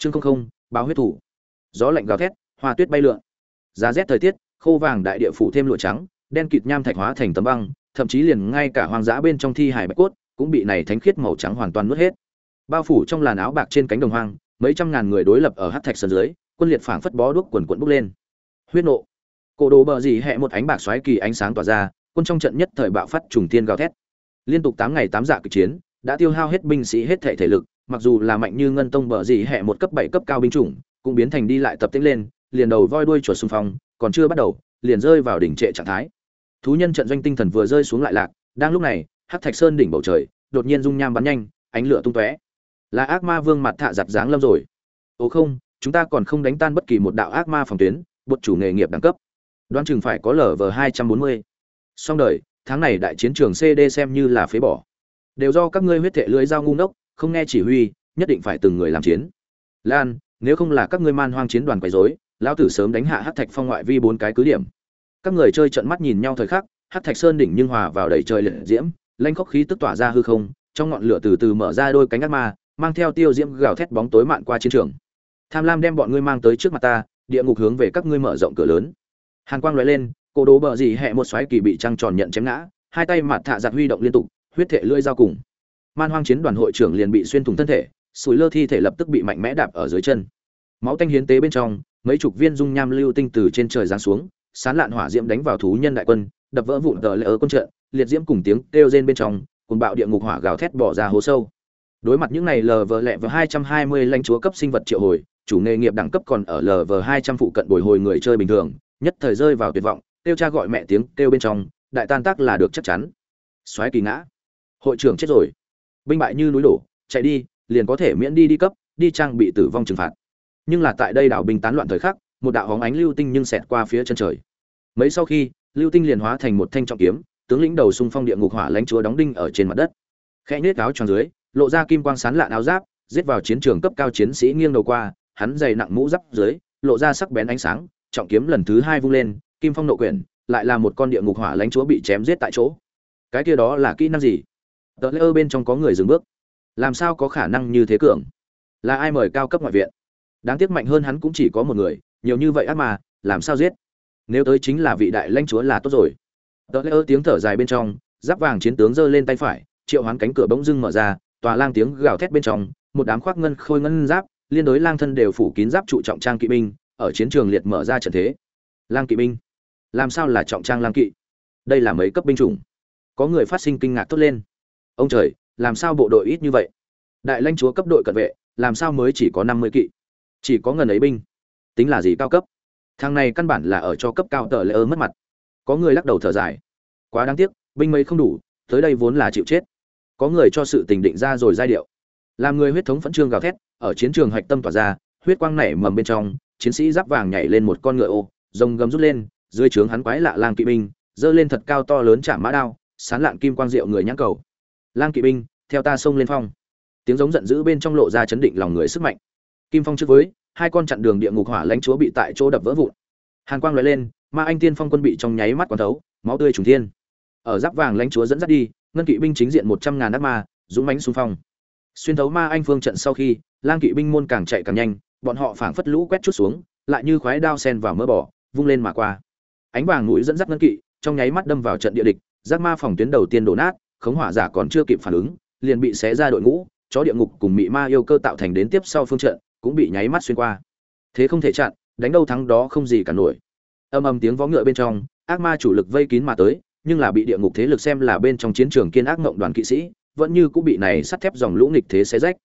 chương không không, báo huyết thủ. Gió lạnh gào thét, hoa tuyết bay lượn. Giá rét thời tiết, khô vàng đại địa phủ thêm lụa trắng, đen kịt nham thạch hóa thành tấm băng, thậm chí liền ngay cả hoang dã bên trong thi hải bạch cốt cũng bị này thánh khiết màu trắng hoàn toàn nuốt hết. Bao phủ trong làn áo bạc trên cánh đồng hoang, mấy trăm ngàn người đối lập ở hát thạch sân dưới, quân liệt phảng phất bó đuốc quần quận bốc lên. Huyết nộ. Cổ đồ bờ dì hẹ một ánh bạc xoáy kỳ ánh sáng tỏa ra, quân trong trận nhất thời bạo phát trùng tiên gào thét. Liên tục tám ngày tám dạ kịch chiến đã tiêu hao hết binh sĩ hết thể thể lực, mặc dù là mạnh như ngân tông bờ dì hẹ một cấp bảy cấp cao binh chủng, cũng biến thành đi lại tập tĩnh lên, liền đầu voi đuôi chuột xung phong, còn chưa bắt đầu, liền rơi vào đỉnh trệ trạng thái. Thú nhân trận doanh tinh thần vừa rơi xuống lại lạc, đang lúc này, hắc thạch sơn đỉnh bầu trời, đột nhiên dung nham bắn nhanh, ánh lửa tung tóe. Là ác ma vương mặt thạ giặt dáng lâm rồi. Ồ không, chúng ta còn không đánh tan bất kỳ một đạo ác ma phòng tuyến, bột chủ nghề nghiệp đẳng cấp. Đoán chừng phải có lv hai trăm bốn mươi. Song đời, tháng này đại chiến trường cd xem như là phế bỏ đều do các ngươi huyết thệ lưới dao ngu ngốc, không nghe chỉ huy, nhất định phải từng người làm chiến. Lan, nếu không là các ngươi man hoang chiến đoàn quấy rối, lão tử sớm đánh hạ hát thạch phong ngoại vi bốn cái cứ điểm. Các người chơi trận mắt nhìn nhau thời khắc hát thạch sơn đỉnh nhưng hòa vào đầy trời liệt diễm lanh khóc khí tức tỏa ra hư không, trong ngọn lửa từ từ mở ra đôi cánh ác ma, mang theo tiêu diễm gào thét bóng tối mạn qua chiến trường. Tham lam đem bọn ngươi mang tới trước mặt ta, địa ngục hướng về các ngươi mở rộng cửa lớn. Hàn quang lóe lên, cô đố bờ gì hẹ một xoáy kỳ bị trăng tròn nhận chém ngã, hai tay mặt thạ giặt huy động liên tục huyết thể lưỡi dao cùng. Man hoang chiến đoàn hội trưởng liền bị xuyên thủng thân thể, sủi lơ thi thể lập tức bị mạnh mẽ đạp ở dưới chân. Máu tanh hiến tế bên trong, mấy chục viên dung nham lưu tinh từ trên trời giáng xuống, sán lạn hỏa diễm đánh vào thú nhân đại quân, đập vỡ vụn tờ lệ ở quân trận, liệt diễm cùng tiếng kêu rên bên trong cùng bạo địa ngục hỏa gào thét bỏ ra hố sâu. Đối mặt những này lờ vờ lẹ và hai trăm hai mươi lãnh chúa cấp sinh vật triệu hồi, chủ nghề nghiệp đẳng cấp còn ở lờ vờ hai trăm phụ cận bồi hồi người chơi bình thường, nhất thời rơi vào tuyệt vọng, kêu cha gọi mẹ tiếng kêu bên trong, đại tan tác là được chắc chắn. Xoáy kỳ ngã hội trưởng chết rồi. Binh bại như núi đổ, chạy đi, liền có thể miễn đi đi cấp, đi trang bị tử vong trừng phạt. Nhưng là tại đây đảo binh tán loạn thời khắc, một đạo hóng ánh lưu tinh nhưng xẹt qua phía chân trời. Mấy sau khi, lưu tinh liền hóa thành một thanh trọng kiếm, tướng lĩnh đầu xung phong địa ngục hỏa lãnh chúa đóng đinh ở trên mặt đất. Khẽ nhếch áo tròn dưới, lộ ra kim quang sán lạn áo giáp, giết vào chiến trường cấp cao chiến sĩ nghiêng đầu qua, hắn dày nặng mũ giáp dưới, lộ ra sắc bén ánh sáng, trọng kiếm lần thứ hai vung lên, kim phong nộ quyển, lại là một con địa ngục hỏa lãnh chúa bị chém giết tại chỗ. Cái kia đó là kỹ năng gì? Tờ lễ ơ bên trong có người dừng bước. Làm sao có khả năng như thế cường? Là ai mời cao cấp ngoại viện? Đáng tiếc mạnh hơn hắn cũng chỉ có một người, nhiều như vậy ác mà, làm sao giết? Nếu tới chính là vị đại lãnh chúa là tốt rồi. Tờ lễ ơ tiếng thở dài bên trong, giáp vàng chiến tướng giơ lên tay phải, triệu hoán cánh cửa bỗng dưng mở ra, tòa lang tiếng gào thét bên trong, một đám khoác ngân khôi ngân giáp, liên đối lang thân đều phủ kín giáp trụ trọng trang kỵ binh, ở chiến trường liệt mở ra trận thế. Lang kỵ binh? Làm sao là trọng trang lang kỵ? Đây là mấy cấp binh chủng? Có người phát sinh kinh ngạc tốt lên ông trời, làm sao bộ đội ít như vậy? Đại lãnh chúa cấp đội cận vệ, làm sao mới chỉ có năm mươi kỵ? Chỉ có ngần ấy binh. Tính là gì cao cấp? Thằng này căn bản là ở cho cấp cao tờ lễ ơ mất mặt. Có người lắc đầu thở dài. Quá đáng tiếc, binh mấy không đủ, tới đây vốn là chịu chết. Có người cho sự tình định ra rồi giai điệu. Làm người huyết thống phẫn trương gào thét, ở chiến trường hạch tâm tỏa ra, huyết quang nảy mầm bên trong, chiến sĩ giáp vàng nhảy lên một con ngựa ô, rồng gầm rút lên, dưới trướng hắn quái lạ lang kỵ binh, giơ lên thật cao to lớn chạm mã đao, sán lạn kim quang diệu người nhãn cầu lang kỵ binh, theo ta xông lên phong. Tiếng giống giận dữ bên trong lộ ra chấn định lòng người sức mạnh. Kim phong trước với, hai con chặn đường địa ngục hỏa lãnh chúa bị tại chỗ đập vỡ vụn. Hàn quang lóe lên, ma anh tiên phong quân bị trong nháy mắt quán thấu, máu tươi trùng thiên. Ở giáp vàng lãnh chúa dẫn dắt đi, ngân kỵ binh chính diện một trăm ngàn ác ma, dũng mãnh xung phong. Xuyên thấu ma anh phương trận sau khi, lang kỵ binh môn càng chạy càng nhanh, bọn họ phảng phất lũ quét chút xuống, lại như khoái đao sen vào mỡ bỏ vung lên mà qua. Ánh vàng mũi dẫn dắt ngân kỵ, trong nháy mắt đâm vào trận địa địch giác ma phòng tuyến đầu tiên đổ nát khống hỏa giả còn chưa kịp phản ứng, liền bị xé ra đội ngũ, chó địa ngục cùng mị ma yêu cơ tạo thành đến tiếp sau phương trận, cũng bị nháy mắt xuyên qua. Thế không thể chặn, đánh đâu thắng đó không gì cả nổi. Âm âm tiếng vó ngựa bên trong, ác ma chủ lực vây kín mà tới, nhưng là bị địa ngục thế lực xem là bên trong chiến trường kiên ác ngộng đoàn kỵ sĩ, vẫn như cũng bị này sắt thép dòng lũ nghịch thế xé rách.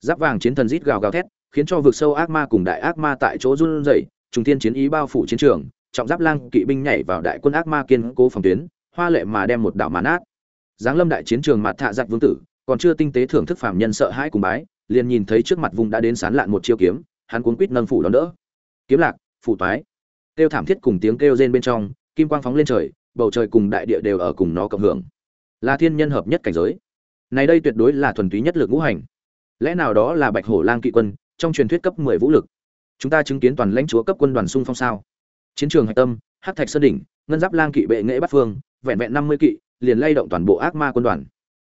Giáp vàng chiến thần rít gào gào thét, khiến cho vực sâu ác ma cùng đại ác ma tại chỗ run rẩy, trùng thiên chiến ý bao phủ chiến trường, trọng giáp lang kỵ binh nhảy vào đại quân ác ma kiên cố phòng tuyến, hoa lệ mà đem một đạo màn át giáng lâm đại chiến trường mặt thạ giặc vương tử, còn chưa tinh tế thưởng thức phàm nhân sợ hãi cùng bái, liền nhìn thấy trước mặt vùng đã đến sán lạn một chiêu kiếm, hắn cuốn quít nâng phủ đón đỡ. Kiếm lạc, phủ toái. Kêu thảm thiết cùng tiếng kêu rên bên trong, kim quang phóng lên trời, bầu trời cùng đại địa đều ở cùng nó cộng hưởng. Là thiên nhân hợp nhất cảnh giới. Này đây tuyệt đối là thuần túy nhất lực ngũ hành. Lẽ nào đó là bạch hổ lang kỵ quân, trong truyền thuyết cấp 10 vũ lực? Chúng ta chứng kiến toàn lãnh chúa cấp quân đoàn xung phong sao? Chiến trường hạch tâm, hắc thạch sơn đỉnh, ngân giáp lang kỵ bệ nghệ bát phương, vẹn vẹn 50 kỵ liền lay động toàn bộ ác ma quân đoàn.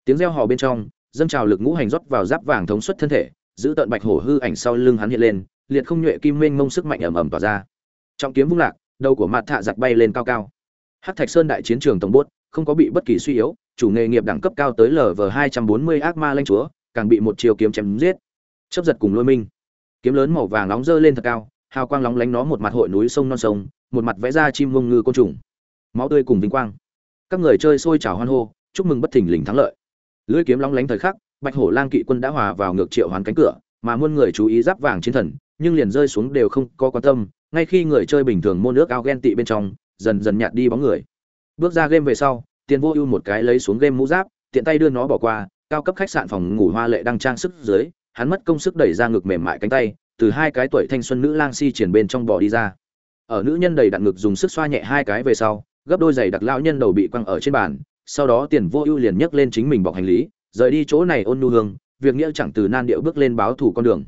Tiếng reo hò bên trong, dâng trào lực ngũ hành rót vào giáp vàng thống suất thân thể, giữ tận bạch hổ hư ảnh sau lưng hắn hiện lên, liệt không nhuệ kim nguyên mông sức mạnh ầm ầm tỏa ra. Trọng kiếm vung lạc, đầu của mặt thạ giặc bay lên cao cao. Hắc thạch sơn đại chiến trường tổng bốt, không có bị bất kỳ suy yếu, chủ nghề nghiệp đẳng cấp cao tới lv hai trăm bốn mươi ác ma lanh chúa, càng bị một chiều kiếm chém giết. Chấp giật cùng lôi minh. Kiếm lớn màu vàng nóng dơ lên thật cao, hào quang lóng lánh nó một mặt hội núi sông non sông, một mặt vẽ ra chim mông ngư côn trùng. Máu tươi cùng vinh quang các người chơi sôi trào hoan hô, chúc mừng bất thình lình thắng lợi. Lưỡi kiếm lóng lánh thời khắc, bạch hổ lang kỵ quân đã hòa vào ngược triệu hoán cánh cửa, mà muôn người chú ý giáp vàng chiến thần, nhưng liền rơi xuống đều không có quan tâm, ngay khi người chơi bình thường môn nước ao ghen tị bên trong, dần dần nhạt đi bóng người. Bước ra game về sau, tiền vô ưu một cái lấy xuống game mũ giáp, tiện tay đưa nó bỏ qua, cao cấp khách sạn phòng ngủ hoa lệ đang trang sức dưới, hắn mất công sức đẩy ra ngực mềm mại cánh tay, từ hai cái tuổi thanh xuân nữ lang si triển bên trong bò đi ra. Ở nữ nhân đầy đặn ngực dùng sức xoa nhẹ hai cái về sau gấp đôi giày đặc lão nhân đầu bị quăng ở trên bàn, sau đó tiền vô ưu liền nhấc lên chính mình bọc hành lý, rời đi chỗ này ôn nhu hương, việc nghĩa chẳng từ nan điệu bước lên báo thủ con đường.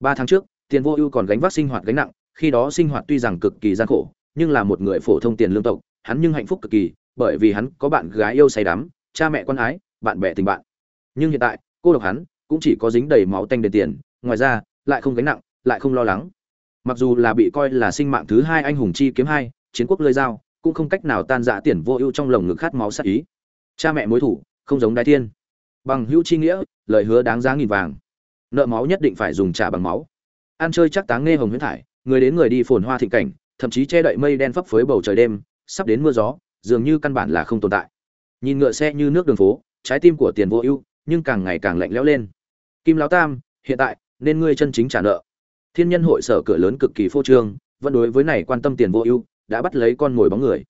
Ba tháng trước, tiền vô ưu còn gánh vác sinh hoạt gánh nặng, khi đó sinh hoạt tuy rằng cực kỳ gian khổ, nhưng là một người phổ thông tiền lương tộc, hắn nhưng hạnh phúc cực kỳ, bởi vì hắn có bạn gái yêu say đắm, cha mẹ con ái, bạn bè tình bạn. Nhưng hiện tại, cô độc hắn cũng chỉ có dính đầy máu tanh đền tiền, ngoài ra, lại không gánh nặng, lại không lo lắng. Mặc dù là bị coi là sinh mạng thứ hai anh hùng chi kiếm hai, chiến quốc lơi dao cũng không cách nào tan dã tiền vô ưu trong lồng ngực khát máu sát ý. Cha mẹ mối thủ, không giống đái thiên. Bằng hữu chi nghĩa, lời hứa đáng giá nghìn vàng. Nợ máu nhất định phải dùng trả bằng máu. Ăn chơi chắc táng nghe hồng huyễn thải, người đến người đi phồn hoa thịnh cảnh, thậm chí che đậy mây đen phấp phới bầu trời đêm, sắp đến mưa gió, dường như căn bản là không tồn tại. Nhìn ngựa xe như nước đường phố, trái tim của tiền vô ưu, nhưng càng ngày càng lạnh lẽo lên. Kim lão tam, hiện tại, nên ngươi chân chính trả nợ. Thiên nhân hội sở cửa lớn cực kỳ phô trương, vẫn đối với này quan tâm tiền vô ưu đã bắt lấy con mồi bóng người.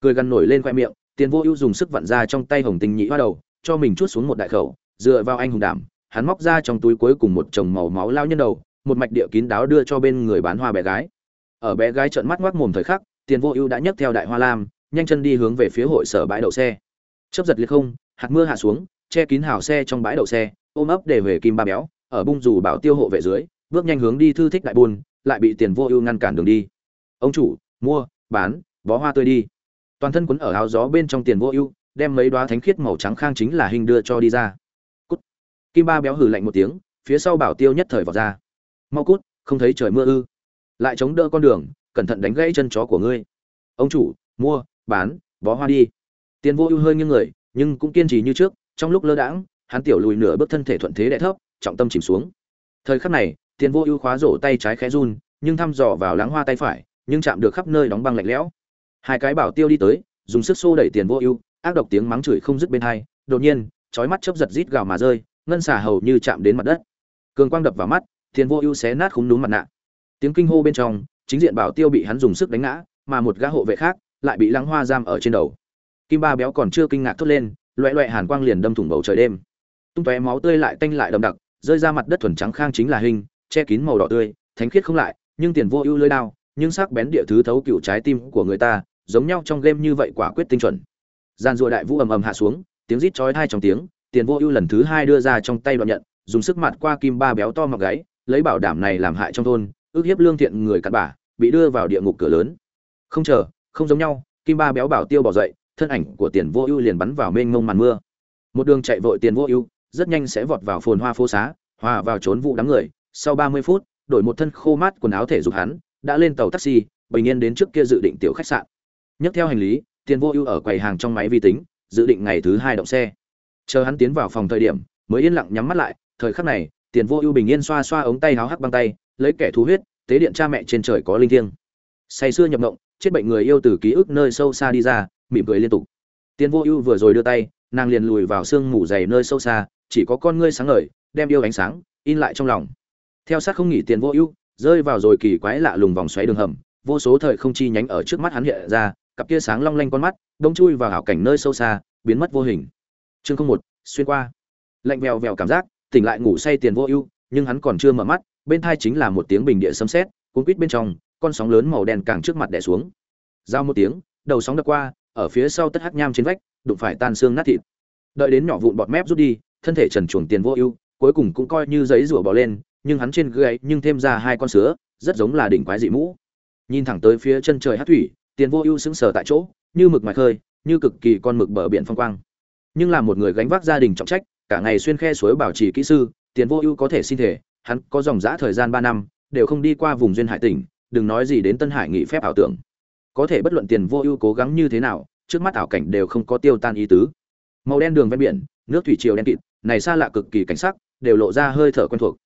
Cười gằn nổi lên khoe miệng, tiền vô ưu dùng sức vặn ra trong tay hồng tinh nhị hoa đầu, cho mình chuốt xuống một đại khẩu, dựa vào anh hùng đảm, hắn móc ra trong túi cuối cùng một chồng màu máu lao nhân đầu, một mạch địa kín đáo đưa cho bên người bán hoa bé gái. Ở bé gái trợn mắt ngoác mồm thời khắc, tiền vô ưu đã nhấc theo đại hoa lam, nhanh chân đi hướng về phía hội sở bãi đậu xe. Chấp giật liệt không, hạt mưa hạ xuống, che kín hào xe trong bãi đậu xe, ôm ấp để về kim ba béo, ở bung dù bảo tiêu hộ vệ dưới, bước nhanh hướng đi thư thích đại buôn, lại bị tiền vô ưu ngăn cản đường đi. Ông chủ, mua bán, bó hoa tươi đi. Toàn thân quấn ở áo gió bên trong tiền vô ưu, đem mấy đoá thánh khiết màu trắng khang chính là hình đưa cho đi ra. Cút. Kim ba béo hử lạnh một tiếng, phía sau bảo tiêu nhất thời vào ra. Mau cút, không thấy trời mưa ư. Lại chống đỡ con đường, cẩn thận đánh gãy chân chó của ngươi. Ông chủ, mua, bán, bó hoa đi. Tiền vô ưu hơi nghiêng người, nhưng cũng kiên trì như trước, trong lúc lơ đãng, hắn tiểu lùi nửa bước thân thể thuận thế đẻ thấp, trọng tâm chìm xuống. Thời khắc này, tiền vô ưu khóa rổ tay trái khẽ run, nhưng thăm dò vào láng hoa tay phải nhưng chạm được khắp nơi đóng băng lạnh lẽo. Hai cái bảo tiêu đi tới, dùng sức xô đẩy tiền vô ưu, ác độc tiếng mắng chửi không dứt bên hai, đột nhiên, chói mắt chớp giật rít gào mà rơi, ngân xà hầu như chạm đến mặt đất. Cường quang đập vào mắt, tiền vô ưu xé nát khúng núm mặt nạ. Tiếng kinh hô bên trong, chính diện bảo tiêu bị hắn dùng sức đánh ngã, mà một gã hộ vệ khác lại bị lăng hoa giam ở trên đầu. Kim ba béo còn chưa kinh ngạc thốt lên, loẹ loẹ hàn quang liền đâm thủng bầu trời đêm. Tung tóe máu tươi lại tanh lại đậm đặc, rơi ra mặt đất thuần trắng khang chính là hình, che kín màu đỏ tươi, thánh khiết không lại, nhưng tiền vô ưu lưỡi đao nhưng sắc bén địa thứ thấu cựu trái tim của người ta, giống nhau trong game như vậy quả quyết tinh chuẩn. Gian rùa đại vũ ầm ầm hạ xuống, tiếng rít chói tai trong tiếng, tiền vô ưu lần thứ hai đưa ra trong tay đoạn nhận, dùng sức mặt qua kim ba béo to mặc gáy, lấy bảo đảm này làm hại trong thôn, ước hiếp lương thiện người cặn bả bị đưa vào địa ngục cửa lớn. Không chờ, không giống nhau, kim ba béo bảo tiêu bỏ dậy, thân ảnh của tiền vô ưu liền bắn vào mênh mông màn mưa. Một đường chạy vội tiền vô ưu, rất nhanh sẽ vọt vào phồn hoa phố xá, hòa vào trốn vụ đám người, sau ba mươi phút, đổi một thân khô mát quần áo thể dục hắn đã lên tàu taxi, bình yên đến trước kia dự định tiểu khách sạn. Nhấc theo hành lý, tiền vô ưu ở quầy hàng trong máy vi tính, dự định ngày thứ hai động xe. Chờ hắn tiến vào phòng thời điểm, mới yên lặng nhắm mắt lại, thời khắc này, tiền vô ưu bình yên xoa xoa ống tay háo hắc băng tay, lấy kẻ thú huyết, tế điện cha mẹ trên trời có linh thiêng. Say xưa nhập ngộng, chết bệnh người yêu từ ký ức nơi sâu xa đi ra, mỉm cười liên tục. Tiền vô ưu vừa rồi đưa tay, nàng liền lùi vào sương mù dày nơi sâu xa, chỉ có con ngươi sáng ngời, đem yêu ánh sáng, in lại trong lòng. Theo sát không nghỉ tiền vô ưu rơi vào rồi kỳ quái lạ lùng vòng xoáy đường hầm, vô số thời không chi nhánh ở trước mắt hắn hiện ra, cặp kia sáng long lanh con mắt, đông chui vào hảo cảnh nơi sâu xa, biến mất vô hình. Chương không một, xuyên qua. Lạnh vèo vèo cảm giác, tỉnh lại ngủ say tiền vô ưu, nhưng hắn còn chưa mở mắt, bên thai chính là một tiếng bình địa sấm sét, cuốn quýt bên trong, con sóng lớn màu đen càng trước mặt đè xuống. Giao một tiếng, đầu sóng đập qua, ở phía sau tất hắc nham trên vách, đụng phải tan xương nát thịt. Đợi đến nhỏ vụn bọt mép rút đi, thân thể trần chuồng tiền vô ưu, cuối cùng cũng coi như giấy rủa bỏ lên nhưng hắn trên gáy nhưng thêm ra hai con sứa, rất giống là đỉnh quái dị mũ. Nhìn thẳng tới phía chân trời hát thủy, tiền vô ưu sững sờ tại chỗ, như mực mạch khơi, như cực kỳ con mực bờ biển phong quang. Nhưng là một người gánh vác gia đình trọng trách, cả ngày xuyên khe suối bảo trì kỹ sư, tiền vô ưu có thể xin thể, hắn có dòng dã thời gian ba năm, đều không đi qua vùng duyên hải tỉnh, đừng nói gì đến tân hải nghị phép ảo tưởng. Có thể bất luận tiền vô ưu cố gắng như thế nào, trước mắt ảo cảnh đều không có tiêu tan ý tứ. Màu đen đường ven biển, nước thủy triều đen kịt, này xa lạ cực kỳ cảnh sắc, đều lộ ra hơi thở quen thuộc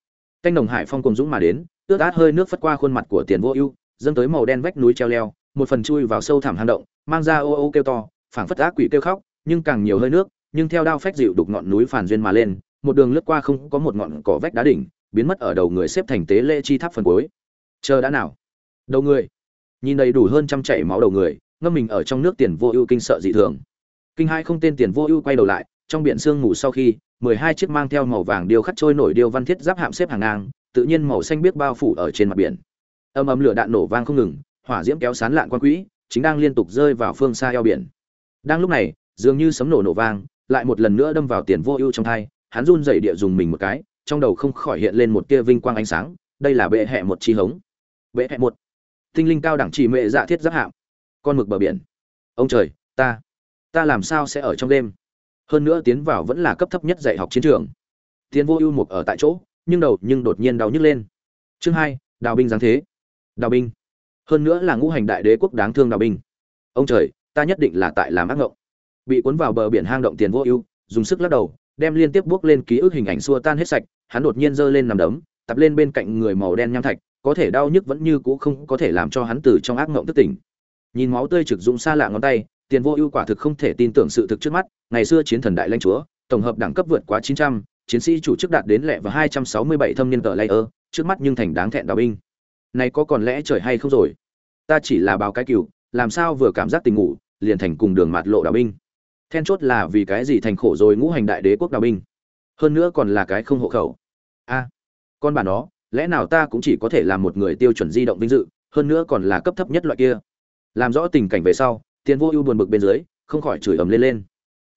canh đồng hải phong cùng dũng mà đến, ướt át hơi nước phất qua khuôn mặt của tiền vô ưu, dâng tới màu đen vách núi treo leo, một phần chui vào sâu thẳm hang động, mang ra ô ô kêu to, phảng phất ác quỷ kêu khóc, nhưng càng nhiều hơi nước, nhưng theo đao phách dịu đục ngọn núi phản duyên mà lên, một đường lướt qua không có một ngọn cỏ vách đá đỉnh, biến mất ở đầu người xếp thành tế lễ chi tháp phần cuối. Chờ đã nào? Đầu người. Nhìn đầy đủ hơn trăm chảy máu đầu người, ngâm mình ở trong nước tiền vô ưu kinh sợ dị thường. Kinh hai không tên tiền vô ưu quay đầu lại, trong biển sương mù sau khi mười hai chiếc mang theo màu vàng điêu khắc trôi nổi điêu văn thiết giáp hạm xếp hàng ngang, tự nhiên màu xanh biếc bao phủ ở trên mặt biển. Âm ấm lửa đạn nổ vang không ngừng, hỏa diễm kéo sán lạn quan quỹ, chính đang liên tục rơi vào phương xa eo biển. Đang lúc này, dường như sấm nổ nổ vang, lại một lần nữa đâm vào tiền vô ưu trong thai, hắn run dậy địa dùng mình một cái, trong đầu không khỏi hiện lên một tia vinh quang ánh sáng, đây là bệ hẹ một chi hống. Bệ hẹ một. Tinh linh cao đẳng chỉ mệ dạ thiết giáp hạm. Con mực bờ biển. Ông trời, ta ta làm sao sẽ ở trong đêm? Hơn nữa tiến vào vẫn là cấp thấp nhất dạy học chiến trường. Tiến vô ưu mục ở tại chỗ, nhưng đầu nhưng đột nhiên đau nhức lên. Chương hai, đào binh giáng thế. Đào binh. Hơn nữa là ngũ hành đại đế quốc đáng thương đào binh. Ông trời, ta nhất định là tại làm ác ngộng. Bị cuốn vào bờ biển hang động tiền vô ưu, dùng sức lắc đầu, đem liên tiếp bước lên ký ức hình ảnh xua tan hết sạch, hắn đột nhiên giơ lên nằm đấm, tập lên bên cạnh người màu đen nham thạch, có thể đau nhức vẫn như cũ không có thể làm cho hắn từ trong ác ngộng thức tỉnh. Nhìn máu tươi trực dụng xa lạ ngón tay tiền vô ưu quả thực không thể tin tưởng sự thực trước mắt ngày xưa chiến thần đại lãnh chúa tổng hợp đẳng cấp vượt quá 900, chiến sĩ chủ chức đạt đến lẹ và 267 thâm niên tờ layer trước mắt nhưng thành đáng thẹn đào binh. Này có còn lẽ trời hay không rồi? Ta chỉ là báo cái cựu làm sao vừa cảm giác tình ngủ liền thành cùng đường mạt lộ đào binh. Then chốt là vì cái gì thành khổ rồi ngũ hành đại đế quốc đào binh? Hơn nữa còn là cái không hộ khẩu. A con bà nó lẽ nào ta cũng chỉ có thể làm một người tiêu chuẩn di động vinh dự hơn nữa còn là cấp thấp nhất loại kia? Làm rõ tình cảnh về sau tiền vô ưu buồn bực bên dưới, không khỏi chửi ầm lên lên.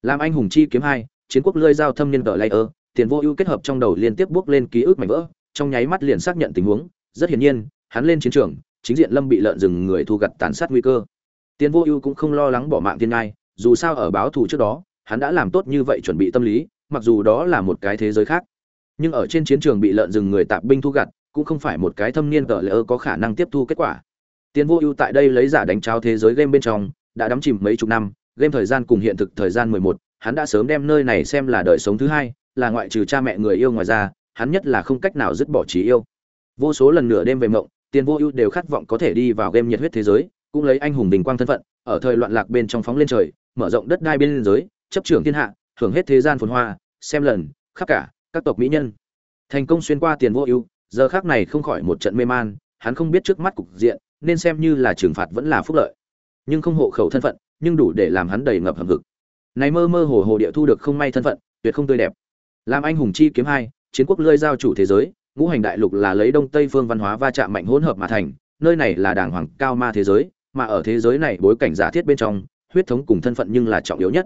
Làm anh hùng chi kiếm hai, chiến quốc lơi giao thâm niên tờ layer, tiền vô ưu kết hợp trong đầu liên tiếp bước lên ký ức mảnh vỡ, trong nháy mắt liền xác nhận tình huống, rất hiển nhiên, hắn lên chiến trường, chính diện lâm bị lợn rừng người thu gặt tàn sát nguy cơ. Tiền vô ưu cũng không lo lắng bỏ mạng thiên ngai, dù sao ở báo thù trước đó, hắn đã làm tốt như vậy chuẩn bị tâm lý, mặc dù đó là một cái thế giới khác. Nhưng ở trên chiến trường bị lợn rừng người tạp binh thu gặt, cũng không phải một cái thâm niên tờ lỡ có khả năng tiếp thu kết quả. Tiền vô ưu tại đây lấy giả đánh trao thế giới game bên trong đã đắm chìm mấy chục năm, game thời gian cùng hiện thực thời gian mười một, hắn đã sớm đem nơi này xem là đời sống thứ hai, là ngoại trừ cha mẹ người yêu ngoài ra, hắn nhất là không cách nào dứt bỏ trí yêu. Vô số lần nửa đêm về mộng, tiền vô ưu đều khát vọng có thể đi vào game nhiệt huyết thế giới, cũng lấy anh hùng bình quang thân phận, ở thời loạn lạc bên trong phóng lên trời, mở rộng đất đai bên giới, chấp trưởng thiên hạ, thưởng hết thế gian phồn hoa, xem lần, khắp cả, các tộc mỹ nhân. Thành công xuyên qua tiền vô ưu, giờ khác này không khỏi một trận mê man, hắn không biết trước mắt cục diện, nên xem như là trừng phạt vẫn là phúc lợi nhưng không hộ khẩu thân phận, nhưng đủ để làm hắn đầy ngập hầm hực. Này mơ mơ hồ hồ địa thu được không may thân phận, tuyệt không tươi đẹp. Làm anh hùng chi kiếm hai, chiến quốc lơi giao chủ thế giới, ngũ hành đại lục là lấy đông tây phương văn hóa va chạm mạnh hỗn hợp mà thành, nơi này là đàng hoàng cao ma thế giới, mà ở thế giới này bối cảnh giả thiết bên trong, huyết thống cùng thân phận nhưng là trọng yếu nhất.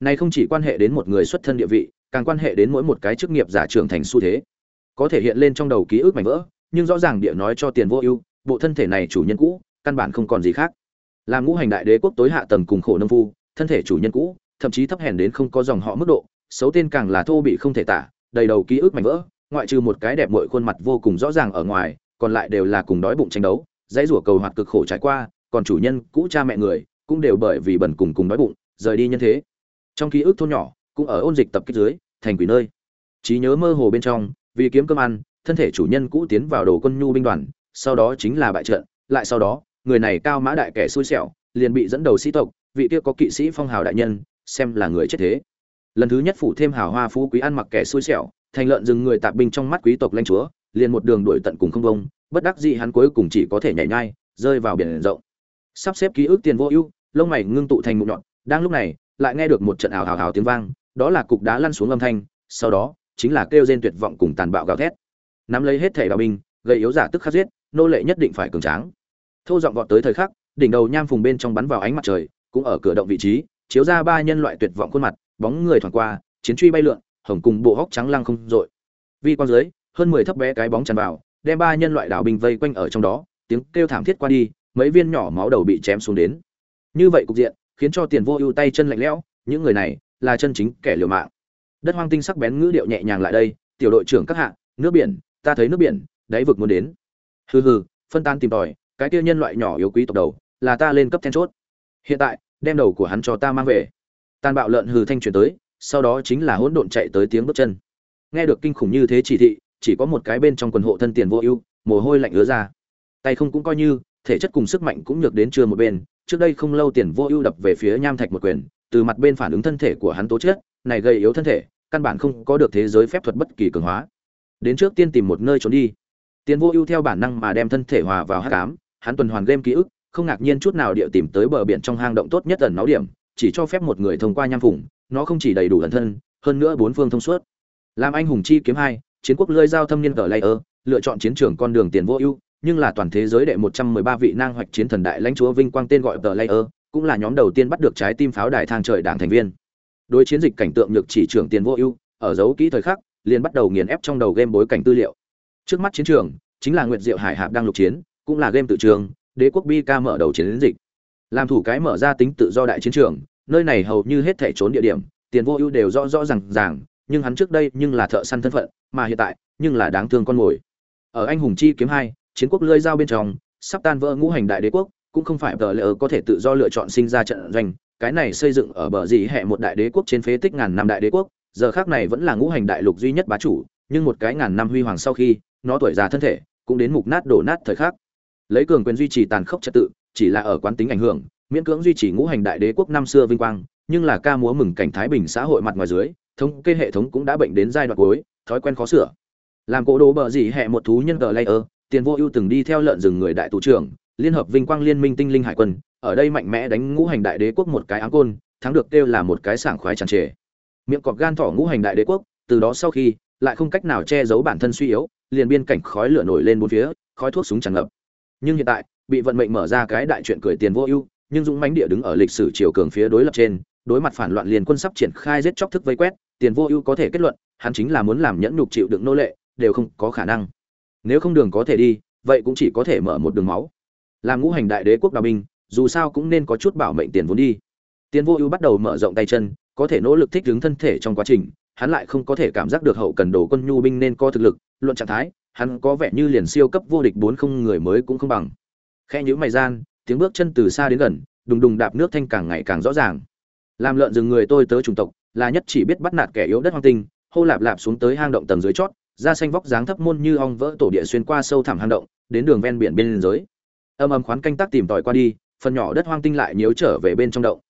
Này không chỉ quan hệ đến một người xuất thân địa vị, càng quan hệ đến mỗi một cái chức nghiệp giả trưởng thành xu thế. Có thể hiện lên trong đầu ký ức mảnh vỡ, nhưng rõ ràng địa nói cho tiền vô ưu, bộ thân thể này chủ nhân cũ, căn bản không còn gì khác làm ngũ hành đại đế quốc tối hạ tầng cùng khổ nông phu, thân thể chủ nhân cũ, thậm chí thấp hèn đến không có dòng họ mức độ, xấu tên càng là thô bị không thể tả, đầy đầu ký ức mảnh vỡ, ngoại trừ một cái đẹp mội khuôn mặt vô cùng rõ ràng ở ngoài, còn lại đều là cùng đói bụng tranh đấu, dãy rủa cầu hoạt cực khổ trải qua, còn chủ nhân cũ cha mẹ người cũng đều bởi vì bẩn cùng cùng đói bụng, rời đi nhân thế. Trong ký ức thôn nhỏ, cũng ở ôn dịch tập kích dưới, thành quỷ nơi. Trí nhớ mơ hồ bên trong, vì kiếm cơm ăn, thân thể chủ nhân cũ tiến vào đồ quân nhu binh đoàn, sau đó chính là bại trận, lại sau đó người này cao mã đại kẻ xui xẻo, liền bị dẫn đầu sĩ tộc, vị kia có kỵ sĩ phong hào đại nhân, xem là người chết thế. Lần thứ nhất phủ thêm hào hoa phú quý ăn mặc kẻ xui xẻo, thành lợn rừng người tạp binh trong mắt quý tộc lanh chúa, liền một đường đuổi tận cùng không công bất đắc dĩ hắn cuối cùng chỉ có thể nhảy nhai, rơi vào biển rộng. Sắp xếp ký ức tiền vô ưu, lông mày ngưng tụ thành mụn nhọn, đang lúc này, lại nghe được một trận ảo hào hào tiếng vang, đó là cục đá lăn xuống âm thanh, sau đó, chính là kêu rên tuyệt vọng cùng tàn bạo gào thét. Nắm lấy hết thể đạo binh gây yếu giả tức khắc giết, nô lệ nhất định phải cường tráng thô giọng vọt tới thời khắc, đỉnh đầu nham phùng bên trong bắn vào ánh mặt trời, cũng ở cửa động vị trí, chiếu ra ba nhân loại tuyệt vọng khuôn mặt, bóng người thoảng qua, chiến truy bay lượn, hồng cùng bộ hóc trắng lăng không dội vi quan dưới, hơn mười thấp bé cái bóng tràn vào, đem ba nhân loại đảo bình vây quanh ở trong đó, tiếng kêu thảm thiết qua đi, mấy viên nhỏ máu đầu bị chém xuống đến. Như vậy cục diện, khiến cho tiền vô ưu tay chân lạnh lẽo, những người này là chân chính kẻ liều mạng. Đất hoang tinh sắc bén ngữ điệu nhẹ nhàng lại đây, tiểu đội trưởng các hạ, nước biển, ta thấy nước biển, đáy vực muốn đến. Hừ hừ, phân tan tìm tòi cái kia nhân loại nhỏ yếu quý tộc đầu, là ta lên cấp then chốt. Hiện tại, đem đầu của hắn cho ta mang về. Tàn bạo lợn hừ thanh truyền tới, sau đó chính là hỗn độn chạy tới tiếng bước chân. Nghe được kinh khủng như thế chỉ thị, chỉ có một cái bên trong quần hộ thân tiền vô ưu, mồ hôi lạnh ứa ra. Tay không cũng coi như, thể chất cùng sức mạnh cũng nhược đến chưa một bên, trước đây không lâu tiền vô ưu đập về phía nham thạch một quyền, từ mặt bên phản ứng thân thể của hắn tố chất, này gây yếu thân thể, căn bản không có được thế giới phép thuật bất kỳ cường hóa. Đến trước tiên tìm một nơi trốn đi. Tiền vô ưu theo bản năng mà đem thân thể hòa vào hát cám hắn tuần hoàn game ký ức, không ngạc nhiên chút nào địa tìm tới bờ biển trong hang động tốt nhất ẩn náu điểm, chỉ cho phép một người thông qua nham vùng nó không chỉ đầy đủ ẩn thân, hơn nữa bốn phương thông suốt. Làm anh hùng chi kiếm hai, chiến quốc lưỡi giao thâm niên tờ layer, lựa chọn chiến trường con đường tiền vô ưu, nhưng là toàn thế giới đệ 113 vị nang hoạch chiến thần đại lãnh chúa vinh quang tên gọi tờ layer, cũng là nhóm đầu tiên bắt được trái tim pháo đài thang trời đảng thành viên. Đối chiến dịch cảnh tượng được chỉ trưởng tiền vô ưu, ở dấu kỹ thời khắc, liền bắt đầu nghiền ép trong đầu game bối cảnh tư liệu. Trước mắt chiến trường, chính là nguyệt diệu hải hạp đang lục chiến cũng là game tự trường, đế quốc bi ca mở đầu chiến dịch. Làm thủ cái mở ra tính tự do đại chiến trường, nơi này hầu như hết thể trốn địa điểm, tiền vô ưu đều rõ rõ ràng ràng, nhưng hắn trước đây nhưng là thợ săn thân phận, mà hiện tại, nhưng là đáng thương con mồi. Ở anh hùng chi kiếm hai, chiến quốc lưỡi dao bên trong, sắp tan vỡ ngũ hành đại đế quốc, cũng không phải tờ lỡ có thể tự do lựa chọn sinh ra trận doanh, cái này xây dựng ở bờ dì hệ một đại đế quốc trên phế tích ngàn năm đại đế quốc, giờ khác này vẫn là ngũ hành đại lục duy nhất bá chủ, nhưng một cái ngàn năm huy hoàng sau khi, nó tuổi già thân thể, cũng đến mục nát đổ nát thời khắc lấy cường quyền duy trì tàn khốc trật tự, chỉ là ở quán tính ảnh hưởng, miễn cưỡng duy trì ngũ hành đại đế quốc năm xưa vinh quang, nhưng là ca múa mừng cảnh thái bình xã hội mặt ngoài dưới, thống kê hệ thống cũng đã bệnh đến giai đoạn cuối, thói quen khó sửa. Làm cỗ đồ bờ dì hẹ một thú nhân cờ layer, tiền vô ưu từng đi theo lợn rừng người đại tù trưởng, liên hợp vinh quang liên minh tinh linh hải quân, ở đây mạnh mẽ đánh ngũ hành đại đế quốc một cái áng côn, thắng được kêu là một cái sảng khoái tràn trề. Miệng cọp gan thỏ ngũ hành đại đế quốc, từ đó sau khi, lại không cách nào che giấu bản thân suy yếu, liền biên cảnh khói lửa nổi lên bốn phía, khói thuốc súng tràn ngập nhưng hiện tại, bị vận mệnh mở ra cái đại chuyện cười tiền vô ưu, nhưng dũng mãnh địa đứng ở lịch sử triều cường phía đối lập trên, đối mặt phản loạn liền quân sắp triển khai giết chóc thức vây quét, tiền vô ưu có thể kết luận, hắn chính là muốn làm nhẫn nhục chịu đựng nô lệ, đều không có khả năng. Nếu không đường có thể đi, vậy cũng chỉ có thể mở một đường máu. Làm ngũ hành đại đế quốc đào binh, dù sao cũng nên có chút bảo mệnh tiền vốn đi. Tiền vô ưu bắt đầu mở rộng tay chân, có thể nỗ lực thích ứng thân thể trong quá trình, hắn lại không có thể cảm giác được hậu cần đồ quân nhu binh nên có thực lực, luận trạng thái hắn có vẻ như liền siêu cấp vô địch bốn không người mới cũng không bằng. Khe nhữ mày gian, tiếng bước chân từ xa đến gần, đùng đùng đạp nước thanh càng ngày càng rõ ràng. Làm lợn rừng người tôi tớ chủng tộc, là nhất chỉ biết bắt nạt kẻ yếu đất hoang tinh, hô lạp lạp xuống tới hang động tầng dưới chót, da xanh vóc dáng thấp môn như ong vỡ tổ địa xuyên qua sâu thẳm hang động, đến đường ven biển bên giới. Âm âm khoán canh tác tìm tòi qua đi, phần nhỏ đất hoang tinh lại nhiễu trở về bên trong động.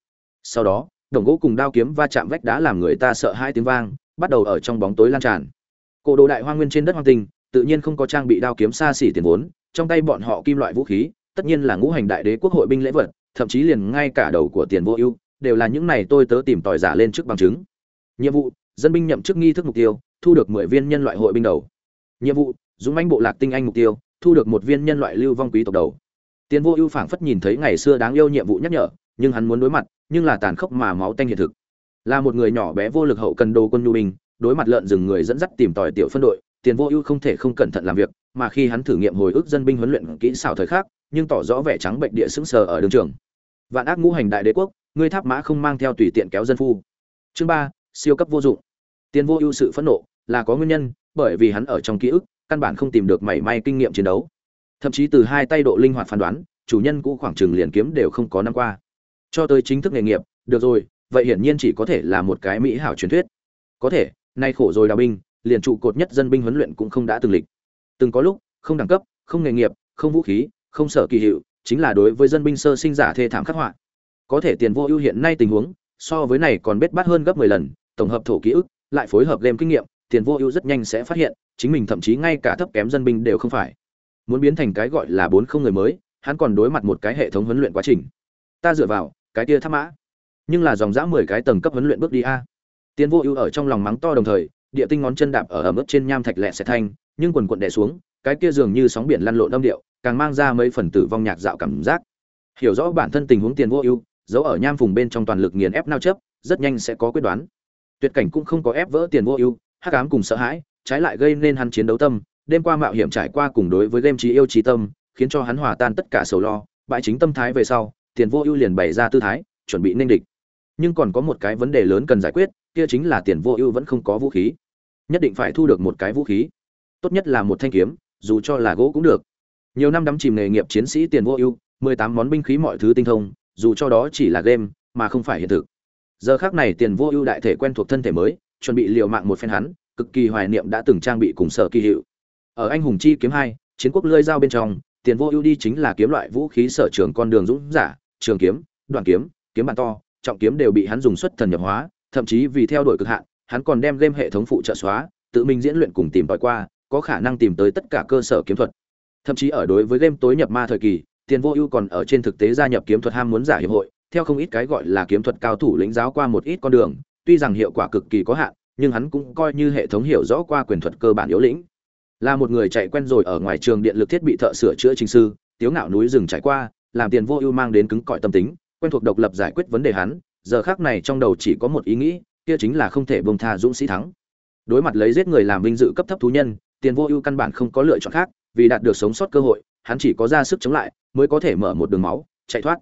Sau đó, đồng gỗ cùng đao kiếm va chạm vách đá làm người ta sợ hai tiếng vang, bắt đầu ở trong bóng tối lan tràn. Cổ đồ đại hoang nguyên trên đất hoang tinh tự nhiên không có trang bị đao kiếm xa xỉ tiền vốn trong tay bọn họ kim loại vũ khí tất nhiên là ngũ hành đại đế quốc hội binh lễ vật thậm chí liền ngay cả đầu của tiền vô ưu đều là những này tôi tớ tìm tòi giả lên trước bằng chứng. Nhiệm vụ dân binh nhậm chức nghi thức mục tiêu thu được mười viên nhân loại hội binh đầu. Nhiệm vụ dũng mãnh bộ lạc tinh anh mục tiêu thu được một viên nhân loại lưu vong quý tộc đầu. Tiền vô ưu phảng phất nhìn thấy ngày xưa đáng yêu nhiệm vụ nhắc nhở nhưng hắn muốn đối mặt nhưng là tàn khốc mà máu tanh hiện thực. Là một người nhỏ bé vô lực hậu cần đồ quân nhu bình, đối mặt lợn rừng người dẫn dắt tìm tòi tiểu phân đội tiền vô ưu không thể không cẩn thận làm việc, mà khi hắn thử nghiệm hồi ức dân binh huấn luyện kỹ xảo thời khắc, nhưng tỏ rõ vẻ trắng bệnh địa sững sờ ở đường trường. Vạn ác ngũ hành đại đế quốc, ngươi tháp mã không mang theo tùy tiện kéo dân phu. Chương ba, siêu cấp vô dụng. Tiền vô ưu sự phẫn nộ là có nguyên nhân, bởi vì hắn ở trong ký ức, căn bản không tìm được mảy may kinh nghiệm chiến đấu. Thậm chí từ hai tay độ linh hoạt phán đoán, chủ nhân cũ khoảng trừng liền kiếm đều không có năm qua. Cho tới chính thức nghề nghiệp, được rồi, vậy hiển nhiên chỉ có thể là một cái mỹ hảo truyền thuyết. Có thể, nay khổ rồi đào binh liền trụ cột nhất dân binh huấn luyện cũng không đã từng lịch. Từng có lúc, không đẳng cấp, không nghề nghiệp, không vũ khí, không sở kỳ hiệu, chính là đối với dân binh sơ sinh giả thê thảm khắc họa. Có thể tiền vô ưu hiện nay tình huống, so với này còn bết bát hơn gấp 10 lần, tổng hợp thổ ký ức, lại phối hợp game kinh nghiệm, tiền vô ưu rất nhanh sẽ phát hiện, chính mình thậm chí ngay cả thấp kém dân binh đều không phải. Muốn biến thành cái gọi là bốn không người mới, hắn còn đối mặt một cái hệ thống huấn luyện quá trình. Ta dựa vào, cái kia tháp mã. Nhưng là dòng dã mười cái tầng cấp huấn luyện bước đi a. Tiền vô ưu ở trong lòng mắng to đồng thời địa tinh ngón chân đạp ở ẩm ướt trên nham thạch lẹ sẽ thanh, nhưng quần quận đè xuống, cái kia dường như sóng biển lăn lộn âm điệu, càng mang ra mấy phần tử vong nhạc dạo cảm giác. Hiểu rõ bản thân tình huống tiền vô ưu giấu ở nham vùng bên trong toàn lực nghiền ép nao chấp rất nhanh sẽ có quyết đoán. Tuyệt cảnh cũng không có ép vỡ tiền vô ưu, hắc ám cùng sợ hãi, trái lại gây nên hắn chiến đấu tâm, đêm qua mạo hiểm trải qua cùng đối với game trí yêu trí tâm, khiến cho hắn hòa tan tất cả sầu lo bại chính tâm thái về sau, tiền vô ưu liền bày ra tư thái, chuẩn bị nên địch nhưng còn có một cái vấn đề lớn cần giải quyết, kia chính là tiền vô ưu vẫn không có vũ khí. Nhất định phải thu được một cái vũ khí. Tốt nhất là một thanh kiếm, dù cho là gỗ cũng được. Nhiều năm đắm chìm nghề nghiệp chiến sĩ tiền vô ưu, mười tám món binh khí mọi thứ tinh thông, dù cho đó chỉ là game, mà không phải hiện thực. Giờ khác này tiền vô ưu đại thể quen thuộc thân thể mới, chuẩn bị liều mạng một phen hắn, cực kỳ hoài niệm đã từng trang bị cùng sở kỳ hiệu. Ở anh hùng chi kiếm hai, chiến quốc lơi dao bên trong, tiền vô ưu đi chính là kiếm loại vũ khí sở trường con đường dũng giả, trường kiếm, đoạn kiếm kiếm bàn to trọng kiếm đều bị hắn dùng xuất thần nhập hóa, thậm chí vì theo đuổi cực hạn, hắn còn đem game hệ thống phụ trợ xóa, tự mình diễn luyện cùng tìm tòi qua, có khả năng tìm tới tất cả cơ sở kiếm thuật. Thậm chí ở đối với game tối nhập ma thời kỳ, tiền vô ưu còn ở trên thực tế gia nhập kiếm thuật ham muốn giả hiệp hội, theo không ít cái gọi là kiếm thuật cao thủ lĩnh giáo qua một ít con đường, tuy rằng hiệu quả cực kỳ có hạn, nhưng hắn cũng coi như hệ thống hiểu rõ qua quyền thuật cơ bản yếu lĩnh. Là một người chạy quen rồi ở ngoài trường điện lực thiết bị thợ sửa chữa chính sư, tiếu ngạo núi rừng trải qua, làm tiền vô ưu mang đến cứng cỏi tâm tính quen thuộc độc lập giải quyết vấn đề hắn, giờ khác này trong đầu chỉ có một ý nghĩ, kia chính là không thể bông tha dũng sĩ thắng. Đối mặt lấy giết người làm vinh dự cấp thấp thú nhân, tiền vô ưu căn bản không có lựa chọn khác, vì đạt được sống sót cơ hội, hắn chỉ có ra sức chống lại, mới có thể mở một đường máu, chạy thoát.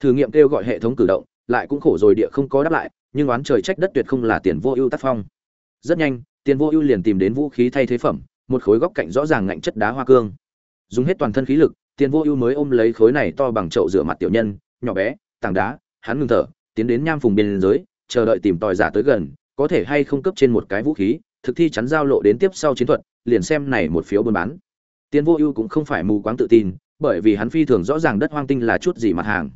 Thử nghiệm kêu gọi hệ thống cử động, lại cũng khổ rồi địa không có đáp lại, nhưng oán trời trách đất tuyệt không là tiền vô ưu tác phong. Rất nhanh, tiền vô ưu liền tìm đến vũ khí thay thế phẩm, một khối góc cạnh rõ ràng ngạnh chất đá hoa cương. Dùng hết toàn thân khí lực, tiền vô ưu mới ôm lấy khối này to bằng chậu rửa mặt tiểu nhân, nhỏ bé tảng đá, hắn ngừng thở, tiến đến nham phùng biên giới chờ đợi tìm tòi giả tới gần, có thể hay không cấp trên một cái vũ khí, thực thi chắn giao lộ đến tiếp sau chiến thuật, liền xem này một phiếu buôn bán. Tiến vô ưu cũng không phải mù quáng tự tin, bởi vì hắn phi thường rõ ràng đất hoang tinh là chút gì mặt hàng.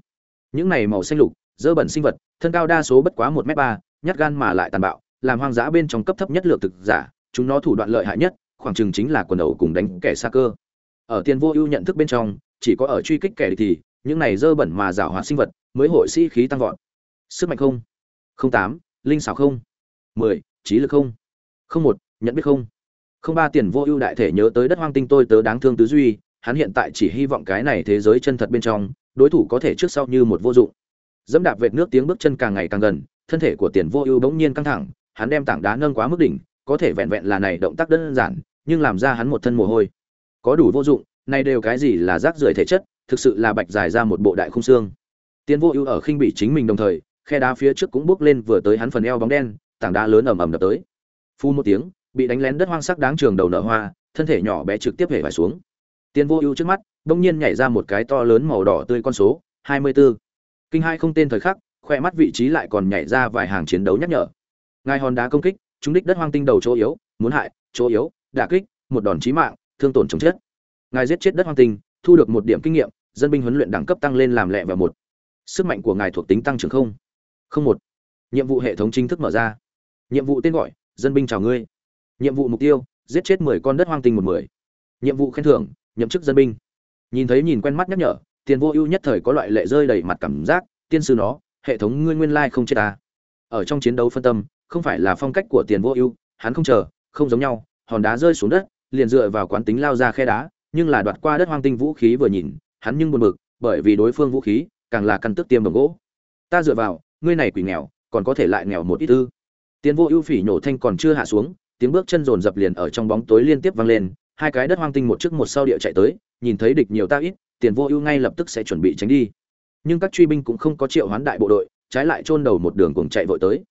Những này màu xanh lục, dơ bẩn sinh vật, thân cao đa số bất quá một m ba, nhát gan mà lại tàn bạo, làm hoang dã bên trong cấp thấp nhất lượng thực giả, chúng nó thủ đoạn lợi hại nhất, khoảng chừng chính là quần đầu cùng đánh kẻ xa cơ. Ở tiền vô ưu nhận thức bên trong, chỉ có ở truy kích kẻ thì những này dơ bẩn mà giảo hoạt sinh vật mới hội sĩ khí tăng vọt. Sức mạnh không không tám, linh xảo không, mười, trí lực không không một, nhận biết không. Không ba tiền vô ưu đại thể nhớ tới đất hoang tinh tôi tớ đáng thương tứ duy, hắn hiện tại chỉ hy vọng cái này thế giới chân thật bên trong, đối thủ có thể trước sau như một vô dụng. Dẫm đạp vệt nước tiếng bước chân càng ngày càng gần, thân thể của tiền vô ưu bỗng nhiên căng thẳng, hắn đem tảng đá nâng quá mức đỉnh, có thể vẹn vẹn là này động tác đơn giản, nhưng làm ra hắn một thân mồ hôi. Có đủ vô dụng, này đều cái gì là rác rưởi thể chất thực sự là bạch dài ra một bộ đại khung xương. Tiến vô ưu ở khinh bị chính mình đồng thời, khe đá phía trước cũng bước lên vừa tới hắn phần eo bóng đen, tảng đá lớn ầm ầm đập tới. Phun một tiếng, bị đánh lén đất hoang sắc đáng trường đầu nở hoa, thân thể nhỏ bé trực tiếp hể vải xuống. Tiến vô ưu trước mắt, bỗng nhiên nhảy ra một cái to lớn màu đỏ tươi con số, hai mươi 24. kinh hai không tên thời khắc, khoe mắt vị trí lại còn nhảy ra vài hàng chiến đấu nhắc nhở. Ngài hòn đá công kích, chúng đích đất hoang tinh đầu chỗ yếu, muốn hại, chỗ yếu, đả kích, một đòn chí mạng, thương tổn chống chết. Ngài giết chết đất hoang tinh, thu được một điểm kinh nghiệm dân binh huấn luyện đẳng cấp tăng lên làm lẹ và một. Sức mạnh của ngài thuộc tính tăng trưởng không? Không một. Nhiệm vụ hệ thống chính thức mở ra. Nhiệm vụ tên gọi, dân binh chào ngươi. Nhiệm vụ mục tiêu, giết chết mười con đất hoang tinh một mười. Nhiệm vụ khen thưởng, nhậm chức dân binh. Nhìn thấy nhìn quen mắt nhắc nhở, tiền vô ưu nhất thời có loại lệ rơi đầy mặt cảm giác, tiên sư nó, hệ thống ngươi nguyên lai không chết ta. Ở trong chiến đấu phân tâm, không phải là phong cách của tiền vô ưu, hắn không chờ, không giống nhau, hòn đá rơi xuống đất, liền dựa vào quán tính lao ra khe đá, nhưng là đoạt qua đất hoang tinh vũ khí vừa nhìn hắn nhưng buồn bực bởi vì đối phương vũ khí càng là căn tức tiêm đồng gỗ. Ta dựa vào ngươi này quỷ nghèo còn có thể lại nghèo một ít ư? Tiền vô ưu phỉ nhổ thanh còn chưa hạ xuống tiếng bước chân rồn dập liền ở trong bóng tối liên tiếp vang lên hai cái đất hoang tinh một trước một sau địa chạy tới nhìn thấy địch nhiều ta ít tiền vô ưu ngay lập tức sẽ chuẩn bị tránh đi. Nhưng các truy binh cũng không có triệu hoán đại bộ đội trái lại chôn đầu một đường cùng chạy vội tới.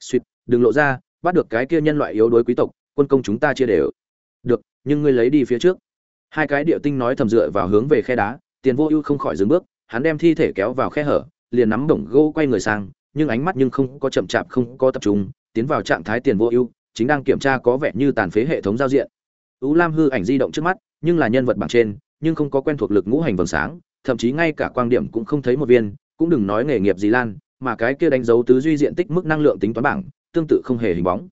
Xuyệt, đừng lộ ra bắt được cái kia nhân loại yếu đuối quý tộc quân công chúng ta chia đều. Được nhưng ngươi lấy đi phía trước. Hai cái địa tinh nói thầm dựa vào hướng về khe đá tiền vô ưu không khỏi dừng bước, hắn đem thi thể kéo vào khe hở, liền nắm đồng gỗ quay người sang, nhưng ánh mắt nhưng không có chậm chạp, không có tập trung, tiến vào trạng thái tiền vô ưu, chính đang kiểm tra có vẻ như tàn phế hệ thống giao diện. Ú lam hư ảnh di động trước mắt, nhưng là nhân vật bảng trên, nhưng không có quen thuộc lực ngũ hành vầng sáng, thậm chí ngay cả quan điểm cũng không thấy một viên, cũng đừng nói nghề nghiệp gì lan, mà cái kia đánh dấu tứ duy diện tích mức năng lượng tính toán bảng, tương tự không hề hình bóng.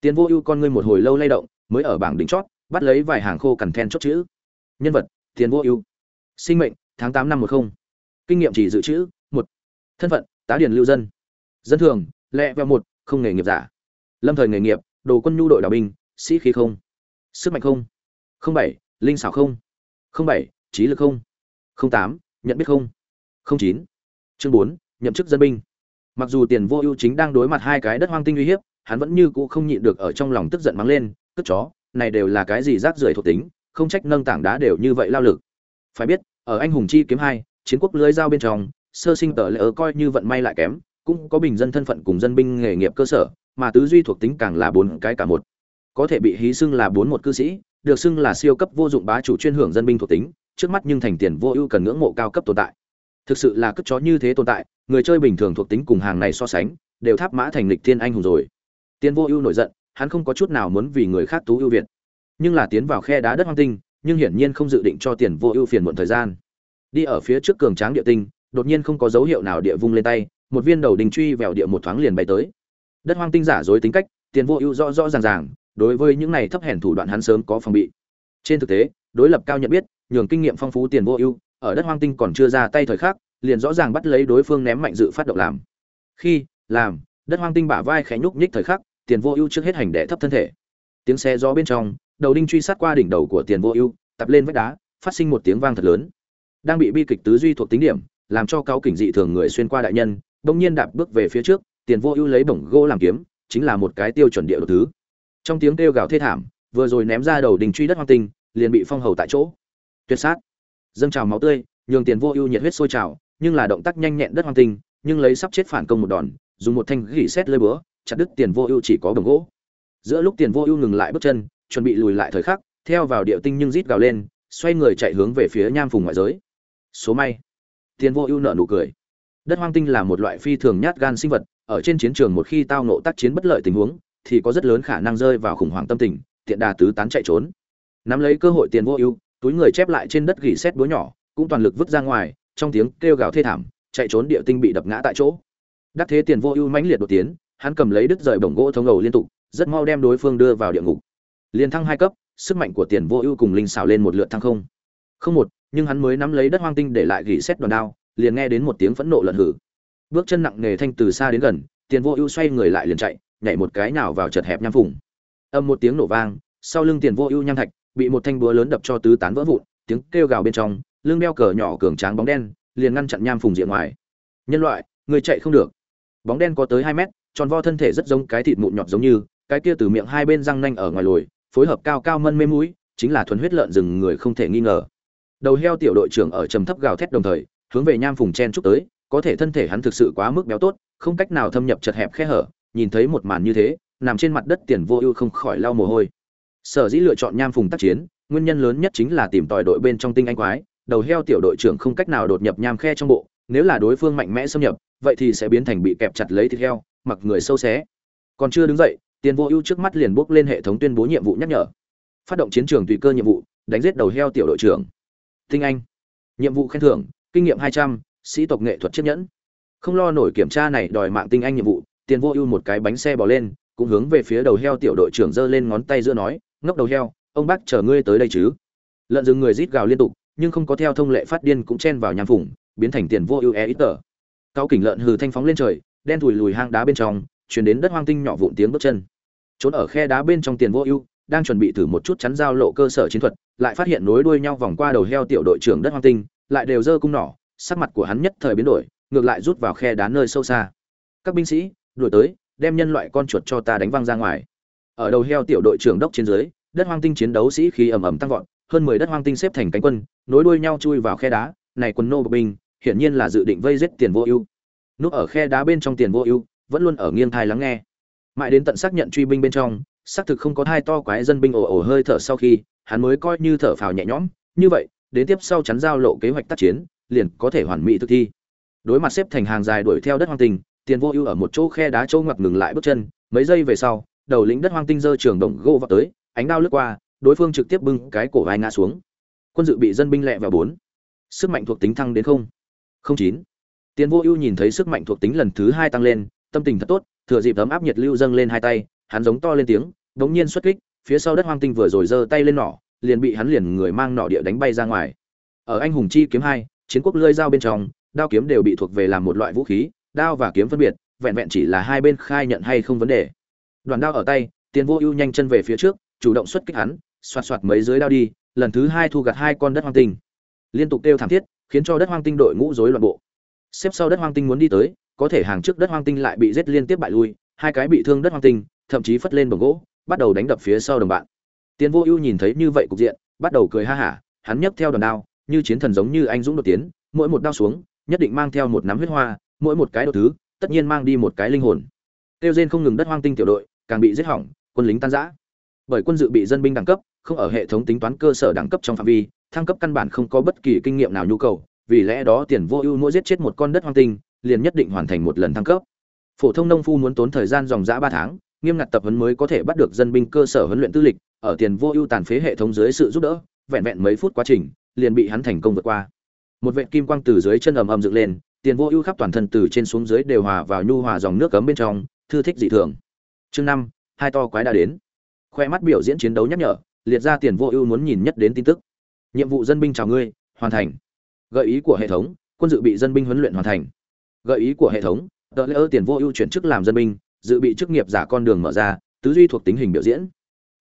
Tiền vô ưu con ngươi một hồi lâu lay động, mới ở bảng đỉnh chót, bắt lấy vài hàng khô cằn then chốt chữ. Nhân vật, tiền vô ưu sinh mệnh, tháng tám năm một không. Kinh nghiệm chỉ dự trữ, một. Thân phận, tá điền lưu dân. Dân thường, lẹ vẹo một, không nghề nghiệp giả. Lâm thời nghề nghiệp, đồ quân nhu đội đào binh, sĩ khí không. Sức mạnh không. Không bảy, linh xảo không. Không bảy, trí lực không. Không tám, nhận biết không. Không chín. Chương bốn, nhậm chức dân binh. Mặc dù tiền vô ưu chính đang đối mặt hai cái đất hoang tinh uy hiếp, hắn vẫn như cũ không nhịn được ở trong lòng tức giận mắng lên, cất chó, này đều là cái gì rác rưởi thuộc tính, không trách nâng tảng đá đều như vậy lao lực. Phải biết ở anh hùng chi kiếm hai, chiến quốc lưới giao bên trong, sơ sinh tờ lỡ coi như vận may lại kém, cũng có bình dân thân phận cùng dân binh nghề nghiệp cơ sở, mà tứ duy thuộc tính càng là bốn cái cả một. Có thể bị hí xưng là bốn một cư sĩ, được xưng là siêu cấp vô dụng bá chủ chuyên hưởng dân binh thuộc tính, trước mắt nhưng thành tiền vô ưu cần ngưỡng mộ cao cấp tồn tại. Thực sự là cất chó như thế tồn tại, người chơi bình thường thuộc tính cùng hàng này so sánh, đều tháp mã thành lịch thiên anh hùng rồi. Tiền vô ưu nổi giận, hắn không có chút nào muốn vì người khác tú ưu việt, nhưng là tiến vào khe đá đất hoang tinh nhưng hiển nhiên không dự định cho tiền vô ưu phiền muộn thời gian. Đi ở phía trước cường tráng địa tinh, đột nhiên không có dấu hiệu nào địa vung lên tay, một viên đầu đình truy vèo địa một thoáng liền bay tới. Đất hoang tinh giả dối tính cách, tiền vô ưu rõ rõ ràng ràng, đối với những này thấp hèn thủ đoạn hắn sớm có phòng bị. Trên thực tế, đối lập cao nhận biết, nhường kinh nghiệm phong phú tiền vô ưu, ở đất hoang tinh còn chưa ra tay thời khắc, liền rõ ràng bắt lấy đối phương ném mạnh dự phát động làm. Khi, làm, đất hoang tinh bả vai khẽ nhúc nhích thời khắc, tiền vô ưu trước hết hành đệ thấp thân thể. Tiếng xe gió bên trong đầu đinh truy sát qua đỉnh đầu của tiền vô ưu, tập lên vách đá, phát sinh một tiếng vang thật lớn. Đang bị bi kịch tứ duy thuộc tính điểm, làm cho cao kỉnh dị thường người xuyên qua đại nhân, bỗng nhiên đạp bước về phía trước, tiền vô ưu lấy bổng gỗ làm kiếm, chính là một cái tiêu chuẩn địa đồ thứ. Trong tiếng kêu gào thê thảm, vừa rồi ném ra đầu đình truy đất hoang tinh, liền bị phong hầu tại chỗ. Tuyệt sát. Dâng trào máu tươi, nhường tiền vô ưu nhiệt huyết sôi trào, nhưng là động tác nhanh nhẹn đất hoang tinh, nhưng lấy sắp chết phản công một đòn, dùng một thanh gỉ xét lơi búa, chặt đứt tiền vô ưu chỉ có bồng gỗ. Giữa lúc tiền vô ưu ngừng lại bước chân chuẩn bị lùi lại thời khắc, theo vào điệu tinh nhưng rít gào lên, xoay người chạy hướng về phía nham phùng ngoại giới. Số may. Tiền vô ưu nợ nụ cười. Đất hoang tinh là một loại phi thường nhát gan sinh vật, ở trên chiến trường một khi tao nộ tác chiến bất lợi tình huống, thì có rất lớn khả năng rơi vào khủng hoảng tâm tình, tiện đà tứ tán chạy trốn. Nắm lấy cơ hội tiền vô ưu, túi người chép lại trên đất gỉ xét búa nhỏ, cũng toàn lực vứt ra ngoài, trong tiếng kêu gào thê thảm, chạy trốn địa tinh bị đập ngã tại chỗ. Đắc thế tiền vô ưu mãnh liệt đột tiến, hắn cầm lấy đứt rời bổng gỗ thống ngầu liên tục, rất mau đem đối phương đưa vào địa ngục liên thăng hai cấp, sức mạnh của tiền vô ưu cùng linh xảo lên một lượt thăng không. Không một, nhưng hắn mới nắm lấy đất hoang tinh để lại gỉ xét đòn đao, liền nghe đến một tiếng phẫn nộ lận hử. Bước chân nặng nề thanh từ xa đến gần, tiền vô ưu xoay người lại liền chạy, nhảy một cái nào vào chật hẹp nham phùng. Âm một tiếng nổ vang, sau lưng tiền vô ưu nham thạch, bị một thanh búa lớn đập cho tứ tán vỡ vụn, tiếng kêu gào bên trong, lưng đeo cờ nhỏ cường tráng bóng đen, liền ngăn chặn nham phùng diện ngoài. Nhân loại, người chạy không được. Bóng đen có tới hai mét, tròn vo thân thể rất giống cái thịt mụn nhọt giống như, cái kia từ miệng hai bên răng nanh ở ngoài lồi phối hợp cao cao mân mê mũi, chính là thuần huyết lợn rừng người không thể nghi ngờ. Đầu heo tiểu đội trưởng ở trầm thấp gào thét đồng thời, hướng về nham phùng chen chúc tới, có thể thân thể hắn thực sự quá mức béo tốt, không cách nào thâm nhập chật hẹp khe hở, nhìn thấy một màn như thế, nằm trên mặt đất tiền vô ưu không khỏi lau mồ hôi. Sở dĩ lựa chọn nham phùng tác chiến, nguyên nhân lớn nhất chính là tìm tòi đội bên trong tinh anh quái, đầu heo tiểu đội trưởng không cách nào đột nhập nham khe trong bộ, nếu là đối phương mạnh mẽ xâm nhập, vậy thì sẽ biến thành bị kẹp chặt lấy thịt heo, mặc người sâu xé. Còn chưa đứng dậy tiền vô ưu trước mắt liền bước lên hệ thống tuyên bố nhiệm vụ nhắc nhở. Phát động chiến trường tùy cơ nhiệm vụ, đánh giết đầu heo tiểu đội trưởng. Tinh anh. Nhiệm vụ khen thưởng, kinh nghiệm hai trăm, sĩ tộc nghệ thuật chiếc nhẫn. Không lo nổi kiểm tra này đòi mạng tinh anh nhiệm vụ tiền vô ưu một cái bánh xe bỏ lên, cũng hướng về phía đầu heo tiểu đội trưởng giơ lên ngón tay giữa nói, ngốc đầu heo, ông bác chờ ngươi tới đây chứ. Lợn rừng người rít gào liên tục, nhưng không có theo thông lệ phát điên cũng chen vào nham phủng, biến thành tiền vô ưu e ít tờ. Cao kỉnh lợn hừ thanh phóng lên trời, đen thùi lùi hang đá bên trong chuyển đến đất hoang tinh nhỏ vụn tiếng bước chân. Trốn ở khe đá bên trong tiền vô ưu, đang chuẩn bị thử một chút chắn giao lộ cơ sở chiến thuật, lại phát hiện nối đuôi nhau vòng qua đầu heo tiểu đội trưởng đất hoang tinh, lại đều giơ cung nỏ, sắc mặt của hắn nhất thời biến đổi, ngược lại rút vào khe đá nơi sâu xa. Các binh sĩ, đuổi tới, đem nhân loại con chuột cho ta đánh văng ra ngoài. Ở đầu heo tiểu đội trưởng đốc trên dưới, đất hoang tinh chiến đấu sĩ khí ầm ầm tăng vọt, hơn mười đất hoang tinh xếp thành cánh quân, nối đuôi nhau chui vào khe đá, này quân nô bộc binh, hiển nhiên là dự định vây giết tiền vô ưu. Núp ở khe đá bên trong tiền vô ưu vẫn luôn ở nghiêng thai lắng nghe. Mãi đến tận xác nhận truy binh bên trong, xác thực không có thai to quái dân binh ồ ồ hơi thở sau khi, hắn mới coi như thở phào nhẹ nhõm. Như vậy, đến tiếp sau chắn giao lộ kế hoạch tác chiến, liền có thể hoàn mỹ thực thi. Đối mặt xếp thành hàng dài đuổi theo đất hoang tinh, tiền vô ưu ở một chỗ khe đá chỗ ngoặt ngừng lại bước chân. Mấy giây về sau, đầu lĩnh đất hoang tinh giơ trường động gỗ vào tới, ánh đao lướt qua, đối phương trực tiếp bưng cái cổ vai ngã xuống. Quân dự bị dân binh lẹ vào bốn. Sức mạnh thuộc tính thăng đến không. Không chín. Tiền vô ưu nhìn thấy sức mạnh thuộc tính lần thứ hai tăng lên tâm tình thật tốt, thừa dịp ấm áp nhiệt lưu dâng lên hai tay, hắn giống to lên tiếng đống nhiên xuất kích, phía sau đất hoang tinh vừa rồi giơ tay lên nỏ, liền bị hắn liền người mang nỏ địa đánh bay ra ngoài. Ở anh hùng chi kiếm hai, chiến quốc lơi dao bên trong, đao kiếm đều bị thuộc về làm một loại vũ khí, đao và kiếm phân biệt, vẹn vẹn chỉ là hai bên khai nhận hay không vấn đề. Đoàn đao ở tay, tiền vô ưu nhanh chân về phía trước, chủ động xuất kích hắn, xoạt xoạt mấy dưới đao đi, lần thứ hai thu gặt hai con đất hoang tinh. Liên tục kêu thảm thiết, khiến cho đất hoang tinh đội ngũ rối loạn bộ xếp sau đất hoang tinh muốn đi tới, có thể hàng trước đất hoang tinh lại bị giết liên tiếp bại lui, hai cái bị thương đất hoang tinh, thậm chí phất lên bồng gỗ, bắt đầu đánh đập phía sau đồng bạn. Tiến vô ưu nhìn thấy như vậy cục diện, bắt đầu cười ha hả, hắn nhấc theo đòn đao, như chiến thần giống như anh dũng đột tiến, mỗi một đao xuống, nhất định mang theo một nắm huyết hoa, mỗi một cái đột thứ, tất nhiên mang đi một cái linh hồn. Tiêu diên không ngừng đất hoang tinh tiểu đội, càng bị giết hỏng, quân lính tan rã. Bởi quân dự bị dân binh đẳng cấp, không ở hệ thống tính toán cơ sở đẳng cấp trong phạm vi, thăng cấp căn bản không có bất kỳ kinh nghiệm nào nhu cầu vì lẽ đó tiền vô ưu mỗi giết chết một con đất hoang tinh, liền nhất định hoàn thành một lần thăng cấp. Phổ thông nông phu muốn tốn thời gian dòng dã ba tháng, nghiêm ngặt tập huấn mới có thể bắt được dân binh cơ sở huấn luyện tư lịch, ở tiền vô ưu tàn phế hệ thống dưới sự giúp đỡ, vẹn vẹn mấy phút quá trình, liền bị hắn thành công vượt qua. Một vệt kim quang từ dưới chân ầm ầm dựng lên, tiền vô ưu khắp toàn thân từ trên xuống dưới đều hòa vào nhu hòa dòng nước cấm bên trong, thư thích dị thường. Chương năm, hai to quái đã đến. Khoe mắt biểu diễn chiến đấu nhắc nhở, liệt ra tiền vô ưu muốn nhìn nhất đến tin tức. Nhiệm vụ dân binh chào ngươi, hoàn thành gợi ý của hệ thống, quân dự bị dân binh huấn luyện hoàn thành. Gợi ý của hệ thống, tờ lễ ơ tiền vô ưu chuyển chức làm dân binh, dự bị chức nghiệp giả con đường mở ra, tứ duy thuộc tính hình biểu diễn.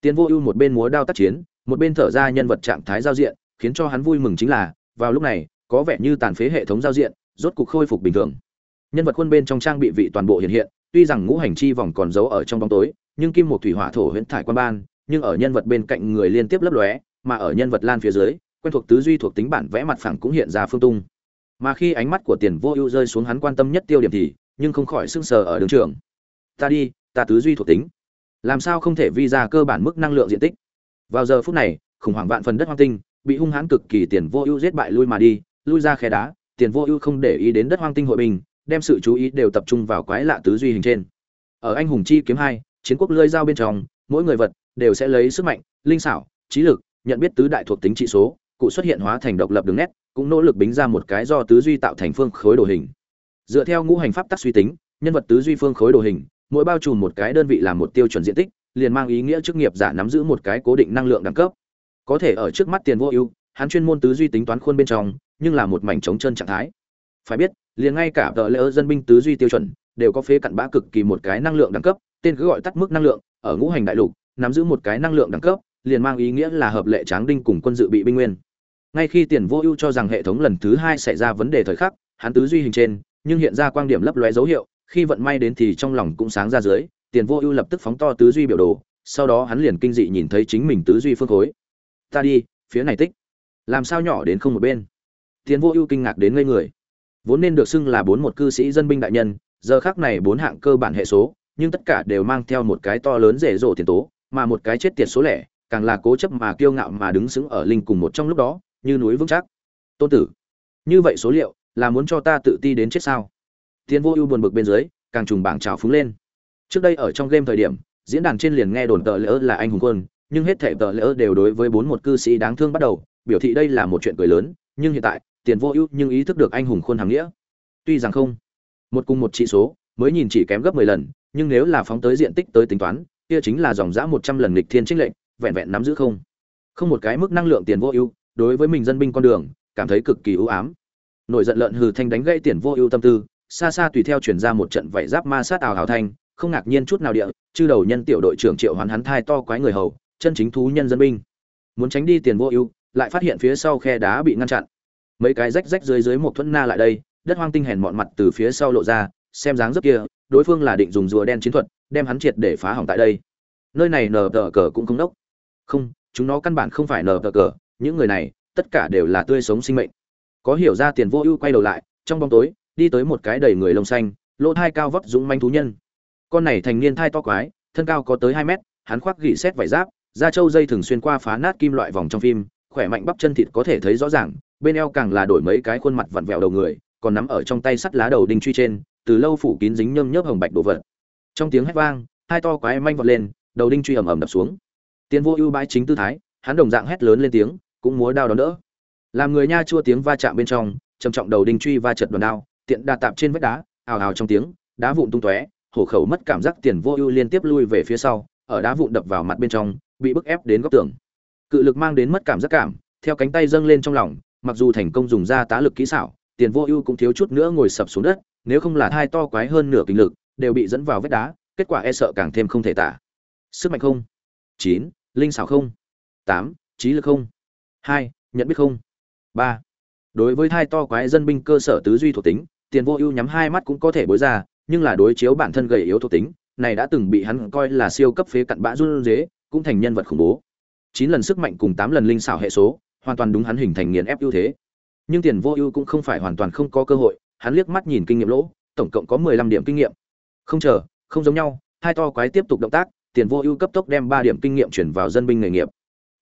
Tiền vô ưu một bên múa đao tác chiến, một bên thở ra nhân vật trạng thái giao diện, khiến cho hắn vui mừng chính là, vào lúc này, có vẻ như tàn phế hệ thống giao diện, rốt cục khôi phục bình thường. Nhân vật quân bên trong trang bị vị toàn bộ hiện hiện, tuy rằng ngũ hành chi vòng còn giấu ở trong bóng tối, nhưng kim một thủy hỏa thổ huyễn thải quan ban, nhưng ở nhân vật bên cạnh người liên tiếp lấp lóe, mà ở nhân vật lan phía dưới quen thuộc tứ duy thuộc tính bản vẽ mặt phẳng cũng hiện ra phương tung. Mà khi ánh mắt của tiền vô ưu rơi xuống hắn quan tâm nhất tiêu điểm thì, nhưng không khỏi sưng sờ ở đường trường. Ta đi, ta tứ duy thuộc tính. Làm sao không thể vi ra cơ bản mức năng lượng diện tích? Vào giờ phút này, khủng hoảng vạn phần đất hoang tinh, bị hung hãn cực kỳ tiền vô ưu giết bại lui mà đi, lui ra khe đá, tiền vô ưu không để ý đến đất hoang tinh hội bình, đem sự chú ý đều tập trung vào quái lạ tứ duy hình trên. Ở anh hùng chi kiếm hai, chiến quốc lơi dao bên trong, mỗi người vật đều sẽ lấy sức mạnh, linh xảo, trí lực, nhận biết tứ đại thuộc tính trị số cụ xuất hiện hóa thành độc lập đường nét, cũng nỗ lực bính ra một cái do tứ duy tạo thành phương khối đồ hình. Dựa theo ngũ hành pháp tắc suy tính, nhân vật tứ duy phương khối đồ hình, mỗi bao trùm một cái đơn vị làm một tiêu chuẩn diện tích, liền mang ý nghĩa chức nghiệp giả nắm giữ một cái cố định năng lượng đẳng cấp. Có thể ở trước mắt tiền vô ưu, hắn chuyên môn tứ duy tính toán khuôn bên trong, nhưng là một mảnh trống chân trạng thái. Phải biết, liền ngay cả tờ lễ dân binh tứ duy tiêu chuẩn, đều có phế cặn bã cực kỳ một cái năng lượng đẳng cấp, tên cứ gọi tắt mức năng lượng, ở ngũ hành đại lục, nắm giữ một cái năng lượng đẳng cấp, liền mang ý nghĩa là hợp lệ tráng đinh cùng quân dự bị binh nguyên ngay khi tiền vô ưu cho rằng hệ thống lần thứ hai xảy ra vấn đề thời khắc, hắn tứ duy hình trên, nhưng hiện ra quan điểm lấp lóe dấu hiệu, khi vận may đến thì trong lòng cũng sáng ra dưới, tiền vô ưu lập tức phóng to tứ duy biểu đồ, sau đó hắn liền kinh dị nhìn thấy chính mình tứ duy phương khối. Ta đi, phía này tích. Làm sao nhỏ đến không một bên? Tiền vô ưu kinh ngạc đến ngây người. Vốn nên được xưng là bốn một cư sĩ dân binh đại nhân, giờ khác này bốn hạng cơ bản hệ số, nhưng tất cả đều mang theo một cái to lớn rể rộ tiền tố, mà một cái chết tiệt số lẻ, càng là cố chấp mà kiêu ngạo mà đứng sững ở linh cùng một trong lúc đó như núi vững chắc. Tôn tử, như vậy số liệu là muốn cho ta tự ti đến chết sao? Tiến vô ưu buồn bực bên dưới, càng trùng bảng trào phúng lên. Trước đây ở trong game thời điểm, diễn đàn trên liền nghe đồn tờ lỡ là anh hùng quân, nhưng hết thể tờ lỡ đều đối với bốn một cư sĩ đáng thương bắt đầu, biểu thị đây là một chuyện cười lớn, nhưng hiện tại tiền vô ưu nhưng ý thức được anh hùng khuôn hàng nghĩa. Tuy rằng không, một cùng một trị số, mới nhìn chỉ kém gấp mười lần, nhưng nếu là phóng tới diện tích tới tính toán, kia chính là dòng giã một trăm lần nghịch thiên trích lệnh vẹn vẹn nắm giữ không. Không một cái mức năng lượng tiền vô ưu đối với mình dân binh con đường, cảm thấy cực kỳ ưu ám. Nổi giận lợn hừ thanh đánh gây tiền vô ưu tâm tư, xa xa tùy theo chuyển ra một trận vảy giáp ma sát ảo hào thanh, không ngạc nhiên chút nào địa, chư đầu nhân tiểu đội trưởng triệu hoán hắn thai to quái người hầu, chân chính thú nhân dân binh. Muốn tránh đi tiền vô ưu, lại phát hiện phía sau khe đá bị ngăn chặn. Mấy cái rách rách dưới dưới một thuẫn na lại đây, đất hoang tinh hèn mọn mặt từ phía sau lộ ra, xem dáng dấp kia, đối phương là định dùng rùa đen chiến thuật, đem hắn triệt để phá hỏng tại đây. Nơi này nờ tờ cờ cũng không đốc. Không, chúng nó căn bản không phải nờ tờ cờ những người này, tất cả đều là tươi sống sinh mệnh. Có hiểu ra tiền vô ưu quay đầu lại, trong bóng tối, đi tới một cái đầy người lông xanh, lỗ thai cao vóc dũng manh thú nhân. Con này thành niên thai to quái, thân cao có tới hai mét, hắn khoác gỉ xét vải giáp, da trâu dây thường xuyên qua phá nát kim loại vòng trong phim, khỏe mạnh bắp chân thịt có thể thấy rõ ràng, bên eo càng là đổi mấy cái khuôn mặt vặn vẹo đầu người, còn nắm ở trong tay sắt lá đầu đinh truy trên, từ lâu phủ kín dính nhơm nhớp hồng bạch đồ vật. Trong tiếng hét vang hai to quái manh vọt lên, đầu đinh truy ầm ầm đập xuống. Tiền vô ưu bãi chính tư thái, hắn đồng dạng hét lớn lên tiếng cũng múa đao đón đỡ. Làm người nha chua tiếng va chạm bên trong, trầm trọng đầu đinh truy va chật đòn đao, tiện đà tạm trên vách đá, ào ào trong tiếng, đá vụn tung tóe, hổ khẩu mất cảm giác tiền vô ưu liên tiếp lui về phía sau, ở đá vụn đập vào mặt bên trong, bị bức ép đến góc tường. Cự lực mang đến mất cảm giác cảm, theo cánh tay dâng lên trong lòng, mặc dù thành công dùng ra tá lực kỹ xảo, tiền vô ưu cũng thiếu chút nữa ngồi sập xuống đất, nếu không là hai to quái hơn nửa kinh lực, đều bị dẫn vào vách đá, kết quả e sợ càng thêm không thể tả. Sức mạnh không, chín, linh xảo không, tám, trí lực không hai, nhận biết không? Ba, đối với thai to quái dân binh cơ sở tứ duy thuộc tính, tiền vô ưu nhắm hai mắt cũng có thể bối ra, nhưng là đối chiếu bản thân gầy yếu thuộc tính, này đã từng bị hắn coi là siêu cấp phế cặn bã run dế cũng thành nhân vật khủng bố. Chín lần sức mạnh cùng tám lần linh xảo hệ số, hoàn toàn đúng hắn hình thành nghiền ép ưu thế. Nhưng tiền vô ưu cũng không phải hoàn toàn không có cơ hội, hắn liếc mắt nhìn kinh nghiệm lỗ, tổng cộng có mười lăm điểm kinh nghiệm. Không chờ, không giống nhau, hai to quái tiếp tục động tác, tiền vô ưu cấp tốc đem ba điểm kinh nghiệm chuyển vào dân binh nghề nghiệp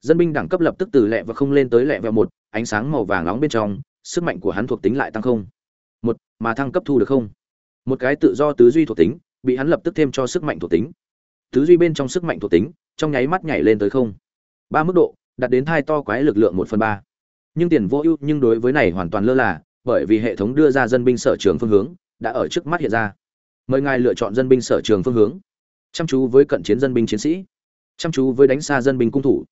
dân binh đẳng cấp lập tức từ lẹ và không lên tới lẹ và một, ánh sáng màu vàng nóng bên trong, sức mạnh của hắn thuộc tính lại tăng không. Một, mà thăng cấp thu được không? Một cái tự do tứ duy thuộc tính, bị hắn lập tức thêm cho sức mạnh thuộc tính. Tứ duy bên trong sức mạnh thuộc tính, trong nháy mắt nhảy lên tới không. Ba mức độ, đạt đến thai to quái lực lượng một phần ba. Nhưng tiền vô ưu, nhưng đối với này hoàn toàn lơ là, bởi vì hệ thống đưa ra dân binh sở trường phương hướng, đã ở trước mắt hiện ra. Mời ngài lựa chọn dân binh sở trường phương hướng. Chăm chú với cận chiến dân binh chiến sĩ. Chăm chú với đánh xa dân binh cung thủ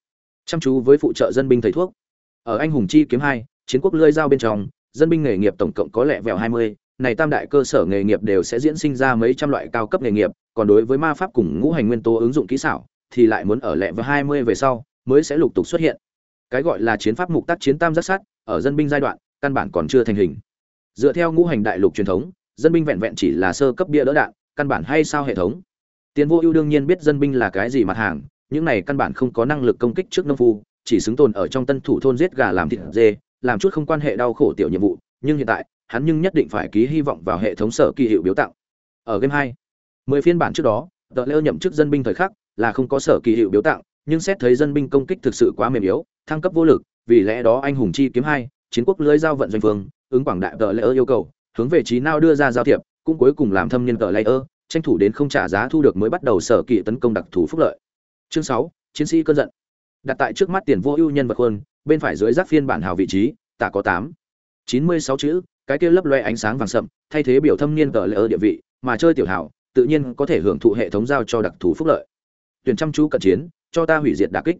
chăm chú với phụ trợ dân binh thầy thuốc. Ở anh hùng chi kiếm hai, chiến quốc lơi dao bên trong, dân binh nghề nghiệp tổng cộng có lẽ vẹo hai mươi, này tam đại cơ sở nghề nghiệp đều sẽ diễn sinh ra mấy trăm loại cao cấp nghề nghiệp, còn đối với ma pháp cùng ngũ hành nguyên tố ứng dụng kỹ xảo, thì lại muốn ở lẹ vẹo hai mươi về sau, mới sẽ lục tục xuất hiện. Cái gọi là chiến pháp mục tác chiến tam giác sát, ở dân binh giai đoạn, căn bản còn chưa thành hình. Dựa theo ngũ hành đại lục truyền thống, dân binh vẹn vẹn chỉ là sơ cấp bia đỡ đạn, căn bản hay sao hệ thống. Tiến vô ưu đương nhiên biết dân binh là cái gì mặt hàng những này căn bản không có năng lực công kích trước nông phu, chỉ xứng tồn ở trong tân thủ thôn giết gà làm thịt dê, làm chút không quan hệ đau khổ tiểu nhiệm vụ, nhưng hiện tại, hắn nhưng nhất định phải ký hy vọng vào hệ thống sở kỳ hiệu biếu tặng. Ở game hai, mười phiên bản trước đó, tờ lêu nhậm chức dân binh thời khắc là không có sở kỳ hiệu biếu tặng, nhưng xét thấy dân binh công kích thực sự quá mềm yếu, thăng cấp vô lực, vì lẽ đó anh hùng chi kiếm hai, chiến quốc lưới giao vận doanh phương ứng quảng đại tờ lêu yêu cầu, hướng về trí nào đưa ra giao thiệp, cũng cuối cùng làm thâm niên tờ lêu tranh thủ đến không trả giá thu được mới bắt đầu sở kỳ tấn công đặc thù phúc lợi chương sáu, chiến sĩ cơn giận. Đặt tại trước mắt tiền vô ưu nhân vật quân bên phải dưới giáp phiên bản hào vị trí, tả có tám. Chín mươi sáu chữ, cái kia lấp loe ánh sáng vàng sậm, thay thế biểu thâm niên tờ lệ địa vị, mà chơi tiểu hảo, tự nhiên có thể hưởng thụ hệ thống giao cho đặc thù phúc lợi. Tuyển chăm chú cận chiến, cho ta hủy diệt đả kích.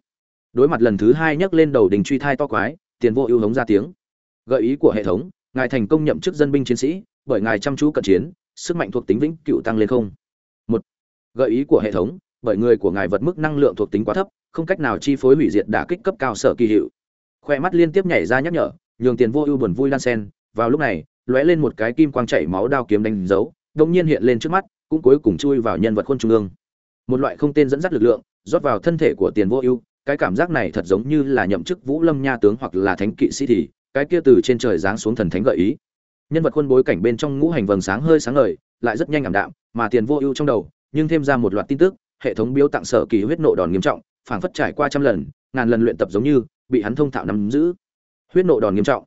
Đối mặt lần thứ hai nhấc lên đầu đình truy thai to quái, tiền vô ưu hống ra tiếng. Gợi ý của hệ thống, ngài thành công nhậm chức dân binh chiến sĩ, bởi ngài chăm chú cận chiến, sức mạnh thuộc tính vĩnh cựu tăng lên không. Một, gợi ý của hệ thống bởi người của ngài vật mức năng lượng thuộc tính quá thấp, không cách nào chi phối hủy diệt đả kích cấp cao sở kỳ hiệu. Khoe mắt liên tiếp nhảy ra nhắc nhở, nhường tiền vô ưu buồn vui lan sen vào lúc này, lóe lên một cái kim quang chảy máu đao kiếm đánh dấu đông nhiên hiện lên trước mắt, cũng cuối cùng chui vào nhân vật khuôn trung ương. Một loại không tên dẫn dắt lực lượng, rót vào thân thể của tiền vô ưu, cái cảm giác này thật giống như là nhậm chức vũ lâm nha tướng hoặc là thánh kỵ sĩ thì, cái kia từ trên trời giáng xuống thần thánh gợi ý. Nhân vật khuôn bối cảnh bên trong ngũ hành vầng sáng hơi sáng ngời, lại rất nhanh ảm đạm, mà tiền vô ưu trong đầu, nhưng thêm ra một loạt tin tức hệ thống biếu tặng sở kỳ huyết nộ đòn nghiêm trọng, phảng phất trải qua trăm lần, ngàn lần luyện tập giống như, bị hắn thông thạo nắm giữ. Huyết nộ đòn nghiêm trọng.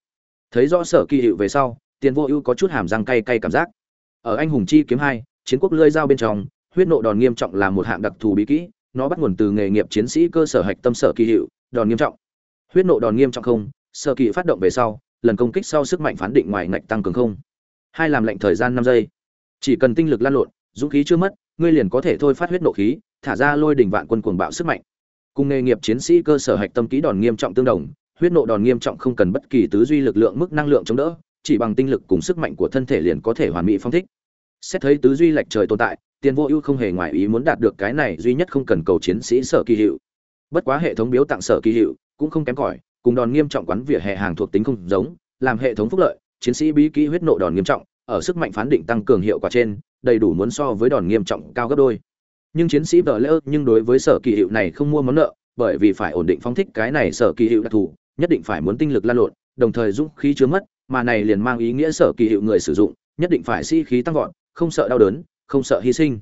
Thấy rõ sở kỳ hiệu về sau, tiền vô ưu có chút hàm răng cay cay cảm giác. Ở anh hùng chi kiếm hai, chiến quốc lơi dao bên trong, huyết nộ đòn nghiêm trọng là một hạng đặc thù bí kỹ, nó bắt nguồn từ nghề nghiệp chiến sĩ cơ sở hạch tâm sở kỳ hiệu, đòn nghiêm trọng. Huyết nộ đòn nghiêm trọng không, sở kỳ phát động về sau, lần công kích sau sức mạnh phán định ngoài ngạch tăng cường không. Hai làm lệnh thời gian năm giây. Chỉ cần tinh lực lan lộn, dũng khí chưa mất ngươi liền có thể thôi phát huyết nộ khí, thả ra lôi đỉnh vạn quân cuồng bạo sức mạnh. Cùng nghề nghiệp chiến sĩ cơ sở hạch tâm kỹ đòn nghiêm trọng tương đồng, huyết nộ đòn nghiêm trọng không cần bất kỳ tứ duy lực lượng mức năng lượng chống đỡ, chỉ bằng tinh lực cùng sức mạnh của thân thể liền có thể hoàn mỹ phong thích. Xét thấy tứ duy lệch trời tồn tại, tiền vô ưu không hề ngoài ý muốn đạt được cái này duy nhất không cần cầu chiến sĩ sở kỳ hiệu bất quá hệ thống biếu tặng sở kỳ hiệu cũng không kém cỏi, cùng đòn nghiêm trọng quán vỉa hè hàng thuộc tính không giống, làm hệ thống phúc lợi, chiến sĩ bí kỹ huyết nộ đòn nghiêm trọng, ở sức mạnh phán định tăng cường hiệu quả trên đầy đủ muốn so với đòn nghiêm trọng cao gấp đôi. Nhưng chiến sĩ vợ lỡ nhưng đối với sở kỳ hiệu này không mua món nợ, bởi vì phải ổn định phong thích cái này sở kỳ hiệu đặc thù, nhất định phải muốn tinh lực lan lộn, đồng thời dũng khí chứa mất, mà này liền mang ý nghĩa sở kỳ hiệu người sử dụng, nhất định phải sĩ khí tăng vọt, không sợ đau đớn, không sợ hy sinh.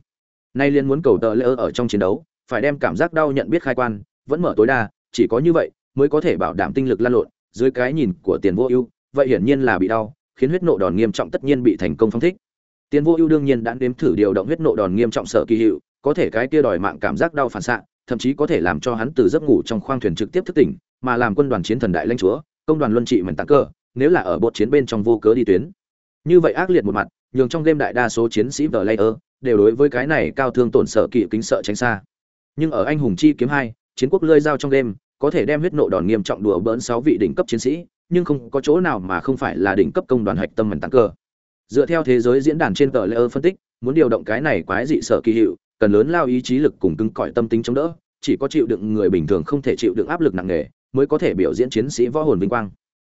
Nay liền muốn cầu tờ lỡ ở trong chiến đấu, phải đem cảm giác đau nhận biết khai quan, vẫn mở tối đa, chỉ có như vậy mới có thể bảo đảm tinh lực lan lộn, dưới cái nhìn của tiền vô ưu, vậy hiển nhiên là bị đau, khiến huyết nộ đòn nghiêm trọng tất nhiên bị thành công phong thích tiền vô ưu đương nhiên đã đếm thử điều động huyết nộ đòn nghiêm trọng sở kỳ hiệu, có thể cái kia đòi mạng cảm giác đau phản xạ, thậm chí có thể làm cho hắn từ giấc ngủ trong khoang thuyền trực tiếp thức tỉnh, mà làm quân đoàn chiến thần đại lãnh chúa, công đoàn luân trị mẩn tặng cơ, nếu là ở bộ chiến bên trong vô cớ đi tuyến. Như vậy ác liệt một mặt, nhường trong game đại đa số chiến sĩ vờ layer đều đối với cái này cao thương tổn sợ kỵ kính sợ tránh xa. Nhưng ở anh hùng chi kiếm hai, chiến quốc lơi giao trong game có thể đem huyết nộ đòn nghiêm trọng đùa bỡn sáu vị đỉnh cấp chiến sĩ, nhưng không có chỗ nào mà không phải là đỉnh cấp công đoàn hạch tâm mẩn tặng cơ dựa theo thế giới diễn đàn trên tờ layer phân tích, muốn điều động cái này quái dị sợ kỳ hiệu, cần lớn lao ý chí lực cùng cứng cỏi tâm tính chống đỡ, chỉ có chịu đựng người bình thường không thể chịu đựng áp lực nặng nề, mới có thể biểu diễn chiến sĩ võ hồn vinh quang.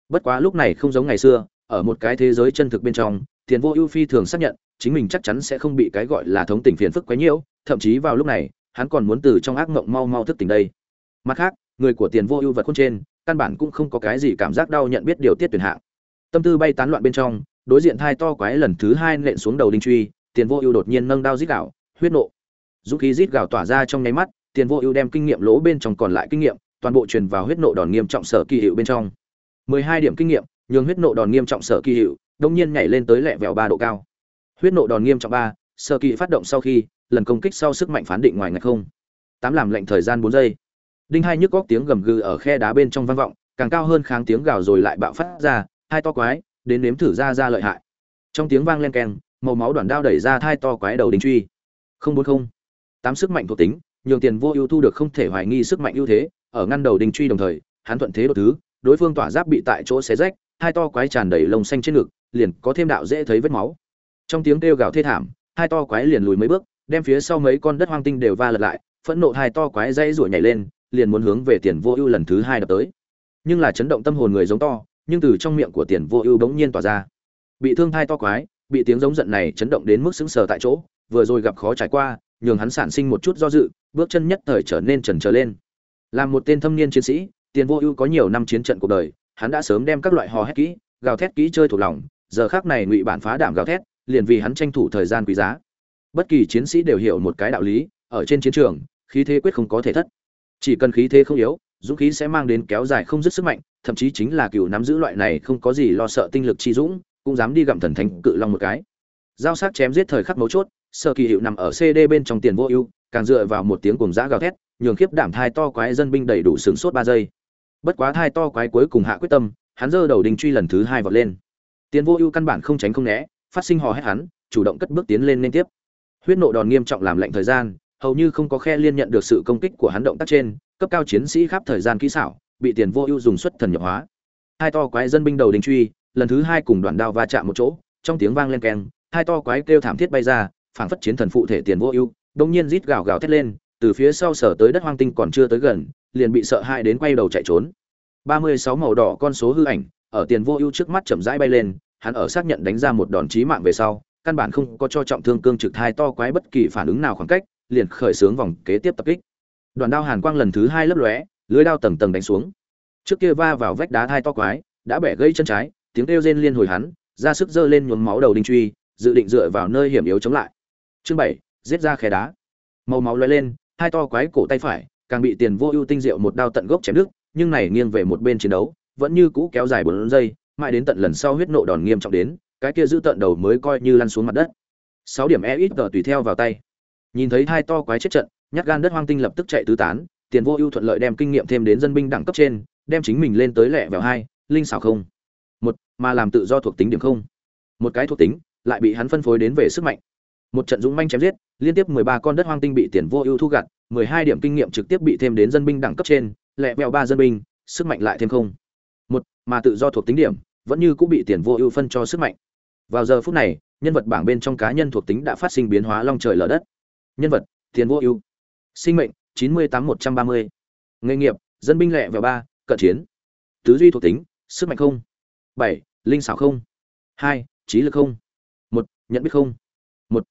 Bất quá lúc này không giống ngày xưa, ở một cái thế giới chân thực bên trong, tiền vô ưu phi thường xác nhận, chính mình chắc chắn sẽ không bị cái gọi là thống tình phiền phức quấy nhiễu, thậm chí vào lúc này, hắn còn muốn từ trong ác mộng mau mau thức tỉnh đây. Mặt khác, người của tiền vô ưu vật khôn trên, căn bản cũng không có cái gì cảm giác đau nhận biết điều tiết tuyển hạng. Tâm tư bay tán loạn bên trong đối diện thai to quái lần thứ hai nện xuống đầu đinh truy, tiền vô ưu đột nhiên nâng đao rít gạo huyết nộ. Dũng khí rít gạo tỏa ra trong nháy mắt, tiền vô ưu đem kinh nghiệm lỗ bên trong còn lại kinh nghiệm, toàn bộ truyền vào huyết nộ đòn nghiêm trọng sở kỳ hiệu bên trong. 12 điểm kinh nghiệm, nhường huyết nộ đòn nghiêm trọng sở kỳ hiệu, đông nhiên nhảy lên tới lẹ vẹo ba độ cao. Huyết nộ đòn nghiêm trọng ba, sở kỳ phát động sau khi, lần công kích sau sức mạnh phán định ngoài ngạch không. Tám làm lệnh thời gian bốn giây. Đinh hai nhức góc tiếng gầm gừ ở khe đá bên trong vang vọng, càng cao hơn kháng tiếng gào rồi lại bạo phát ra, hai to quái đến nếm thử ra ra lợi hại. Trong tiếng vang len keng, màu máu đoạn đao đẩy ra thai to quái đầu đình truy. Không bốn không. Tám sức mạnh thuộc tính, nhường tiền vô ưu thu được không thể hoài nghi sức mạnh ưu thế, ở ngăn đầu đình truy đồng thời, hắn thuận thế đột thứ, đối phương tỏa giáp bị tại chỗ xé rách, hai to quái tràn đầy lông xanh trên ngực, liền có thêm đạo dễ thấy vết máu. Trong tiếng kêu gào thê thảm, hai to quái liền lùi mấy bước, đem phía sau mấy con đất hoang tinh đều va lật lại, phẫn nộ hai to quái dây rủa nhảy lên, liền muốn hướng về tiền vô ưu lần thứ hai đập tới. Nhưng là chấn động tâm hồn người giống to nhưng từ trong miệng của tiền vô ưu bỗng nhiên tỏa ra. Bị thương thai to quái, bị tiếng giống giận này chấn động đến mức sững sờ tại chỗ, vừa rồi gặp khó trải qua, nhường hắn sản sinh một chút do dự, bước chân nhất thời trở nên trần trở lên. Làm một tên thâm niên chiến sĩ, tiền vô ưu có nhiều năm chiến trận cuộc đời, hắn đã sớm đem các loại hò hét kỹ, gào thét kỹ chơi thuộc lòng giờ khác này ngụy bản phá đảm gào thét, liền vì hắn tranh thủ thời gian quý giá. Bất kỳ chiến sĩ đều hiểu một cái đạo lý, ở trên chiến trường, khí thế quyết không có thể thất. Chỉ cần khí thế không yếu, dũng khí sẽ mang đến kéo dài không dứt sức mạnh thậm chí chính là cựu nắm giữ loại này không có gì lo sợ tinh lực chi dũng, cũng dám đi gặm thần thánh cự long một cái. Giao sát chém giết thời khắc mấu chốt sơ kỳ hiệu nằm ở cd bên trong tiền vô ưu, càng dựa vào một tiếng cùng giã gào thét, nhường khiếp đảm thai to quái dân binh đầy đủ sướng sốt ba giây. Bất quá thai to quái cuối cùng hạ quyết tâm, hắn giơ đầu đình truy lần thứ hai vọt lên. Tiền vô ưu căn bản không tránh không né, phát sinh hò hét hắn, chủ động cất bước tiến lên liên tiếp. Huyết nộ đòn nghiêm trọng làm lệnh thời gian, hầu như không có khe liên nhận được sự công kích của hắn động tác trên, cấp cao chiến sĩ khắp thời gian kỹ xảo bị tiền vô ưu dùng xuất thần nhập hóa. Hai to quái dân binh đầu đình truy, lần thứ hai cùng đoàn đao va chạm một chỗ, trong tiếng vang lên keng, hai to quái kêu thảm thiết bay ra, phảng phất chiến thần phụ thể tiền vô ưu đông nhiên rít gào gào thét lên, từ phía sau sở tới đất hoang tinh còn chưa tới gần, liền bị sợ hãi đến quay đầu chạy trốn. Ba mươi sáu màu đỏ con số hư ảnh, ở tiền vô ưu trước mắt chậm rãi bay lên, hắn ở xác nhận đánh ra một đòn chí mạng về sau, căn bản không có cho trọng thương cương trực hai to quái bất kỳ phản ứng nào khoảng cách, liền khởi xướng vòng kế tiếp tập kích. Đoàn đao hàn quang lần thứ hai lấp lóe lưới đao tầng tầng đánh xuống. Trước kia va vào vách đá hai to quái, đã bẻ gãy chân trái, tiếng kêu rên liên hồi hắn, ra sức giơ lên nhuốm máu đầu đinh truy, dự định dựa vào nơi hiểm yếu chống lại. Chương bảy, giết ra khe đá. Màu máu lóe lên, hai to quái cổ tay phải, càng bị tiền vô ưu tinh diệu một đao tận gốc chém đứt, nhưng này nghiêng về một bên chiến đấu, vẫn như cũ kéo dài bốn giây, mãi đến tận lần sau huyết nộ đòn nghiêm trọng đến, cái kia giữ tận đầu mới coi như lăn xuống mặt đất. Sáu điểm e ít tùy theo vào tay. Nhìn thấy hai to quái chết trận, nhát gan đất hoang tinh lập tức chạy tứ tán tiền vô ưu thuận lợi đem kinh nghiệm thêm đến dân binh đẳng cấp trên, đem chính mình lên tới lẹ vào hai, linh xảo không. Một, mà làm tự do thuộc tính điểm không. Một cái thuộc tính, lại bị hắn phân phối đến về sức mạnh. Một trận dũng manh chém giết, liên tiếp mười ba con đất hoang tinh bị tiền vô ưu thu gặt, mười hai điểm kinh nghiệm trực tiếp bị thêm đến dân binh đẳng cấp trên lẹ vẹo ba dân binh, sức mạnh lại thêm không. Một, mà tự do thuộc tính điểm, vẫn như cũng bị tiền vô ưu phân cho sức mạnh. Vào giờ phút này, nhân vật bảng bên trong cá nhân thuộc tính đã phát sinh biến hóa long trời lở đất. Nhân vật, tiền vô ưu. Sinh mệnh chín mươi tám một trăm ba mươi. Nghề nghiệp, dân binh lẹ vào ba, cận chiến. Tứ duy thuộc tính, sức mạnh không. Bảy, linh xảo không. Hai, trí lực không. Một, nhận biết không. Một,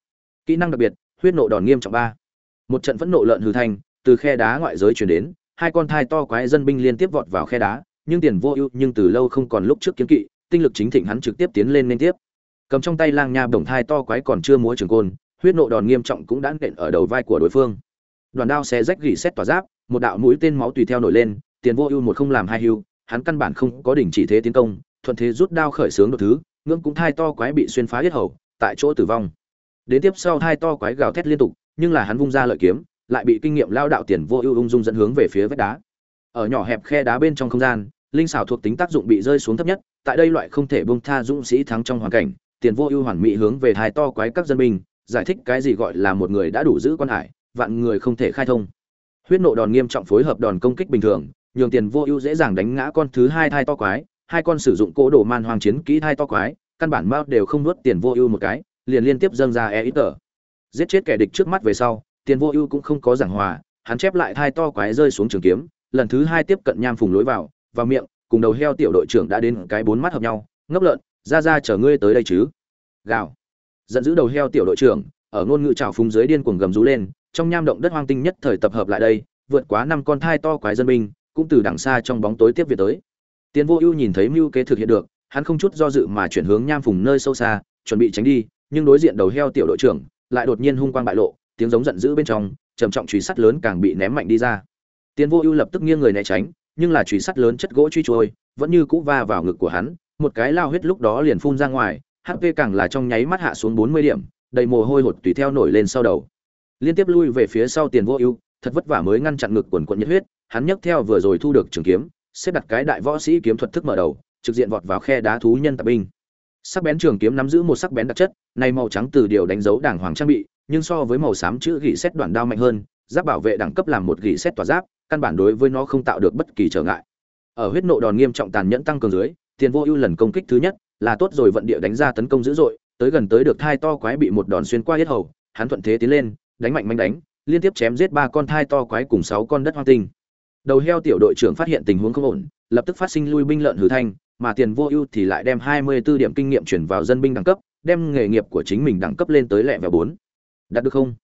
kỹ năng đặc biệt, huyết nộ đòn nghiêm trọng ba. Một trận phẫn nộ lợn hư thành, từ khe đá ngoại giới chuyển đến, hai con thai to quái dân binh liên tiếp vọt vào khe đá, nhưng tiền vô ưu, nhưng từ lâu không còn lúc trước kiến kỵ, tinh lực chính thịnh hắn trực tiếp tiến lên liên tiếp. Cầm trong tay lang nha bổng thai to quái còn chưa múa trường côn, huyết nộ đòn nghiêm trọng cũng đã nện ở đầu vai của đối phương đoàn đao xé rách gỉ xét tỏa giáp, một đạo mũi tên máu tùy theo nổi lên, tiền vô ưu một không làm hai hưu, hắn căn bản không có đỉnh chỉ thế tiến công, thuận thế rút đao khởi sướng đột thứ, ngưỡng cũng thai to quái bị xuyên phá hết hầu, tại chỗ tử vong. Đến tiếp sau thai to quái gào thét liên tục, nhưng là hắn vung ra lợi kiếm, lại bị kinh nghiệm lao đạo tiền vô ưu ung dung dẫn hướng về phía vách đá. Ở nhỏ hẹp khe đá bên trong không gian, linh xảo thuộc tính tác dụng bị rơi xuống thấp nhất, tại đây loại không thể bông tha dũng sĩ thắng trong hoàn cảnh, tiền vô ưu hoàn mỹ hướng về thai to quái các dân binh, giải thích cái gì gọi là một người đã đủ giữ quan hải vạn người không thể khai thông. Huyết nộ đòn nghiêm trọng phối hợp đòn công kích bình thường, nhường tiền vô ưu dễ dàng đánh ngã con thứ hai thai to quái, hai con sử dụng cỗ đồ man hoàng chiến kỹ thai to quái, căn bản mao đều không nuốt tiền vô ưu một cái, liền liên tiếp dâng ra e ít tờ. Giết chết kẻ địch trước mắt về sau, tiền vô ưu cũng không có giảng hòa, hắn chép lại thai to quái rơi xuống trường kiếm, lần thứ hai tiếp cận nham phùng lối vào vào miệng, cùng đầu heo tiểu đội trưởng đã đến cái bốn mắt hợp nhau, ngốc lợn, ra ra chờ ngươi tới đây chứ. Gào. Giận dữ đầu heo tiểu đội trưởng, ở ngôn ngữ trào phúng dưới điên cuồng gầm rú lên trong nham động đất hoang tinh nhất thời tập hợp lại đây vượt quá năm con thai to quái dân binh cũng từ đằng xa trong bóng tối tiếp việt tới tiến vô ưu nhìn thấy mưu kế thực hiện được hắn không chút do dự mà chuyển hướng nham phùng nơi sâu xa chuẩn bị tránh đi nhưng đối diện đầu heo tiểu đội trưởng lại đột nhiên hung quang bại lộ tiếng giống giận dữ bên trong trầm trọng truy sắt lớn càng bị ném mạnh đi ra tiến Vô Ưu lập tức nghiêng người né tránh, nhưng là chùy sắt lớn chất gỗ truy trôi, vẫn như cũ va vào ngực của hắn, một cái lao huyết lúc đó liền phun ra ngoài, HP càng là trong nháy mắt hạ xuống 40 điểm, đầy mồ hôi hột tùy theo nổi lên sau đầu. Liên tiếp lui về phía sau Tiền Vô Ưu, thật vất vả mới ngăn chặn ngực quần quận nhiệt huyết, hắn nhấc theo vừa rồi thu được trường kiếm, xếp đặt cái đại võ sĩ kiếm thuật thức mở đầu, trực diện vọt vào khe đá thú nhân tập binh. Sắc bén trường kiếm nắm giữ một sắc bén đặc chất, này màu trắng từ điều đánh dấu đảng hoàng trang bị, nhưng so với màu xám chữ gỉ xét đoạn đao mạnh hơn, giáp bảo vệ đẳng cấp làm một gỉ xét tỏa giáp, căn bản đối với nó không tạo được bất kỳ trở ngại. Ở huyết nộ đòn nghiêm trọng tàn nhẫn tăng cường dưới, tiền vô ưu lần công kích thứ nhất, là tốt rồi vận địa đánh ra tấn công dữ dội, tới gần tới được thai to quái bị một đòn xuyên qua hết hầu, hắn thuận thế tiến lên, đánh mạnh manh đánh, liên tiếp chém giết ba con thai to quái cùng sáu con đất hoang tinh. Đầu heo tiểu đội trưởng phát hiện tình huống không ổn, lập tức phát sinh lui binh lợn hử thanh, mà tiền vô ưu thì lại đem 24 điểm kinh nghiệm chuyển vào dân binh đẳng cấp, đem nghề nghiệp của chính mình đẳng cấp lên tới lẹ và bốn. Đạt được không?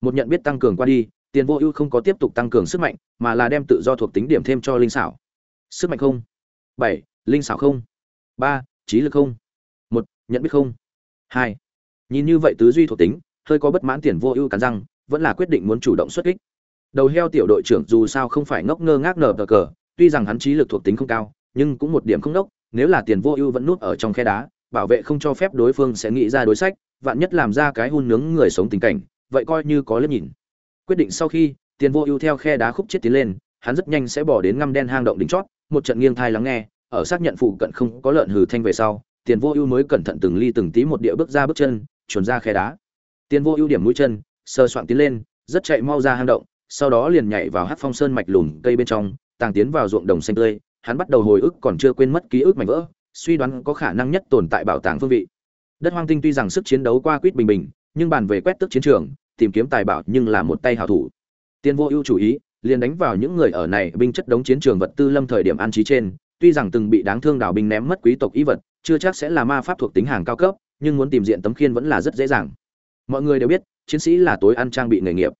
Một nhận biết tăng cường qua đi, tiền vô ưu không có tiếp tục tăng cường sức mạnh, mà là đem tự do thuộc tính điểm thêm cho linh xảo. Sức mạnh không? Bảy, linh xảo không? Ba, trí lực không? Một, nhận biết không? Hai, Nhìn như vậy tứ duy thuộc tính, hơi có bất mãn tiền vô ưu cắn răng, vẫn là quyết định muốn chủ động xuất kích. Đầu heo tiểu đội trưởng dù sao không phải ngốc ngơ ngác nở cờ, tuy rằng hắn trí lực thuộc tính không cao, nhưng cũng một điểm không đốc, nếu là tiền vô ưu vẫn núp ở trong khe đá, bảo vệ không cho phép đối phương sẽ nghĩ ra đối sách, vạn nhất làm ra cái hun nướng người sống tình cảnh, vậy coi như có lớp nhìn. Quyết định sau khi, tiền vô ưu theo khe đá khúc chết tiến lên, hắn rất nhanh sẽ bỏ đến ngăm đen hang động đỉnh chót, một trận nghiêng thai lắng nghe, ở xác nhận phụ cận không có lợn hừ thanh về sau, tiền vô ưu mới cẩn thận từng ly từng tí một địa bước ra bước chân, chuẩn ra khe đá. Tiên vô ưu điểm mũi chân, sơ soạn tiến lên, rất chạy mau ra hang động, sau đó liền nhảy vào hắc phong sơn mạch lùn cây bên trong, tàng tiến vào ruộng đồng xanh tươi, hắn bắt đầu hồi ức còn chưa quên mất ký ức mảnh vỡ, suy đoán có khả năng nhất tồn tại bảo tàng phương vị. Đất hoang tinh tuy rằng sức chiến đấu qua quýt bình bình, nhưng bàn về quét tước chiến trường, tìm kiếm tài bảo nhưng là một tay hảo thủ. Tiên vô ưu chủ ý, liền đánh vào những người ở này binh chất đống chiến trường vật tư lâm thời điểm an trí trên, tuy rằng từng bị đáng thương đào binh ném mất quý tộc ý vật, chưa chắc sẽ là ma pháp thuộc tính hàng cao cấp, nhưng muốn tìm diện tấm khiên vẫn là rất dễ dàng. Mọi người đều biết, chiến sĩ là tối ăn trang bị nghề nghiệp.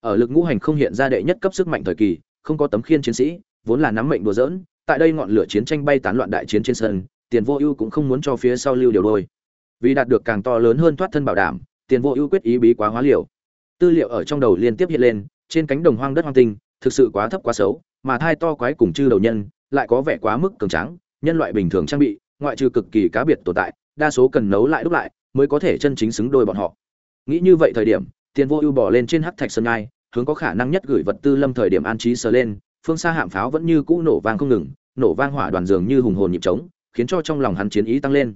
Ở lực ngũ hành không hiện ra đệ nhất cấp sức mạnh thời kỳ, không có tấm khiên chiến sĩ, vốn là nắm mệnh đùa dỡn tại đây ngọn lửa chiến tranh bay tán loạn đại chiến trên sân, Tiền Vô Ưu cũng không muốn cho phía sau lưu điều đôi. Vì đạt được càng to lớn hơn thoát thân bảo đảm, Tiền Vô Ưu quyết ý bí quá hóa liều. Tư liệu ở trong đầu liên tiếp hiện lên, trên cánh đồng hoang đất hoang tinh, thực sự quá thấp quá xấu, mà thai to quái cùng chư đầu nhân, lại có vẻ quá mức cường tráng, nhân loại bình thường trang bị, ngoại trừ cực kỳ cá biệt tồn tại, đa số cần nấu lại đúc lại, mới có thể chân chính xứng đôi bọn họ. Nghĩ như vậy thời điểm, Tiền Vô Ưu bỏ lên trên hắc thạch sơn ngai, hướng có khả năng nhất gửi vật tư lâm thời điểm an trí sờ lên, phương xa hạm pháo vẫn như cũ nổ vang không ngừng, nổ vang hỏa đoàn dường như hùng hồn nhịp trống, khiến cho trong lòng hắn chiến ý tăng lên.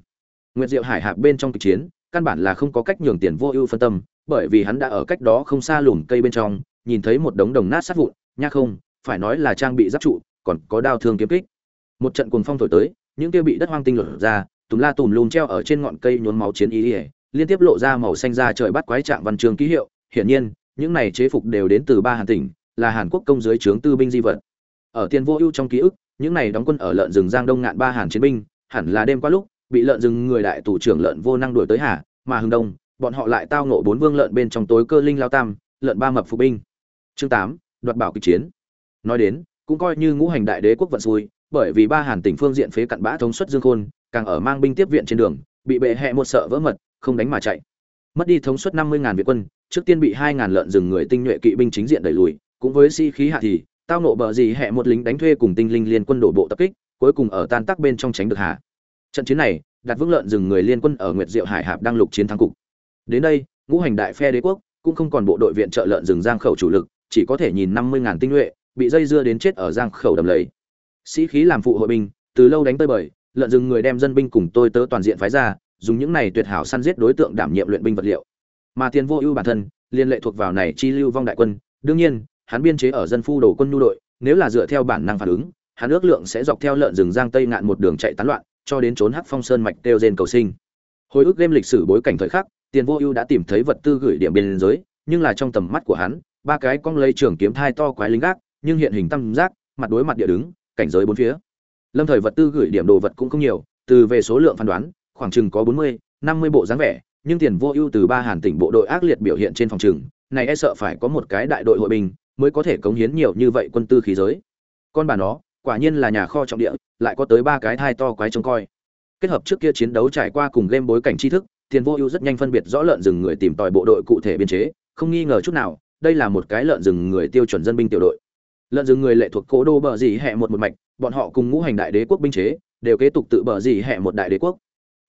Nguyệt Diệu Hải hạp bên trong kịch chiến, căn bản là không có cách nhường tiền vô ưu phân tâm, bởi vì hắn đã ở cách đó không xa lùm cây bên trong, nhìn thấy một đống đồng nát sát vụn, nha không, phải nói là trang bị giáp trụ, còn có đao thương kiếm kích. Một trận cuồng phong thổi tới, những kia bị đất hoang tinh lột ra, tùm la tùm lùm treo ở trên ngọn cây nhốn máu chiến ý, liên tiếp lộ ra màu xanh da trời bắt quái trạng văn chương ký hiệu, hiển nhiên, những này chế phục đều đến từ ba Hàn tỉnh, là Hàn Quốc công dưới trướng tư binh di vật. Ở tiên vô ưu trong ký ức, những này đóng quân ở lợn rừng Giang Đông ngạn ba Hàn chiến binh, hẳn là đêm qua lúc bị lợn rừng người đại tù trưởng lợn vô năng đuổi tới hà, mà hưng đông, bọn họ lại tao ngộ bốn vương lợn bên trong tối cơ linh lao tam, lợn ba mập phục binh. Chương 8, đoạt bảo kịch chiến. Nói đến, cũng coi như ngũ hành đại đế quốc vận xui, bởi vì ba Hàn tỉnh phương diện phế cặn bã thống suất Dương Khôn, càng ở mang binh tiếp viện trên đường, bị bệ hệ một sợ vỡ mật, không đánh mà chạy. Mất đi thống suất 50000 Việt quân, trước tiên bị 2000 lợn rừng người tinh nhuệ kỵ binh chính diện đẩy lùi, cũng với si khí hạ thì, tao nộ bờ gì hẹ một lính đánh thuê cùng tinh linh liên quân đổ bộ tập kích, cuối cùng ở tan tác bên trong tránh được hạ. Trận chiến này, đặt vững lợn rừng người liên quân ở Nguyệt Diệu Hải Hạp đang lục chiến thắng cục. Đến đây, ngũ hành đại phe đế quốc cũng không còn bộ đội viện trợ lợn rừng giang khẩu chủ lực, chỉ có thể nhìn 50000 tinh nhuệ, bị dây dưa đến chết ở giang khẩu đầm lầy. Sĩ khí làm phụ hội binh, từ lâu đánh tới bời, lợn rừng người đem dân binh cùng tôi tớ toàn diện phái ra, dùng những này tuyệt hảo săn giết đối tượng đảm nhiệm luyện binh vật liệu. Mà tiền vô ưu bản thân, liên lệ thuộc vào này chi lưu vong đại quân, đương nhiên, hắn biên chế ở dân phu đồ quân nhu đội, nếu là dựa theo bản năng phản ứng, hắn ước lượng sẽ dọc theo lợn rừng giang tây ngạn một đường chạy tán loạn, cho đến trốn hắc phong sơn mạch tiêu gen cầu sinh. Hồi ức game lịch sử bối cảnh thời khắc, Tiền Vô Ưu đã tìm thấy vật tư gửi điểm biên giới, nhưng là trong tầm mắt của hắn, ba cái cong lây trường kiếm thai to quái lính gác, nhưng hiện hình tam giác, mặt đối mặt địa đứng, cảnh giới bốn phía. Lâm thời vật tư gửi điểm đồ vật cũng không nhiều, từ về số lượng phán đoán, khoảng chừng có 40, 50 bộ dáng vẻ, nhưng Tiền Vô Ưu từ ba Hàn tỉnh bộ đội ác liệt biểu hiện trên phòng trường, này e sợ phải có một cái đại đội hội bình mới có thể cống hiến nhiều như vậy quân tư khí giới. Con bà nó, quả nhiên là nhà kho trọng địa, lại có tới ba cái thai to quái trông coi. Kết hợp trước kia chiến đấu trải qua cùng game bối cảnh tri thức, Tiền Vô Ưu rất nhanh phân biệt rõ lợn rừng người tìm tòi bộ đội cụ thể biên chế, không nghi ngờ chút nào, đây là một cái lợn rừng người tiêu chuẩn dân binh tiểu đội. lợn rừng người lệ thuộc cố đô bờ dì hệ một một mạch bọn họ cùng ngũ hành đại đế quốc binh chế đều kế tục tự bờ dì hệ một đại đế quốc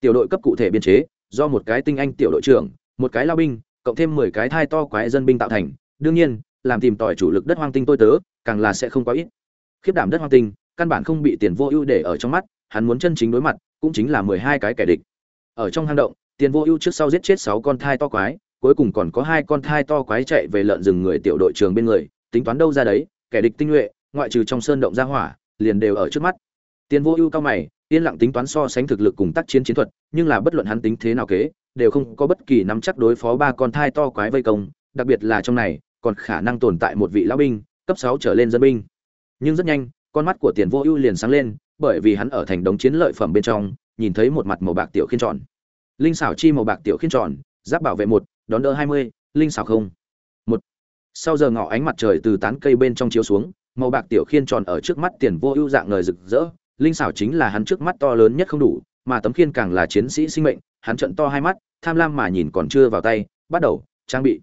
tiểu đội cấp cụ thể biên chế, do một cái tinh anh tiểu đội trưởng, một cái lao binh, cộng thêm mười cái thai to quái dân binh tạo thành. Đương nhiên, làm tìm tòi chủ lực đất hoang tinh tôi tớ, càng là sẽ không quá ít. Khiếp đảm đất hoang tinh, căn bản không bị tiền vô ưu để ở trong mắt, hắn muốn chân chính đối mặt, cũng chính là mười hai cái kẻ địch. Ở trong hang động, tiền vô ưu trước sau giết chết sáu con thai to quái, cuối cùng còn có hai con thai to quái chạy về lợn rừng người tiểu đội trường bên người, tính toán đâu ra đấy, kẻ địch tinh nhuệ, ngoại trừ trong sơn động ra hỏa, liền đều ở trước mắt tiền vô ưu cao mày, yên lặng tính toán so sánh thực lực cùng tác chiến chiến thuật, nhưng là bất luận hắn tính thế nào kế, đều không có bất kỳ nắm chắc đối phó ba con thai to quái vây công, đặc biệt là trong này, còn khả năng tồn tại một vị lão binh, cấp sáu trở lên dân binh. Nhưng rất nhanh, con mắt của tiền vô ưu liền sáng lên, bởi vì hắn ở thành đống chiến lợi phẩm bên trong, nhìn thấy một mặt màu bạc tiểu khiên tròn. Linh xảo chi màu bạc tiểu khiên tròn, giáp bảo vệ một, đón đỡ hai mươi, linh xảo không. Một. Sau giờ ngọ ánh mặt trời từ tán cây bên trong chiếu xuống, màu bạc tiểu khiên tròn ở trước mắt tiền vô ưu dạng ngời rực rỡ linh xảo chính là hắn trước mắt to lớn nhất không đủ, mà tấm khiên càng là chiến sĩ sinh mệnh, hắn trận to hai mắt, tham lam mà nhìn còn chưa vào tay, bắt đầu, trang bị.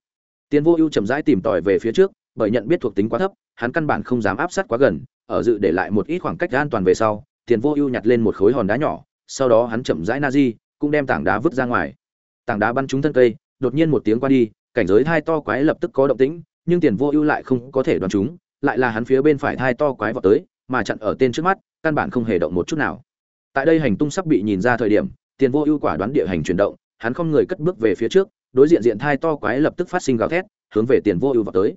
Tiền vô ưu chậm rãi tìm tòi về phía trước, bởi nhận biết thuộc tính quá thấp, hắn căn bản không dám áp sát quá gần, ở dự để lại một ít khoảng cách an toàn về sau tiền vô ưu nhặt lên một khối hòn đá nhỏ, sau đó hắn chậm rãi na di, cũng đem tảng đá vứt ra ngoài. Tảng đá bắn trúng thân cây, đột nhiên một tiếng qua đi, cảnh giới thai to quái lập tức có động tĩnh, nhưng tiền vô ưu lại không có thể đoán chúng, lại là hắn phía bên phải thai to quái vọt tới mà chặn ở tên trước mắt, căn bản không hề động một chút nào. Tại đây hành tung sắp bị nhìn ra thời điểm, tiền vô ưu quả đoán địa hành chuyển động, hắn không người cất bước về phía trước, đối diện diện thai to quái lập tức phát sinh gào thét, hướng về tiền vô ưu vào tới.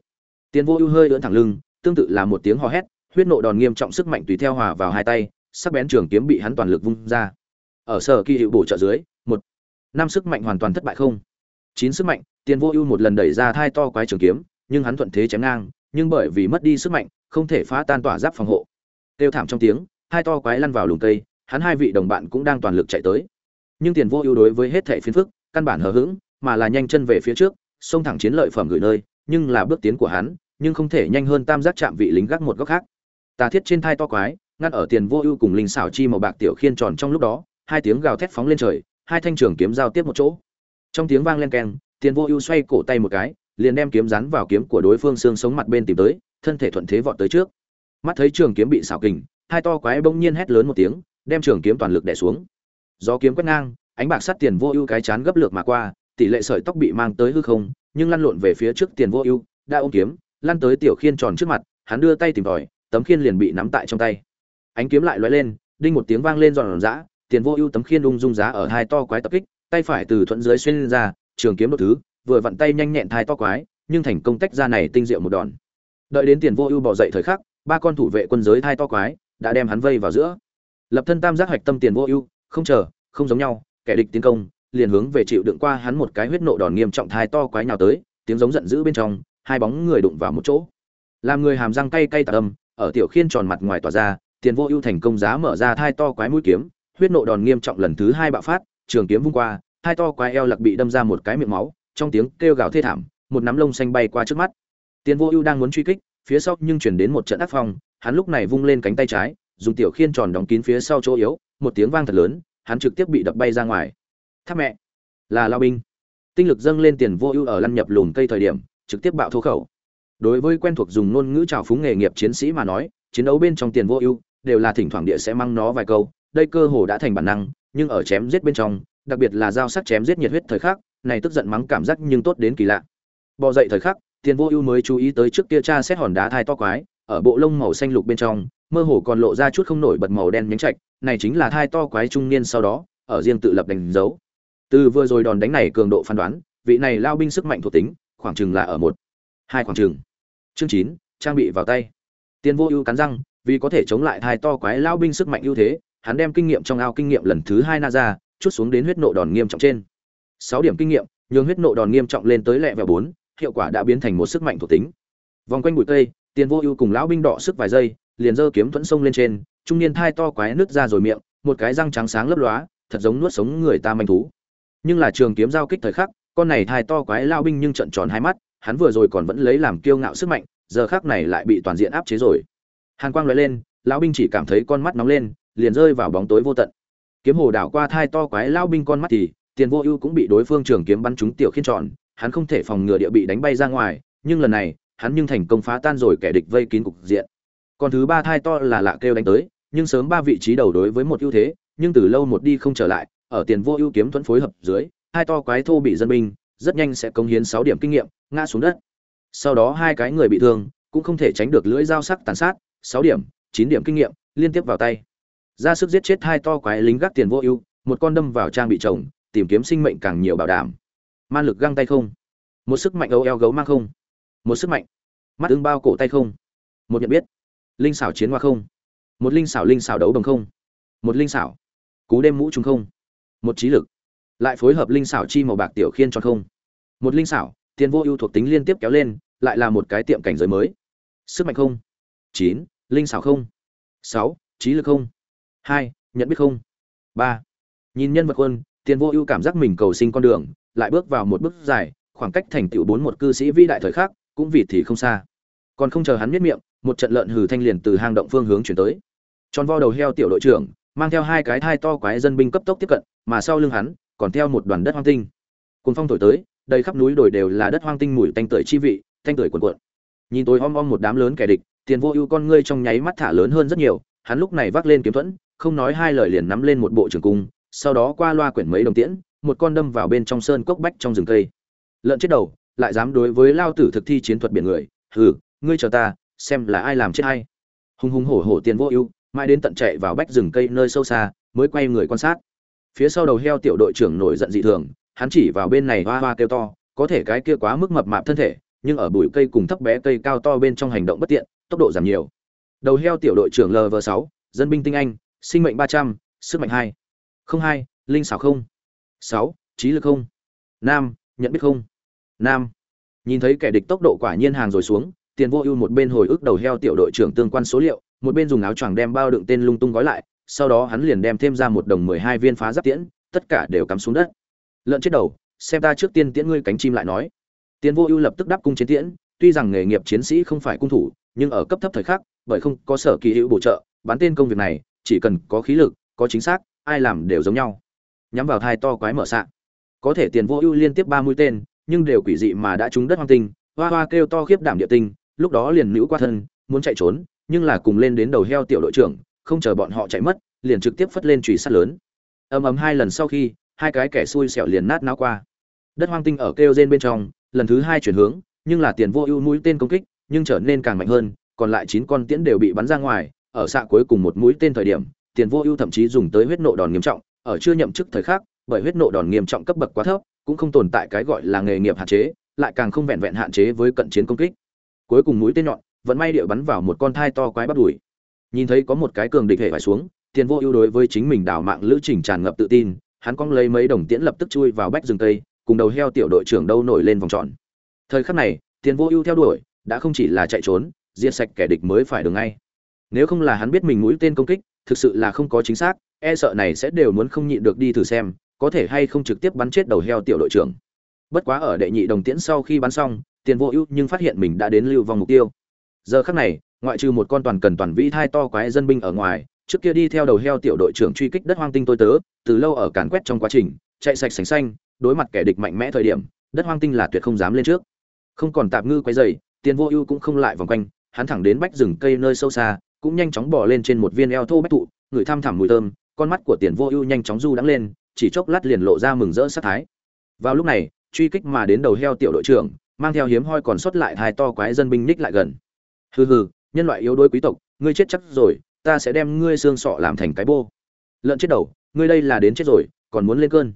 Tiền vô ưu hơi ưỡn thẳng lưng, tương tự là một tiếng hò hét, huyết nộ đòn nghiêm trọng sức mạnh tùy theo hòa vào hai tay, sắc bén trường kiếm bị hắn toàn lực vung ra. Ở sở kỳ hiệu bổ trợ dưới, một, năm sức mạnh hoàn toàn thất bại không. Chín sức mạnh, tiền vô ưu một lần đẩy ra thai to quái trường kiếm, nhưng hắn thuận thế chém ngang, nhưng bởi vì mất đi sức mạnh, không thể phá tan tỏa giáp phòng hộ kêu thảm trong tiếng, hai to quái lăn vào lùm cây, hắn hai vị đồng bạn cũng đang toàn lực chạy tới. Nhưng tiền vô ưu đối với hết thẻ phiến phức, căn bản hờ hững, mà là nhanh chân về phía trước, xông thẳng chiến lợi phẩm gửi nơi, nhưng là bước tiến của hắn, nhưng không thể nhanh hơn tam giác chạm vị lính gác một góc khác. Tà thiết trên thai to quái, ngăn ở tiền vô ưu cùng linh xảo chi màu bạc tiểu khiên tròn trong lúc đó, hai tiếng gào thét phóng lên trời, hai thanh trường kiếm giao tiếp một chỗ. Trong tiếng vang len keng, tiền vô ưu xoay cổ tay một cái, liền đem kiếm rắn vào kiếm của đối phương xương sống mặt bên tìm tới, thân thể thuận thế vọt tới trước mắt thấy trường kiếm bị xảo kình, hai to quái bỗng nhiên hét lớn một tiếng, đem trường kiếm toàn lực đè xuống. Gió kiếm quét ngang, ánh bạc sắt tiền vô ưu cái chán gấp lược mà qua, tỷ lệ sợi tóc bị mang tới hư không, nhưng lăn lộn về phía trước tiền vô ưu, đã ôm kiếm, lăn tới tiểu khiên tròn trước mặt, hắn đưa tay tìm tòi, tấm khiên liền bị nắm tại trong tay. Ánh kiếm lại lóe lên, đinh một tiếng vang lên giòn giã, tiền vô ưu tấm khiên ung dung giá ở hai to quái tập kích, tay phải từ thuận dưới xuyên lên ra, trường kiếm một thứ, vừa vặn tay nhanh nhẹn thai to quái, nhưng thành công tách ra này tinh diệu một đòn. Đợi đến tiền vô ưu bỏ dậy thời khắc ba con thủ vệ quân giới thai to quái, đã đem hắn vây vào giữa. Lập thân tam giác hoạch tâm tiền vô ưu, không chờ, không giống nhau, kẻ địch tiến công, liền hướng về chịu đựng qua hắn một cái huyết nộ đòn nghiêm trọng thai to quái nhào tới, tiếng giống giận dữ bên trong, hai bóng người đụng vào một chỗ. Làm người hàm răng cay cay tạc âm, ở tiểu khiên tròn mặt ngoài tỏa ra, tiền vô ưu thành công giá mở ra thai to quái mũi kiếm, huyết nộ đòn nghiêm trọng lần thứ hai bạo phát, trường kiếm vung qua, thai to quái eo lạc bị đâm ra một cái miệng máu, trong tiếng kêu gào thê thảm, một nắm lông xanh bay qua trước mắt. Tiền vô ưu đang muốn truy kích phía sau nhưng chuyển đến một trận ác phong, hắn lúc này vung lên cánh tay trái, dùng tiểu khiên tròn đóng kín phía sau chỗ yếu, một tiếng vang thật lớn, hắn trực tiếp bị đập bay ra ngoài. Tháp mẹ, là lao binh. Tinh lực dâng lên tiền vô ưu ở lăn nhập lùn cây thời điểm, trực tiếp bạo thô khẩu. Đối với quen thuộc dùng ngôn ngữ trào phúng nghề nghiệp chiến sĩ mà nói, chiến đấu bên trong tiền vô ưu đều là thỉnh thoảng địa sẽ mang nó vài câu, đây cơ hồ đã thành bản năng, nhưng ở chém giết bên trong, đặc biệt là dao sắc chém giết nhiệt huyết thời khắc, này tức giận mắng cảm giác nhưng tốt đến kỳ lạ. Bò dậy thời khắc tiền vô ưu mới chú ý tới trước kia cha xét hòn đá thai to quái, ở bộ lông màu xanh lục bên trong, mơ hồ còn lộ ra chút không nổi bật màu đen nhánh trạch, này chính là thai to quái trung niên sau đó, ở riêng tự lập đánh dấu. Từ vừa rồi đòn đánh này cường độ phán đoán, vị này lao binh sức mạnh thuộc tính, khoảng chừng là ở một, hai khoảng chừng. Chương chín, trang bị vào tay. Tiền vô ưu cắn răng, vì có thể chống lại thai to quái lao binh sức mạnh ưu thế, hắn đem kinh nghiệm trong ao kinh nghiệm lần thứ hai na ra, chút xuống đến huyết nộ đòn nghiêm trọng trên. Sáu điểm kinh nghiệm, nhường huyết nộ đòn nghiêm trọng lên tới lẹ vẹo bốn hiệu quả đã biến thành một sức mạnh thuộc tính. Vòng quanh bụi cây, tiền vô ưu cùng lão binh đỏ sức vài giây, liền giơ kiếm thuẫn sông lên trên, trung niên thai to quái nứt ra rồi miệng, một cái răng trắng sáng lấp lóa, thật giống nuốt sống người ta manh thú. Nhưng là trường kiếm giao kích thời khắc, con này thai to quái lao binh nhưng trận tròn hai mắt, hắn vừa rồi còn vẫn lấy làm kiêu ngạo sức mạnh, giờ khác này lại bị toàn diện áp chế rồi. Hàn quang loại lên, lão binh chỉ cảm thấy con mắt nóng lên, liền rơi vào bóng tối vô tận. Kiếm hồ đảo qua thai to quái lao binh con mắt thì, tiền vô ưu cũng bị đối phương trường kiếm bắn trúng tiểu khiên tròn hắn không thể phòng ngừa địa bị đánh bay ra ngoài, nhưng lần này, hắn nhưng thành công phá tan rồi kẻ địch vây kín cục diện. Còn thứ ba thai to là lạ kêu đánh tới, nhưng sớm ba vị trí đầu đối với một ưu thế, nhưng từ lâu một đi không trở lại, ở tiền vô ưu kiếm thuẫn phối hợp dưới, hai to quái thô bị dân binh, rất nhanh sẽ cống hiến sáu điểm kinh nghiệm, ngã xuống đất. Sau đó hai cái người bị thương, cũng không thể tránh được lưỡi dao sắc tàn sát, sáu điểm, chín điểm kinh nghiệm, liên tiếp vào tay. Ra sức giết chết hai to quái lính gác tiền vô ưu, một con đâm vào trang bị chồng, tìm kiếm sinh mệnh càng nhiều bảo đảm man lực găng tay không? Một sức mạnh âu eo gấu mang không? Một sức mạnh. Mắt ứng bao cổ tay không? Một nhận biết. Linh xảo chiến hoa không? Một linh xảo linh xảo đấu bằng không? Một linh xảo cú đêm mũ trùng không? Một trí lực. Lại phối hợp linh xảo chi màu bạc tiểu khiên tròn không? Một linh xảo, tiền vô ưu thuộc tính liên tiếp kéo lên, lại là một cái tiệm cảnh giới mới. Sức mạnh không? Chín, linh xảo không? Sáu, trí lực không? Hai, nhận biết không? Ba, nhìn nhân vật quân, tiền vô ưu cảm giác mình cầu sinh con đường lại bước vào một bước dài, khoảng cách thành tựu bốn một cư sĩ vĩ đại thời khác cũng vì thì không xa. Còn không chờ hắn biết miệng, một trận lợn hừ thanh liền từ hang động phương hướng chuyển tới. Tròn vo đầu heo tiểu đội trưởng, mang theo hai cái thai to quái dân binh cấp tốc tiếp cận, mà sau lưng hắn, còn theo một đoàn đất hoang tinh. Cùng phong thổi tới, đầy khắp núi đồi đều là đất hoang tinh mùi tanh tưởi chi vị thanh tưởi cuộn cuộn. Nhìn tôi om om một đám lớn kẻ địch, tiền vô ưu con ngươi trong nháy mắt thả lớn hơn rất nhiều, hắn lúc này vác lên kiếm thuẫn, không nói hai lời liền nắm lên một bộ trường cung, sau đó qua loa quyển mấy đồng tiễn một con đâm vào bên trong sơn cốc bách trong rừng cây. Lợn chết đầu, lại dám đối với lao tử thực thi chiến thuật biển người. Hừ, ngươi chờ ta, xem là ai làm chết hay. Hùng hùng hổ hổ tiền vô ưu, mãi đến tận chạy vào bách rừng cây nơi sâu xa, mới quay người quan sát. Phía sau đầu heo tiểu đội trưởng nổi giận dị thường, hắn chỉ vào bên này hoa hoa kêu to, có thể cái kia quá mức mập mạp thân thể, nhưng ở bụi cây cùng thấp bé cây cao to bên trong hành động bất tiện, tốc độ giảm nhiều. Đầu heo tiểu đội trưởng lv sáu, dân binh tinh anh, sinh mệnh ba trăm, sức mạnh hai. Không hai, linh xảo không sáu, trí lực không. Nam, nhận biết không. Nam, nhìn thấy kẻ địch tốc độ quả nhiên hàng rồi xuống, tiền vô ưu một bên hồi ức đầu heo tiểu đội trưởng tương quan số liệu, một bên dùng áo choàng đem bao đựng tên lung tung gói lại, sau đó hắn liền đem thêm ra một đồng mười hai viên phá giáp tiễn, tất cả đều cắm xuống đất. Lợn chết đầu, xem ta trước tiên tiễn ngươi cánh chim lại nói. Tiền vô ưu lập tức đáp cung chiến tiễn, tuy rằng nghề nghiệp chiến sĩ không phải cung thủ, nhưng ở cấp thấp thời khắc, bởi không có sở kỳ hữu bổ trợ, bán tên công việc này, chỉ cần có khí lực, có chính xác, ai làm đều giống nhau nhắm vào thai to quái mở xạ có thể tiền vô ưu liên tiếp ba mũi tên, nhưng đều quỷ dị mà đã trúng đất hoang tinh. Hoa hoa kêu to khiếp đảm địa tinh, lúc đó liền nữ qua thân, muốn chạy trốn, nhưng là cùng lên đến đầu heo tiểu đội trưởng, không chờ bọn họ chạy mất, liền trực tiếp phất lên trùy sắt lớn. Ầm ầm hai lần sau khi, hai cái kẻ xui xẻo liền nát náo qua. Đất hoang tinh ở kêu rên bên trong, lần thứ hai chuyển hướng, nhưng là tiền vô ưu mũi tên công kích, nhưng trở nên càng mạnh hơn, còn lại chín con tiễn đều bị bắn ra ngoài, ở xạ cuối cùng một mũi tên thời điểm, tiền vô ưu thậm chí dùng tới huyết nộ đòn nghiêm trọng ở chưa nhậm chức thời khắc, bởi huyết nộ đòn nghiêm trọng cấp bậc quá thấp, cũng không tồn tại cái gọi là nghề nghiệp hạn chế, lại càng không vẹn vẹn hạn chế với cận chiến công kích. Cuối cùng mũi tên nhọn vẫn may địa bắn vào một con thai to quái bắt đuổi nhìn thấy có một cái cường địch hệ phải xuống, tiền vô ưu đối với chính mình đào mạng lữ trình tràn ngập tự tin, hắn cong lấy mấy đồng tiễn lập tức chui vào bách rừng tây, cùng đầu heo tiểu đội trưởng đâu nổi lên vòng tròn. Thời khắc này, tiền vô ưu theo đuổi, đã không chỉ là chạy trốn, diệt sạch kẻ địch mới phải được ngay. Nếu không là hắn biết mình mũi tên công kích, thực sự là không có chính xác e sợ này sẽ đều muốn không nhịn được đi thử xem, có thể hay không trực tiếp bắn chết đầu heo tiểu đội trưởng. Bất quá ở đệ nhị đồng tiễn sau khi bắn xong, tiền vô ưu nhưng phát hiện mình đã đến lưu vong mục tiêu. Giờ khắc này, ngoại trừ một con toàn cần toàn vĩ thai to quái dân binh ở ngoài, trước kia đi theo đầu heo tiểu đội trưởng truy kích đất hoang tinh tôi tớ, từ lâu ở càn quét trong quá trình, chạy sạch sành xanh, đối mặt kẻ địch mạnh mẽ thời điểm, đất hoang tinh là tuyệt không dám lên trước. Không còn tạp ngư quấy dày, tiền vô ưu cũng không lại vòng quanh, hắn thẳng đến bách rừng cây nơi sâu xa, cũng nhanh chóng bỏ lên trên một viên eo thô bách thụ người tham thẳm mùi thơm con mắt của tiền vô ưu nhanh chóng du đắng lên, chỉ chốc lát liền lộ ra mừng rỡ sát thái. Vào lúc này, truy kích mà đến đầu heo tiểu đội trưởng, mang theo hiếm hoi còn sót lại hai to quái dân binh ních lại gần. Hừ hừ, nhân loại yếu đuối quý tộc, ngươi chết chắc rồi, ta sẽ đem ngươi xương sọ làm thành cái bô. Lợn chết đầu, ngươi đây là đến chết rồi, còn muốn lên cơn.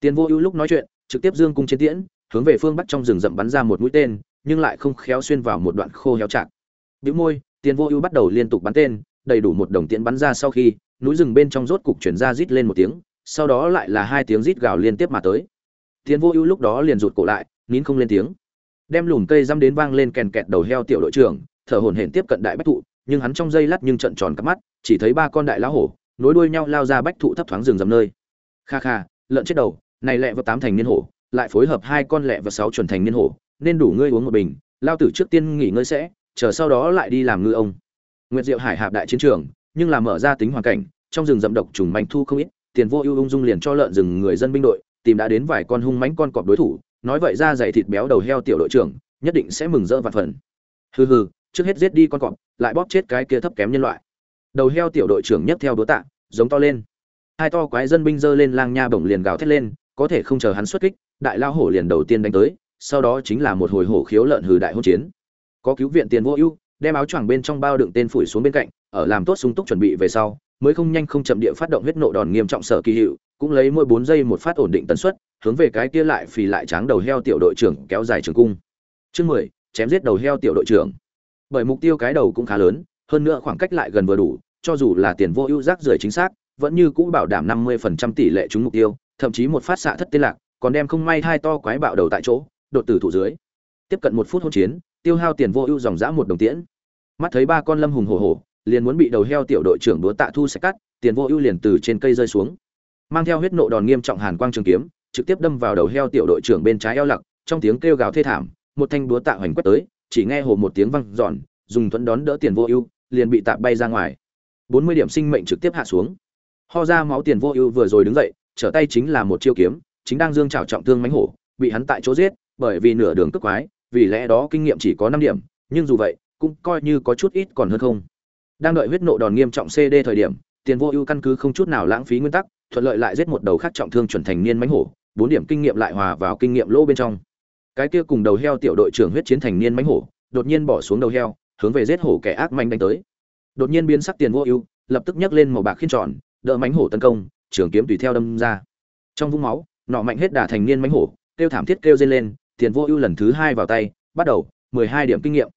Tiền vô ưu lúc nói chuyện, trực tiếp dương cung chiến tiễn, hướng về phương bắc trong rừng rậm bắn ra một mũi tên, nhưng lại không khéo xuyên vào một đoạn khô héo chạc. Bĩu môi, tiền vô ưu bắt đầu liên tục bắn tên, đầy đủ một đồng tiễn bắn ra sau khi núi rừng bên trong rốt cục chuyển ra rít lên một tiếng, sau đó lại là hai tiếng rít gào liên tiếp mà tới. Tiến vô ưu lúc đó liền rụt cổ lại, nín không lên tiếng. Đem lùm cây dăm đến vang lên kèn kẹt đầu heo tiểu đội trưởng, thở hổn hển tiếp cận đại bách thụ, nhưng hắn trong dây lát nhưng trận tròn cắp mắt, chỉ thấy ba con đại lá hổ, nối đuôi nhau lao ra bách thụ thấp thoáng rừng rầm nơi. Kha kha, lợn chết đầu, này lẹ vào tám thành niên hổ, lại phối hợp hai con lẹ và sáu chuẩn thành niên hổ, nên đủ ngươi uống một bình, lao tử trước tiên nghỉ ngơi sẽ, chờ sau đó lại đi làm ngư ông. Nguyệt diệu hải hạp đại chiến trường nhưng là mở ra tính hoàn cảnh, trong rừng rậm độc trùng manh thu không ít, tiền vô ưu ung dung liền cho lợn rừng người dân binh đội, tìm đã đến vài con hung mãnh con cọp đối thủ, nói vậy ra dày thịt béo đầu heo tiểu đội trưởng, nhất định sẽ mừng rỡ vạn phần. Hừ hừ, trước hết giết đi con cọp, lại bóp chết cái kia thấp kém nhân loại. Đầu heo tiểu đội trưởng nhấc theo đố tạ, giống to lên. Hai to quái dân binh dơ lên lang nha bổng liền gào thét lên, có thể không chờ hắn xuất kích, đại lao hổ liền đầu tiên đánh tới, sau đó chính là một hồi hổ khiếu lợn hừ đại hỗn chiến. Có cứu viện tiền vô ưu đem áo choàng bên trong bao đựng tên phủi xuống bên cạnh, ở làm tốt súng túc chuẩn bị về sau, mới không nhanh không chậm địa phát động huyết nộ đòn nghiêm trọng sở kỳ hiệu, cũng lấy mỗi bốn giây một phát ổn định tần suất, hướng về cái kia lại phì lại tráng đầu heo tiểu đội trưởng kéo dài trường cung. Chương mười, chém giết đầu heo tiểu đội trưởng. Bởi mục tiêu cái đầu cũng khá lớn, hơn nữa khoảng cách lại gần vừa đủ, cho dù là tiền vô ưu rác rưởi chính xác, vẫn như cũ bảo đảm năm mươi phần trăm tỷ lệ trúng mục tiêu, thậm chí một phát xạ thất tên lạc, còn đem không may hai to quái bạo đầu tại chỗ, đột tử thủ dưới. Tiếp cận một phút hỗn chiến tiêu hao tiền vô ưu dòng dã một đồng tiễn. Mắt thấy ba con lâm hùng hổ hổ, liền muốn bị đầu heo tiểu đội trưởng đúa tạ thu sẽ cắt, tiền vô ưu liền từ trên cây rơi xuống. Mang theo huyết nộ đòn nghiêm trọng hàn quang trường kiếm, trực tiếp đâm vào đầu heo tiểu đội trưởng bên trái eo lặc, trong tiếng kêu gào thê thảm, một thanh đúa tạ hoành quất tới, chỉ nghe hồ một tiếng văng giòn dùng thuẫn đón đỡ tiền vô ưu, liền bị tạ bay ra ngoài. Bốn mươi điểm sinh mệnh trực tiếp hạ xuống. Ho ra máu tiền vô ưu vừa rồi đứng dậy, trở tay chính là một chiêu kiếm, chính đang dương trào trọng thương mánh hổ, bị hắn tại chỗ giết, bởi vì nửa đường cướp quái vì lẽ đó kinh nghiệm chỉ có năm điểm, nhưng dù vậy, cũng coi như có chút ít còn hơn không. Đang đợi huyết nộ đòn nghiêm trọng cd thời điểm, tiền vô ưu căn cứ không chút nào lãng phí nguyên tắc, thuận lợi lại giết một đầu khác trọng thương chuẩn thành niên mánh hổ, bốn điểm kinh nghiệm lại hòa vào kinh nghiệm lỗ bên trong. Cái kia cùng đầu heo tiểu đội trưởng huyết chiến thành niên mánh hổ, đột nhiên bỏ xuống đầu heo, hướng về giết hổ kẻ ác manh đánh tới. Đột nhiên biến sắc tiền vô ưu, lập tức nhấc lên màu bạc khiên tròn, đỡ mánh hổ tấn công, trường kiếm tùy theo đâm ra. Trong vũng máu, nọ mạnh hết đà thành niên mánh hổ, kêu thảm thiết kêu dây lên tiền vô ưu lần thứ hai vào tay, bắt đầu, mười hai điểm kinh nghiệm.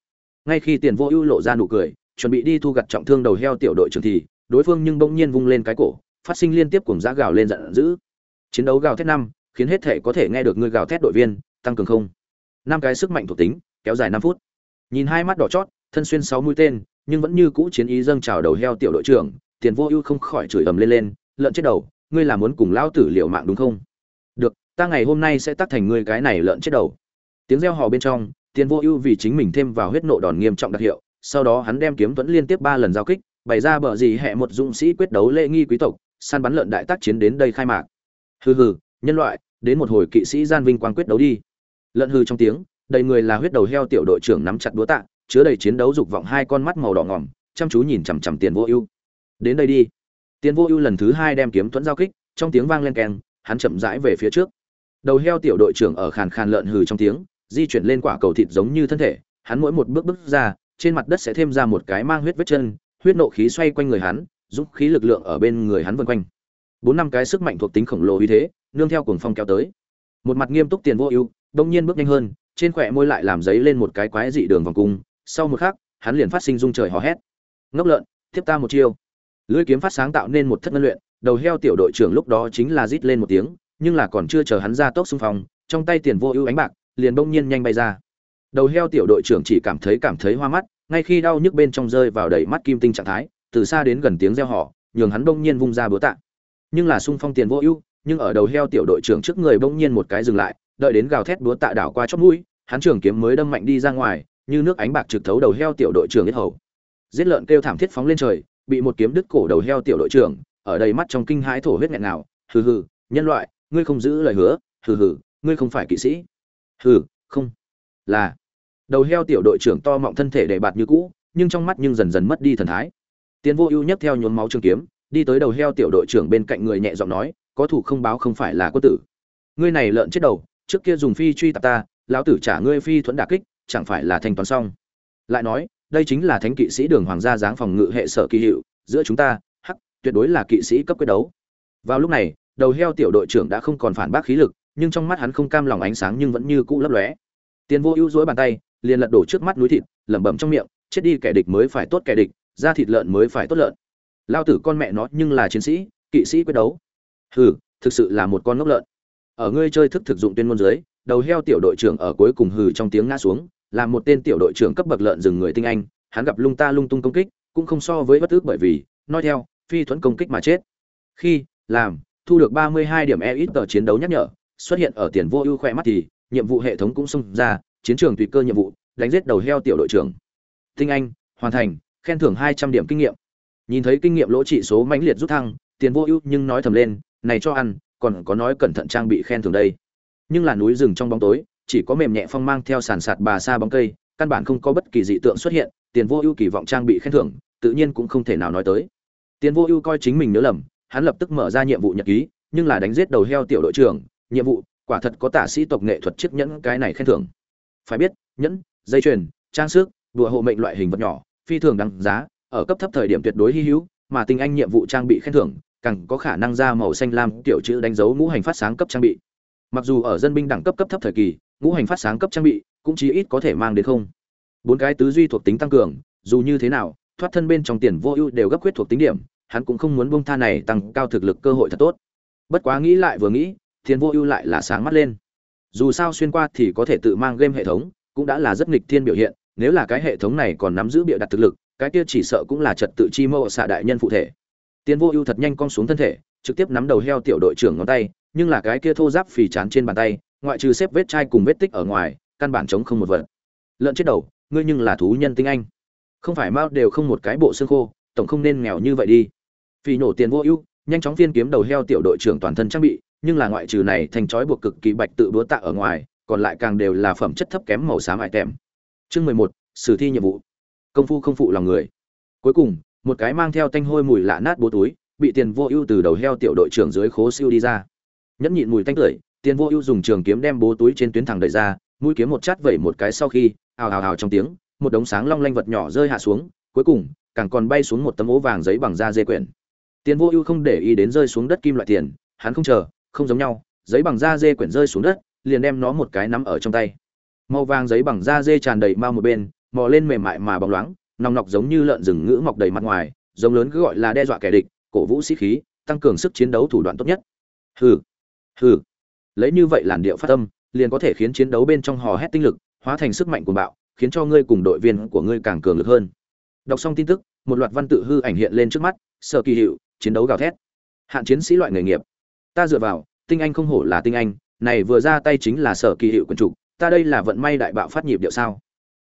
Ngay khi tiền vô ưu lộ ra nụ cười, chuẩn bị đi thu gặt trọng thương đầu heo tiểu đội trưởng thì, đối phương nhưng bỗng nhiên vung lên cái cổ, phát sinh liên tiếp cùng giá gào lên giận dữ. Chiến đấu gào thét năm, khiến hết thể có thể nghe được ngươi gào thét đội viên, tăng cường không. Năm cái sức mạnh thuộc tính, kéo dài năm phút. Nhìn hai mắt đỏ chót, thân xuyên sáu mũi tên, nhưng vẫn như cũ chiến ý dâng trào đầu heo tiểu đội trưởng, tiền vô ưu không khỏi chửi ầm lên lên, lợn chết đầu, ngươi là muốn cùng lao tử liệu mạng đúng không? Được ta ngày hôm nay sẽ tác thành ngươi cái này lợn chết đầu. Tiếng reo hò bên trong tiền vô ưu vì chính mình thêm vào huyết nộ đòn nghiêm trọng đặc hiệu, sau đó hắn đem kiếm vẫn liên tiếp ba lần giao kích, bày ra bờ gì hẹ một dũng sĩ quyết đấu lễ nghi quý tộc, săn bắn lợn đại tác chiến đến đây khai mạc. Hừ hừ, nhân loại, đến một hồi kỵ sĩ gian vinh quang quyết đấu đi. Lợn hừ trong tiếng, đầy người là huyết đầu heo tiểu đội trưởng nắm chặt đũa tạ, chứa đầy chiến đấu dục vọng hai con mắt màu đỏ ngỏm, chăm chú nhìn chằm chằm tiền vô ưu. Đến đây đi. Tiền vô ưu lần thứ hai đem kiếm thuẫn giao kích, trong tiếng vang lên keng, hắn chậm rãi về phía trước đầu heo tiểu đội trưởng ở khàn khàn lợn hừ trong tiếng, di chuyển lên quả cầu thịt giống như thân thể, hắn mỗi một bước bước ra, trên mặt đất sẽ thêm ra một cái mang huyết vết chân, huyết nộ khí xoay quanh người hắn giúp khí lực lượng ở bên người hắn vân quanh. Bốn năm cái sức mạnh thuộc tính khổng lồ uy thế, nương theo cuồng phong kéo tới. Một mặt nghiêm túc tiền vô ưu, đông nhiên bước nhanh hơn, trên khỏe môi lại làm giấy lên một cái quái dị đường vòng cung. Sau một khắc, hắn liền phát sinh rung trời hò hét. Ngốc lợn, tiếp ta một chiêu. Lưỡi kiếm phát sáng tạo nên một thất ngân luyện, đầu heo tiểu đội trưởng lúc đó chính là rít lên một tiếng nhưng là còn chưa chờ hắn ra tốc xung phong, trong tay tiền vô ưu ánh bạc liền bỗng nhiên nhanh bay ra. Đầu heo tiểu đội trưởng chỉ cảm thấy cảm thấy hoa mắt, ngay khi đau nhức bên trong rơi vào đầy mắt kim tinh trạng thái, từ xa đến gần tiếng reo hò, nhường hắn bỗng nhiên vung ra búa tạ. Nhưng là xung phong tiền vô ưu, nhưng ở đầu heo tiểu đội trưởng trước người bỗng nhiên một cái dừng lại, đợi đến gào thét búa tạ đảo qua chóp mũi, hắn trường kiếm mới đâm mạnh đi ra ngoài, như nước ánh bạc trực thấu đầu heo tiểu đội trưởng yết hầu. Giết lợn kêu thảm thiết phóng lên trời, bị một kiếm đứt cổ đầu heo tiểu đội trưởng, ở đầy mắt trong kinh hãi thổ huyết nghẹn nào hừ hừ, nhân loại ngươi không giữ lời hứa, hừ hừ, ngươi không phải kỵ sĩ. Hừ, không. Là. Đầu heo tiểu đội trưởng to mọng thân thể để bạt như cũ, nhưng trong mắt nhưng dần dần mất đi thần thái. Tiến vô ưu nhất theo nhốn máu trường kiếm, đi tới đầu heo tiểu đội trưởng bên cạnh người nhẹ giọng nói, có thủ không báo không phải là quân tử. Ngươi này lợn chết đầu, trước kia dùng phi truy tạp ta, lão tử trả ngươi phi thuẫn đả kích, chẳng phải là thanh toán xong. Lại nói, đây chính là thánh kỵ sĩ đường hoàng gia giáng phòng ngự hệ sở kỳ hiệu, giữa chúng ta, hắc, tuyệt đối là kỵ sĩ cấp quyết đấu. Vào lúc này đầu heo tiểu đội trưởng đã không còn phản bác khí lực, nhưng trong mắt hắn không cam lòng ánh sáng nhưng vẫn như cũ lấp lóe. Tiền vô ưu dối bàn tay, liền lật đổ trước mắt núi thịt, lẩm bẩm trong miệng, chết đi kẻ địch mới phải tốt kẻ địch ra thịt lợn mới phải tốt lợn. Lao tử con mẹ nó, nhưng là chiến sĩ, kỵ sĩ quyết đấu. Hừ, thực sự là một con ngốc lợn. Ở ngươi chơi thức thực dụng tuyên ngôn dưới, đầu heo tiểu đội trưởng ở cuối cùng hừ trong tiếng ngã xuống, là một tên tiểu đội trưởng cấp bậc lợn rừng người tinh anh, hắn gặp lung ta lung tung công kích, cũng không so với bất ước bởi vì, nói theo, phi thuẫn công kích mà chết. Khi, làm thu được 32 điểm EXP tờ chiến đấu nhắc nhở, xuất hiện ở tiền vô ưu khỏe mắt thì, nhiệm vụ hệ thống cũng xung ra, chiến trường tùy cơ nhiệm vụ, đánh giết đầu heo tiểu đội trưởng. Tinh anh, hoàn thành, khen thưởng 200 điểm kinh nghiệm. Nhìn thấy kinh nghiệm lỗ trị số mãnh liệt rút thăng, tiền vô ưu nhưng nói thầm lên, này cho ăn, còn có nói cẩn thận trang bị khen thưởng đây. Nhưng là núi rừng trong bóng tối, chỉ có mềm nhẹ phong mang theo sàn sạt bà xa bóng cây, căn bản không có bất kỳ dị tượng xuất hiện, tiền vô ưu kỳ vọng trang bị khen thưởng, tự nhiên cũng không thể nào nói tới. Tiền vô ưu coi chính mình nhớ lầm hắn lập tức mở ra nhiệm vụ nhật ký, nhưng là đánh giết đầu heo tiểu đội trưởng. Nhiệm vụ, quả thật có tả sĩ tộc nghệ thuật chiếc nhẫn cái này khen thưởng. Phải biết, nhẫn, dây chuyền, trang sức, đùa hộ mệnh loại hình vật nhỏ, phi thường đăng giá, ở cấp thấp thời điểm tuyệt đối hy hữu, mà tinh anh nhiệm vụ trang bị khen thưởng, càng có khả năng ra màu xanh lam tiểu chữ đánh dấu ngũ hành phát sáng cấp trang bị. Mặc dù ở dân binh đẳng cấp cấp thấp thời kỳ, ngũ hành phát sáng cấp trang bị cũng chí ít có thể mang đến không. Bốn cái tứ duy thuộc tính tăng cường, dù như thế nào, thoát thân bên trong tiền vô ưu đều gấp quyết thuộc tính điểm hắn cũng không muốn bông tha này tăng cao thực lực cơ hội thật tốt. Bất quá nghĩ lại vừa nghĩ, thiên vô ưu lại là sáng mắt lên. Dù sao xuyên qua thì có thể tự mang game hệ thống, cũng đã là rất nghịch thiên biểu hiện, nếu là cái hệ thống này còn nắm giữ bịa đặt thực lực, cái kia chỉ sợ cũng là trật tự chi mô xạ đại nhân phụ thể. Tiền vô ưu thật nhanh cong xuống thân thể, trực tiếp nắm đầu heo tiểu đội trưởng ngón tay, nhưng là cái kia thô giáp phì chán trên bàn tay, ngoại trừ xếp vết chai cùng vết tích ở ngoài, căn bản chống không một vật. Lợn chết đầu, ngươi nhưng là thú nhân tinh anh. Không phải mao đều không một cái bộ xương khô tổng không nên nghèo như vậy đi. Vì nổ tiền vô ưu, nhanh chóng phiên kiếm đầu heo tiểu đội trưởng toàn thân trang bị, nhưng là ngoại trừ này thành trói buộc cực kỳ bạch tự búa tạ ở ngoài, còn lại càng đều là phẩm chất thấp kém màu xám ải tèm chương mười một, sử thi nhiệm vụ. Công phu không phụ lòng người. Cuối cùng, một cái mang theo tanh hôi mùi lạ nát bố túi, bị tiền vô ưu từ đầu heo tiểu đội trưởng dưới khố siêu đi ra. Nhẫn nhịn mùi tanh tưởi, tiền vô ưu dùng trường kiếm đem bố túi trên tuyến thẳng đẩy ra, mũi kiếm một chát vẩy một cái sau khi, ào ào ào trong tiếng, một đống sáng long lanh vật nhỏ rơi hạ xuống, cuối cùng càng còn bay xuống một tấm ố vàng giấy bằng da dê quyển. Tiền vô ưu không để ý đến rơi xuống đất kim loại tiền, hắn không chờ, không giống nhau, giấy bằng da dê quyển rơi xuống đất, liền đem nó một cái nắm ở trong tay. Màu vàng giấy bằng da dê tràn đầy mau một bên, mò lên mềm mại mà bóng loáng, nòng nọc giống như lợn rừng ngữ mọc đầy mặt ngoài, giống lớn cứ gọi là đe dọa kẻ địch, cổ vũ sĩ khí, tăng cường sức chiến đấu thủ đoạn tốt nhất. Hừ hừ. Lấy như vậy làn điệu phát âm, liền có thể khiến chiến đấu bên trong hò hét tinh lực, hóa thành sức mạnh của bạo, khiến cho ngươi cùng đội viên của ngươi càng cường lực hơn đọc xong tin tức, một loạt văn tự hư ảnh hiện lên trước mắt sợ kỳ hiệu, chiến đấu gào thét. Hạn chiến sĩ loại nghề nghiệp. Ta dựa vào, tinh anh không hổ là tinh anh, này vừa ra tay chính là sở kỳ hiệu quân chủ, ta đây là vận may đại bạo phát nhịp điệu sao?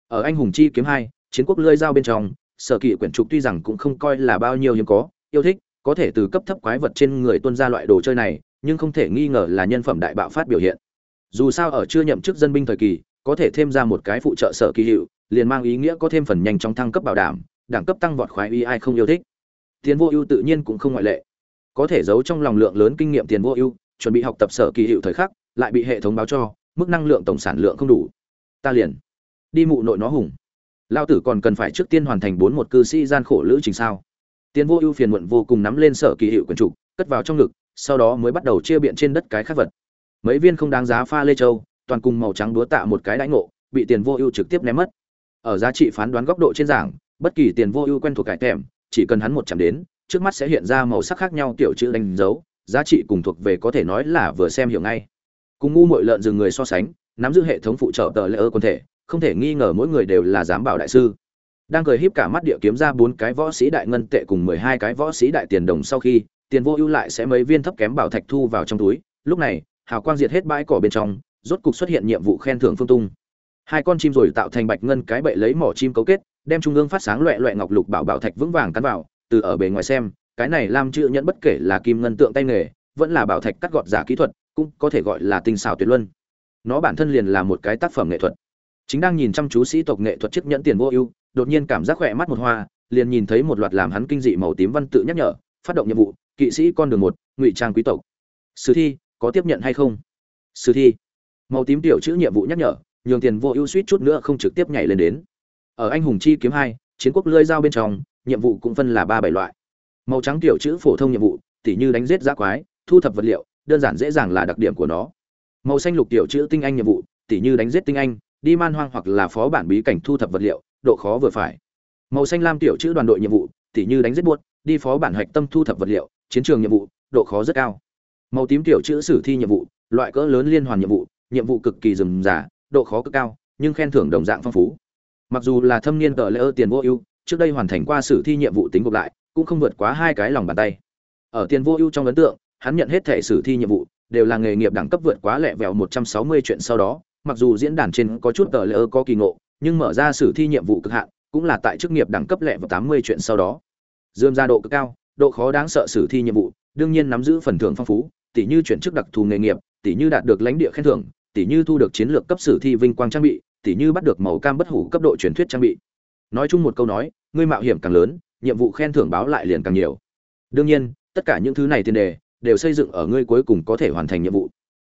Ở anh hùng chi kiếm hai, chiến quốc lơi dao bên trong, sở kỳ quyển trục tuy rằng cũng không coi là bao nhiêu hiếm có, yêu thích, có thể từ cấp thấp quái vật trên người tuân ra loại đồ chơi này, nhưng không thể nghi ngờ là nhân phẩm đại bạo phát biểu hiện. Dù sao ở chưa nhậm chức dân binh thời kỳ, có thể thêm ra một cái phụ trợ sở kỳ hiệu, liền mang ý nghĩa có thêm phần nhanh chóng thăng cấp bảo đảm đẳng cấp tăng vọt khoái y ai không yêu thích. Tiền vô ưu tự nhiên cũng không ngoại lệ. Có thể giấu trong lòng lượng lớn kinh nghiệm tiền vô ưu, chuẩn bị học tập sở kỳ hiệu thời khắc, lại bị hệ thống báo cho, mức năng lượng tổng sản lượng không đủ. Ta liền đi mụ nội nó hùng. Lao tử còn cần phải trước tiên hoàn thành bốn một cư sĩ gian khổ lữ trình sao? Tiền vô ưu phiền muộn vô cùng nắm lên sở kỳ hiệu quần trục, cất vào trong ngực, sau đó mới bắt đầu chia biện trên đất cái khác vật. Mấy viên không đáng giá pha lê châu toàn cùng màu trắng đúa tạ một cái đãi ngộ, bị tiền vô ưu trực tiếp ném mất. Ở giá trị phán đoán góc độ trên giảng bất kỳ tiền vô ưu quen thuộc cải thèm chỉ cần hắn một chạm đến, trước mắt sẽ hiện ra màu sắc khác nhau tiểu chữ đánh dấu, giá trị cùng thuộc về có thể nói là vừa xem hiểu ngay. Cùng ngu mội lợn rừng người so sánh, nắm giữ hệ thống phụ trợ tờ lễ ơ quân thể, không thể nghi ngờ mỗi người đều là giám bảo đại sư. Đang cười híp cả mắt địa kiếm ra bốn cái võ sĩ đại ngân tệ cùng mười hai cái võ sĩ đại tiền đồng sau khi, tiền vô ưu lại sẽ mấy viên thấp kém bảo thạch thu vào trong túi. Lúc này, hào quang diệt hết bãi cỏ bên trong, rốt cục xuất hiện nhiệm vụ khen thưởng phương tung. Hai con chim rồi tạo thành bạch ngân cái bệ lấy mỏ chim cấu kết đem trung ương phát sáng loẹ loẹ ngọc lục bảo bảo thạch vững vàng cắn vào, từ ở bề ngoài xem, cái này làm chữ nhẫn bất kể là kim ngân tượng tay nghề, vẫn là bảo thạch cắt gọt giả kỹ thuật, cũng có thể gọi là tinh xảo tuyệt luân. Nó bản thân liền là một cái tác phẩm nghệ thuật. Chính đang nhìn chăm chú sĩ tộc nghệ thuật chiếc nhẫn tiền vô ưu, đột nhiên cảm giác khỏe mắt một hoa, liền nhìn thấy một loạt làm hắn kinh dị màu tím văn tự nhắc nhở, phát động nhiệm vụ, kỵ sĩ con đường một, ngụy trang quý tộc. Sử thi, có tiếp nhận hay không? Sử thi. Màu tím tiểu chữ nhiệm vụ nhắc nhở, nhường tiền vô ưu suýt chút nữa không trực tiếp nhảy lên đến ở anh hùng chi kiếm hai, chiến quốc lưỡi dao bên trong, nhiệm vụ cũng phân là ba bảy loại. Màu trắng tiểu chữ phổ thông nhiệm vụ, tỉ như đánh giết giã quái, thu thập vật liệu, đơn giản dễ dàng là đặc điểm của nó. Màu xanh lục tiểu chữ tinh anh nhiệm vụ, tỉ như đánh giết tinh anh, đi man hoang hoặc là phó bản bí cảnh thu thập vật liệu, độ khó vừa phải. Màu xanh lam tiểu chữ đoàn đội nhiệm vụ, tỉ như đánh giết buốt, đi phó bản hạch tâm thu thập vật liệu, chiến trường nhiệm vụ, độ khó rất cao. Màu tím tiểu chữ sử thi nhiệm vụ, loại cỡ lớn liên hoàn nhiệm vụ nhiệm vụ cực kỳ rườm rà, độ khó cực cao, nhưng khen thưởng đồng dạng phong phú mặc dù là thâm niên tờ lễ ơ tiền vô ưu, trước đây hoàn thành qua sử thi nhiệm vụ tính gộp lại, cũng không vượt quá hai cái lòng bàn tay. Ở tiền vô ưu trong ấn tượng, hắn nhận hết thẻ sử thi nhiệm vụ, đều là nghề nghiệp đẳng cấp vượt quá lẹ vẹo một trăm sáu mươi chuyện sau đó, mặc dù diễn đàn trên có chút tờ lễ ơ có kỳ ngộ, nhưng mở ra sử thi nhiệm vụ cực hạn, cũng là tại chức nghiệp đẳng cấp lẹ vào tám mươi chuyện sau đó. Dương ra độ cực cao, độ khó đáng sợ sử thi nhiệm vụ, đương nhiên nắm giữ phần thưởng phong phú tỷ như chuyển chức đặc thù nghề nghiệp tỷ như đạt được lãnh địa khen thưởng tỷ như thu được chiến lược cấp sử thi vinh quang trang bị tỉ như bắt được màu cam bất hủ cấp độ truyền thuyết trang bị. Nói chung một câu nói, ngươi mạo hiểm càng lớn, nhiệm vụ khen thưởng báo lại liền càng nhiều. Đương nhiên, tất cả những thứ này tiền đề, đều xây dựng ở ngươi cuối cùng có thể hoàn thành nhiệm vụ.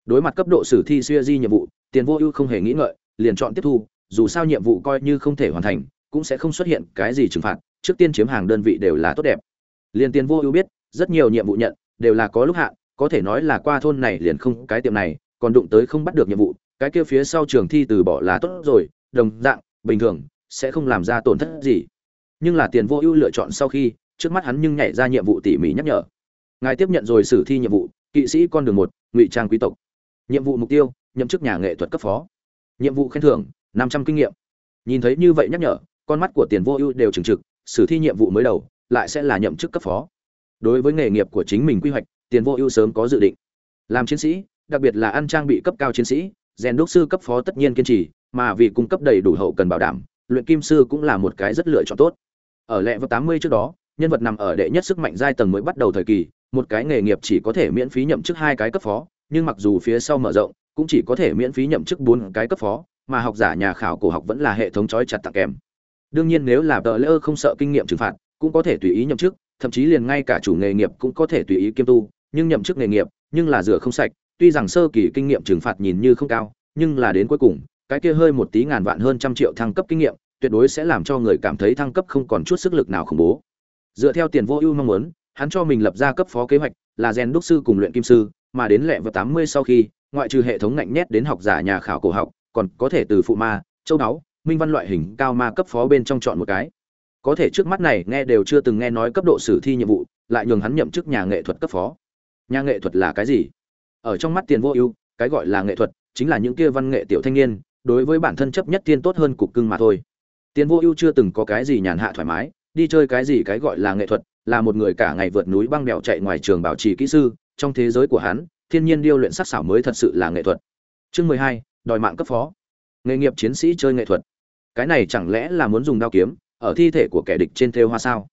Đối mặt cấp độ sử thi siêu di nhiệm vụ, tiền vô ưu không hề nghĩ ngợi, liền chọn tiếp thu, dù sao nhiệm vụ coi như không thể hoàn thành, cũng sẽ không xuất hiện cái gì trừng phạt, trước tiên chiếm hàng đơn vị đều là tốt đẹp. Liền tiền vô ưu biết, rất nhiều nhiệm vụ nhận, đều là có lúc hạn, có thể nói là qua thôn này liền không cái tiệm này, còn đụng tới không bắt được nhiệm vụ cái kia phía sau trường thi từ bỏ là tốt rồi, đồng dạng, bình thường, sẽ không làm ra tổn thất gì. Nhưng là tiền vô ưu lựa chọn sau khi, trước mắt hắn nhưng nhảy ra nhiệm vụ tỉ mỉ nhắc nhở. Ngài tiếp nhận rồi xử thi nhiệm vụ, kỵ sĩ con đường một, ngụy trang quý tộc. Nhiệm vụ mục tiêu, nhậm chức nhà nghệ thuật cấp phó. Nhiệm vụ khen thưởng, năm trăm kinh nghiệm. Nhìn thấy như vậy nhắc nhở, con mắt của tiền vô ưu đều trừng trực, xử thi nhiệm vụ mới đầu, lại sẽ là nhậm chức cấp phó. Đối với nghề nghiệp của chính mình quy hoạch, tiền vô ưu sớm có dự định. Làm chiến sĩ, đặc biệt là ăn trang bị cấp cao chiến sĩ rèn đúc sư cấp phó tất nhiên kiên trì, mà vì cung cấp đầy đủ hậu cần bảo đảm, luyện kim sư cũng là một cái rất lựa chọn tốt. Ở lệ vào tám mươi trước đó, nhân vật nằm ở đệ nhất sức mạnh giai tầng mới bắt đầu thời kỳ, một cái nghề nghiệp chỉ có thể miễn phí nhậm chức hai cái cấp phó, nhưng mặc dù phía sau mở rộng, cũng chỉ có thể miễn phí nhậm chức bốn cái cấp phó, mà học giả nhà khảo cổ học vẫn là hệ thống trói chặt tặng kèm. Đương nhiên nếu là tờ lễ không sợ kinh nghiệm trừng phạt, cũng có thể tùy ý nhậm chức, thậm chí liền ngay cả chủ nghề nghiệp cũng có thể tùy ý kiêm tu, nhưng nhậm chức nghề nghiệp, nhưng là rửa không sạch tuy rằng sơ kỳ kinh nghiệm trừng phạt nhìn như không cao, nhưng là đến cuối cùng, cái kia hơi một tí ngàn vạn hơn trăm triệu thăng cấp kinh nghiệm, tuyệt đối sẽ làm cho người cảm thấy thăng cấp không còn chút sức lực nào khủng bố. Dựa theo tiền vô ưu mong muốn, hắn cho mình lập ra cấp phó kế hoạch là rèn đúc sư cùng luyện kim sư, mà đến lệ vào tám mươi sau khi, ngoại trừ hệ thống ngạnh nhét đến học giả nhà khảo cổ học, còn có thể từ phụ ma, châu đáo, minh văn loại hình cao ma cấp phó bên trong chọn một cái. Có thể trước mắt này nghe đều chưa từng nghe nói cấp độ sử thi nhiệm vụ, lại nhường hắn nhậm chức nhà nghệ thuật cấp phó. Nhà nghệ thuật là cái gì? Ở trong mắt tiền vô ưu, cái gọi là nghệ thuật chính là những kia văn nghệ tiểu thanh niên, đối với bản thân chấp nhất tiên tốt hơn cục cưng mà thôi. Tiền vô ưu chưa từng có cái gì nhàn hạ thoải mái, đi chơi cái gì cái gọi là nghệ thuật là một người cả ngày vượt núi băng đèo chạy ngoài trường bảo trì kỹ sư, trong thế giới của hắn, thiên nhiên điêu luyện sắc xảo mới thật sự là nghệ thuật. Chương mười hai, đòi mạng cấp phó. Nghề nghiệp chiến sĩ chơi nghệ thuật. Cái này chẳng lẽ là muốn dùng đao kiếm, ở thi thể của kẻ địch trên thêu hoa sao?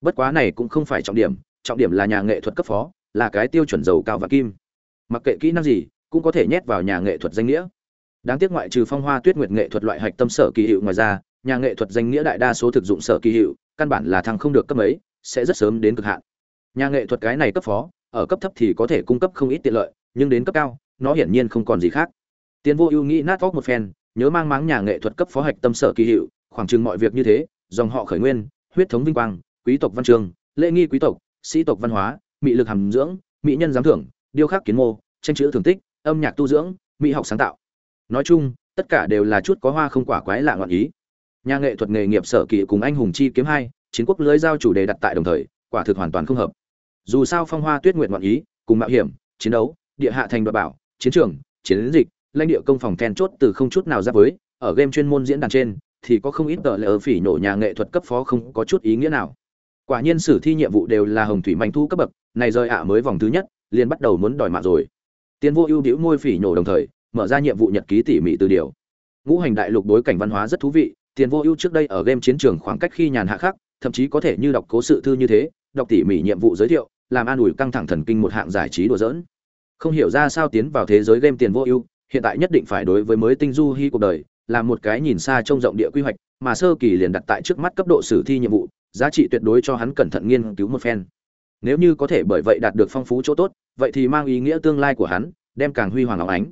Bất quá này cũng không phải trọng điểm trọng điểm là nhà nghệ thuật cấp phó, là cái tiêu chuẩn dầu cao và kim mặc kệ kỹ năng gì, cũng có thể nhét vào nhà nghệ thuật danh nghĩa. Đáng tiếc ngoại trừ phong hoa tuyết nguyệt nghệ thuật loại hạch tâm sở kỳ hiệu ngoài ra, nhà nghệ thuật danh nghĩa đại đa số thực dụng sở kỳ hiệu, căn bản là thằng không được cấp ấy sẽ rất sớm đến cực hạn. Nhà nghệ thuật cái này cấp phó, ở cấp thấp thì có thể cung cấp không ít tiện lợi, nhưng đến cấp cao, nó hiển nhiên không còn gì khác. Tiến vô ưu nghĩ nát vóc một phen, nhớ mang máng nhà nghệ thuật cấp phó hạch tâm sở kỳ hiệu, khoảng chừng mọi việc như thế, dòng họ khởi nguyên, huyết thống vinh quang, quý tộc văn trường, lễ nghi quý tộc, sĩ tộc văn hóa mỹ lực hàm dưỡng, mỹ nhân giám thưởng điêu khắc kiến mô, tranh chữ thường tích, âm nhạc tu dưỡng, mỹ học sáng tạo. Nói chung, tất cả đều là chút có hoa không quả quái lạ ngọn ý. Nhà nghệ thuật nghề nghiệp sở kỳ cùng anh hùng chi kiếm hai, chiến quốc lưới giao chủ đề đặt tại đồng thời, quả thực hoàn toàn không hợp. Dù sao phong hoa tuyết nguyện ngọn ý, cùng mạo hiểm, chiến đấu, địa hạ thành đoạt bảo, chiến trường, chiến dịch, lãnh địa công phòng then chốt từ không chút nào ra với, ở game chuyên môn diễn đàn trên, thì có không ít tờ lỡ phỉ nổ nhà nghệ thuật cấp phó không có chút ý nghĩa nào. Quả nhiên sử thi nhiệm vụ đều là hồng thủy manh thu cấp bậc, này rơi ạ mới vòng thứ nhất liền bắt đầu muốn đòi mạng rồi. Tiến vô ưu đĩu môi phỉ nhổ đồng thời, mở ra nhiệm vụ nhật ký tỉ mỉ từ điều. Ngũ hành đại lục bối cảnh văn hóa rất thú vị tiền vô ưu trước đây ở game chiến trường khoảng cách khi nhàn hạ khắc thậm chí có thể như đọc cố sự thư như thế, đọc tỉ mỉ nhiệm vụ giới thiệu, làm an ủi căng thẳng thần kinh một hạng giải trí đùa giỡn. Không hiểu ra sao tiến vào thế giới game tiền vô ưu, hiện tại nhất định phải đối với mới tinh du hy cuộc đời, làm một cái nhìn xa trông rộng địa quy hoạch, mà sơ kỳ liền đặt tại trước mắt cấp độ sử thi nhiệm vụ, giá trị tuyệt đối cho hắn cẩn thận nghiên cứu một phen nếu như có thể bởi vậy đạt được phong phú chỗ tốt, vậy thì mang ý nghĩa tương lai của hắn, đem càng huy hoàng óng ánh.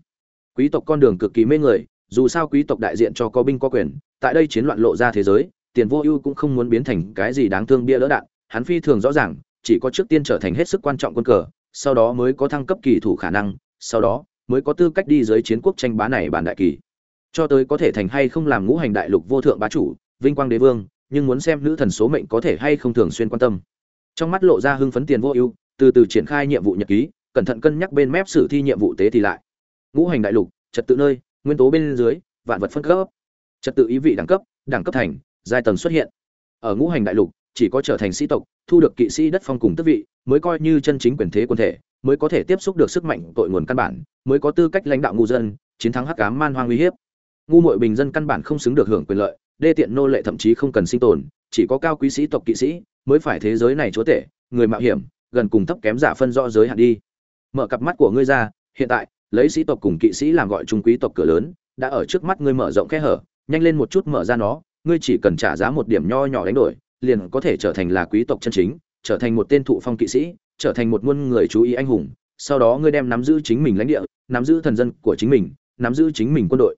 Quý tộc con đường cực kỳ mê người, dù sao quý tộc đại diện cho có binh có quyền, tại đây chiến loạn lộ ra thế giới, tiền vô ưu cũng không muốn biến thành cái gì đáng thương bia đỡ đạn, hắn phi thường rõ ràng, chỉ có trước tiên trở thành hết sức quan trọng quân cờ, sau đó mới có thăng cấp kỳ thủ khả năng, sau đó mới có tư cách đi dưới chiến quốc tranh bá này bản đại kỳ. Cho tới có thể thành hay không làm ngũ hành đại lục vô thượng bá chủ, vinh quang đế vương, nhưng muốn xem nữ thần số mệnh có thể hay không thường xuyên quan tâm trong mắt lộ ra hưng phấn tiền vô ưu, từ từ triển khai nhiệm vụ nhật ký, cẩn thận cân nhắc bên mép sử thi nhiệm vụ tế thì lại. Ngũ hành đại lục, trật tự nơi, nguyên tố bên dưới, vạn vật phân cấp. Trật tự ý vị đẳng cấp đẳng cấp thành, giai tầng xuất hiện. Ở ngũ hành đại lục, chỉ có trở thành sĩ tộc, thu được kỵ sĩ đất phong cùng tước vị, mới coi như chân chính quyền thế quân thể, mới có thể tiếp xúc được sức mạnh tội nguồn căn bản, mới có tư cách lãnh đạo ngu dân, chiến thắng hắc cám man hoang uy hiếp. Ngu muội bình dân căn bản không xứng được hưởng quyền lợi, đê tiện nô lệ thậm chí không cần sinh tồn, chỉ có cao quý sĩ tộc kỵ sĩ mới phải thế giới này chúa tể, người mạo hiểm, gần cùng thấp kém giả phân rõ giới hạn đi. Mở cặp mắt của ngươi ra, hiện tại, lấy sĩ tộc cùng kỵ sĩ làm gọi trung quý tộc cửa lớn, đã ở trước mắt ngươi mở rộng khe hở, nhanh lên một chút mở ra nó, ngươi chỉ cần trả giá một điểm nho nhỏ đánh đổi, liền có thể trở thành là quý tộc chân chính, trở thành một tên thụ phong kỵ sĩ, trở thành một muôn người chú ý anh hùng, sau đó ngươi đem nắm giữ chính mình lãnh địa, nắm giữ thần dân của chính mình, nắm giữ chính mình quân đội.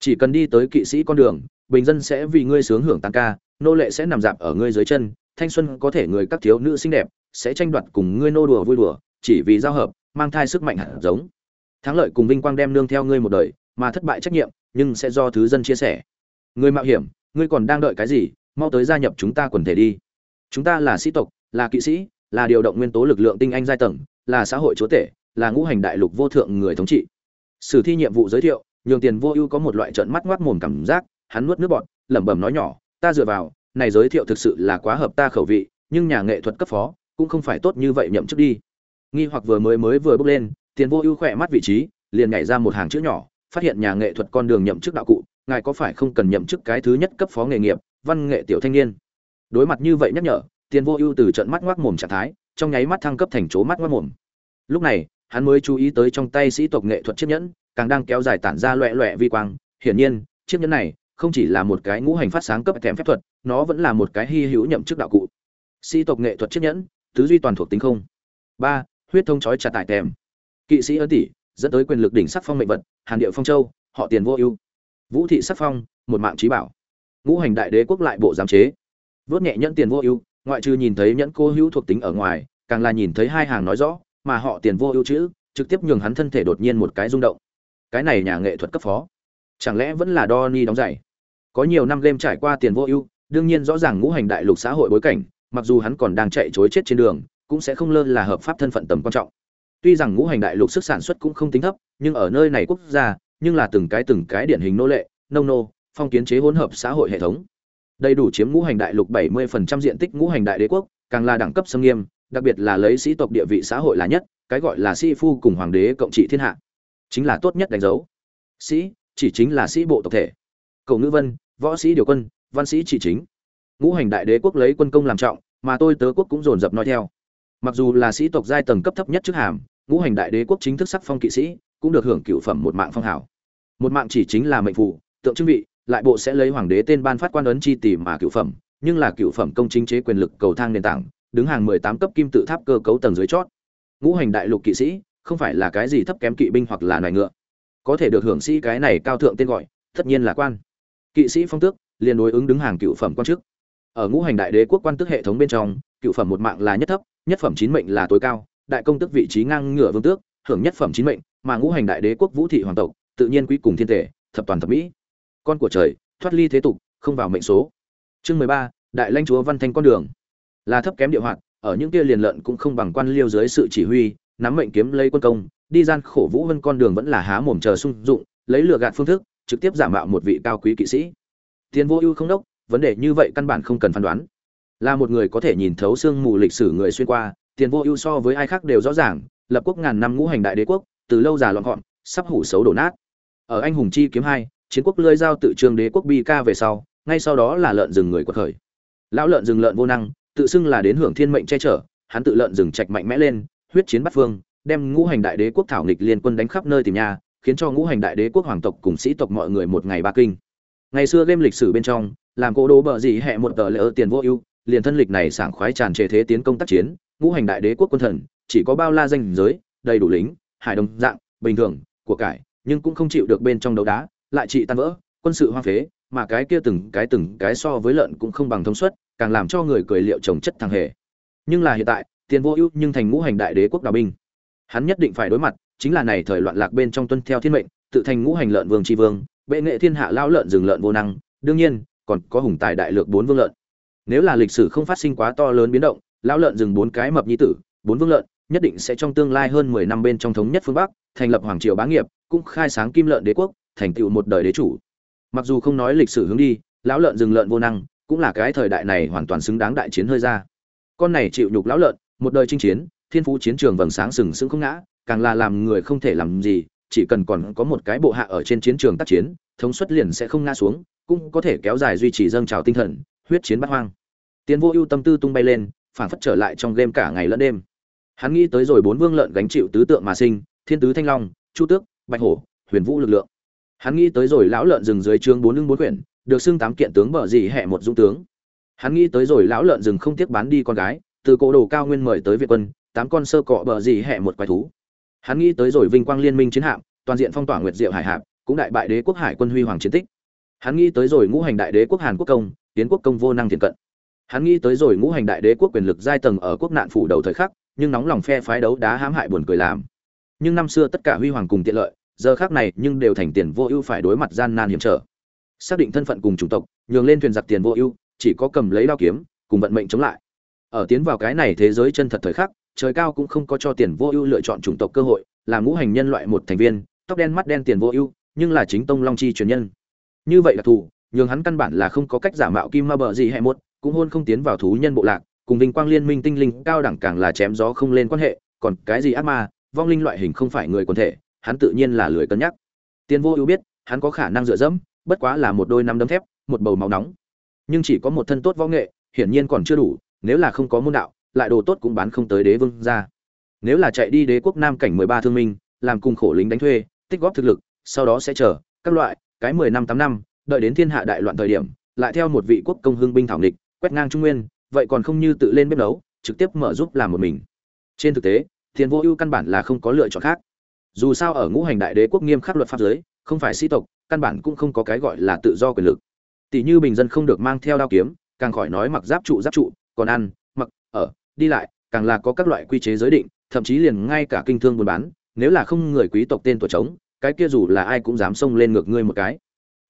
Chỉ cần đi tới kỵ sĩ con đường, bình dân sẽ vì ngươi sướng hưởng tăng ca, nô lệ sẽ nằm dạp ở ngươi dưới chân thanh xuân có thể người các thiếu nữ xinh đẹp, sẽ tranh đoạt cùng ngươi nô đùa vui đùa, chỉ vì giao hợp, mang thai sức mạnh hạt giống. Thắng lợi cùng vinh quang đem nương theo ngươi một đời, mà thất bại trách nhiệm, nhưng sẽ do thứ dân chia sẻ. Ngươi mạo hiểm, ngươi còn đang đợi cái gì, mau tới gia nhập chúng ta quần thể đi. Chúng ta là sĩ tộc, là kỵ sĩ, là điều động nguyên tố lực lượng tinh anh giai tầng, là xã hội chúa tể, là ngũ hành đại lục vô thượng người thống trị. Sử thi nhiệm vụ giới thiệu, nhường tiền vô ưu có một loại trợn mắt ngoác mồm cảm giác, hắn nuốt nước bọt, lẩm bẩm nói nhỏ, ta dựa vào này giới thiệu thực sự là quá hợp ta khẩu vị, nhưng nhà nghệ thuật cấp phó cũng không phải tốt như vậy nhậm chức đi. Nghi hoặc vừa mới mới vừa bước lên, tiền vô ưu khỏe mắt vị trí, liền nhảy ra một hàng chữ nhỏ, phát hiện nhà nghệ thuật con đường nhậm chức đạo cụ, ngài có phải không cần nhậm chức cái thứ nhất cấp phó nghề nghiệp, văn nghệ tiểu thanh niên? Đối mặt như vậy nhắc nhở, tiền vô ưu từ trận mắt ngoác mồm trạng thái, trong nháy mắt thăng cấp thành chỗ mắt ngoác mồm. Lúc này, hắn mới chú ý tới trong tay sĩ tộc nghệ thuật chiếc nhẫn, càng đang kéo dài tản ra loẹ loẹ vi quang. Hiển nhiên, chiếc nhẫn này không chỉ là một cái ngũ hành phát sáng cấp kèm phép thuật nó vẫn là một cái hy hữu nhậm chức đạo cụ. Sĩ tộc nghệ thuật chiếc nhẫn tứ duy toàn thuộc tính không. Ba huyết thông chói chặt tại tèm, kỵ sĩ ấn tỷ dẫn tới quyền lực đỉnh sắc phong mệnh vật hàn địa phong châu họ tiền vô ưu. Vũ thị sắc phong một mạng trí bảo. Ngũ hành đại đế quốc lại bộ giám chế. Vớt nhẹ nhẫn tiền vô ưu ngoại trừ nhìn thấy nhẫn cô hữu thuộc tính ở ngoài càng là nhìn thấy hai hàng nói rõ mà họ tiền vô ưu chữ trực tiếp nhường hắn thân thể đột nhiên một cái rung động. Cái này nhà nghệ thuật cấp phó. Chẳng lẽ vẫn là đo ni đóng giày? Có nhiều năm game trải qua tiền vô ưu đương nhiên rõ ràng ngũ hành đại lục xã hội bối cảnh, mặc dù hắn còn đang chạy chối chết trên đường, cũng sẽ không lơ là hợp pháp thân phận tầm quan trọng. Tuy rằng ngũ hành đại lục sức sản xuất cũng không tính thấp, nhưng ở nơi này quốc gia, nhưng là từng cái từng cái điển hình nô lệ, nông nô, phong kiến chế hỗn hợp xã hội hệ thống. Đầy đủ chiếm ngũ hành đại lục 70% diện tích ngũ hành đại đế quốc, càng là đẳng cấp sâm nghiêm, đặc biệt là lấy sĩ tộc địa vị xã hội là nhất, cái gọi là sĩ phu cùng hoàng đế cộng trị thiên hạ. Chính là tốt nhất đánh dấu. Sĩ, chỉ chính là sĩ bộ tộc thể. Cầu ngữ vân, võ sĩ điều quân văn sĩ chỉ chính. Ngũ hành đại đế quốc lấy quân công làm trọng, mà tôi tớ quốc cũng dồn dập nói theo. Mặc dù là sĩ tộc giai tầng cấp thấp nhất trước hàm, ngũ hành đại đế quốc chính thức sắc phong kỵ sĩ, cũng được hưởng cựu phẩm một mạng phong hảo một mạng chỉ chính là mệnh phụ tượng trưng vị, lại bộ sẽ lấy hoàng đế tên ban phát quan ấn chi tỷ mà cựu phẩm, nhưng là cựu phẩm công chính chế quyền lực cầu thang nền tảng, đứng hàng mười tám cấp kim tự tháp cơ cấu tầng dưới chót. Ngũ hành đại lục kỵ sĩ, không phải là cái gì thấp kém kỵ binh hoặc là nài ngựa. Có thể được hưởng sĩ cái này cao thượng tên gọi, tất nhiên là quan. Kỵ sĩ phong tước liền đối ứng đứng hàng cựu phẩm quan chức. Ở ngũ hành đại đế quốc quan tước hệ thống bên trong, cựu phẩm một mạng là nhất thấp, nhất phẩm chín mệnh là tối cao, đại công tước vị trí ngang ngửa vương tước, hưởng nhất phẩm chín mệnh, mà ngũ hành đại đế quốc vũ thị hoàng tộc, tự nhiên quý cùng thiên thể, thập toàn thập mỹ. Con của trời, thoát ly thế tục, không vào mệnh số. Chương mười ba, đại lãnh chúa văn thanh con đường. Là thấp kém địa hoạt, ở những kia liền lợn cũng không bằng quan liêu dưới sự chỉ huy, nắm mệnh kiếm lấy quân công, đi gian khổ vũ vân con đường vẫn là há mồm chờ sung dụng, lấy lừa gạt phương thức, trực tiếp giả mạo một vị cao quý kỵ sĩ tiền vô ưu không đốc, vấn đề như vậy căn bản không cần phán đoán. Là một người có thể nhìn thấu xương mù lịch sử người xuyên qua tiền vô ưu so với ai khác đều rõ ràng, lập quốc ngàn năm ngũ hành đại đế quốc, từ lâu già loạn gọn, sắp hủ xấu đổ nát. Ở anh hùng chi kiếm hai, chiến quốc lưỡi giao tự trường đế quốc bi ca về sau, ngay sau đó là lợn rừng người của khởi. Lão lợn rừng lợn vô năng, tự xưng là đến hưởng thiên mệnh che chở, hắn tự lợn rừng trạch mạnh mẽ lên, huyết chiến bắt phương, đem ngũ hành đại đế quốc thảo nghịch liên quân đánh khắp nơi tìm nhà, khiến cho ngũ hành đại đế quốc hoàng tộc cùng sĩ tộc mọi người một ngày ba kinh ngày xưa game lịch sử bên trong, làm cố đố bờ gì hẹ một tờ lỡ tiền vô ưu, liền thân lịch này sảng khoái tràn trề thế tiến công tác chiến, ngũ hành đại đế quốc quân thần, chỉ có bao la danh giới, đầy đủ lính, hải đồng dạng, bình thường, của cải, nhưng cũng không chịu được bên trong đấu đá, lại trị tan vỡ, quân sự hoang phế, mà cái kia từng cái từng cái so với lợn cũng không bằng thông suất, càng làm cho người cười liệu trồng chất thằng hề. Nhưng là hiện tại, tiền vô ưu nhưng thành ngũ hành đại đế quốc đào binh. Hắn nhất định phải đối mặt, chính là này thời loạn lạc bên trong tuân theo thiên mệnh, tự thành ngũ hành lợn vương tri vương bệ nghệ thiên hạ lao lợn rừng lợn vô năng, đương nhiên, còn có hùng tài đại lược bốn vương lợn. Nếu là lịch sử không phát sinh quá to lớn biến động, lao lợn rừng bốn cái mập nhi tử, bốn vương lợn, nhất định sẽ trong tương lai hơn mười năm bên trong thống nhất phương bắc, thành lập hoàng triều bá nghiệp, cũng khai sáng kim lợn đế quốc, thành tựu một đời đế chủ. Mặc dù không nói lịch sử hướng đi lão lợn rừng lợn vô năng, cũng là cái thời đại này hoàn toàn xứng đáng đại chiến hơi ra. Con này chịu nhục lão lợn, một đời chinh chiến, thiên phú chiến trường vầng sáng sừng sững không ngã, càng là làm người không thể làm gì chỉ cần còn có một cái bộ hạ ở trên chiến trường tác chiến, thống suất liền sẽ không ngã xuống, cũng có thể kéo dài duy trì dâng trào tinh thần, huyết chiến bắt hoang. Tiến vô ưu tâm tư tung bay lên phản phất trở lại trong game cả ngày lẫn đêm. Hắn nghĩ tới rồi bốn vương lợn gánh chịu tứ tượng mà sinh, thiên tứ thanh long, chu tước, bạch hổ, huyền vũ lực lượng. Hắn nghĩ tới rồi lão lợn rừng dưới trướng bốn lưng bốn quyển, được xưng tám kiện tướng bờ gì hẹ một dũng tướng. Hắn nghĩ tới rồi lão lợn rừng không tiếc bán đi con gái, từ cổ đồ cao nguyên mời tới việt quân, tám con sơ cọ bờ gì hẹ một quái thú hắn nghĩ tới rồi vinh quang liên minh chiến hạm toàn diện phong tỏa nguyệt diệu hải hạm, cũng đại bại đế quốc hải quân huy hoàng chiến tích. Hắn nghĩ tới rồi ngũ hành đại đế quốc hàn quốc công tiến quốc công vô năng thiện cận. Hắn nghĩ tới rồi ngũ hành đại đế quốc quyền lực giai tầng ở quốc nạn phủ đầu thời khắc nhưng nóng lòng phe phái đấu đá hãm hại buồn cười làm. Nhưng năm xưa tất cả huy hoàng cùng tiện lợi giờ khác này nhưng đều thành tiền vô ưu phải đối mặt gian nan hiểm trở. Xác định thân phận cùng chủng tộc nhường lên thuyền giặc tiền vô ưu chỉ có cầm lấy đao kiếm cùng vận mệnh chống lại. Ở tiến vào cái này thế giới chân thật thời khắc trời cao cũng không có cho tiền vô ưu lựa chọn chủng tộc cơ hội, là ngũ hành nhân loại một thành viên, tóc đen mắt đen tiền vô ưu, nhưng là chính tông long chi truyền nhân. Như vậy là thù, nhường hắn căn bản là không có cách giả mạo kim ma bờ gì hay một cũng hôn không tiến vào thú nhân bộ lạc, cùng vinh quang liên minh tinh linh cao đẳng càng là chém gió không lên quan hệ, còn cái gì ác ma, vong linh loại hình không phải người quần thể, hắn tự nhiên là lười cân nhắc. Tiền vô ưu biết, hắn có khả năng dựa dẫm, bất quá là một đôi năm đấm thép, một bầu máu nóng. Nhưng chỉ có một thân tốt võ nghệ, hiển nhiên còn chưa đủ, nếu là không có môn đạo lại đồ tốt cũng bán không tới đế vương ra. Nếu là chạy đi đế quốc nam cảnh mười ba thương minh, làm cùng khổ lính đánh thuê, tích góp thực lực, sau đó sẽ chờ, các loại, cái mười năm, tám năm, đợi đến thiên hạ đại loạn thời điểm, lại theo một vị quốc công hương binh thảo nghịch, quét ngang trung nguyên, vậy còn không như tự lên bếp nấu, trực tiếp mở giúp làm một mình. Trên thực tế tiền vô ưu căn bản là không có lựa chọn khác. Dù sao ở ngũ hành đại đế quốc nghiêm khắc luật pháp giới, không phải sĩ tộc, căn bản cũng không có cái gọi là tự do quyền lực. Tỷ như bình dân không được mang theo đao kiếm, càng khỏi nói mặc giáp trụ giáp trụ, còn ăn, mặc, ở đi lại, càng là có các loại quy chế giới định, thậm chí liền ngay cả kinh thương buôn bán, nếu là không người quý tộc tên tuổi trống, cái kia dù là ai cũng dám xông lên ngược ngươi một cái.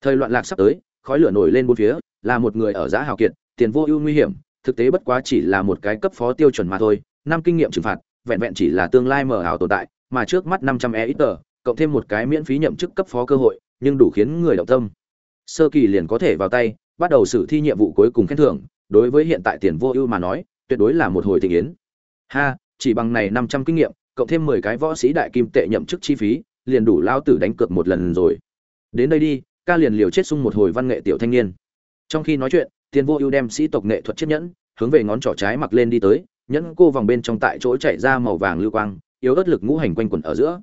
Thời loạn lạc sắp tới, khói lửa nổi lên bốn phía, là một người ở giã hào kiệt, tiền vô ưu nguy hiểm, thực tế bất quá chỉ là một cái cấp phó tiêu chuẩn mà thôi, năm kinh nghiệm trừng phạt, vẹn vẹn chỉ là tương lai mở ảo tồn tại, mà trước mắt năm trăm e ít tờ, cộng thêm một cái miễn phí nhậm chức cấp phó cơ hội, nhưng đủ khiến người động tâm. Sơ kỳ liền có thể vào tay, bắt đầu xử thi nhiệm vụ cuối cùng khen thưởng, đối với hiện tại tiền vô ưu mà nói tuyệt đối là một hồi tình yến. Ha, chỉ bằng này năm trăm kinh nghiệm, cộng thêm mười cái võ sĩ đại kim tệ nhậm chức chi phí, liền đủ lao tử đánh cược một lần rồi. Đến đây đi, ca liền liều chết sung một hồi văn nghệ tiểu thanh niên. Trong khi nói chuyện tiền vô ưu đem sĩ tộc nghệ thuật chiếc nhẫn, hướng về ngón trỏ trái mặc lên đi tới, nhẫn cô vòng bên trong tại chỗ chạy ra màu vàng lưu quang, yếu ớt lực ngũ hành quanh quẩn ở giữa.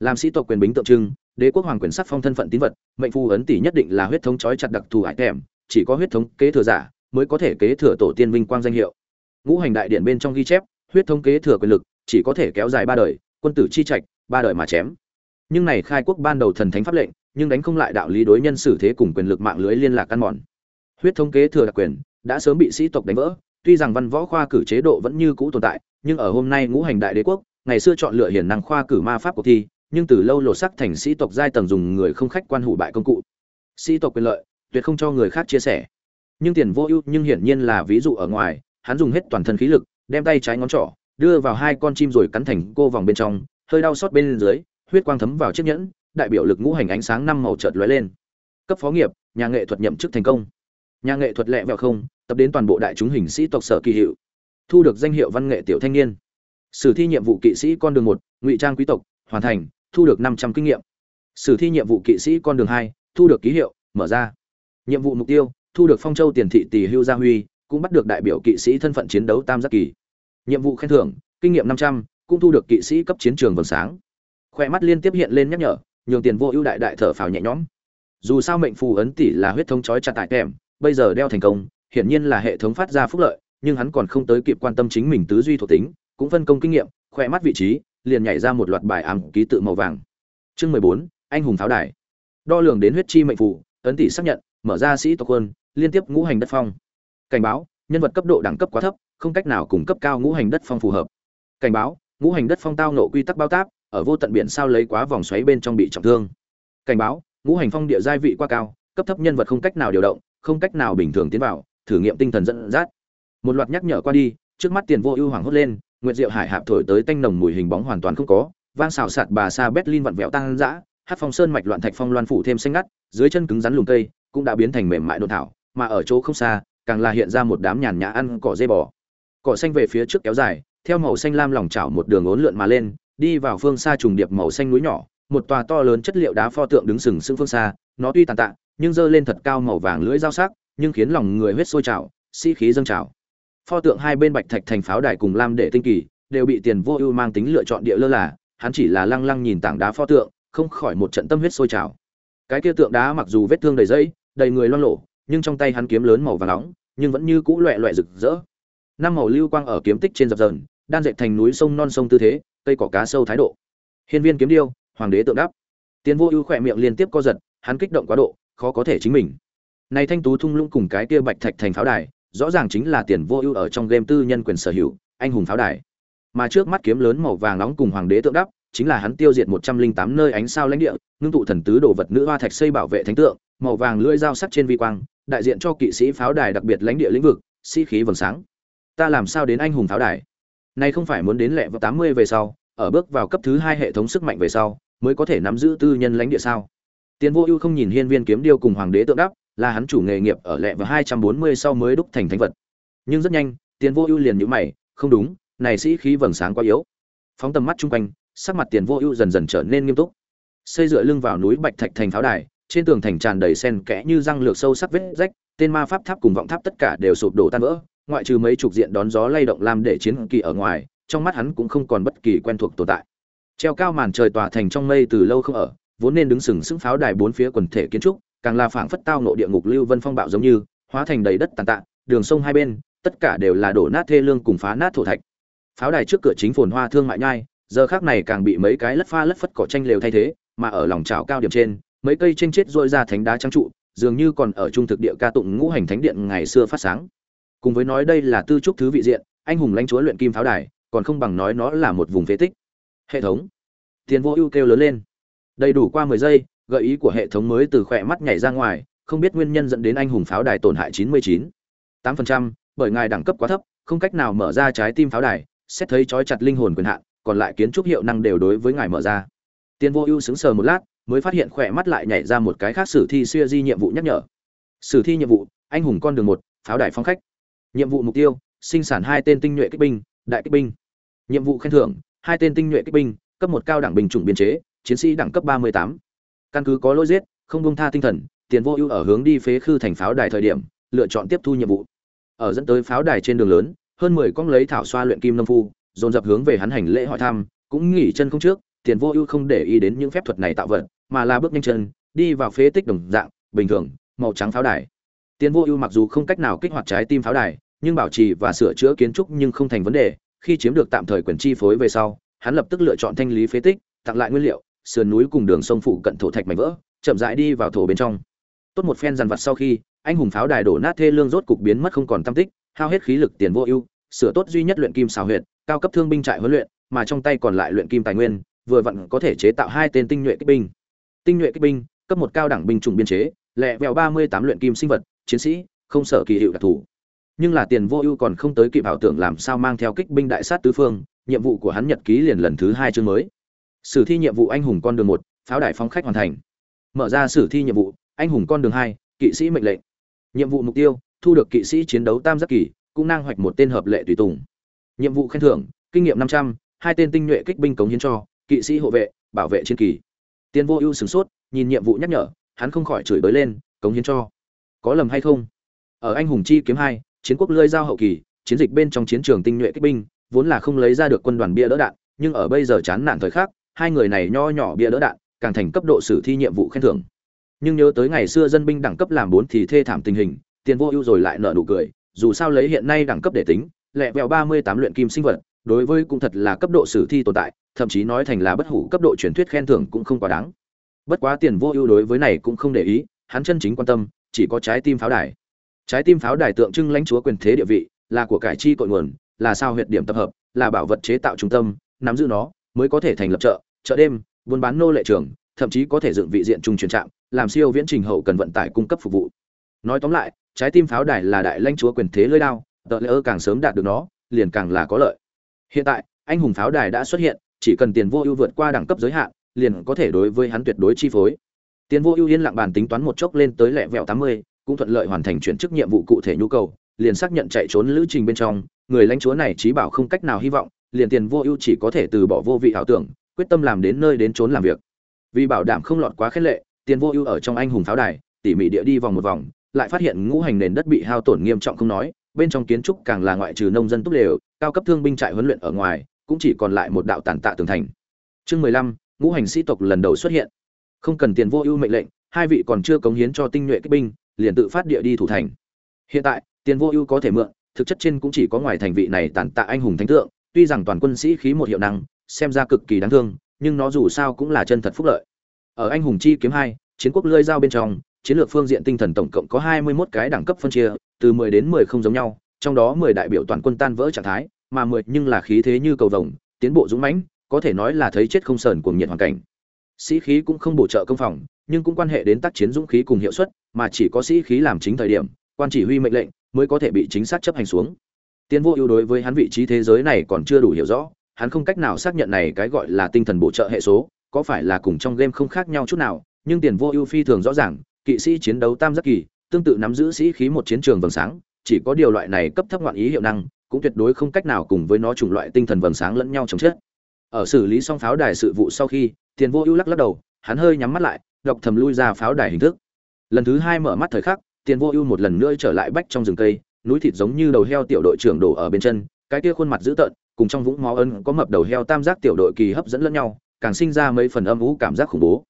Làm sĩ tộc quyền bính tượng trưng, đế quốc hoàng quyền sắc phong thân phận tín vật, mệnh phù ấn tỷ nhất định là huyết thống trói chặt đặc thù hải thèm chỉ có huyết thống kế thừa giả, mới có thể kế thừa tổ tiên vinh quang danh hiệu ngũ hành đại điện bên trong ghi chép, huyết thống kế thừa quyền lực, chỉ có thể kéo dài ba đời, quân tử chi trạch, ba đời mà chém. Nhưng này khai quốc ban đầu thần thánh pháp lệnh, nhưng đánh không lại đạo lý đối nhân xử thế cùng quyền lực mạng lưới liên lạc căn mòn. Huyết thống kế thừa đặc quyền, đã sớm bị sĩ tộc đánh vỡ, tuy rằng văn võ khoa cử chế độ vẫn như cũ tồn tại, nhưng ở hôm nay ngũ hành đại đế quốc, ngày xưa chọn lựa hiển năng khoa cử ma pháp cuộc thi, nhưng từ lâu lột sắc thành sĩ tộc giai tầng dùng người không khách quan hủ bại công cụ. Sĩ tộc quyền lợi, tuyệt không cho người khác chia sẻ. Nhưng tiền vô ưu, nhưng hiển nhiên là ví dụ ở ngoài hắn dùng hết toàn thân khí lực, đem tay trái ngón trỏ, đưa vào hai con chim rồi cắn thành cô vòng bên trong, hơi đau xót bên dưới, huyết quang thấm vào chiếc nhẫn, đại biểu lực ngũ hành ánh sáng năm màu chợt lóe lên. Cấp phó nghiệp, nhà nghệ thuật nhậm chức thành công. Nhà nghệ thuật lẹ vẹo không, tập đến toàn bộ đại chúng hình sĩ tộc sở kỳ hiệu. Thu được danh hiệu văn nghệ tiểu thanh niên. Sử thi nhiệm vụ kỵ sĩ con đường một, ngụy trang quý tộc, hoàn thành, thu được năm trăm kinh nghiệm. Sử thi nhiệm vụ kỵ sĩ con đường hai, thu được ký hiệu, mở ra. Nhiệm vụ mục tiêu, thu được phong châu tiền thị tỷ hưu gia huy cũng bắt được đại biểu kỵ sĩ thân phận chiến đấu tam giác kỳ. Nhiệm vụ khen thưởng, kinh nghiệm năm trăm, cũng thu được kỵ sĩ cấp chiến trường vầng sáng. Khoe mắt liên tiếp hiện lên nhắc nhở, nhường tiền vô ưu đại đại thở phào nhẹ nhõm. Dù sao mệnh phù ấn tỷ là huyết thống chói chặt tại kèm, bây giờ đeo thành công, hiển nhiên là hệ thống phát ra phúc lợi, nhưng hắn còn không tới kịp quan tâm chính mình tứ duy thuộc tính, cũng phân công kinh nghiệm, khoe mắt vị trí, liền nhảy ra một loạt bài ám ký tự màu vàng. Chương mười bốn, anh hùng pháo đài. Đo lường đến huyết chi mệnh phù, ấn tỷ xác nhận, mở ra sĩ tộc quân, liên tiếp ngũ hành đất phong cảnh báo, nhân vật cấp độ đẳng cấp quá thấp, không cách nào cung cấp cao ngũ hành đất phong phù hợp. Cảnh báo, ngũ hành đất phong tao nộ quy tắc bao táp ở vô tận biển sao lấy quá vòng xoáy bên trong bị trọng thương. Cảnh báo, ngũ hành phong địa giai vị quá cao, cấp thấp nhân vật không cách nào điều động, không cách nào bình thường tiến vào, thử nghiệm tinh thần dẫn dắt. Một loạt nhắc nhở qua đi, trước mắt tiền vô ưu hoàng hốt lên, nguyệt diệu hải hạp thổi tới tanh nồng mùi hình bóng hoàn toàn không có, vang xào sạt bà sa berlin vặn vẹo tăng dã hát phong sơn mạch loạn thạch phong loan phủ thêm xanh ngắt, dưới chân cứng rắn lùm cây, cũng đã biến thành mềm mại đồn thảo, mà ở chỗ không xa càng là hiện ra một đám nhàn nhã ăn cỏ dây bò. Cỏ xanh về phía trước kéo dài, theo màu xanh lam lòng chảo một đường ốn lượn mà lên, đi vào phương xa trùng điệp màu xanh núi nhỏ, một tòa to lớn chất liệu đá pho tượng đứng sừng sững phương xa, nó tuy tàn tạ, nhưng dơ lên thật cao màu vàng lưỡi dao sắc, nhưng khiến lòng người huyết sôi trào, sĩ khí dâng trào. Pho tượng hai bên bạch thạch thành pháo đài cùng lam đệ tinh kỳ, đều bị tiền vô ưu mang tính lựa chọn địa lơ là, hắn chỉ là lăng lăng nhìn tảng đá pho tượng, không khỏi một trận tâm huyết sôi trào. Cái kia tượng đá mặc dù vết thương đầy dây đầy người loang lổ nhưng trong tay hắn kiếm lớn màu vàng nóng, nhưng vẫn như cũ loẹ loẹ rực rỡ. Năm màu lưu quang ở kiếm tích trên dập dờn, đan dệt thành núi sông non sông tư thế, cây cỏ cá sâu thái độ. Hiên viên kiếm điêu, hoàng đế tượng đắp tiến vô ưu khỏe miệng liên tiếp co giật, hắn kích động quá độ, khó có thể chính mình. Này thanh tú thung lũng cùng cái kia bạch thạch thành pháo đài, rõ ràng chính là tiền vô ưu ở trong game tư nhân quyền sở hữu, anh hùng pháo đài. Mà trước mắt kiếm lớn màu vàng nóng cùng hoàng đế tượng đắp chính là hắn tiêu diệt một trăm linh tám nơi ánh sao lãnh địa, ngưng tụ thần tứ đồ vật nữ hoa thạch xây bảo vệ thánh tượng, màu vàng lưỡi dao sắc trên vi quang đại diện cho kỵ sĩ pháo đài đặc biệt lãnh địa lĩnh vực, sĩ khí vầng sáng. Ta làm sao đến anh hùng pháo đài? Nay không phải muốn đến lẹ vào tám mươi về sau, ở bước vào cấp thứ hai hệ thống sức mạnh về sau, mới có thể nắm giữ tư nhân lãnh địa sao? Tiền vô ưu không nhìn hiên viên kiếm điêu cùng hoàng đế tượng đắp, là hắn chủ nghề nghiệp ở lẹ vào hai trăm bốn mươi sau mới đúc thành thánh vật. Nhưng rất nhanh, tiền vô ưu liền nhíu mày, không đúng, này sĩ khí vầng sáng quá yếu. Phóng tầm mắt chung quanh, sắc mặt tiền vô ưu dần dần trở nên nghiêm túc. Xây dựa lưng vào núi bạch thạch thành pháo đài trên tường thành tràn đầy sen kẽ như răng lược sâu sắc vết rách, tên ma pháp tháp cùng vọng tháp tất cả đều sụp đổ tan vỡ, ngoại trừ mấy chục diện đón gió lay động làm để chiến kỳ ở ngoài, trong mắt hắn cũng không còn bất kỳ quen thuộc tồn tại. Treo cao màn trời tỏa thành trong mây từ lâu không ở, vốn nên đứng sừng sững pháo đài bốn phía quần thể kiến trúc, càng là phảng phất tao nộ địa ngục lưu vân phong bạo giống như, hóa thành đầy đất tàn tạ, đường sông hai bên, tất cả đều là đổ nát thê lương cùng phá nát thổ thạch. Pháo đài trước cửa chính phồn hoa thương mại nhai, giờ khác này càng bị mấy cái lất pha lất phất cỏ tranh lều thay thế, mà ở lòng trào cao điểm trên mấy cây trên chết rỗi ra thánh đá trắng trụ, dường như còn ở trung thực địa ca tụng ngũ hành thánh điện ngày xưa phát sáng. Cùng với nói đây là tư trúc thứ vị diện, anh hùng lãnh chúa luyện kim pháo đài, còn không bằng nói nó là một vùng phế tích. Hệ thống. Tiền vô ưu kêu lớn lên. Đầy đủ qua mười giây, gợi ý của hệ thống mới từ khỏe mắt nhảy ra ngoài, không biết nguyên nhân dẫn đến anh hùng pháo đài tổn hại chín mươi chín. tám phần trăm, bởi ngài đẳng cấp quá thấp, không cách nào mở ra trái tim pháo đài, xét thấy trói chặt linh hồn quyền hạn, còn lại kiến trúc hiệu năng đều đối với ngài mở ra. Tiền vô ưu sững sờ một lát mới phát hiện khỏe mắt lại nhảy ra một cái khác sử thi xuya di nhiệm vụ nhắc nhở. Sử thi nhiệm vụ, anh hùng con đường một, pháo đài phong khách. Nhiệm vụ mục tiêu, sinh sản hai tên tinh nhuệ kích binh, đại kích binh. Nhiệm vụ khen thưởng, hai tên tinh nhuệ kích binh, cấp một cao đẳng bình chủng biên chế, chiến sĩ đẳng cấp ba mươi tám. Căn cứ có lỗi giết, không bông tha tinh thần, tiền vô ưu ở hướng đi phế khư thành pháo đài thời điểm, lựa chọn tiếp thu nhiệm vụ. Ở dẫn tới pháo đài trên đường lớn, hơn mười con lấy thảo xoa luyện kim nông phu, dồn dập hướng về hắn hành lễ hỏi thăm, cũng nghỉ chân không trước, tiền vô ưu không để ý đến những phép thuật này tạo vật mà là bước nhanh chân, đi vào phế tích đồng dạng, bình thường, màu trắng pháo đài. Tiền vô ưu mặc dù không cách nào kích hoạt trái tim pháo đài, nhưng bảo trì và sửa chữa kiến trúc nhưng không thành vấn đề. Khi chiếm được tạm thời quyền chi phối về sau, hắn lập tức lựa chọn thanh lý phế tích, tặng lại nguyên liệu, sườn núi cùng đường sông phụ cận thổ thạch mảnh vỡ, chậm rãi đi vào thổ bên trong. Tốt một phen dằn vặt sau khi, anh hùng pháo đài đổ nát thê lương rốt cục biến mất không còn tâm tích, hao hết khí lực tiền vô ưu, sửa tốt duy nhất luyện kim xào huyệt, cao cấp thương binh trại huấn luyện, mà trong tay còn lại luyện kim tài nguyên, vừa vặn có thể chế tạo hai tên tinh nhuệ kích binh tinh nhuệ kích binh, cấp một cao đẳng binh chủng biên chế, lẹ vẹo ba mươi tám luyện kim sinh vật, chiến sĩ, không sợ kỳ hiệu đặc thù. Nhưng là tiền vô ưu còn không tới kịp ảo tưởng làm sao mang theo kích binh đại sát tứ phương, nhiệm vụ của hắn nhật ký liền lần thứ hai chương mới. Sử thi nhiệm vụ anh hùng con đường một, pháo đài phóng khách hoàn thành. Mở ra sử thi nhiệm vụ, anh hùng con đường hai, kỵ sĩ mệnh lệnh. Nhiệm vụ mục tiêu, thu được kỵ sĩ chiến đấu tam giác kỳ, cũng năng hoạch một tên hợp lệ tùy tùng. Nhiệm vụ khen thưởng, kinh nghiệm năm trăm, hai tên tinh nhuệ kích binh cống hiến cho, kỵ sĩ hộ vệ, bảo vệ chiến kỳ tiền vô ưu sửng sốt, nhìn nhiệm vụ nhắc nhở, hắn không khỏi chửi bới lên, cống hiến cho. Có lầm hay không? Ở anh hùng chi kiếm hai, chiến quốc lơi giao hậu kỳ, chiến dịch bên trong chiến trường tinh nhuệ kích binh, vốn là không lấy ra được quân đoàn bia đỡ đạn, nhưng ở bây giờ chán nản thời khắc, hai người này nho nhỏ bia đỡ đạn, càng thành cấp độ sử thi nhiệm vụ khen thưởng. Nhưng nhớ tới ngày xưa dân binh đẳng cấp làm bốn thì thê thảm tình hình tiền vô ưu rồi lại nợ nụ cười, dù sao lấy hiện nay đẳng cấp để tính, lẹ vẹo ba mươi tám luyện kim sinh vật đối với cũng thật là cấp độ sử thi tồn tại, thậm chí nói thành là bất hủ cấp độ truyền thuyết khen thưởng cũng không quá đáng. Bất quá tiền vô ưu đối với này cũng không để ý, hắn chân chính quan tâm, chỉ có trái tim pháo đài. Trái tim pháo đài tượng trưng lãnh chúa quyền thế địa vị, là của cải chi cội nguồn, là sao huyệt điểm tập hợp, là bảo vật chế tạo trung tâm, nắm giữ nó, mới có thể thành lập chợ chợ đêm, buôn bán nô lệ trường, thậm chí có thể dựng vị diện trung truyền trạm, làm siêu viễn trình hậu cần vận tải cung cấp phục vụ. Nói tóm lại, trái tim pháo đài là đại lãnh chúa quyền thế lưỡi đao, tợ lỡ càng sớm đạt được nó, liền càng là có lợi hiện tại, anh hùng pháo đài đã xuất hiện, chỉ cần tiền vô ưu vượt qua đẳng cấp giới hạn, liền có thể đối với hắn tuyệt đối chi phối. Tiền vô ưu yên lặng bàn tính toán một chốc lên tới lẹ vẹo tám mươi, cũng thuận lợi hoàn thành chuyển chức nhiệm vụ cụ thể nhu cầu, liền xác nhận chạy trốn lữ trình bên trong. Người lãnh chúa này trí bảo không cách nào hy vọng, liền tiền vô ưu chỉ có thể từ bỏ vô vị ảo tưởng, quyết tâm làm đến nơi đến trốn làm việc. Vì bảo đảm không lọt quá khét lệ, tiền vô ưu ở trong anh hùng pháo đài, tỉ mỉ địa đi vòng một vòng, lại phát hiện ngũ hành nền đất bị hao tổn nghiêm trọng không nói bên trong kiến trúc càng là ngoại trừ nông dân túc lều, cao cấp thương binh trại huấn luyện ở ngoài, cũng chỉ còn lại một đạo tàn tạ tường thành. Chương mười lăm, ngũ hành sĩ tộc lần đầu xuất hiện. Không cần tiền vô ưu mệnh lệnh, hai vị còn chưa cống hiến cho tinh nhuệ kích binh, liền tự phát địa đi thủ thành. Hiện tại, tiền vô ưu có thể mượn, thực chất trên cũng chỉ có ngoài thành vị này tàn tạ anh hùng thánh tượng tuy rằng toàn quân sĩ khí một hiệu năng, xem ra cực kỳ đáng thương, nhưng nó dù sao cũng là chân thật phúc lợi. Ở anh hùng chi kiếm hai, chiến quốc lơi dao bên trong, chiến lược phương diện tinh thần tổng cộng có hai mươi 21 cái đẳng cấp phân chia từ 10 đến 10 không giống nhau, trong đó 10 đại biểu toàn quân tan vỡ trạng thái, mà 10 nhưng là khí thế như cầu vồng, tiến bộ dũng mãnh, có thể nói là thấy chết không sờn cuồng nhiệt hoàn cảnh. Sĩ khí cũng không bổ trợ công phòng, nhưng cũng quan hệ đến tác chiến dũng khí cùng hiệu suất, mà chỉ có sĩ khí làm chính thời điểm, quan chỉ huy mệnh lệnh mới có thể bị chính xác chấp hành xuống. Tiến vô ưu đối với hắn vị trí thế giới này còn chưa đủ hiểu rõ, hắn không cách nào xác nhận này cái gọi là tinh thần bổ trợ hệ số, có phải là cùng trong game không khác nhau chút nào, nhưng tiền vô ưu phi thường rõ ràng, kỵ sĩ chiến đấu tam giác kỳ tương tự nắm giữ sĩ khí một chiến trường vầng sáng, chỉ có điều loại này cấp thấp ngoạn ý hiệu năng, cũng tuyệt đối không cách nào cùng với nó chủng loại tinh thần vầng sáng lẫn nhau chống chết ở xử lý xong pháo đài sự vụ sau khi, tiền vô ưu lắc lắc đầu, hắn hơi nhắm mắt lại đọc thầm lui ra pháo đài hình thức. Lần thứ hai mở mắt thời khắc, tiền vô ưu một lần nữa trở lại bách trong rừng cây, núi thịt giống như đầu heo tiểu đội trưởng đổ ở bên chân, cái kia khuôn mặt dữ tợn, cùng trong vũng máu ân có mập đầu heo tam giác tiểu đội kỳ hấp dẫn lẫn nhau, càng sinh ra mấy phần âm ú cảm giác khủng bố.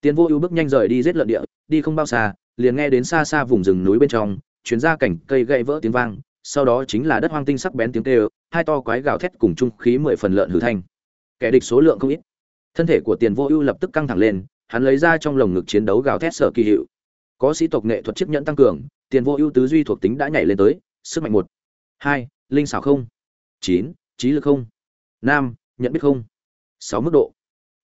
Tiền vô ưu bước nhanh rời đi giết lợn địa, đi không bao xa liền nghe đến xa xa vùng rừng núi bên trong chuyến ra cảnh cây gãy vỡ tiếng vang, sau đó chính là đất hoang tinh sắc bén tiếng kêu, hai to quái gào thét cùng trung khí mười phần lợn hử thanh. Kẻ địch số lượng không ít. Thân thể của tiền vô ưu lập tức căng thẳng lên, hắn lấy ra trong lồng ngực chiến đấu gào thét sở kỳ hiệu. Có sĩ tộc nghệ thuật chiếc nhẫn tăng cường, tiền vô ưu tứ duy thuộc tính đã nhảy lên tới, sức mạnh một, hai, linh xảo không, chín, trí lực không, năm, nhận biết không. Sáu mức độ.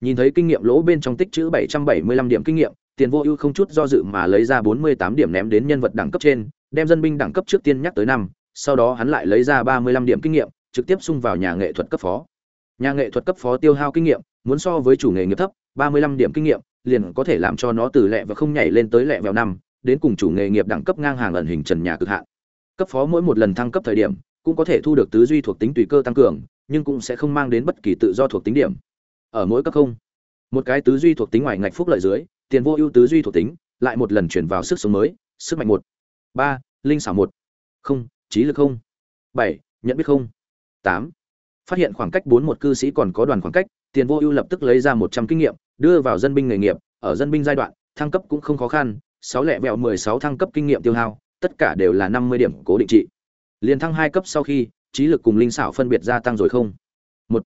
Nhìn thấy kinh nghiệm lỗ bên trong tích chữ bảy trăm bảy mươi lăm điểm kinh nghiệm tiền vô ưu không chút do dự mà lấy ra bốn mươi tám điểm ném đến nhân vật đẳng cấp trên, đem dân binh đẳng cấp trước tiên nhắc tới năm, sau đó hắn lại lấy ra ba mươi lăm điểm kinh nghiệm, trực tiếp xung vào nhà nghệ thuật cấp phó. Nhà nghệ thuật cấp phó tiêu hao kinh nghiệm, muốn so với chủ nghề nghiệp thấp, ba mươi lăm điểm kinh nghiệm liền có thể làm cho nó từ lẹ và không nhảy lên tới lẹ vào năm, đến cùng chủ nghề nghiệp đẳng cấp ngang hàng ẩn hình trần nhà cực hạn. Cấp phó mỗi một lần thăng cấp thời điểm cũng có thể thu được tứ duy thuộc tính tùy cơ tăng cường, nhưng cũng sẽ không mang đến bất kỳ tự do thuộc tính điểm. Ở mỗi cấp không một cái tứ duy thuộc tính ngoài ngạch phúc lợi dưới, tiền vô ưu tứ duy thuộc tính, lại một lần chuyển vào sức sống mới, sức mạnh một. Ba, linh xảo một. Không, trí lực không. Bảy, nhận biết không. Tám, phát hiện khoảng cách bốn một cư sĩ còn có đoàn khoảng cách, tiền vô ưu lập tức lấy ra một trăm kinh nghiệm, đưa vào dân binh nghề nghiệp, ở dân binh giai đoạn, thăng cấp cũng không khó khăn, sáu lẻ vẹo mười sáu thăng cấp kinh nghiệm tiêu hao, tất cả đều là năm mươi điểm cố định trị. Liền thăng hai cấp sau khi, trí lực cùng linh xảo phân biệt gia tăng rồi không? Một,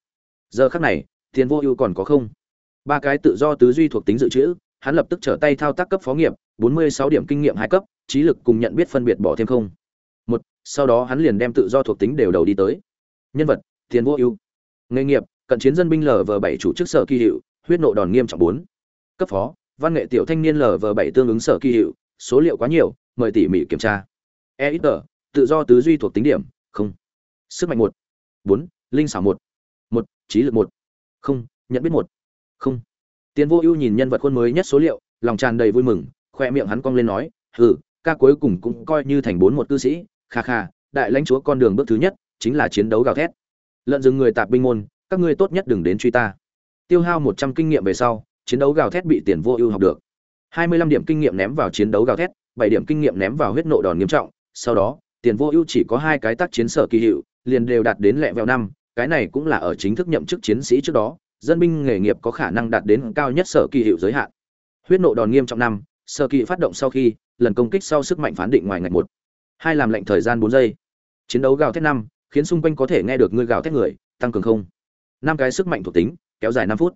giờ khắc này, tiền vô ưu còn có không? Ba cái tự do tứ duy thuộc tính dự trữ, hắn lập tức trở tay thao tác cấp phó nghiệp, bốn mươi sáu điểm kinh nghiệm hai cấp, trí lực cùng nhận biết phân biệt bỏ thêm không. Một, sau đó hắn liền đem tự do thuộc tính đều đầu đi tới. Nhân vật tiền vô ưu. Nghề nghiệp, cận chiến dân binh lv bảy chủ chức sở kỳ hiệu, huyết nộ đòn nghiêm trọng bốn. Cấp phó, văn nghệ tiểu thanh niên lv bảy tương ứng sở kỳ hiệu, số liệu quá nhiều, mời tỉ mỉ kiểm tra. E ít tờ tự do tứ duy thuộc tính điểm, không. Sức mạnh một. Bốn, linh xảo một. Một, trí lực một. Không, nhận biết một không. Tiến vô ưu nhìn nhân vật khuôn mới nhất số liệu, lòng tràn đầy vui mừng, khoe miệng hắn cong lên nói, hừ, ca cuối cùng cũng coi như thành bốn một cư sĩ, kha kha, đại lãnh chúa con đường bước thứ nhất chính là chiến đấu gào thét. Lợn rừng người tạp binh môn, các ngươi tốt nhất đừng đến truy ta. Tiêu hao một trăm kinh nghiệm về sau, chiến đấu gào thét bị tiền vô ưu học được. Hai mươi lăm điểm kinh nghiệm ném vào chiến đấu gào thét, bảy điểm kinh nghiệm ném vào huyết nộ đòn nghiêm trọng, sau đó, tiền vô ưu chỉ có hai cái tác chiến sở kỳ hiệu, liền đều đạt đến lẹ vẹo năm, cái này cũng là ở chính thức nhậm chức chiến sĩ trước đó dân binh nghề nghiệp có khả năng đạt đến cao nhất sở kỳ hiệu giới hạn. Huyết nộ đòn nghiêm trọng năm, sở kỳ phát động sau khi, lần công kích sau sức mạnh phán định ngoài ngạch một. Hai làm lệnh thời gian bốn giây. Chiến đấu gào thét năm, khiến xung quanh có thể nghe được ngươi gào thét người, tăng cường không. Năm cái sức mạnh thuộc tính, kéo dài năm phút.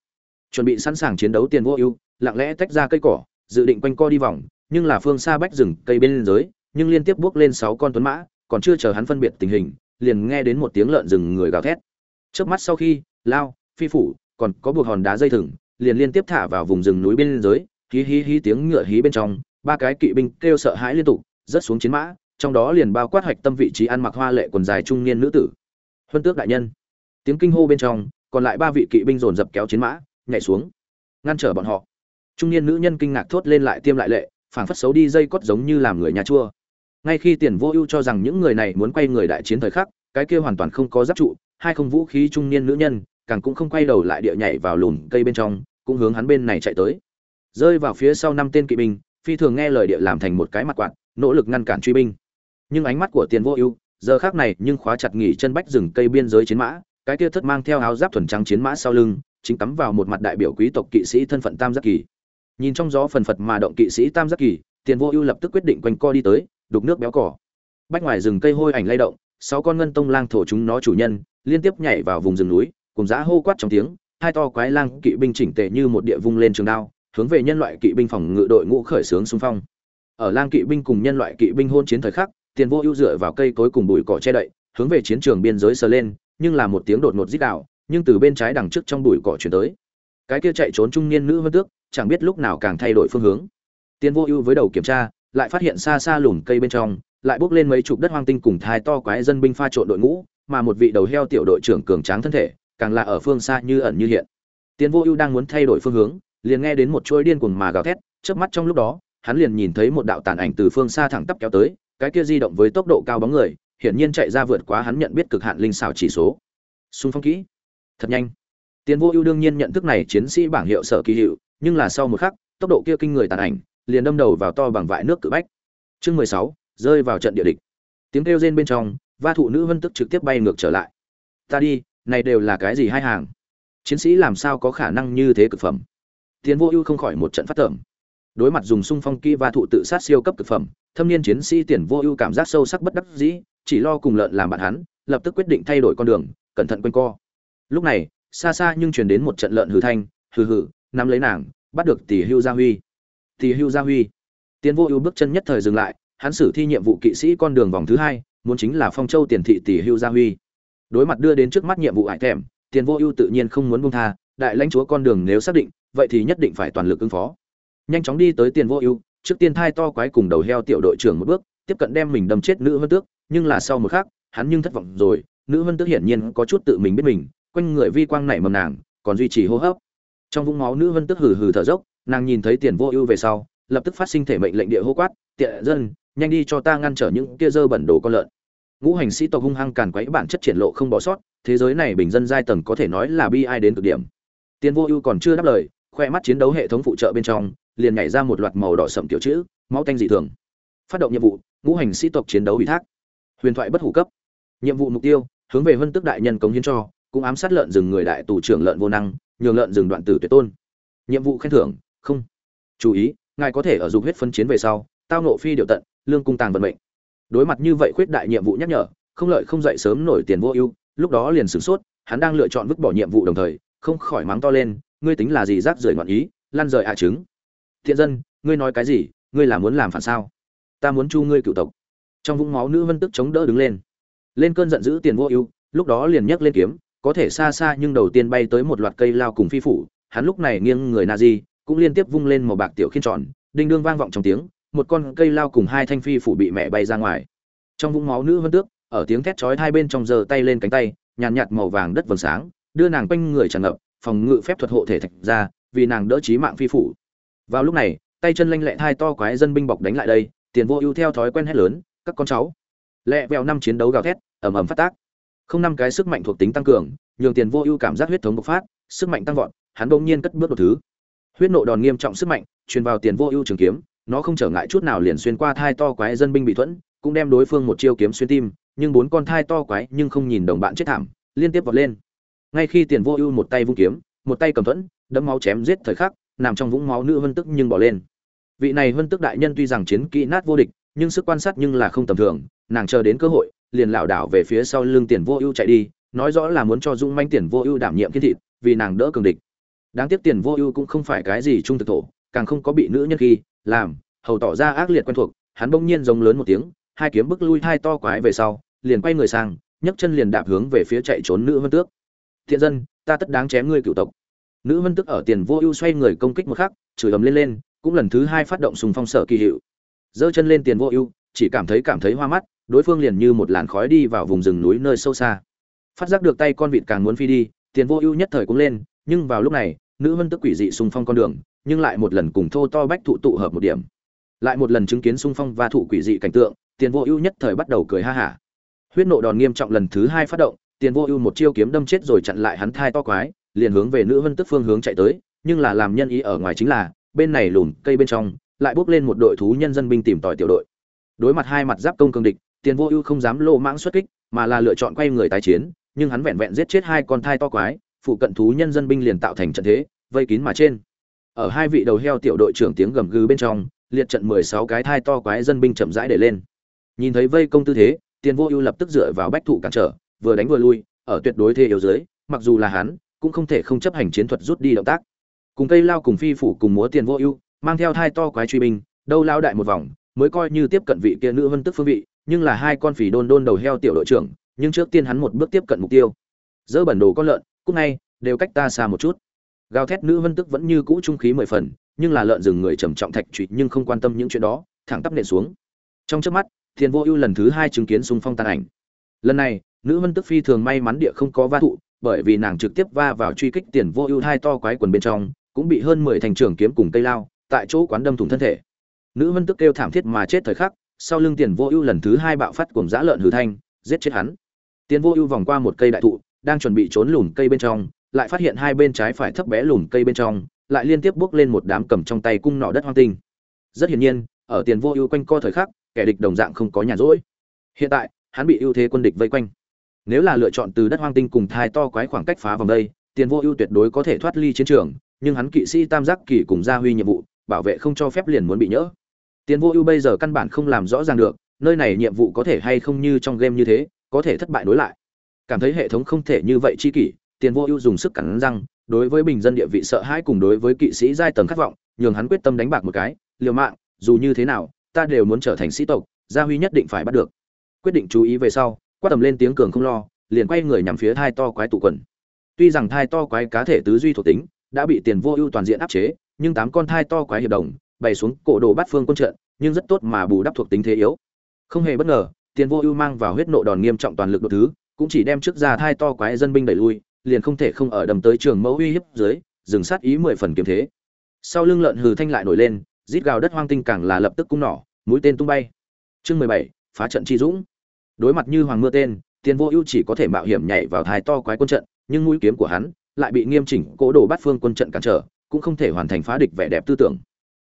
Chuẩn bị sẵn sàng chiến đấu tiền vô ưu, lặng lẽ tách ra cây cỏ, dự định quanh co đi vòng, nhưng là phương xa bách rừng cây bên dưới, nhưng liên tiếp bước lên sáu con tuấn mã, còn chưa chờ hắn phân biệt tình hình, liền nghe đến một tiếng lợn rừng người gào thét. Trước mắt sau khi, lao, phi phủ còn có buộc hòn đá dây thừng, liền liên tiếp thả vào vùng rừng núi bên dưới, hí hí hí tiếng ngựa hí bên trong, ba cái kỵ binh kêu sợ hãi liên tục, rớt xuống chiến mã, trong đó liền bao quát hoạch tâm vị trí ăn mặc hoa lệ quần dài trung niên nữ tử. Huân tước đại nhân. Tiếng kinh hô bên trong, còn lại ba vị kỵ binh dồn dập kéo chiến mã, nhảy xuống, ngăn trở bọn họ. Trung niên nữ nhân kinh ngạc thốt lên lại tiêm lại lệ, phảng phất xấu đi dây cót giống như làm người nhà chua. Ngay khi tiền vô ưu cho rằng những người này muốn quay người đại chiến thời khắc, cái kia hoàn toàn không có giáp trụ, hai không vũ khí trung niên nữ nhân càng cũng không quay đầu lại địa nhảy vào lùn cây bên trong, cũng hướng hắn bên này chạy tới. Rơi vào phía sau năm tên kỵ binh, phi thường nghe lời địa làm thành một cái mặt quạt, nỗ lực ngăn cản truy binh. Nhưng ánh mắt của tiền vô ưu, giờ khác này nhưng khóa chặt nghỉ chân bách rừng cây biên giới chiến mã, cái kia thất mang theo áo giáp thuần trắng chiến mã sau lưng, chính cắm vào một mặt đại biểu quý tộc kỵ sĩ thân phận tam giác kỳ. Nhìn trong gió phần phật mà động kỵ sĩ tam giác kỳ, tiền vô ưu lập tức quyết định quanh co đi tới, đục nước béo cỏ. Bách ngoài rừng cây hôi ảnh lay động, sáu con ngân tông lang thổ chúng nó chủ nhân, liên tiếp nhảy vào vùng rừng núi cùng giá hô quát trong tiếng, hai to quái lang kỵ binh chỉnh tề như một địa vung lên trường đao, hướng về nhân loại kỵ binh phòng ngự đội ngũ khởi xướng xung phong. Ở lang kỵ binh cùng nhân loại kỵ binh hôn chiến thời khắc, tiền vô ưu dựa vào cây cối cùng bụi cỏ che đậy, hướng về chiến trường biên giới sờ lên, nhưng là một tiếng đột ngột rít đạo nhưng từ bên trái đằng trước trong bụi cỏ chuyển tới. Cái kia chạy trốn trung niên nữ vân tước, chẳng biết lúc nào càng thay đổi phương hướng. Tiền vô ưu với đầu kiểm tra, lại phát hiện xa xa lùm cây bên trong, lại bước lên mấy chục đất hoang tinh cùng thai to quái dân binh pha trộn đội ngũ, mà một vị đầu heo tiểu đội trưởng cường tráng thân thể càng là ở phương xa như ẩn như hiện. Tiên vô ưu đang muốn thay đổi phương hướng, liền nghe đến một chuỗi điên cuồng mà gào thét, chớp mắt trong lúc đó, hắn liền nhìn thấy một đạo tàn ảnh từ phương xa thẳng tắp kéo tới, cái kia di động với tốc độ cao bóng người, hiển nhiên chạy ra vượt quá hắn nhận biết cực hạn linh xảo chỉ số. Xung phong kỹ. Thật nhanh. Tiên vô ưu đương nhiên nhận thức này chiến sĩ bảng hiệu sở kỳ hiệu, nhưng là sau một khắc, tốc độ kia kinh người tàn ảnh, liền đâm đầu vào to bằng vại nước cự bách. Chương mười sáu, rơi vào trận địa địch. Tiếng kêu rên bên trong, va thụ nữ vân tức trực tiếp bay ngược trở lại. Ta đi này đều là cái gì hai hàng? Chiến sĩ làm sao có khả năng như thế cực phẩm? Tiền vô ưu không khỏi một trận phát tởm. Đối mặt dùng sung phong kỹ và thụ tự sát siêu cấp cực phẩm, thâm niên chiến sĩ tiền vô ưu cảm giác sâu sắc bất đắc dĩ, chỉ lo cùng lợn làm bạn hắn, lập tức quyết định thay đổi con đường, cẩn thận quanh co. Lúc này, xa xa nhưng truyền đến một trận lợn hừ thanh, hừ hừ, nắm lấy nàng, bắt được tỷ hưu gia huy. Tỷ hưu gia huy. Tiền vô ưu bước chân nhất thời dừng lại, hắn xử thi nhiệm vụ kỵ sĩ con đường vòng thứ hai, muốn chính là phong châu tiền thị tỷ hưu gia huy đối mặt đưa đến trước mắt nhiệm vụ ải thèm, tiền vô ưu tự nhiên không muốn buông tha, đại lãnh chúa con đường nếu xác định, vậy thì nhất định phải toàn lực ứng phó. Nhanh chóng đi tới tiền vô ưu, trước tiên thai to quái cùng đầu heo tiểu đội trưởng một bước, tiếp cận đem mình đâm chết nữ vân tước, nhưng là sau một khắc, hắn nhưng thất vọng rồi, nữ vân tước hiển nhiên có chút tự mình biết mình, quanh người vi quang nảy mầm nàng, còn duy trì hô hấp. Trong vũng máu nữ vân tước hừ hừ thở dốc, nàng nhìn thấy tiền vô ưu về sau, lập tức phát sinh thể mệnh lệnh địa hô quát, tiện dân, nhanh đi cho ta ngăn trở những kia dơ bẩn đồ con lợn ngũ hành sĩ tộc hung hăng càn quấy bản chất triển lộ không bỏ sót, thế giới này bình dân giai tầng có thể nói là bi ai đến cực điểm. Tiền vô ưu còn chưa đáp lời, khoe mắt chiến đấu hệ thống phụ trợ bên trong, liền nhảy ra một loạt màu đỏ sậm kiểu chữ, máu tanh dị thường. Phát động nhiệm vụ, ngũ hành sĩ tộc chiến đấu ủy thác. Huyền thoại bất hủ cấp. Nhiệm vụ mục tiêu, hướng về huân tức đại nhân cống hiến cho, cũng ám sát lợn rừng người đại tù trưởng lợn vô năng, nhường lợn rừng đoạn tử tuyệt tôn. Nhiệm vụ khen thưởng, không. Chú ý, ngài có thể ở dục huyết phân chiến về sau, tao nộ phi điệu tận, lương cung tàng vận mệnh đối mặt như vậy khuyết đại nhiệm vụ nhắc nhở, không lợi không dậy sớm nổi tiền vô ưu, lúc đó liền sửng sốt, hắn đang lựa chọn vứt bỏ nhiệm vụ đồng thời, không khỏi mắng to lên, ngươi tính là gì rác rưởi ngoạn ý, lăn rời hạ trứng? Thiện dân, ngươi nói cái gì, ngươi là muốn làm phản sao? Ta muốn chu ngươi cựu tộc. Trong vũng máu nữ vân tức chống đỡ đứng lên. Lên cơn giận dữ tiền vô ưu, lúc đó liền nhấc lên kiếm, có thể xa xa nhưng đầu tiên bay tới một loạt cây lao cùng phi phủ, hắn lúc này nghiêng người na di, cũng liên tiếp vung lên màu bạc tiểu khiên tròn, đinh đương vang vọng trong tiếng một con cây lao cùng hai thanh phi phủ bị mẹ bay ra ngoài. Trong vũng máu nữ vân tước ở tiếng thét chói hai bên trong giơ tay lên cánh tay nhàn nhạt, nhạt màu vàng đất vầng sáng đưa nàng quanh người tràn ngập phòng ngự phép thuật hộ thể thạch ra vì nàng đỡ chí mạng phi phủ. Vào lúc này tay chân lanh lẹ hai to quái dân binh bọc đánh lại đây tiền vô ưu theo thói quen hét lớn các con cháu! Lẹ vèo năm chiến đấu gào thét ầm ầm phát tác. Không năm cái sức mạnh thuộc tính tăng cường nhường tiền vô ưu cảm giác huyết thống bộc phát sức mạnh tăng vọt hắn bỗng nhiên cất bước một thứ. Huyết nộ đòn nghiêm trọng sức mạnh truyền vào tiền vô ưu trường kiếm nó không trở ngại chút nào liền xuyên qua thai to quái dân binh bị thuẫn, cũng đem đối phương một chiêu kiếm xuyên tim, nhưng bốn con thai to quái nhưng không nhìn đồng bạn chết thảm, liên tiếp vọt lên. Ngay khi tiền vô ưu một tay vung kiếm, một tay cầm thuẫn, đấm máu chém giết thời khắc, nằm trong vũng máu nữ vân tức nhưng bỏ lên. Vị này vân tức đại nhân tuy rằng chiến kỹ nát vô địch, nhưng sức quan sát nhưng là không tầm thường, nàng chờ đến cơ hội, liền lảo đảo về phía sau lưng tiền vô ưu chạy đi, nói rõ là muốn cho dũng manh tiền vô ưu đảm nhiệm kiến thịt vì nàng đỡ cường địch. Đáng tiếc tiền vô ưu cũng không phải cái gì trung thực thổ, càng không có bị nữ nhân khi làm, hầu tỏ ra ác liệt quen thuộc, hắn bỗng nhiên giống lớn một tiếng, hai kiếm bức lui hai to quái về sau, liền quay người sang, nhấc chân liền đạp hướng về phía chạy trốn nữ vân tước. Thiện dân, ta tất đáng chém ngươi cựu tộc. Nữ vân tước ở tiền vô ưu xoay người công kích một khắc, chửi ầm lên lên, cũng lần thứ hai phát động sùng phong sở kỳ hiệu. Giơ chân lên tiền vô ưu, chỉ cảm thấy cảm thấy hoa mắt, đối phương liền như một làn khói đi vào vùng rừng núi nơi sâu xa. Phát giác được tay con vịt càng muốn phi đi, tiền vô ưu nhất thời cũng lên, nhưng vào lúc này nữ vân tức quỷ dị xung phong con đường, nhưng lại một lần cùng thô to bách thụ tụ hợp một điểm. Lại một lần chứng kiến xung phong và thụ quỷ dị cảnh tượng, tiền vô ưu nhất thời bắt đầu cười ha hả. Huyết nộ đòn nghiêm trọng lần thứ hai phát động, tiền vô ưu một chiêu kiếm đâm chết rồi chặn lại hắn thai to quái, liền hướng về nữ vân tức phương hướng chạy tới, nhưng là làm nhân ý ở ngoài chính là, bên này lùm cây bên trong, lại bốc lên một đội thú nhân dân binh tìm tòi tiểu đội. Đối mặt hai mặt giáp công cường địch, tiền vô ưu không dám lô mãng xuất kích, mà là lựa chọn quay người tái chiến, nhưng hắn vẹn vẹn giết chết hai con thai to quái phụ cận thú nhân dân binh liền tạo thành trận thế, vây kín mà trên. Ở hai vị đầu heo tiểu đội trưởng tiếng gầm gừ bên trong, liệt trận mười sáu cái thai to quái dân binh chậm rãi để lên. Nhìn thấy vây công tư thế, tiền vô ưu lập tức dựa vào bách thủ cản trở, vừa đánh vừa lui, ở tuyệt đối thế yếu dưới, mặc dù là hắn, cũng không thể không chấp hành chiến thuật rút đi động tác. Cùng cây lao cùng phi phủ cùng múa tiền vô ưu, mang theo thai to quái truy binh, đâu lao đại một vòng, mới coi như tiếp cận vị kia nữ vân tức phương vị, nhưng là hai con phỉ đôn đôn đầu heo tiểu đội trưởng, nhưng trước tiên hắn một bước tiếp cận mục tiêu. Dỡ bản đồ con lợn cúc ngay đều cách ta xa một chút. Gào thét nữ vân tức vẫn như cũ trung khí mười phần, nhưng là lợn rừng người trầm trọng thạch trụy nhưng không quan tâm những chuyện đó, thẳng tắp nện xuống. Trong trước mắt, thiền vô ưu lần thứ hai chứng kiến xung phong tàn ảnh. Lần này, nữ vân tức phi thường may mắn địa không có va thụ, bởi vì nàng trực tiếp va vào truy kích tiền vô ưu hai to quái quần bên trong, cũng bị hơn mười thành trưởng kiếm cùng cây lao, tại chỗ quán đâm thủng thân thể. Nữ vân tức kêu thảm thiết mà chết thời khắc, sau lưng tiền vô ưu lần thứ hai bạo phát cùng dã lợn hử thanh, giết chết hắn. Tiền vô ưu vòng qua một cây đại thụ đang chuẩn bị trốn lùm cây bên trong, lại phát hiện hai bên trái phải thấp bé lùm cây bên trong, lại liên tiếp bước lên một đám cầm trong tay cung nỏ đất hoang tinh. Rất hiển nhiên, ở tiền vô ưu quanh co thời khắc, kẻ địch đồng dạng không có nhà rỗi. Hiện tại, hắn bị ưu thế quân địch vây quanh. Nếu là lựa chọn từ đất hoang tinh cùng thai to quái khoảng cách phá vòng đây, tiền vô ưu tuyệt đối có thể thoát ly chiến trường, nhưng hắn kỵ sĩ tam giác kỳ cùng gia huy nhiệm vụ, bảo vệ không cho phép liền muốn bị nhỡ. Tiền vô ưu bây giờ căn bản không làm rõ ràng được, nơi này nhiệm vụ có thể hay không như trong game như thế, có thể thất bại đối lại cảm thấy hệ thống không thể như vậy chi kỷ, tiền vô ưu dùng sức cắn răng, đối với bình dân địa vị sợ hãi cùng đối với kỵ sĩ giai tầng khát vọng, nhường hắn quyết tâm đánh bạc một cái, liều mạng, dù như thế nào, ta đều muốn trở thành sĩ tộc, gia huy nhất định phải bắt được. Quyết định chú ý về sau, quát tầm lên tiếng cường không lo, liền quay người nhằm phía thai to quái tụ quần. Tuy rằng thai to quái cá thể tứ duy thuộc tính đã bị tiền vô ưu toàn diện áp chế, nhưng tám con thai to quái hiệp đồng bày xuống cổ đồ bắt phương quân trận, nhưng rất tốt mà bù đắp thuộc tính thế yếu. Không hề bất ngờ, tiền vô ưu mang vào huyết nộ đòn nghiêm trọng toàn lực đột thứ cũng chỉ đem trước ra thai to quái dân binh đẩy lui, liền không thể không ở đầm tới trường mẫu uy hiếp dưới, dừng sát ý mười phần kiếm thế. Sau lưng lợn hừ thanh lại nổi lên, rít gào đất hoang tinh càng là lập tức cung nỏ, mũi tên tung bay. Chương mười bảy, phá trận chi dũng. Đối mặt như hoàng mưa tên tiền vô ưu chỉ có thể mạo hiểm nhảy vào thai to quái quân trận, nhưng mũi kiếm của hắn lại bị nghiêm chỉnh cố đồ bắt phương quân trận cản trở, cũng không thể hoàn thành phá địch vẻ đẹp tư tưởng.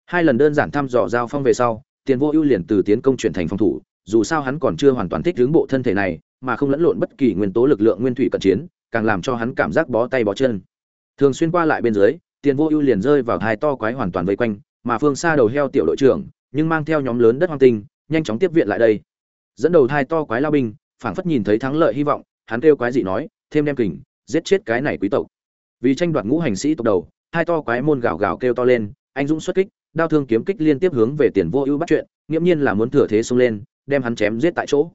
Hai lần đơn giản thăm dò giao phong về sau tiền vô ưu liền từ tiến công chuyển thành phòng thủ, dù sao hắn còn chưa hoàn toàn thích hướng bộ thân thể này mà không lẫn lộn bất kỳ nguyên tố lực lượng nguyên thủy cận chiến, càng làm cho hắn cảm giác bó tay bó chân. Thường xuyên qua lại bên dưới, tiền vô ưu liền rơi vào hai to quái hoàn toàn vây quanh, mà phương xa đầu heo tiểu đội trưởng, nhưng mang theo nhóm lớn đất hoang tinh, nhanh chóng tiếp viện lại đây. Dẫn đầu hai to quái lao binh, phảng phất nhìn thấy thắng lợi hy vọng, hắn kêu quái dị nói, thêm đem kình, giết chết cái này quý tộc. Vì tranh đoạt ngũ hành sĩ tộc đầu, hai to quái môn gào gào kêu to lên, anh dũng xuất kích, đao thương kiếm kích liên tiếp hướng về tiền vô ưu bắt chuyện, nghiễm nhiên là muốn thừa thế xông lên, đem hắn chém giết tại chỗ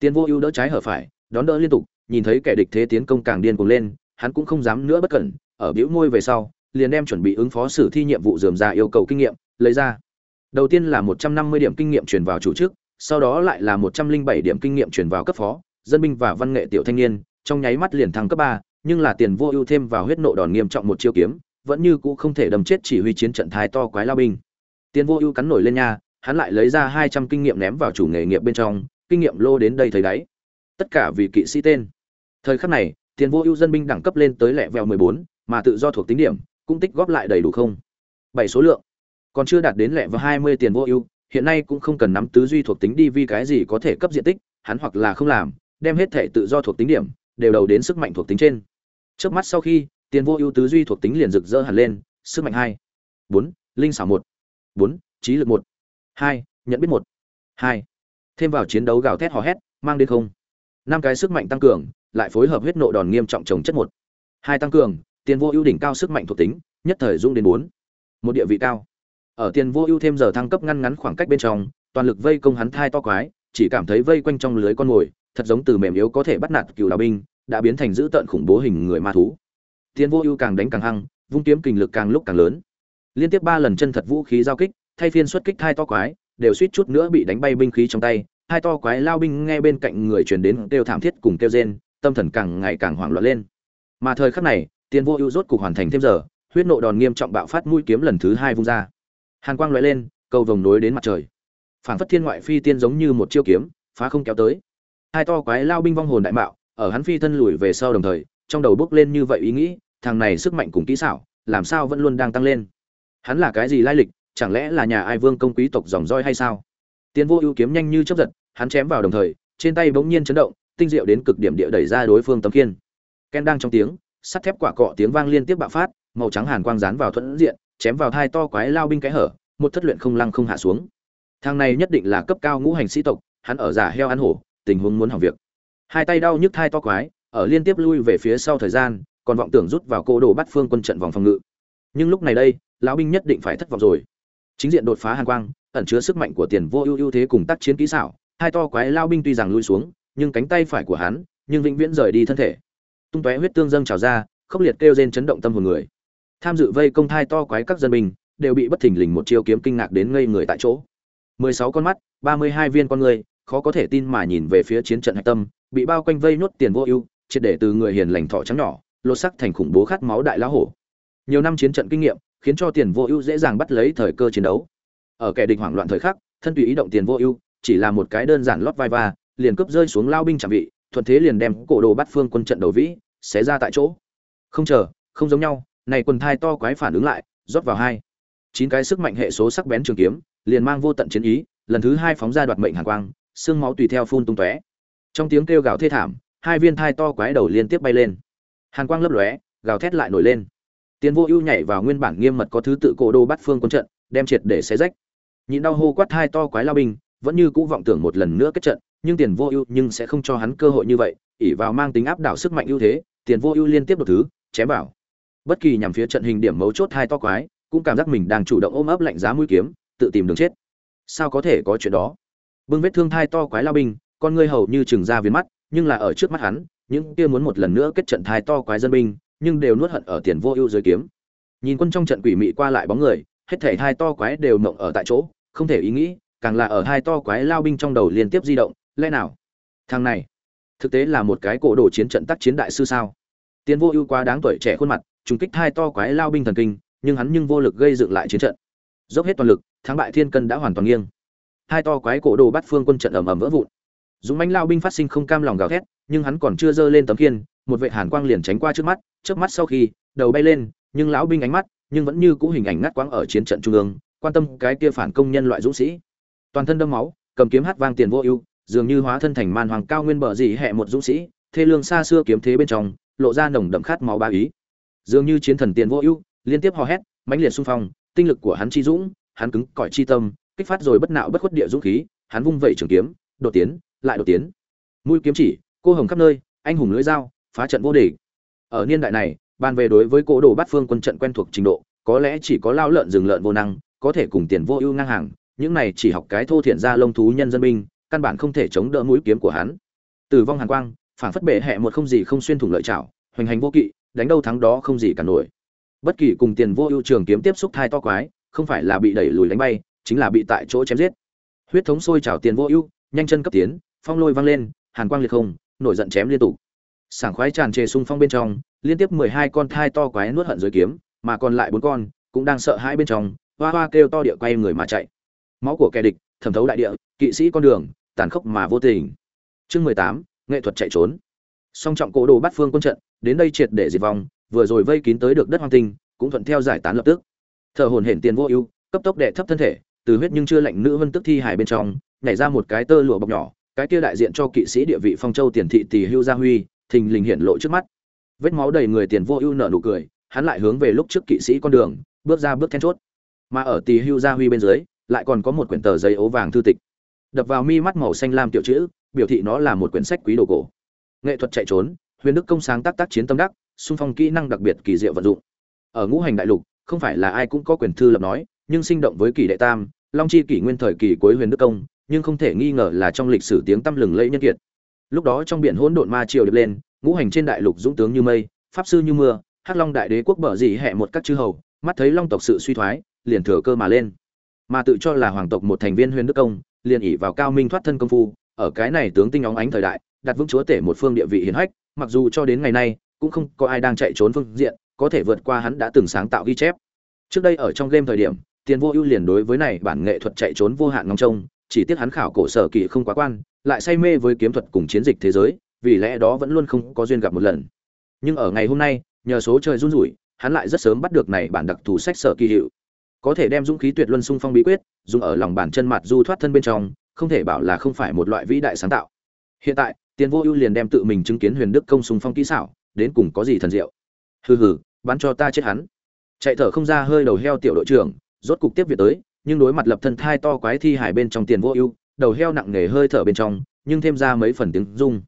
tiền vô ưu đỡ trái hở phải, đón đỡ liên tục, nhìn thấy kẻ địch thế tiến công càng điên cuồng lên, hắn cũng không dám nữa bất cẩn, ở bĩu môi về sau, liền đem chuẩn bị ứng phó xử thi nhiệm vụ dườm ra yêu cầu kinh nghiệm, lấy ra. Đầu tiên là một trăm năm mươi điểm kinh nghiệm truyền vào chủ chức, sau đó lại là một trăm linh bảy điểm kinh nghiệm truyền vào cấp phó, dân binh và văn nghệ tiểu thanh niên, trong nháy mắt liền thăng cấp ba, nhưng là tiền vô ưu thêm vào huyết nộ đòn nghiêm trọng một chiêu kiếm, vẫn như cũ không thể đâm chết chỉ huy chiến trận thái to quái lao binh. Tiền vô ưu cắn nổi lên nha, hắn lại lấy ra hai trăm kinh nghiệm ném vào chủ nghề nghiệp bên trong kinh nghiệm lô đến đây thấy đáy. Tất cả vì kỵ sĩ tên. Thời khắc này, tiền vô ưu dân binh đẳng cấp lên tới lẹ vẹo mười bốn, mà tự do thuộc tính điểm, cũng tích góp lại đầy đủ không? Bảy số lượng. Còn chưa đạt đến lẹ vào hai mươi tiền vô ưu, hiện nay cũng không cần nắm tứ duy thuộc tính đi vì cái gì có thể cấp diện tích, hắn hoặc là không làm, đem hết thể tự do thuộc tính điểm, đều đầu đến sức mạnh thuộc tính trên. Trước mắt sau khi, tiền vô ưu tứ duy thuộc tính liền rực rỡ hẳn lên, sức mạnh hai. Bốn, linh xảo một. Bốn, trí lực một. Hai, nhận biết một. Hai thêm vào chiến đấu gào thét hò hét, mang đến không. Năm cái sức mạnh tăng cường, lại phối hợp huyết nộ đòn nghiêm trọng trồng chất một. Hai tăng cường, tiền vô ưu đỉnh cao sức mạnh thuộc tính, nhất thời dung đến bốn. Một địa vị cao. Ở tiền vô ưu thêm giờ thăng cấp ngăn ngắn khoảng cách bên trong, toàn lực vây công hắn thai to quái, chỉ cảm thấy vây quanh trong lưới con mồi thật giống từ mềm yếu có thể bắt nạt cựu đào binh, đã biến thành dữ tợn khủng bố hình người ma thú. Tiền vô ưu càng đánh càng hăng, vung kiếm kình lực càng lúc càng lớn. Liên tiếp ba lần chân thật vũ khí giao kích, thay phiên xuất kích thai to quái đều suýt chút nữa bị đánh bay binh khí trong tay, hai to quái lao binh nghe bên cạnh người truyền đến kêu thảm thiết cùng kêu rên, tâm thần càng ngày càng hoảng loạn lên. Mà thời khắc này tiền vô ưu rốt cục hoàn thành thêm giờ, huyết nộ đòn nghiêm trọng bạo phát mũi kiếm lần thứ hai vung ra. Hàn quang lóe lên, cầu vồng nối đến mặt trời. Phảng phất thiên ngoại phi tiên giống như một chiêu kiếm, phá không kéo tới. Hai to quái lao binh vong hồn đại mạo, ở hắn phi thân lùi về sau đồng thời, trong đầu bước lên như vậy ý nghĩ, thằng này sức mạnh cùng kỹ xảo, làm sao vẫn luôn đang tăng lên? Hắn là cái gì lai lịch chẳng lẽ là nhà ai vương công quý tộc dòng roi hay sao? Tiến vô ưu kiếm nhanh như chớp giật, hắn chém vào đồng thời, trên tay bỗng nhiên chấn động, tinh diệu đến cực điểm địa đẩy ra đối phương tấm kiên ken đang trong tiếng, sắt thép quả cọ tiếng vang liên tiếp bạo phát, màu trắng hàn quang dán vào thuận diện, chém vào hai to quái lao binh cái hở, một thất luyện không lăng không hạ xuống. Thang này nhất định là cấp cao ngũ hành sĩ tộc, hắn ở giả heo ăn hổ, tình huống muốn hỏng việc. Hai tay đau nhức thai to quái, ở liên tiếp lui về phía sau thời gian, còn vọng tưởng rút vào cô đồ bắt phương quân trận vòng phòng ngự. Nhưng lúc này đây, lão binh nhất định phải thất vọng rồi chính diện đột phá hàn quang, ẩn chứa sức mạnh của tiền vô ưu ưu thế cùng tác chiến kỹ xảo. Hai to quái lao binh tuy rằng lui xuống, nhưng cánh tay phải của hắn, nhưng vĩnh viễn rời đi thân thể. Tung tóe huyết tương dâng trào ra, khốc liệt kêu rên chấn động tâm hồn người. Tham dự vây công thai to quái các dân binh, đều bị bất thình lình một chiêu kiếm kinh ngạc đến ngây người tại chỗ. Mười sáu con mắt, ba mươi hai viên con người, khó có thể tin mà nhìn về phía chiến trận hạch tâm, bị bao quanh vây nuốt tiền vô ưu, triệt để từ người hiền lành thọ trắng nhỏ, lột sắc thành khủng bố khát máu đại lá hổ. Nhiều năm chiến trận kinh nghiệm khiến cho tiền vô ưu dễ dàng bắt lấy thời cơ chiến đấu. Ở kẻ địch hoảng loạn thời khắc, thân tùy ý động tiền vô ưu, chỉ là một cái đơn giản lót vai va, liền cướp rơi xuống lao binh trạm vị, thuận thế liền đem cổ đồ bắt phương quân trận đầu vĩ, xé ra tại chỗ. Không chờ, không giống nhau, này quần thai to quái phản ứng lại, rót vào hai. Chín cái sức mạnh hệ số sắc bén trường kiếm, liền mang vô tận chiến ý, lần thứ hai phóng ra đoạt mệnh hàng quang, xương máu tùy theo phun tung tóe. Trong tiếng kêu gào thê thảm, hai viên thai to quái đầu liên tiếp bay lên. Hàn quang lấp lóe, gào thét lại nổi lên tiền vô ưu nhảy vào nguyên bản nghiêm mật có thứ tự cổ đô bắt phương quân trận, đem triệt để xé rách. Nhịn đau hô quát hai to quái lao binh, vẫn như cũ vọng tưởng một lần nữa kết trận, nhưng tiền vô ưu nhưng sẽ không cho hắn cơ hội như vậy, ỷ vào mang tính áp đảo sức mạnh ưu thế, tiền vô ưu liên tiếp đột thứ, chém vào. Bất kỳ nhằm phía trận hình điểm mấu chốt hai to quái, cũng cảm giác mình đang chủ động ôm ấp lạnh giá mũi kiếm, tự tìm đường chết. Sao có thể có chuyện đó? Bưng vết thương thai to quái lao binh, con ngươi hầu như trừng ra viền mắt, nhưng là ở trước mắt hắn, những kia muốn một lần nữa kết trận thai to quái dân binh nhưng đều nuốt hận ở tiền vô ưu dưới kiếm. Nhìn quân trong trận quỷ mị qua lại bóng người, hết thể hai to quái đều mộng ở tại chỗ, không thể ý nghĩ, càng là ở hai to quái lao binh trong đầu liên tiếp di động, lẽ nào? Thằng này, thực tế là một cái cổ đồ chiến trận tác chiến đại sư sao? Tiền vô ưu quá đáng tuổi trẻ khuôn mặt, trùng kích hai to quái lao binh thần kinh, nhưng hắn nhưng vô lực gây dựng lại chiến trận. Dốc hết toàn lực, thắng bại thiên cân đã hoàn toàn nghiêng. Hai to quái cổ đồ bắt phương quân trận ầm ầm vỡ vụn. Dũng mãnh lao binh phát sinh không cam lòng gào thét, nhưng hắn còn chưa dơ lên tấm kiên một vệ hàn quang liền tránh qua trước mắt trước mắt sau khi, đầu bay lên, nhưng lão binh ánh mắt, nhưng vẫn như cũ hình ảnh ngắt quãng ở chiến trận trung ương, quan tâm cái kia phản công nhân loại dũng sĩ. Toàn thân đâm máu, cầm kiếm hát vang tiền vô ưu, dường như hóa thân thành man hoàng cao nguyên bờ dị hẹ một dũng sĩ, thê lương xa xưa kiếm thế bên trong, lộ ra nồng đậm khát máu ba ý. Dường như chiến thần tiền vô ưu, liên tiếp hò hét, mãnh liệt xung phong, tinh lực của hắn chi dũng, hắn cứng cỏi chi tâm, kích phát rồi bất nạo bất khuất địa dũng khí, hắn vung vẩy trường kiếm, đột tiến, lại đột tiến. Mũi kiếm chỉ, cô hồng khắp nơi, anh hùng lưỡi dao phá trận vô địch. Ở niên đại này, bàn về đối với cố đồ bát phương quân trận quen thuộc trình độ, có lẽ chỉ có lao lợn rừng lợn vô năng, có thể cùng tiền vô ưu ngang hàng, những này chỉ học cái thô thiện ra lông thú nhân dân binh, căn bản không thể chống đỡ mũi kiếm của hắn. Tử vong hàn quang, phản phất bệ hẹ một không gì không xuyên thủng lợi chảo hoành hành vô kỵ, đánh đâu thắng đó không gì cả nổi. Bất kỳ cùng tiền vô ưu trường kiếm tiếp xúc thai to quái, không phải là bị đẩy lùi đánh bay, chính là bị tại chỗ chém giết. Huyết thống sôi trào tiền vô ưu, nhanh chân cấp tiến, phong lôi văng lên, hàn quang liệt không, nổi giận chém liên tục sảng khoái tràn trề xung phong bên trong, liên tiếp mười hai con thai to quái nuốt hận dưới kiếm, mà còn lại bốn con, cũng đang sợ hãi bên trong, hoa hoa kêu to địa quay người mà chạy. Máu của kẻ địch, thẩm thấu đại địa, kỵ sĩ con đường, tàn khốc mà vô tình. Chương mười tám, nghệ thuật chạy trốn. Song trọng cổ đồ bắt phương quân trận, đến đây triệt để diệt vong, vừa rồi vây kín tới được đất hoang tinh, cũng thuận theo giải tán lập tức. Thở hồn hển tiền vô ưu, cấp tốc đệ thấp thân thể, từ huyết nhưng chưa lạnh nữ vân tức thi hải bên trong, nhảy ra một cái tơ lụa bọc nhỏ, cái kia đại diện cho kỵ sĩ địa vị phong châu tiền thị tỷ hưu gia huy thình lình hiện lộ trước mắt. Vết máu đầy người tiền vô ưu nở nụ cười, hắn lại hướng về lúc trước kỵ sĩ con đường, bước ra bước then chốt. Mà ở tỳ hưu gia huy bên dưới, lại còn có một quyển tờ giấy ố vàng thư tịch. Đập vào mi mắt màu xanh lam tiểu chữ, biểu thị nó là một quyển sách quý đồ cổ. Nghệ thuật chạy trốn, huyền đức công sáng tác tác chiến tâm đắc, xung phong kỹ năng đặc biệt kỳ diệu vận dụng. Ở ngũ hành đại lục, không phải là ai cũng có quyền thư lập nói, nhưng sinh động với kỷ đệ tam, long chi kỷ nguyên thời kỳ cuối huyền đức công, nhưng không thể nghi ngờ là trong lịch sử tiếng tăm lừng lẫy nhân kiệt lúc đó trong biển hỗn độn ma triều được lên, ngũ hành trên đại lục dũng tướng như mây, pháp sư như mưa, hắc long đại đế quốc bở dị hẹ một các chư hầu, mắt thấy long tộc sự suy thoái, liền thừa cơ mà lên. Mà tự cho là hoàng tộc một thành viên huyền đức công, liền ỉ vào cao minh thoát thân công phu, ở cái này tướng tinh óng ánh thời đại, đặt vững chúa tể một phương địa vị hiển hách, mặc dù cho đến ngày nay, cũng không có ai đang chạy trốn phương diện, có thể vượt qua hắn đã từng sáng tạo ghi chép. Trước đây ở trong game thời điểm, tiền vô ưu liền đối với này bản nghệ thuật chạy trốn vô hạn ngóng trông, chỉ tiếc hắn khảo cổ sở kỳ không quá quan lại say mê với kiếm thuật cùng chiến dịch thế giới, vì lẽ đó vẫn luôn không có duyên gặp một lần. Nhưng ở ngày hôm nay, nhờ số trời run rủi, hắn lại rất sớm bắt được này bản đặc thù sách sở kỳ hiệu. Có thể đem dũng khí tuyệt luân xung phong bí quyết, dùng ở lòng bàn chân mặt du thoát thân bên trong, không thể bảo là không phải một loại vĩ đại sáng tạo. Hiện tại, tiền vô ưu liền đem tự mình chứng kiến huyền đức công xung phong kỹ xảo, đến cùng có gì thần diệu? Hừ hừ, bắn cho ta chết hắn. Chạy thở không ra hơi đầu heo tiểu đội trưởng, rốt cục tiếp việc tới, nhưng đối mặt lập thân thai to quái thi hải bên trong tiền vô ưu đầu heo nặng nề hơi thở bên trong, nhưng thêm ra mấy phần tiếng rung.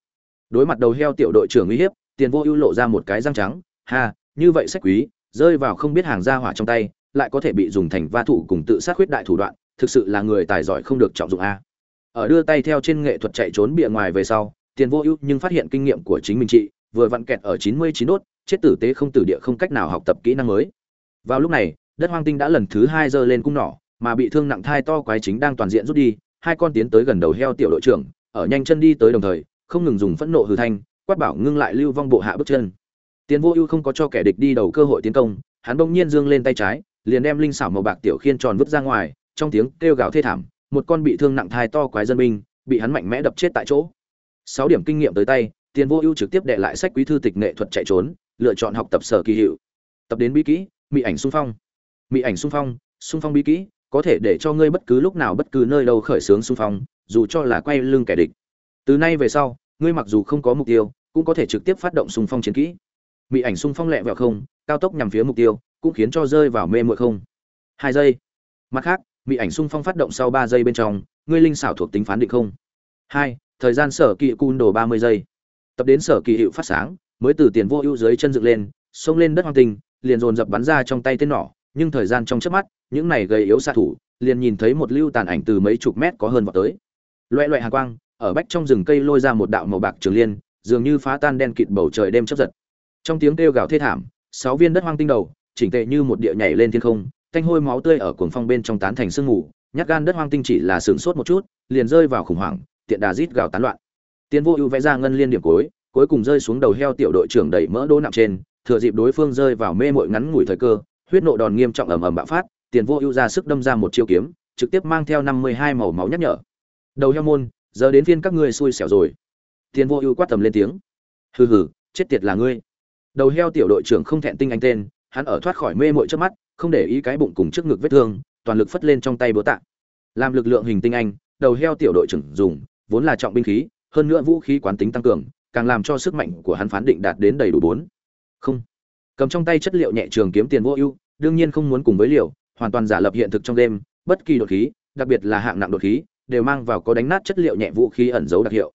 Đối mặt đầu heo tiểu đội trưởng uy hiếp, tiền vô ưu lộ ra một cái răng trắng, ha, như vậy sách quý, rơi vào không biết hàng gia hỏa trong tay, lại có thể bị dùng thành va thủ cùng tự sát khuyết đại thủ đoạn, thực sự là người tài giỏi không được trọng dụng a. Ở đưa tay theo trên nghệ thuật chạy trốn bìa ngoài về sau, tiền vô ưu nhưng phát hiện kinh nghiệm của chính mình chị, vừa vặn kẹt ở chín mươi chín đốt, chết tử tế không tử địa không cách nào học tập kỹ năng mới. Vào lúc này, đất hoang tinh đã lần thứ hai giơ lên cung nỏ, mà bị thương nặng thai to quái chính đang toàn diện rút đi hai con tiến tới gần đầu heo tiểu đội trưởng, ở nhanh chân đi tới đồng thời, không ngừng dùng phẫn nộ hừ thanh, quát bảo ngưng lại lưu vong bộ hạ bước chân. Tiến vô ưu không có cho kẻ địch đi đầu cơ hội tiến công, hắn bỗng nhiên dương lên tay trái, liền đem linh xảo màu bạc tiểu khiên tròn vứt ra ngoài, trong tiếng kêu gào thê thảm, một con bị thương nặng thai to quái dân binh, bị hắn mạnh mẽ đập chết tại chỗ. Sáu điểm kinh nghiệm tới tay, tiền vô ưu trực tiếp đệ lại sách quý thư tịch nghệ thuật chạy trốn, lựa chọn học tập sở kỳ hiệu. Tập đến bí kỹ mỹ ảnh xung phong. Mỹ ảnh xung phong xung phong bí kỹ có thể để cho ngươi bất cứ lúc nào bất cứ nơi đâu khởi xướng xung phong, dù cho là quay lưng kẻ địch. Từ nay về sau, ngươi mặc dù không có mục tiêu, cũng có thể trực tiếp phát động xung phong chiến kỹ. Mị ảnh xung phong lẹ vẹo không, cao tốc nhằm phía mục tiêu, cũng khiến cho rơi vào mê muội không. Hai giây. Mặt khác, mị ảnh xung phong phát động sau ba giây bên trong, ngươi linh xảo thuộc tính phán định không? Hai, thời gian sở kỳ cun đồ ba mươi giây. Tập đến sở kỳ hiệu phát sáng, mới từ tiền vô ưu dưới chân dựng lên, xông lên đất hoang tình liền dồn dập bắn ra trong tay tên nỏ nhưng thời gian trong chớp mắt, những này gây yếu xạ thủ, liền nhìn thấy một lưu tàn ảnh từ mấy chục mét có hơn vọt tới. Loẹt loẹt hà quang, ở bách trong rừng cây lôi ra một đạo màu bạc trường liên, dường như phá tan đen kịt bầu trời đêm chớp giật. Trong tiếng kêu gào thê thảm, sáu viên đất hoang tinh đầu, chỉnh tề như một địa nhảy lên thiên không, thanh hôi máu tươi ở cuồng phong bên trong tán thành sương mù, nhát gan đất hoang tinh chỉ là sửng sốt một chút, liền rơi vào khủng hoảng, tiện đà rít gào tán loạn. Tiến vô ưu vẽ ra ngân liên điểm cuối cuối cùng rơi xuống đầu heo tiểu đội trưởng đẩy mỡ đố nặng trên, thừa dịp đối phương rơi vào mê mội ngắn ngủi thời cơ huyết nộ đòn nghiêm trọng ầm ầm bạo phát, tiền vô ưu ra sức đâm ra một chiêu kiếm, trực tiếp mang theo năm mươi hai màu máu nhắc nhở. Đầu heo môn, giờ đến phiên các ngươi xui xẻo rồi. Tiền vô ưu quát tầm lên tiếng. Hừ hừ, chết tiệt là ngươi. Đầu heo tiểu đội trưởng không thẹn tinh anh tên, hắn ở thoát khỏi mê muội trước mắt, không để ý cái bụng cùng trước ngực vết thương, toàn lực phất lên trong tay búa tạ. Làm lực lượng hình tinh anh, đầu heo tiểu đội trưởng dùng, vốn là trọng binh khí, hơn nữa vũ khí quán tính tăng cường, càng làm cho sức mạnh của hắn phán định đạt đến đầy đủ bốn. Không cầm trong tay chất liệu nhẹ trường kiếm tiền vô ưu, đương nhiên không muốn cùng với liều, hoàn toàn giả lập hiện thực trong đêm, bất kỳ đột khí, đặc biệt là hạng nặng đột khí, đều mang vào có đánh nát chất liệu nhẹ vũ khí ẩn dấu đặc hiệu.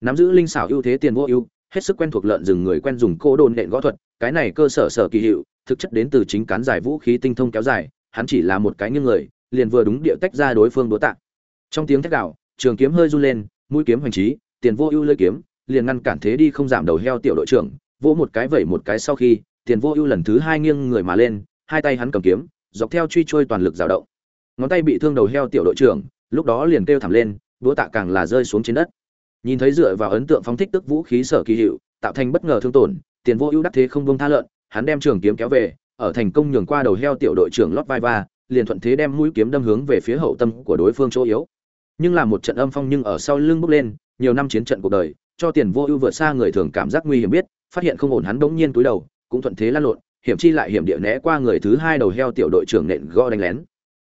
Nắm giữ linh xảo ưu thế tiền vô ưu, hết sức quen thuộc lợn rừng người quen dùng cô đồn nện gõ thuật, cái này cơ sở sở kỳ hiệu, thực chất đến từ chính cán giải vũ khí tinh thông kéo dài, hắn chỉ là một cái nghiêng người, liền vừa đúng địa tách ra đối phương đố tạ. Trong tiếng thét gạo trường kiếm hơi run lên, mũi kiếm hoành trí, tiền vô ưu lơi kiếm, liền ngăn cản thế đi không giảm đầu heo tiểu đội trưởng, vỗ một cái vẩy một cái sau khi tiền vô ưu lần thứ hai nghiêng người mà lên, hai tay hắn cầm kiếm, dọc theo truy trôi toàn lực dao động. Ngón tay bị thương đầu heo tiểu đội trưởng, lúc đó liền kêu thẳng lên đũa tạ càng là rơi xuống trên đất. Nhìn thấy dựa vào ấn tượng phóng thích tức vũ khí sở kỳ hiệu, tạo thành bất ngờ thương tổn, tiền vô ưu đắc thế không bông tha lợn, hắn đem trường kiếm kéo về, ở thành công nhường qua đầu heo tiểu đội trưởng lót vai va, liền thuận thế đem mũi kiếm đâm hướng về phía hậu tâm của đối phương chỗ yếu. Nhưng là một trận âm phong nhưng ở sau lưng bốc lên, nhiều năm chiến trận cuộc đời, cho tiền vô ưu vượt xa người thường cảm giác nguy hiểm biết, phát hiện không ổn hắn bỗng nhiên túi đầu cũng thuận thế lăn lộn, hiểm chi lại hiểm địa né qua người thứ hai đầu heo tiểu đội trưởng nện gõ đánh lén.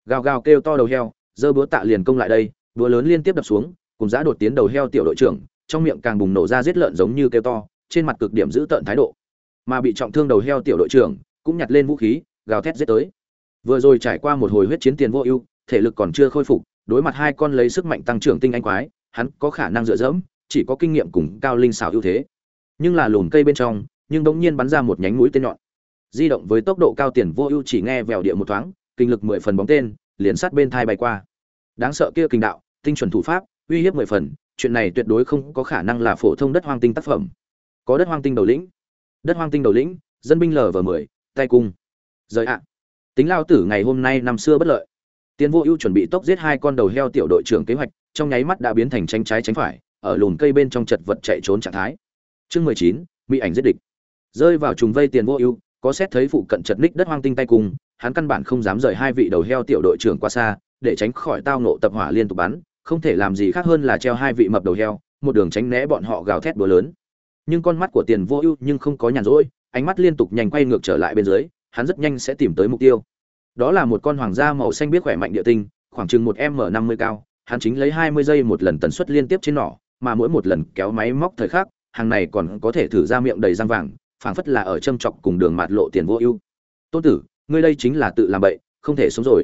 Gào gào kêu to đầu heo, giơ búa tạ liền công lại đây, búa lớn liên tiếp đập xuống, cùng giã đột tiến đầu heo tiểu đội trưởng, trong miệng càng bùng nổ ra giết lợn giống như kêu to, trên mặt cực điểm giữ tợn thái độ. Mà bị trọng thương đầu heo tiểu đội trưởng, cũng nhặt lên vũ khí, gào thét giết tới. Vừa rồi trải qua một hồi huyết chiến tiền vô ưu, thể lực còn chưa khôi phục, đối mặt hai con lấy sức mạnh tăng trưởng tinh anh quái, hắn có khả năng dựa dẫm, chỉ có kinh nghiệm cùng cao linh xảo ưu thế. Nhưng là lùn cây bên trong nhưng đống nhiên bắn ra một nhánh mũi tên nhọn. Di động với tốc độ cao tiền vô ưu chỉ nghe vèo địa một thoáng, kinh lực mười phần bóng tên, liền sát bên thai bay qua. Đáng sợ kia kinh đạo, tinh chuẩn thủ pháp, uy hiếp mười phần, chuyện này tuyệt đối không có khả năng là phổ thông đất hoang tinh tác phẩm. Có đất hoang tinh đầu lĩnh. Đất hoang tinh đầu lĩnh, dân binh lờ vờ mười, tay cung. Giới ạ. Tính lao tử ngày hôm nay năm xưa bất lợi. Tiền vô ưu chuẩn bị tốc giết hai con đầu heo tiểu đội trưởng kế hoạch, trong nháy mắt đã biến thành tranh trái tránh phải, ở lùn cây bên trong chật vật chạy trốn trạng thái. Chương mười chín, mỹ ảnh giết địch rơi vào trùng vây tiền vô ưu, có xét thấy phụ cận chật ních đất hoang tinh tay cùng, hắn căn bản không dám rời hai vị đầu heo tiểu đội trưởng qua xa, để tránh khỏi tao nộ tập hỏa liên tục bắn, không thể làm gì khác hơn là treo hai vị mập đầu heo, một đường tránh né bọn họ gào thét búa lớn. Nhưng con mắt của tiền vô ưu nhưng không có nhàn rỗi, ánh mắt liên tục nhanh quay ngược trở lại bên dưới, hắn rất nhanh sẽ tìm tới mục tiêu. Đó là một con hoàng gia màu xanh biết khỏe mạnh địa tinh, khoảng chừng một m năm mươi cao, hắn chính lấy hai mươi giây một lần tần suất liên tiếp trên nỏ, mà mỗi một lần kéo máy móc thời khắc, hàng này còn có thể thử ra miệng đầy răng vàng phảng phất là ở châm chọc cùng đường mạt lộ tiền vô ưu. Tôn tử, ngươi đây chính là tự làm bậy, không thể sống rồi.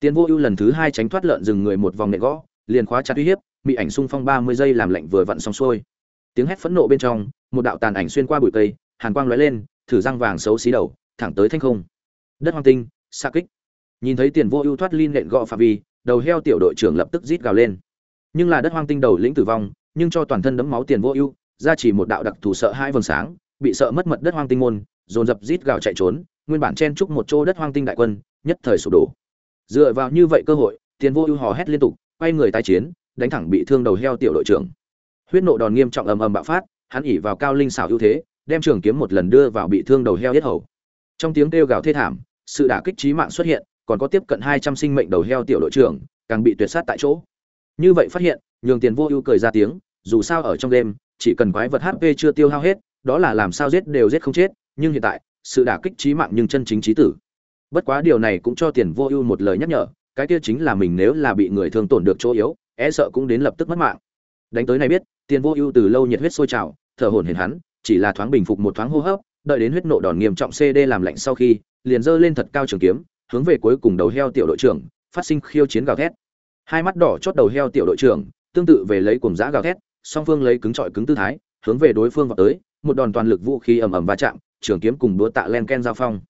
Tiền vô ưu lần thứ hai tránh thoát lợn rừng người một vòng nệ gõ, liền khóa chặt uy hiếp, bị ảnh xung phong ba mươi giây làm lạnh vừa vặn xong xuôi. Tiếng hét phẫn nộ bên trong, một đạo tàn ảnh xuyên qua bụi cây, hàn quang lóe lên, thử răng vàng xấu xí đầu, thẳng tới thanh không. Đất hoang tinh xa kích. Nhìn thấy tiền vô ưu thoát lin nện gõ phạm vi, đầu heo tiểu đội trưởng lập tức rít gào lên. Nhưng là đất hoang tinh đầu lĩnh tử vong, nhưng cho toàn thân đấm máu tiền vô ưu, ra chỉ một đạo đặc thù sợ hai vầng sáng bị sợ mất mật đất hoang tinh môn, dồn dập rít gào chạy trốn, nguyên bản chen chúc một chỗ đất hoang tinh đại quân, nhất thời sụp đổ. Dựa vào như vậy cơ hội, tiền vô ưu hò hét liên tục, quay người tái chiến, đánh thẳng bị thương đầu heo tiểu đội trưởng. Huyết nộ đòn nghiêm trọng ầm ầm bạo phát, hắn ỉ vào cao linh xảo ưu thế, đem trường kiếm một lần đưa vào bị thương đầu heo hết hầu. Trong tiếng kêu gào thê thảm, sự đả kích trí mạng xuất hiện, còn có tiếp cận hai trăm sinh mệnh đầu heo tiểu đội trưởng, càng bị tuyệt sát tại chỗ. Như vậy phát hiện, nhường tiền vô ưu cười ra tiếng, dù sao ở trong đêm, chỉ cần quái vật hp chưa tiêu hao hết đó là làm sao giết đều giết không chết, nhưng hiện tại, sự đả kích trí mạng nhưng chân chính trí tử. Bất quá điều này cũng cho tiền vô ưu một lời nhắc nhở, cái kia chính là mình nếu là bị người thương tổn được chỗ yếu e sợ cũng đến lập tức mất mạng. Đánh tới này biết, tiền vô ưu từ lâu nhiệt huyết sôi trào, thở hổn hển hắn, chỉ là thoáng bình phục một thoáng hô hấp, đợi đến huyết nộ đòn nghiêm trọng cd làm lạnh sau khi, liền giơ lên thật cao trường kiếm, hướng về cuối cùng đầu heo tiểu đội trưởng, phát sinh khiêu chiến gào thét. Hai mắt đỏ chót đầu heo tiểu đội trưởng, tương tự về lấy cùng giã gào thét, song phương lấy cứng trọi cứng tư thái, hướng về đối phương vào tới một đòn toàn lực vũ khí ầm ầm va chạm, trường kiếm cùng búa tạ len ken giao phong.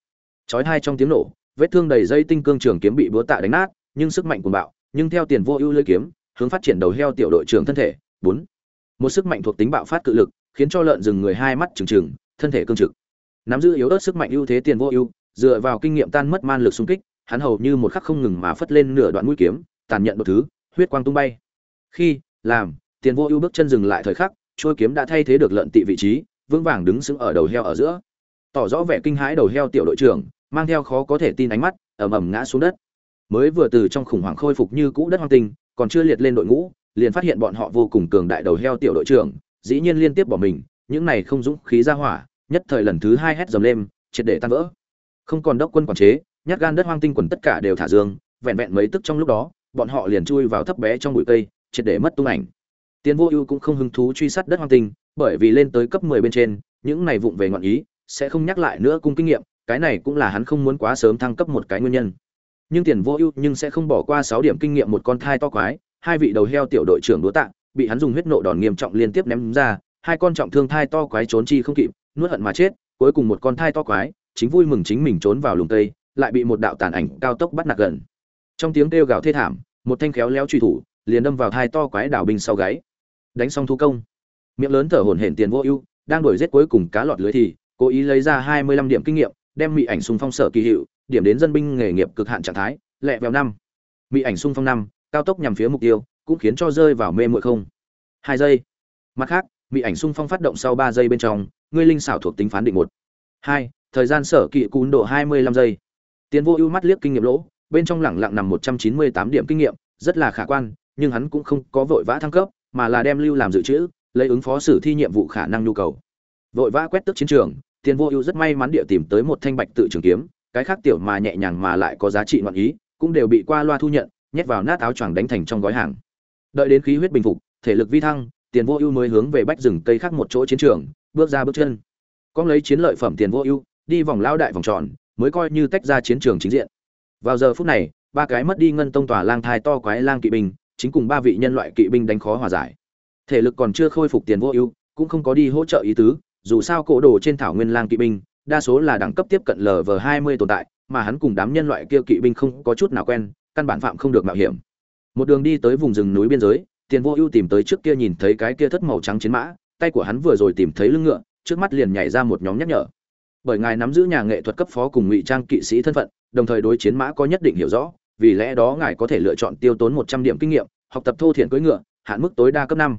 Chói hai trong tiếng nổ, vết thương đầy dây tinh cương trường kiếm bị búa tạ đánh nát, nhưng sức mạnh của bạo, nhưng theo tiền vô ưu lưỡi kiếm, hướng phát triển đầu heo tiểu đội trưởng thân thể. Bốn, một sức mạnh thuộc tính bạo phát cự lực, khiến cho lợn rừng người hai mắt trừng trừng, thân thể cương trực. Nắm giữ yếu ớt sức mạnh ưu thế tiền vô ưu, dựa vào kinh nghiệm tan mất man lực xung kích, hắn hầu như một khắc không ngừng mà phất lên nửa đoạn mũi kiếm, tàn nhận một thứ, huyết quang tung bay. Khi, làm, tiền vô ưu bước chân dừng lại thời khắc, chuôi kiếm đã thay thế được lợn tị vị trí vững vàng đứng sững ở đầu heo ở giữa. Tỏ rõ vẻ kinh hãi đầu heo tiểu đội trưởng, mang theo khó có thể tin ánh mắt, ầm ầm ngã xuống đất. Mới vừa từ trong khủng hoảng khôi phục như cũ đất hoang tinh, còn chưa liệt lên đội ngũ, liền phát hiện bọn họ vô cùng cường đại đầu heo tiểu đội trưởng, dĩ nhiên liên tiếp bỏ mình, những này không dũng khí ra hỏa, nhất thời lần thứ hai hét dầm lên, triệt để tan vỡ. Không còn đốc quân quản chế, nhát gan đất hoang tinh quần tất cả đều thả dương vẹn vẹn mấy tức trong lúc đó, bọn họ liền chui vào thấp bé trong bụi cây, triệt để mất tung ảnh. Tiến vô ưu cũng không hứng thú truy sát đất hoang tinh bởi vì lên tới cấp 10 bên trên, những này vụng về ngọn ý, sẽ không nhắc lại nữa cung kinh nghiệm, cái này cũng là hắn không muốn quá sớm thăng cấp một cái nguyên nhân. Nhưng tiền vô ưu nhưng sẽ không bỏ qua 6 điểm kinh nghiệm một con thai to quái, hai vị đầu heo tiểu đội trưởng đố tạ, bị hắn dùng huyết nộ đòn nghiêm trọng liên tiếp ném ra, hai con trọng thương thai to quái trốn chi không kịp, nuốt hận mà chết, cuối cùng một con thai to quái, chính vui mừng chính mình trốn vào lùm cây lại bị một đạo tàn ảnh cao tốc bắt nạt gần. Trong tiếng kêu gào thê thảm, một thanh khéo léo truy thủ, liền đâm vào thai to quái đảo binh sau gáy. Đánh xong thu công miệng lớn thở hổn hển tiền vô ưu, đang đổi giết cuối cùng cá lọt lưới thì, cố ý lấy ra hai mươi lăm điểm kinh nghiệm, đem mỹ ảnh xung phong sở kỳ hiệu, điểm đến dân binh nghề nghiệp cực hạn trạng thái, lẹ vèo năm. Mỹ ảnh xung phong năm, cao tốc nhằm phía mục tiêu, cũng khiến cho rơi vào mê muội không. Hai giây. Mặt khác mỹ ảnh xung phong phát động sau ba giây bên trong, ngươi linh xảo thuộc tính phán định một. Hai, thời gian sở kỵ cún độ hai mươi lăm giây. Tiến vô ưu mắt liếc kinh nghiệm lỗ, bên trong lẳng lặng nằm một trăm chín mươi tám điểm kinh nghiệm, rất là khả quan, nhưng hắn cũng không có vội vã thăng cấp, mà là đem lưu làm dự trữ lấy ứng phó xử thi nhiệm vụ khả năng nhu cầu. Vội vã quét tước chiến trường, tiền vô ưu rất may mắn địa tìm tới một thanh bạch tự trường kiếm, cái khác tiểu mà nhẹ nhàng mà lại có giá trị ngoạn ý, cũng đều bị qua loa thu nhận, nhét vào nát áo choàng đánh thành trong gói hàng. Đợi đến khí huyết bình phục, thể lực vi thăng, tiền vô ưu mới hướng về bách rừng cây khác một chỗ chiến trường, bước ra bước chân. Con lấy chiến lợi phẩm tiền vô ưu, đi vòng lao đại vòng tròn, mới coi như tách ra chiến trường chính diện. Vào giờ phút này, ba cái mất đi ngân tông tòa lang thai to quái lang kỵ binh, chính cùng ba vị nhân loại kỵ binh đánh khó hòa giải thể lực còn chưa khôi phục tiền vô ưu, cũng không có đi hỗ trợ ý tứ, dù sao cổ đồ trên thảo nguyên lang kỵ binh, đa số là đẳng cấp tiếp cận lv hai mươi tồn tại, mà hắn cùng đám nhân loại kia kỵ binh không có chút nào quen, căn bản phạm không được mạo hiểm. Một đường đi tới vùng rừng núi biên giới, tiền vô ưu tìm tới trước kia nhìn thấy cái kia thất màu trắng chiến mã, tay của hắn vừa rồi tìm thấy lưng ngựa, trước mắt liền nhảy ra một nhóm nhắc nhở. Bởi ngài nắm giữ nhà nghệ thuật cấp phó cùng ngụy trang kỵ sĩ thân phận, đồng thời đối chiến mã có nhất định hiểu rõ, vì lẽ đó ngài có thể lựa chọn tiêu tốn một trăm điểm kinh nghiệm, học tập thô thiện cưỡi ngựa, hạn mức tối đa cấp năm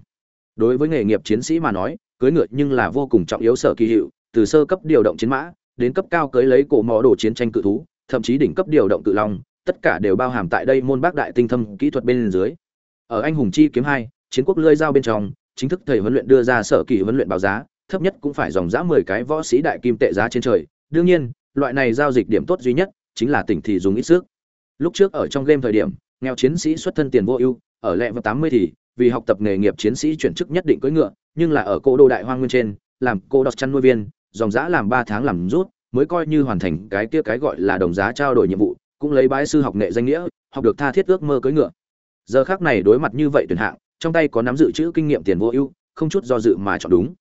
đối với nghề nghiệp chiến sĩ mà nói, cưới ngựa nhưng là vô cùng trọng yếu sở kỳ hiệu, từ sơ cấp điều động chiến mã, đến cấp cao cưới lấy cổ mỏ đồ chiến tranh cự thú, thậm chí đỉnh cấp điều động cự long, tất cả đều bao hàm tại đây môn bác đại tinh thâm kỹ thuật bên dưới. Ở anh hùng chi kiếm hai, chiến quốc lơi dao bên trong, chính thức thầy huấn luyện đưa ra sở kỳ huấn luyện báo giá, thấp nhất cũng phải dòng giá mười cái võ sĩ đại kim tệ giá trên trời. Đương nhiên, loại này giao dịch điểm tốt duy nhất chính là tỉnh thì dùng ít sức. Lúc trước ở trong game thời điểm, nghèo chiến sĩ xuất thân tiền vô ưu, ở lẹ vào tám mươi thì vì học tập nghề nghiệp chiến sĩ chuyển chức nhất định cưỡi ngựa, nhưng là ở cô đô đại hoang nguyên trên, làm cô đọc chăn nuôi viên, dòng dã làm ba tháng làm rút, mới coi như hoàn thành cái kia cái gọi là đồng giá trao đổi nhiệm vụ, cũng lấy bái sư học nghệ danh nghĩa, học được tha thiết ước mơ cưỡi ngựa. Giờ khắc này đối mặt như vậy tuyển hạng, trong tay có nắm dự trữ kinh nghiệm tiền vô ưu, không chút do dự mà chọn đúng.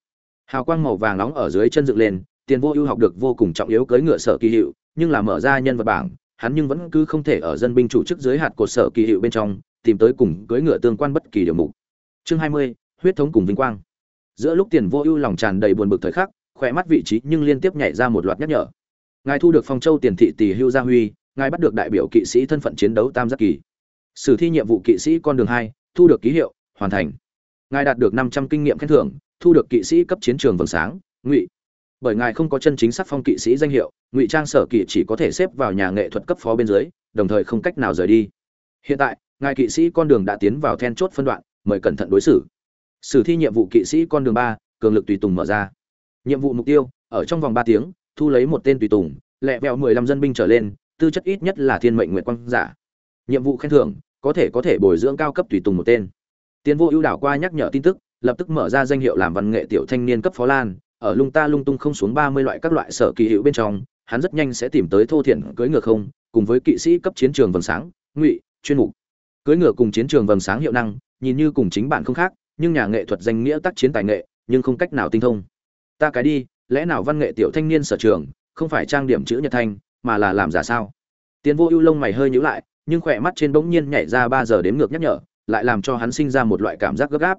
Hào quang màu vàng nóng ở dưới chân dựng lên, tiền vô ưu học được vô cùng trọng yếu cưỡi ngựa sở kỳ hiệu, nhưng là mở ra nhân vật bảng, hắn nhưng vẫn cứ không thể ở dân binh chủ chức dưới hạt cột sở kỳ hiệu bên trong tìm tới cùng cưỡi ngựa tương quan bất kỳ điều mục. Chương hai mươi, huyết thống cùng vinh quang. Giữa lúc tiền vô ưu lòng tràn đầy buồn bực thời khắc, khỏe mắt vị trí nhưng liên tiếp nhảy ra một loạt nhắc nhở. Ngài thu được phong châu tiền thị tỷ hưu gia huy, ngài bắt được đại biểu kỵ sĩ thân phận chiến đấu tam giác kỳ. Sử thi nhiệm vụ kỵ sĩ con đường hai, thu được ký hiệu, hoàn thành. Ngài đạt được năm trăm kinh nghiệm khen thưởng, thu được kỵ sĩ cấp chiến trường vầng sáng, ngụy. Bởi ngài không có chân chính sắc phong kỵ sĩ danh hiệu, ngụy trang sở kỵ chỉ có thể xếp vào nhà nghệ thuật cấp phó bên dưới, đồng thời không cách nào rời đi. Hiện tại ngài kỵ sĩ con đường đã tiến vào then chốt phân đoạn, mời cẩn thận đối xử. Sử thi nhiệm vụ kỵ sĩ con đường ba, cường lực tùy tùng mở ra. Nhiệm vụ mục tiêu, ở trong vòng ba tiếng, thu lấy một tên tùy tùng, lẹ vẹo mười lăm dân binh trở lên, tư chất ít nhất là thiên mệnh nguyện quang giả. Nhiệm vụ khen thưởng, có thể có thể bồi dưỡng cao cấp tùy tùng một tên. Tiến vô ưu đảo qua nhắc nhở tin tức, lập tức mở ra danh hiệu làm văn nghệ tiểu thanh niên cấp phó lan, ở lung ta lung tung không xuống ba mươi loại các loại sở kỳ hiệu bên trong, hắn rất nhanh sẽ tìm tới thô thiện cưỡi ngược không, cùng với kỵ sĩ cấp chiến trường vầng sáng, ngụy, chuyên mục cưỡi ngựa cùng chiến trường vầng sáng hiệu năng, nhìn như cùng chính bản không khác, nhưng nhà nghệ thuật danh nghĩa tác chiến tài nghệ, nhưng không cách nào tinh thông. Ta cái đi, lẽ nào văn nghệ tiểu thanh niên sở trường, không phải trang điểm chữ nhật thanh, mà là làm giả sao? Tiến vô ưu lông mày hơi nhíu lại, nhưng khỏe mắt trên bỗng nhiên nhảy ra ba giờ đếm ngược nhắc nhở, lại làm cho hắn sinh ra một loại cảm giác gấp gáp.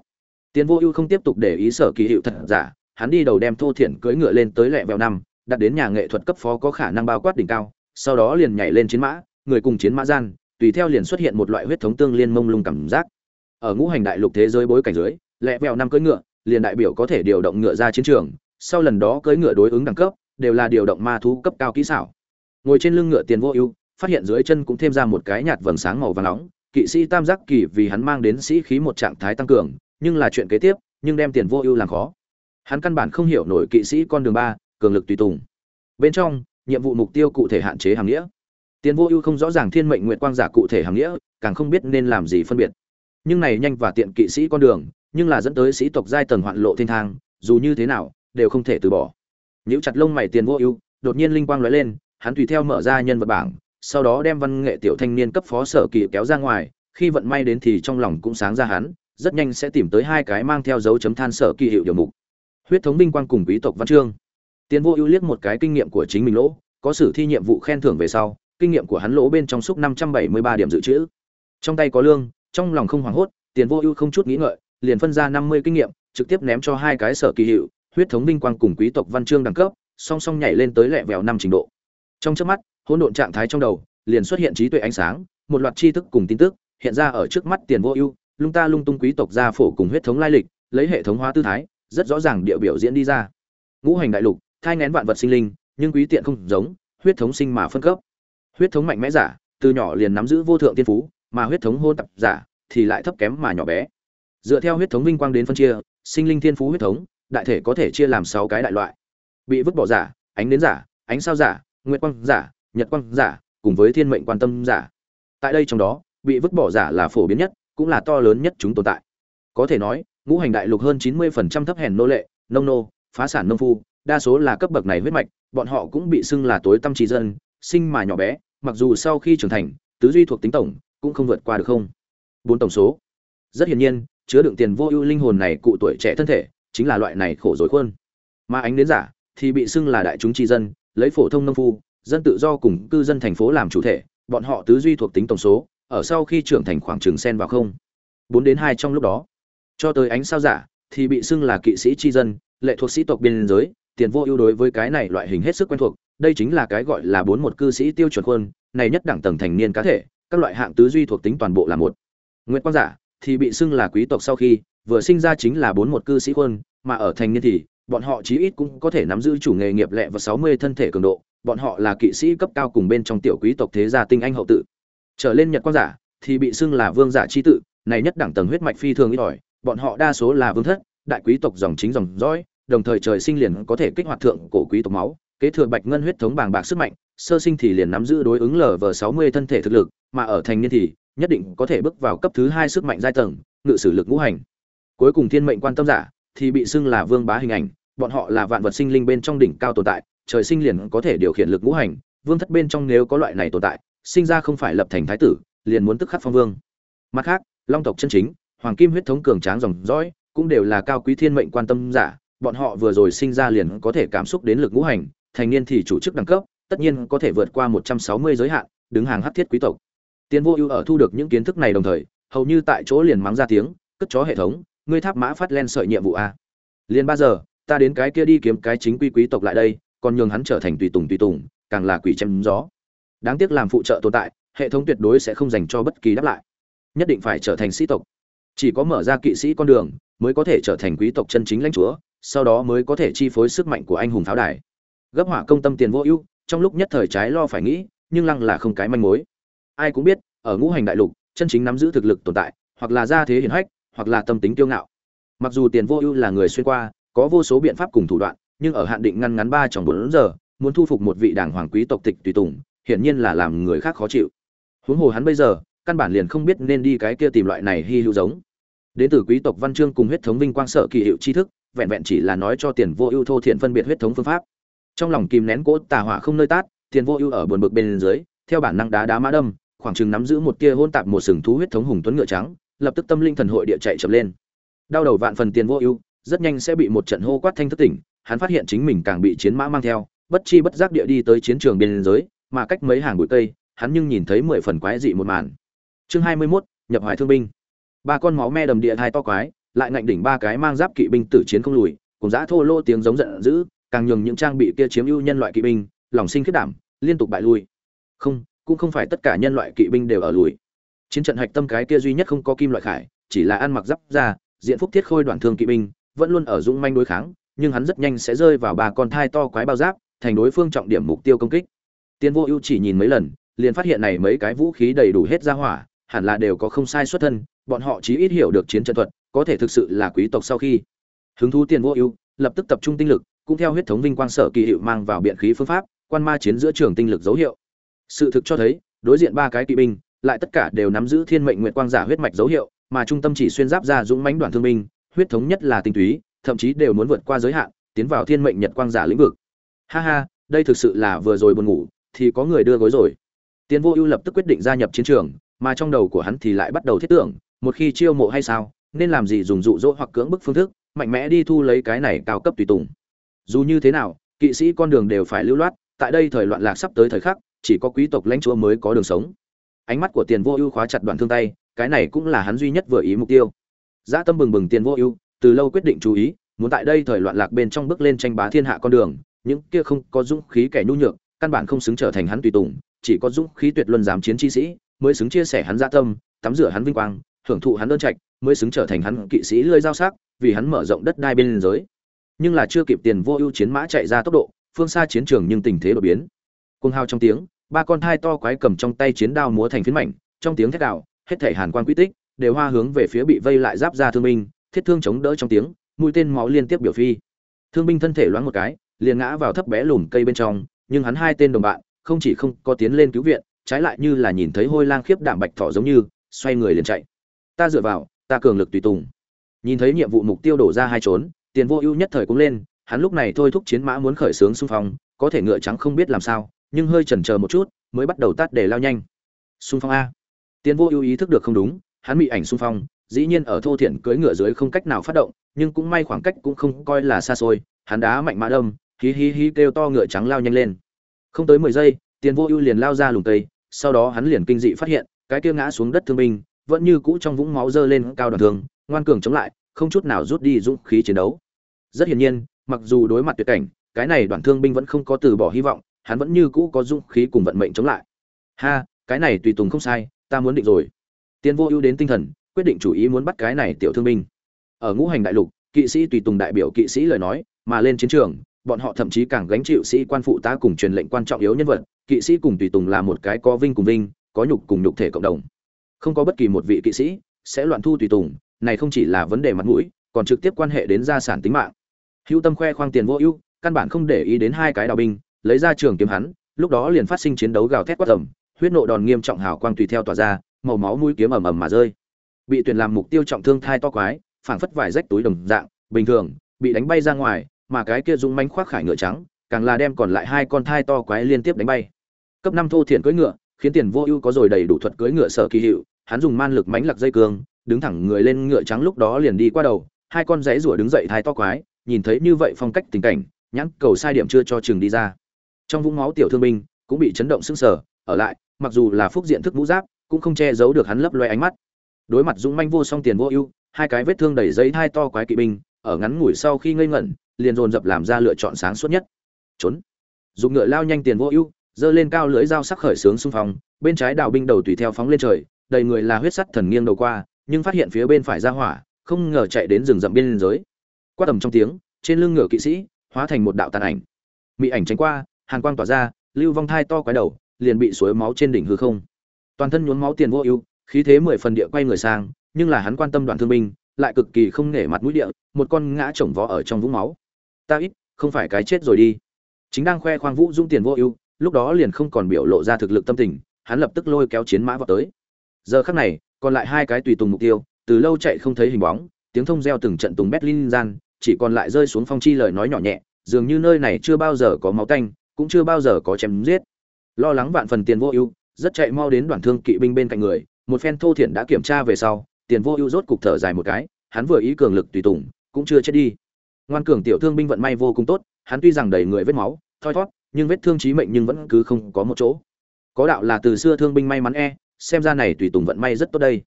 Tiến vô ưu không tiếp tục để ý sở kỳ hiệu thật giả, hắn đi đầu đem thô thiển cưỡi ngựa lên tới lẹ vèo năm, đặt đến nhà nghệ thuật cấp phó có khả năng bao quát đỉnh cao, sau đó liền nhảy lên chiến mã, người cùng chiến mã gian tùy theo liền xuất hiện một loại huyết thống tương liên mông lung cảm giác. Ở ngũ hành đại lục thế giới bối cảnh dưới, lẹ vẹo năm cưỡi ngựa, liền đại biểu có thể điều động ngựa ra chiến trường, sau lần đó cưỡi ngựa đối ứng đẳng cấp, đều là điều động ma thú cấp cao kỹ xảo. Ngồi trên lưng ngựa tiền vô ưu, phát hiện dưới chân cũng thêm ra một cái nhạt vầng sáng màu vàng nóng, kỵ sĩ tam giác kỳ vì hắn mang đến sĩ khí một trạng thái tăng cường, nhưng là chuyện kế tiếp, nhưng đem tiền vô ưu làm khó. Hắn căn bản không hiểu nổi kỵ sĩ con đường ba, cường lực tùy tùng. Bên trong, nhiệm vụ mục tiêu cụ thể hạn chế hàng nghĩa tiền vô ưu không rõ ràng thiên mệnh nguyệt quang giả cụ thể hàm nghĩa, càng không biết nên làm gì phân biệt. Nhưng này nhanh và tiện kỵ sĩ con đường, nhưng là dẫn tới sĩ tộc giai tầng hoạn lộ thiên thang, dù như thế nào, đều không thể từ bỏ. Nhíu chặt lông mày tiền vô ưu, đột nhiên linh quang lóe lên, hắn tùy theo mở ra nhân vật bảng, sau đó đem văn nghệ tiểu thanh niên cấp phó sở kỳ kéo ra ngoài, khi vận may đến thì trong lòng cũng sáng ra hắn, rất nhanh sẽ tìm tới hai cái mang theo dấu chấm than sở kỳ hiệu điều mục. Huyết thống binh quang cùng quý tộc văn chương. Tiền vô ưu liếc một cái kinh nghiệm của chính mình lỗ, có sử thi nhiệm vụ khen thưởng về sau kinh nghiệm của hắn lỗ bên trong xúc năm trăm bảy mươi ba điểm dự trữ. Trong tay có lương, trong lòng không hoảng hốt, tiền vô ưu không chút nghĩ ngợi, liền phân ra năm mươi kinh nghiệm, trực tiếp ném cho hai cái sở kỳ hiệu, huyết thống minh quang cùng quý tộc văn chương đẳng cấp, song song nhảy lên tới lẹ vèo năm trình độ. Trong chớp mắt, hỗn độn trạng thái trong đầu liền xuất hiện trí tuệ ánh sáng, một loạt tri thức cùng tin tức hiện ra ở trước mắt tiền vô ưu, lung ta lung tung quý tộc gia phổ cùng huyết thống lai lịch, lấy hệ thống hóa tư thái, rất rõ ràng địa biểu diễn đi ra. Ngũ hành đại lục, thai nghén vạn vật sinh linh, nhưng quý tiện không giống, huyết thống sinh mà phân cấp huyết thống mạnh mẽ giả, từ nhỏ liền nắm giữ vô thượng tiên phú, mà huyết thống hôn tập giả thì lại thấp kém mà nhỏ bé. Dựa theo huyết thống vinh quang đến phân chia, sinh linh thiên phú huyết thống, đại thể có thể chia làm sáu cái đại loại. Bị vứt bỏ giả, ánh đến giả, ánh sao giả, nguyệt quang giả, nhật quang giả, cùng với thiên mệnh quan tâm giả. Tại đây trong đó, bị vứt bỏ giả là phổ biến nhất, cũng là to lớn nhất chúng tồn tại. Có thể nói, ngũ hành đại lục hơn chín 90% thấp hèn nô lệ, nông nô, phá sản nông phu, đa số là cấp bậc này huyết mạch, bọn họ cũng bị xưng là tối tâm trí dân, sinh mà nhỏ bé mặc dù sau khi trưởng thành, tứ duy thuộc tính tổng cũng không vượt qua được không. Bốn tổng số. Rất hiển nhiên, chứa đựng tiền vô ưu linh hồn này cụ tuổi trẻ thân thể chính là loại này khổ rồi khuôn. Mà ánh đến giả thì bị xưng là đại chúng tri dân, lấy phổ thông nông phu, dân tự do cùng cư dân thành phố làm chủ thể, bọn họ tứ duy thuộc tính tổng số ở sau khi trưởng thành khoảng trường sen vào không. Bốn đến hai trong lúc đó. Cho tới ánh sao giả thì bị xưng là kỵ sĩ tri dân, lệ thuộc sĩ tộc biên giới, tiền vô ưu đối với cái này loại hình hết sức quen thuộc đây chính là cái gọi là bốn một cư sĩ tiêu chuẩn khuôn, này nhất đẳng tầng thành niên cá thể, các loại hạng tứ duy thuộc tính toàn bộ là một. Nguyệt quang giả, thì bị xưng là quý tộc sau khi, vừa sinh ra chính là bốn một cư sĩ khuôn, mà ở thành niên thì, bọn họ chí ít cũng có thể nắm giữ chủ nghề nghiệp lệ và sáu mươi thân thể cường độ, bọn họ là kỵ sĩ cấp cao cùng bên trong tiểu quý tộc thế gia tinh anh hậu tự. Trở lên nhật quang giả, thì bị xưng là vương giả chi tự, này nhất đẳng tầng huyết mạch phi thường ít ỏi, bọn họ đa số là vương thất, đại quý tộc dòng chính dòng dõi, đồng thời trời sinh liền có thể kích hoạt thượng cổ quý tộc máu kế thừa bạch ngân huyết thống bàng bạc sức mạnh, sơ sinh thì liền nắm giữ đối ứng lv sáu mươi thân thể thực lực, mà ở thành niên thì nhất định có thể bước vào cấp thứ hai sức mạnh giai tầng, ngự sử lực ngũ hành. Cuối cùng thiên mệnh quan tâm giả thì bị xưng là vương bá hình ảnh, bọn họ là vạn vật sinh linh bên trong đỉnh cao tồn tại, trời sinh liền có thể điều khiển lực ngũ hành, vương thất bên trong nếu có loại này tồn tại, sinh ra không phải lập thành thái tử, liền muốn tức khắc phong vương. Mặt khác, long tộc chân chính, hoàng kim huyết thống cường tráng dòng dõi, cũng đều là cao quý thiên mệnh quan tâm giả, bọn họ vừa rồi sinh ra liền có thể cảm xúc đến lực ngũ hành thành niên thì chủ chức đẳng cấp, tất nhiên có thể vượt qua một trăm sáu mươi giới hạn, đứng hàng hắc thiết quý tộc. Tiền vô ưu ở thu được những kiến thức này đồng thời, hầu như tại chỗ liền mắng ra tiếng, cất chó hệ thống, ngươi tháp mã phát len sợi nhiệm vụ a. Liền ba giờ, ta đến cái kia đi kiếm cái chính quy quý tộc lại đây, còn nhường hắn trở thành tùy tùng tùy tùng, càng là quỷ chém gió. Đáng tiếc làm phụ trợ tồn tại, hệ thống tuyệt đối sẽ không dành cho bất kỳ đáp lại. Nhất định phải trở thành sĩ tộc. Chỉ có mở ra kỵ sĩ con đường, mới có thể trở thành quý tộc chân chính lãnh chúa, sau đó mới có thể chi phối sức mạnh của anh hùng pháo đài gấp hỏa công tâm tiền vô ưu, trong lúc nhất thời trái lo phải nghĩ, nhưng lăng là không cái manh mối. Ai cũng biết, ở ngũ hành đại lục, chân chính nắm giữ thực lực tồn tại, hoặc là gia thế hiển hách, hoặc là tâm tính tiêu ngạo. Mặc dù tiền vô ưu là người xuyên qua, có vô số biện pháp cùng thủ đoạn, nhưng ở hạn định ngăn ngắn ba trong bốn giờ, muốn thu phục một vị đảng hoàng quý tộc tịch tùy tùng, hiển nhiên là làm người khác khó chịu. Huống hồ hắn bây giờ, căn bản liền không biết nên đi cái kia tìm loại này hy hữu giống. Đến từ quý tộc văn chương cùng huyết thống vinh quang sợ kỳ hiệu tri thức, vẹn vẹn chỉ là nói cho tiền vô ưu thô thiện phân biệt huyết thống phương pháp trong lòng kìm nén cỗ tà hỏa không nơi tát tiền vô ưu ở buồn bực bên dưới theo bản năng đá đá mã đâm khoảng chừng nắm giữ một tia hôn tạp một sừng thú huyết thống hùng tuấn ngựa trắng lập tức tâm linh thần hội địa chạy chậm lên. Đau đầu vạn phần tiền vô ưu rất nhanh sẽ bị một trận hô quát thanh thất tỉnh hắn phát hiện chính mình càng bị chiến mã mang theo bất chi bất giác địa đi tới chiến trường biên giới mà cách mấy hàng bụi cây hắn nhưng nhìn thấy mười phần quái dị một màn. Chương hai mươi 21, nhập hoài thương binh. Ba con máu me đầm địa hai to quái lại ngạnh đỉnh ba cái mang giáp kỵ binh tử chiến không lùi cùng giã thô lô tiếng giống giận dữ càng nhường những trang bị kia chiếm ưu nhân loại kỵ binh, lòng sinh khiết đảm, liên tục bại lui. Không, cũng không phải tất cả nhân loại kỵ binh đều ở lùi. Chiến trận hạch tâm cái kia duy nhất không có kim loại khải, chỉ là ăn mặc giáp ra diện phúc thiết khôi đoàn thương kỵ binh, vẫn luôn ở dũng manh đối kháng, nhưng hắn rất nhanh sẽ rơi vào ba con thai to quái bao giáp, thành đối phương trọng điểm mục tiêu công kích. Tiên vô ưu chỉ nhìn mấy lần, liền phát hiện này mấy cái vũ khí đầy đủ hết ra hỏa, hẳn là đều có không sai xuất thân, bọn họ chí ít hiểu được chiến trận thuật, có thể thực sự là quý tộc sau khi. Hứng thú tiền vô ưu, lập tức tập trung tinh lực cũng theo huyết thống vinh quang sở kỳ hiệu mang vào biện khí phương pháp, quan ma chiến giữa trường tinh lực dấu hiệu. Sự thực cho thấy, đối diện ba cái kỵ binh, lại tất cả đều nắm giữ thiên mệnh nguyện quang giả huyết mạch dấu hiệu, mà trung tâm chỉ xuyên giáp ra dũng mãnh đoàn thương binh, huyết thống nhất là tinh túy, thậm chí đều muốn vượt qua giới hạn, tiến vào thiên mệnh nhật quang giả lĩnh vực. Ha ha, đây thực sự là vừa rồi buồn ngủ, thì có người đưa gối rồi. Tiến vô ưu lập tức quyết định gia nhập chiến trường, mà trong đầu của hắn thì lại bắt đầu thiết tưởng, một khi chiêu mộ hay sao, nên làm gì dùng dụ dỗ hoặc cưỡng bức phương thức, mạnh mẽ đi thu lấy cái này cao cấp tùy tùng dù như thế nào, kỵ sĩ con đường đều phải lưu loát, tại đây thời loạn lạc sắp tới thời khắc, chỉ có quý tộc lãnh chúa mới có đường sống. Ánh mắt của tiền vô ưu khóa chặt đoạn thương tay, cái này cũng là hắn duy nhất vừa ý mục tiêu. Dã tâm bừng bừng tiền vô ưu, từ lâu quyết định chú ý, muốn tại đây thời loạn lạc bên trong bước lên tranh bá thiên hạ con đường, những kia không có dũng khí kẻ nhu nhược, căn bản không xứng trở thành hắn tùy tùng, chỉ có dũng khí tuyệt luân dám chiến chi sĩ, mới xứng chia sẻ hắn dã tâm, tắm rửa hắn vinh quang, hưởng thụ hắn đơn trạch, mới xứng trở thành hắn kỵ sĩ lơi giao sắc, vì hắn mở rộng đất đai bên giới nhưng là chưa kịp tiền vô ưu chiến mã chạy ra tốc độ, phương xa chiến trường nhưng tình thế đột biến. Cuồng hao trong tiếng, ba con thai to quái cầm trong tay chiến đao múa thành phiến mảnh, trong tiếng thét đạo hết thể hàn quan quy tích, đều hoa hướng về phía bị vây lại giáp ra thương binh, thiết thương chống đỡ trong tiếng, mũi tên máu liên tiếp biểu phi. Thương binh thân thể loáng một cái, liền ngã vào thấp bé lùm cây bên trong, nhưng hắn hai tên đồng bạn, không chỉ không có tiến lên cứu viện, trái lại như là nhìn thấy hôi lang khiếp đảm bạch thỏ giống như, xoay người liền chạy. Ta dựa vào, ta cường lực tùy tùng. Nhìn thấy nhiệm vụ mục tiêu đổ ra hai trốn tiền vô ưu nhất thời cũng lên, hắn lúc này thôi thúc chiến mã muốn khởi xướng xung phong, có thể ngựa trắng không biết làm sao, nhưng hơi chần chờ một chút, mới bắt đầu tắt để lao nhanh. Xung phong a. Tiền vô ưu ý thức được không đúng, hắn bị ảnh xung phong, dĩ nhiên ở thô thiện cưỡi ngựa dưới không cách nào phát động, nhưng cũng may khoảng cách cũng không coi là xa xôi, hắn đá mạnh mã đâm, hí hí hí kêu to ngựa trắng lao nhanh lên. Không tới mười giây, tiền vô ưu liền lao ra lùng tây sau đó hắn liền kinh dị phát hiện, cái kia ngã xuống đất thương binh, vẫn như cũ trong vũng máu dơ lên cao đoàn thường ngoan cường chống lại không chút nào rút đi dũng khí chiến đấu. Rất hiển nhiên, mặc dù đối mặt tuyệt cảnh, cái này đoàn thương binh vẫn không có từ bỏ hy vọng, hắn vẫn như cũ có dũng khí cùng vận mệnh chống lại. Ha, cái này tùy tùng không sai, ta muốn định rồi. Tiên vô ưu đến tinh thần, quyết định chủ ý muốn bắt cái này tiểu thương binh. Ở ngũ hành đại lục, kỵ sĩ tùy tùng đại biểu kỵ sĩ lời nói, mà lên chiến trường, bọn họ thậm chí càng gánh chịu sĩ quan phụ tá cùng truyền lệnh quan trọng yếu nhân vật, kỵ sĩ cùng tùy tùng là một cái có vinh cùng vinh, có nhục cùng nhục thể cộng đồng. Không có bất kỳ một vị kỵ sĩ sẽ loạn thu tùy tùng này không chỉ là vấn đề mặt mũi, còn trực tiếp quan hệ đến gia sản tính mạng. Hữu tâm khoe khoang tiền vô ưu, căn bản không để ý đến hai cái đào binh, lấy ra trường kiếm hắn, lúc đó liền phát sinh chiến đấu gào thét quát tầm, huyết nộ đòn nghiêm trọng hào quang tùy theo tỏa ra, màu máu mũi kiếm ầm ầm mà rơi. Bị tuyển làm mục tiêu trọng thương thai to quái, phảng phất vải rách túi đồng dạng, bình thường, bị đánh bay ra ngoài, mà cái kia dũng mánh khoác khải ngựa trắng, càng là đem còn lại hai con thai to quái liên tiếp đánh bay. Cấp năm thô thiển cưỡi ngựa, khiến tiền vô ưu có rồi đầy đủ thuật cưỡi ngựa sở kỳ hiệu, hắn dùng man lực mánh lạc dây cương đứng thẳng người lên ngựa trắng lúc đó liền đi qua đầu, hai con rẽ rủa đứng dậy thái to quái, nhìn thấy như vậy phong cách tình cảnh, nhãn cầu sai điểm chưa cho chừng đi ra. Trong vũng máu tiểu thương binh cũng bị chấn động sững sờ, ở lại, mặc dù là phúc diện thức mũ giáp, cũng không che giấu được hắn lấp loe ánh mắt. Đối mặt dũng manh vô song tiền vô ưu, hai cái vết thương đầy giấy thai to quái kỵ binh, ở ngắn ngủi sau khi ngây ngẩn, liền dồn dập làm ra lựa chọn sáng suốt nhất. Trốn. Dùng ngựa lao nhanh tiền vô ưu, giơ lên cao lưỡi dao sắc khởi sướng xung phong, bên trái đào binh đầu tùy theo phóng lên trời, đầy người là huyết sắt thần nghiêng đầu qua nhưng phát hiện phía bên phải ra hỏa, không ngờ chạy đến rừng rậm biên giới. Qua tầm trong tiếng, trên lưng ngựa kỵ sĩ, hóa thành một đạo tàn ảnh. Mị ảnh tránh qua hàng quang tỏa ra, lưu vong thai to quái đầu, liền bị suối máu trên đỉnh hư không. Toàn thân nhuốm máu tiền vô ưu, khí thế mười phần địa quay người sang, nhưng là hắn quan tâm đoàn thương binh, lại cực kỳ không nể mặt mũi địa, một con ngã chồng vó ở trong vũng máu. Ta ít, không phải cái chết rồi đi. Chính đang khoe khoang vũ dung tiền vô ưu, lúc đó liền không còn biểu lộ ra thực lực tâm tình, hắn lập tức lôi kéo chiến mã vào tới. Giờ khắc này còn lại hai cái tùy tùng mục tiêu, từ lâu chạy không thấy hình bóng, tiếng thông reo từng trận tùng berlin gian, chỉ còn lại rơi xuống phong chi lời nói nhỏ nhẹ, dường như nơi này chưa bao giờ có máu tanh, cũng chưa bao giờ có chém giết. Lo lắng vạn phần tiền vô ưu, rất chạy mau đến đoàn thương kỵ binh bên cạnh người, một phen thô thiện đã kiểm tra về sau, tiền vô ưu rốt cục thở dài một cái, hắn vừa ý cường lực tùy tùng, cũng chưa chết đi. Ngoan cường tiểu thương binh vận may vô cùng tốt, hắn tuy rằng đầy người vết máu, thoi thót, nhưng vết thương chí mệnh nhưng vẫn cứ không có một chỗ. Có đạo là từ xưa thương binh may mắn e xem ra này tùy tùng vận may rất tốt đây.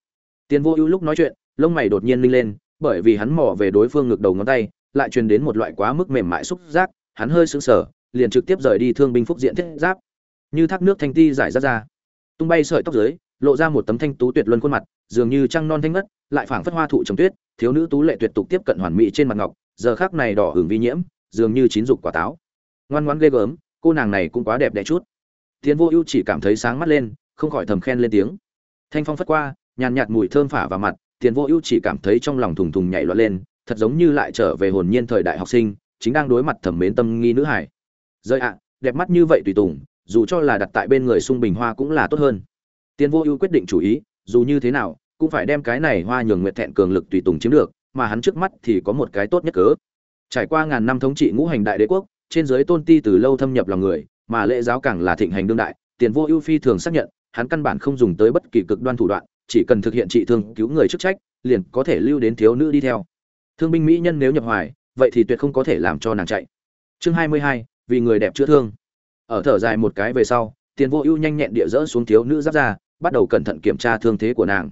Tiền vô ưu lúc nói chuyện, lông mày đột nhiên linh lên, bởi vì hắn mò về đối phương ngược đầu ngón tay, lại truyền đến một loại quá mức mềm mại xúc giác, hắn hơi sững sờ, liền trực tiếp rời đi thương binh phúc diện thiết giáp. Như thác nước thanh ti giải ra ra. Tung bay sợi tóc dưới, lộ ra một tấm thanh tú tuyệt luân khuôn mặt, dường như trăng non thanh ngất, lại phảng phất hoa thụ trồng tuyết, thiếu nữ tú lệ tuyệt tục tiếp cận hoàn mỹ trên mặt ngọc, giờ khác này đỏ hưởng vi nhiễm, dường như chín dục quả táo. Ngoan ngoãn ghê gớm, cô nàng này cũng quá đẹp đẽ chút. Tiến vô ưu chỉ cảm thấy sáng mắt lên không khỏi thầm khen lên tiếng. Thanh phong phất qua, nhàn nhạt mùi thơm phả vào mặt, tiền vô ưu chỉ cảm thấy trong lòng thùng thùng nhảy loạn lên, thật giống như lại trở về hồn nhiên thời đại học sinh, chính đang đối mặt thẩm mến tâm nghi nữ hải rơi ạ, đẹp mắt như vậy tùy tùng, dù cho là đặt tại bên người sung bình hoa cũng là tốt hơn. Tiền vô ưu quyết định chủ ý, dù như thế nào, cũng phải đem cái này hoa nhường nguyệt thẹn cường lực tùy tùng chiếm được, mà hắn trước mắt thì có một cái tốt nhất cớ. Trải qua ngàn năm thống trị ngũ hành đại đế quốc, trên dưới tôn ti từ lâu thâm nhập lòng người, mà lễ giáo càng là thịnh hành đương đại, tiền vô ưu phi thường xác nhận hắn căn bản không dùng tới bất kỳ cực đoan thủ đoạn, chỉ cần thực hiện trị thương cứu người chức trách, liền có thể lưu đến thiếu nữ đi theo. Thương binh mỹ nhân nếu nhập hoài, vậy thì tuyệt không có thể làm cho nàng chạy. Chương hai mươi hai, vì người đẹp chữa thương. Ở thở dài một cái về sau, tiền vô ưu nhanh nhẹn địa dỡ xuống thiếu nữ giáp ra bắt đầu cẩn thận kiểm tra thương thế của nàng.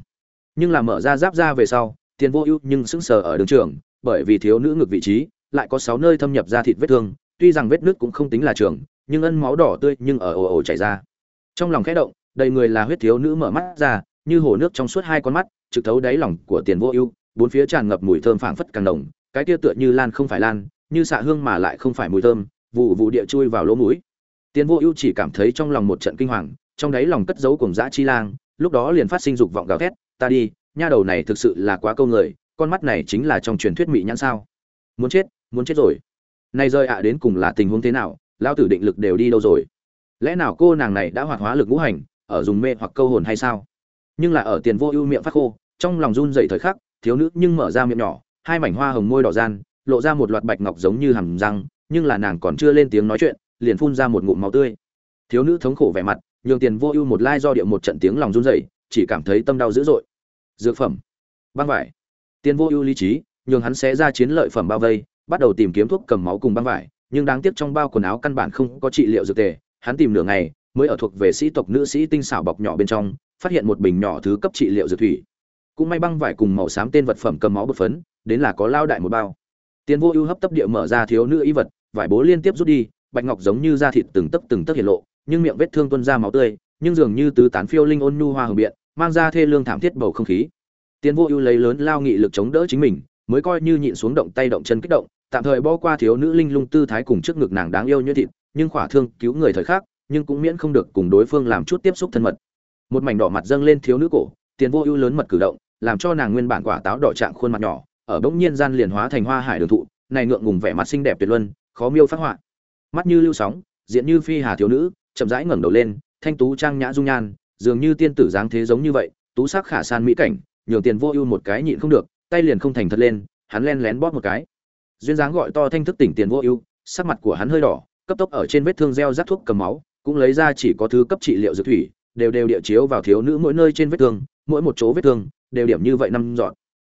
Nhưng là mở ra giáp ra về sau, tiền vô ưu nhưng sững sờ ở đường trường, bởi vì thiếu nữ ngực vị trí, lại có sáu nơi thâm nhập ra thịt vết thương, tuy rằng vết nước cũng không tính là trường, nhưng ân máu đỏ tươi nhưng ở ồ ồ chảy ra. Trong lòng khẽ động đầy người là huyết thiếu nữ mở mắt ra, như hồ nước trong suốt hai con mắt, trực thấu đáy lòng của tiền vô ưu, bốn phía tràn ngập mùi thơm phảng phất càng đồng cái kia tựa như lan không phải lan, như xạ hương mà lại không phải mùi thơm vụ vụ địa chui vào lỗ mũi. Tiền vô ưu chỉ cảm thấy trong lòng một trận kinh hoàng, trong đáy lòng cất giấu cùng dã chi lang, lúc đó liền phát sinh dục vọng gào thét, ta đi, nha đầu này thực sự là quá câu người, con mắt này chính là trong truyền thuyết mỹ nhãn sao? Muốn chết muốn chết rồi. Nay rơi ạ đến cùng là tình huống thế nào? Lao tử định lực đều đi đâu rồi? Lẽ nào cô nàng này đã hoạt hóa lực ngũ hành ở dùng mê hoặc câu hồn hay sao? Nhưng là ở tiền vô ưu miệng phát khô, trong lòng run dậy thời khắc, thiếu nữ nhưng mở ra miệng nhỏ, hai mảnh hoa hồng môi đỏ gian, lộ ra một loạt bạch ngọc giống như hàm răng, nhưng là nàng còn chưa lên tiếng nói chuyện, liền phun ra một ngụm máu tươi. Thiếu nữ thống khổ vẻ mặt, nhường tiền vô ưu một lai do điệu một trận tiếng lòng run dậy chỉ cảm thấy tâm đau dữ dội. Dược phẩm, băng vải. Tiền vô ưu lý trí, nhường hắn sẽ ra chiến lợi phẩm bao vây, bắt đầu tìm kiếm thuốc cầm máu cùng băng vải, nhưng đáng tiếc trong bao quần áo căn bản không có trị liệu dược tề, hắn tìm nửa ngày mới ở thuộc về sĩ tộc nữ sĩ tinh xảo bọc nhỏ bên trong, phát hiện một bình nhỏ thứ cấp trị liệu dược thủy. Cũng may băng vải cùng màu xám tên vật phẩm cầm máu bột phấn, đến là có lao đại một bao. Tiền vô ưu hấp tấp địa mở ra thiếu nữ y vật, vải bố liên tiếp rút đi, bạch ngọc giống như da thịt từng tấc từng tấc hiện lộ, nhưng miệng vết thương tuôn ra máu tươi, nhưng dường như tứ tán phiêu linh ôn nhu hoa hồng biện, mang ra thê lương thảm thiết bầu không khí. Tiền vô ưu lấy lớn lao nghị lực chống đỡ chính mình, mới coi như nhịn xuống động tay động chân kích động, tạm thời bỏ qua thiếu nữ linh lung tư thái cùng trước ngực nàng đáng yêu như thịt, nhưng khỏa thương cứu người thời khác nhưng cũng miễn không được cùng đối phương làm chút tiếp xúc thân mật. Một mảnh đỏ mặt dâng lên thiếu nữ cổ, tiền vô ưu lớn mật cử động, làm cho nàng nguyên bản quả táo đỏ trạng khuôn mặt nhỏ, ở bỗng nhiên gian liền hóa thành hoa hải đường thụ, này ngượng ngùng vẻ mặt xinh đẹp tuyệt luân, khó miêu phát họa. Mắt như lưu sóng, diện như phi hà thiếu nữ, chậm rãi ngẩng đầu lên, thanh tú trang nhã dung nhan, dường như tiên tử dáng thế giống như vậy, tú sắc khả san mỹ cảnh, nhường tiền vô ưu một cái nhịn không được, tay liền không thành thật lên, hắn len lén bóp một cái. Duyên dáng gọi to thanh thức tỉnh tiền vô ưu, sắc mặt của hắn hơi đỏ, cấp tốc ở trên vết thương gieo rắc thuốc cầm máu cũng lấy ra chỉ có thứ cấp trị liệu dược thủy, đều đều địa chiếu vào thiếu nữ mỗi nơi trên vết thương, mỗi một chỗ vết thương, đều điểm như vậy năm dọn.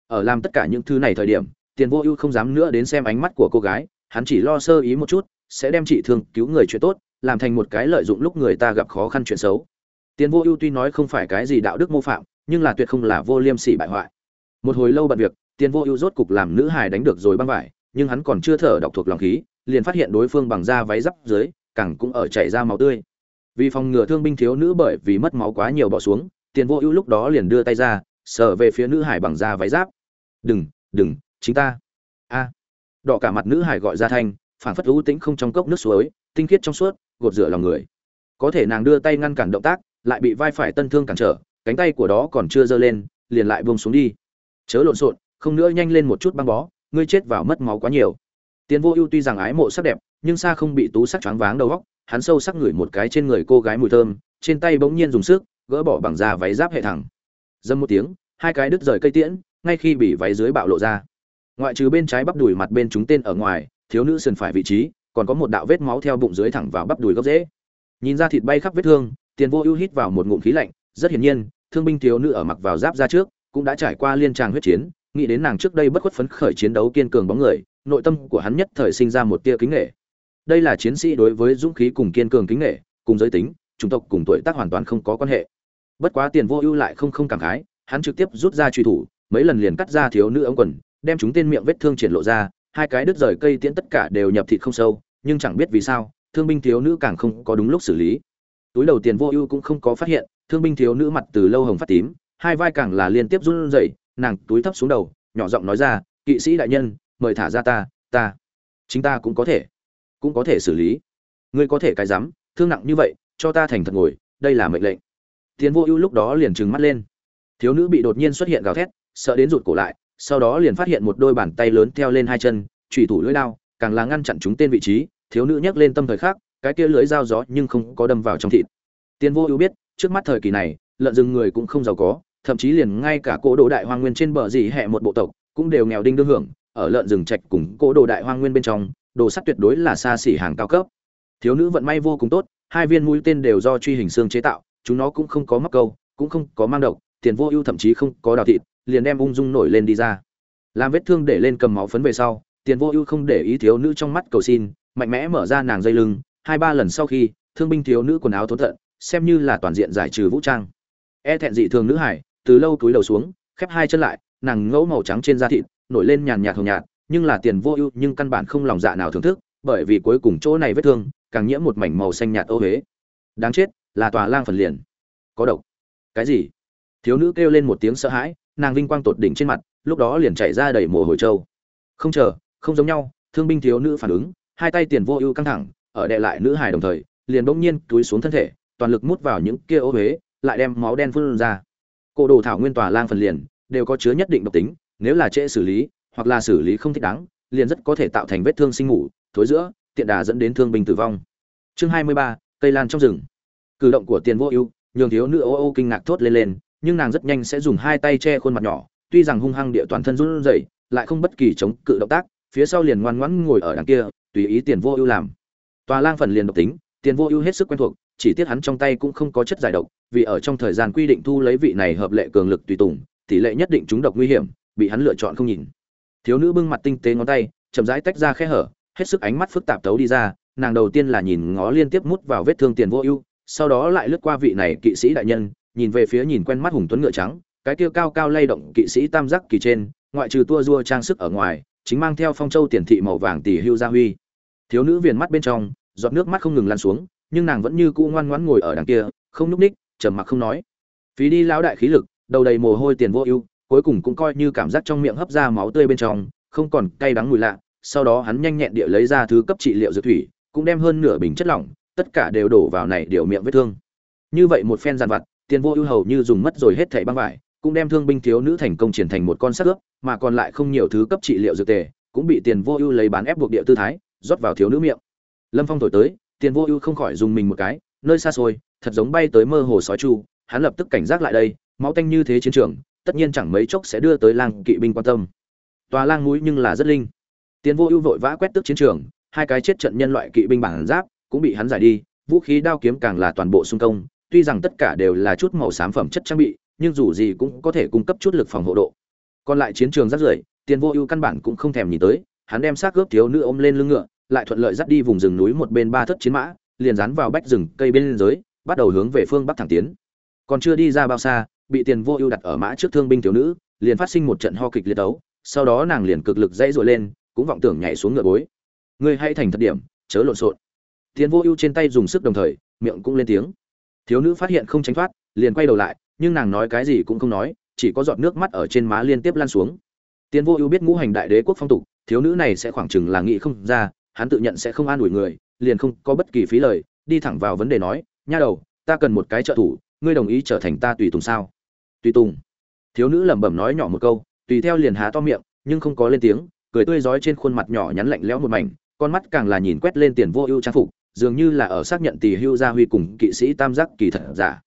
Ở làm tất cả những thứ này thời điểm, tiền vô ưu không dám nữa đến xem ánh mắt của cô gái, hắn chỉ lo sơ ý một chút, sẽ đem trị thương cứu người chuyện tốt, làm thành một cái lợi dụng lúc người ta gặp khó khăn chuyện xấu. Tiền vô ưu tuy nói không phải cái gì đạo đức mô phạm, nhưng là tuyệt không là vô liêm sỉ bại hoại. Một hồi lâu bận việc, tiền vô ưu rốt cục làm nữ hài đánh được rồi băng vải, nhưng hắn còn chưa thở đọc thuộc lòng khí, liền phát hiện đối phương bằng da váy giáp dưới càng cũng ở chảy ra máu tươi. Vì phòng ngừa thương binh thiếu nữ bởi vì mất máu quá nhiều bỏ xuống, tiền vô ưu lúc đó liền đưa tay ra, sờ về phía nữ hải bằng da váy giáp. Đừng đừng, chính ta. A. Đỏ cả mặt nữ hải gọi ra thanh phản phất ưu tĩnh không trong cốc nước suối, tinh khiết trong suốt, gột rửa lòng người. Có thể nàng đưa tay ngăn cản động tác, lại bị vai phải tân thương cản trở, cánh tay của đó còn chưa giơ lên, liền lại buông xuống đi. Chớ lộn xộn, không nữa nhanh lên một chút băng bó, ngươi chết vào mất máu quá nhiều. Tiền vô ưu tuy rằng ái mộ sắc đẹp nhưng xa không bị tú sắc choáng váng đầu óc, hắn sâu sắc ngửi một cái trên người cô gái mùi thơm, trên tay bỗng nhiên dùng sức, gỡ bỏ bằng da váy giáp hệ thẳng. Dâm một tiếng, hai cái đứt rời cây tiễn, ngay khi bị váy dưới bạo lộ ra. Ngoại trừ bên trái bắp đùi mặt bên chúng tên ở ngoài, thiếu nữ sườn phải vị trí, còn có một đạo vết máu theo bụng dưới thẳng vào bắp đùi gốc rễ. Nhìn ra thịt bay khắp vết thương, tiền vô ưu hít vào một ngụm khí lạnh, rất hiển nhiên, thương binh thiếu nữ ở mặc vào giáp ra trước, cũng đã trải qua liên tràng huyết chiến, nghĩ đến nàng trước đây bất khuất phấn khởi chiến đấu kiên cường bóng người, nội tâm của hắn nhất thời sinh ra một tia kính nghệ đây là chiến sĩ đối với dũng khí cùng kiên cường kính nghệ cùng giới tính, chủng tộc cùng tuổi tác hoàn toàn không có quan hệ. Bất quá tiền vô ưu lại không không cảm khái, hắn trực tiếp rút ra truy thủ, mấy lần liền cắt ra thiếu nữ ống quần, đem chúng tên miệng vết thương triển lộ ra, hai cái đứt rời cây tiễn tất cả đều nhập thịt không sâu, nhưng chẳng biết vì sao, thương binh thiếu nữ càng không có đúng lúc xử lý. Túi đầu tiền vô ưu cũng không có phát hiện, thương binh thiếu nữ mặt từ lâu hồng phát tím, hai vai càng là liên tiếp run rẩy, nàng túi thấp xuống đầu, nhỏ giọng nói ra, kỵ sĩ đại nhân, mời thả ra ta ta, chính ta cũng có thể cũng có thể xử lý. Ngươi có thể cái dám thương nặng như vậy, cho ta thành thật ngồi, đây là mệnh lệnh. Tiến vô ưu lúc đó liền trừng mắt lên. Thiếu nữ bị đột nhiên xuất hiện gào thét, sợ đến rụt cổ lại, sau đó liền phát hiện một đôi bàn tay lớn theo lên hai chân trùy thủ lưỡi đao, càng là ngăn chặn chúng tên vị trí. Thiếu nữ nhấc lên tâm thời khắc, cái kia lưỡi dao gió nhưng không có đâm vào trong thịt. Tiến vô ưu biết, trước mắt thời kỳ này, lợn rừng người cũng không giàu có, thậm chí liền ngay cả cỗ đồ đại hoang nguyên trên bờ dì hẹ một bộ tộc, cũng đều nghèo đinh đương hưởng, ở lợn rừng trạch cùng cỗ đồ đại hoang nguyên bên trong đồ sắt tuyệt đối là xa xỉ hàng cao cấp. Thiếu nữ vận may vô cùng tốt, hai viên mũi tên đều do truy hình xương chế tạo, chúng nó cũng không có mắc câu, cũng không có mang độc, tiền vô ưu thậm chí không có đào thịt, liền đem ung dung nổi lên đi ra. Làm vết thương để lên cầm máu phấn về sau, tiền vô ưu không để ý thiếu nữ trong mắt cầu xin, mạnh mẽ mở ra nàng dây lưng, hai ba lần sau khi, thương binh thiếu nữ quần áo thốn thận, xem như là toàn diện giải trừ vũ trang. E thẹn dị thường nữ hải, từ lâu túi đầu xuống, khép hai chân lại, nàng ngẫu màu trắng trên da thịt, nổi lên nhàn nhạt hồng nhạt nhưng là tiền vô ưu, nhưng căn bản không lòng dạ nào thưởng thức, bởi vì cuối cùng chỗ này vết thương, càng nhiễm một mảnh màu xanh nhạt ô huế. Đáng chết, là tòa lang phần liền. Có độc. Cái gì? Thiếu nữ kêu lên một tiếng sợ hãi, nàng vinh quang tột đỉnh trên mặt, lúc đó liền chạy ra đầy mồ hồi trâu. Không chờ, không giống nhau, thương binh thiếu nữ phản ứng, hai tay tiền vô ưu căng thẳng, ở đệ lại nữ hài đồng thời, liền bỗng nhiên túi xuống thân thể, toàn lực mút vào những kia ô huế, lại đem máu đen phun ra. Cổ đồ thảo nguyên tòa lang phần liền, đều có chứa nhất định độc tính, nếu là trễ xử lý hoặc là xử lý không thích đáng, liền rất có thể tạo thành vết thương sinh ngủ thối giữa, tiện đà dẫn đến thương binh tử vong. Chương hai mươi ba, cây lan trong rừng. Cử động của tiền vô ưu, nhường thiếu nữ ô ô kinh ngạc thốt lên lên, nhưng nàng rất nhanh sẽ dùng hai tay che khuôn mặt nhỏ, tuy rằng hung hăng địa toàn thân run rẩy, lại không bất kỳ chống cự động tác, phía sau liền ngoan ngoãn ngồi ở đằng kia, tùy ý tiền vô ưu làm. Tòa lang phần liền độc tính, tiền vô ưu hết sức quen thuộc, chỉ tiếc hắn trong tay cũng không có chất giải độc, vì ở trong thời gian quy định thu lấy vị này hợp lệ cường lực tùy tùng, tỷ lệ nhất định chúng độc nguy hiểm, bị hắn lựa chọn không nhìn thiếu nữ bưng mặt tinh tế ngón tay, chậm rãi tách ra khe hở, hết sức ánh mắt phức tạp tấu đi ra, nàng đầu tiên là nhìn ngó liên tiếp mút vào vết thương tiền vô ưu, sau đó lại lướt qua vị này kỵ sĩ đại nhân, nhìn về phía nhìn quen mắt hùng tuấn ngựa trắng, cái kia cao cao lay động kỵ sĩ tam giác kỳ trên, ngoại trừ tua rua trang sức ở ngoài, chính mang theo phong châu tiền thị màu vàng tỷ hưu gia huy. Thiếu nữ viền mắt bên trong, giọt nước mắt không ngừng lan xuống, nhưng nàng vẫn như cũ ngoan ngoãn ngồi ở đằng kia, không nhúc ních, trầm mặc không nói. Phí đi lão đại khí lực, đầu đầy mồ hôi tiền vô ưu cuối cùng cũng coi như cảm giác trong miệng hấp ra máu tươi bên trong, không còn cay đắng mùi lạ. Sau đó hắn nhanh nhẹn địa lấy ra thứ cấp trị liệu dược thủy, cũng đem hơn nửa bình chất lỏng, tất cả đều đổ vào này điều miệng vết thương. Như vậy một phen dàn vặt tiền vô ưu hầu như dùng mất rồi hết thảy băng vải, cũng đem thương binh thiếu nữ thành công triển thành một con xác ướp, mà còn lại không nhiều thứ cấp trị liệu dược tề, cũng bị tiền vô ưu lấy bán ép buộc địa tư thái, rót vào thiếu nữ miệng. Lâm phong thổi tới tiền vô ưu không khỏi dùng mình một cái, nơi xa xôi, thật giống bay tới mơ hồ sói chu, hắn lập tức cảnh giác lại đây, máu tanh như thế chiến trường tất nhiên chẳng mấy chốc sẽ đưa tới lang kỵ binh quan tâm. Tòa lang núi nhưng là rất linh. Tiến vô ưu vội vã quét tức chiến trường, hai cái chết trận nhân loại kỵ binh bản giáp cũng bị hắn giải đi, vũ khí đao kiếm càng là toàn bộ xung công, tuy rằng tất cả đều là chút màu xám phẩm chất trang bị, nhưng dù gì cũng có thể cung cấp chút lực phòng hộ độ. Còn lại chiến trường rất rưởi tiền vô ưu căn bản cũng không thèm nhìn tới, hắn đem xác gớp thiếu nữ ôm lên lưng ngựa, lại thuận lợi dắt đi vùng rừng núi một bên ba thất chiến mã, liền dán vào bách rừng cây bên dưới, bắt đầu hướng về phương bắc thẳng tiến. Còn chưa đi ra bao xa bị tiền vô ưu đặt ở mã trước thương binh thiếu nữ, liền phát sinh một trận ho kịch liệt đấu, sau đó nàng liền cực lực dãy dội lên, cũng vọng tưởng nhảy xuống ngựa bối. Ngươi hãy thành thật điểm, chớ lộn xộn. Tiền vô ưu trên tay dùng sức đồng thời, miệng cũng lên tiếng. Thiếu nữ phát hiện không tránh thoát, liền quay đầu lại, nhưng nàng nói cái gì cũng không nói, chỉ có giọt nước mắt ở trên má liên tiếp lan xuống. Tiền vô ưu biết ngũ hành đại đế quốc phong tục, thiếu nữ này sẽ khoảng chừng là nghĩ không ra, hắn tự nhận sẽ không an ủi người, liền không có bất kỳ phí lời, đi thẳng vào vấn đề nói, nha đầu, ta cần một cái trợ thủ, ngươi đồng ý trở thành ta tùy tùng sao? Tùy tùng. Thiếu nữ lẩm bẩm nói nhỏ một câu, tùy theo liền há to miệng, nhưng không có lên tiếng, cười tươi rói trên khuôn mặt nhỏ nhắn lạnh lẽo một mảnh, con mắt càng là nhìn quét lên tiền vô ưu trang phục, dường như là ở xác nhận tỷ hưu gia huy cùng kỵ sĩ tam giác kỳ thật giả.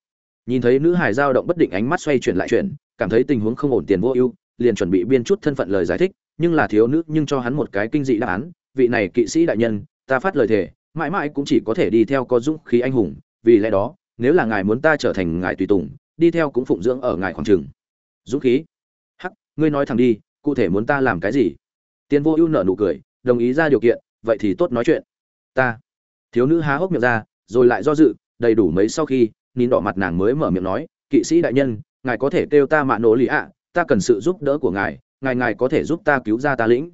Nhìn thấy nữ hải dao động bất định ánh mắt xoay chuyển lại chuyển, cảm thấy tình huống không ổn tiền vô ưu, liền chuẩn bị biên chút thân phận lời giải thích, nhưng là thiếu nữ nhưng cho hắn một cái kinh dị đáp án, vị này kỵ sĩ đại nhân, ta phát lời thề, mãi mãi cũng chỉ có thể đi theo có dũng khí anh hùng, vì lẽ đó, nếu là ngài muốn ta trở thành ngài tùy tùng đi theo cũng phụng dưỡng ở ngài khoảng trường. Dũng khí. Hắc, ngươi nói thẳng đi, cụ thể muốn ta làm cái gì? Tiền vô ưu nợ nụ cười, đồng ý ra điều kiện, vậy thì tốt nói chuyện. Ta. Thiếu nữ há hốc miệng ra, rồi lại do dự, đầy đủ mấy sau khi nhìn đỏ mặt nàng mới mở miệng nói, kỵ sĩ đại nhân, ngài có thể kêu ta mạ nổ lì ạ, ta cần sự giúp đỡ của ngài ngài ngài có thể giúp ta cứu ra ta lĩnh.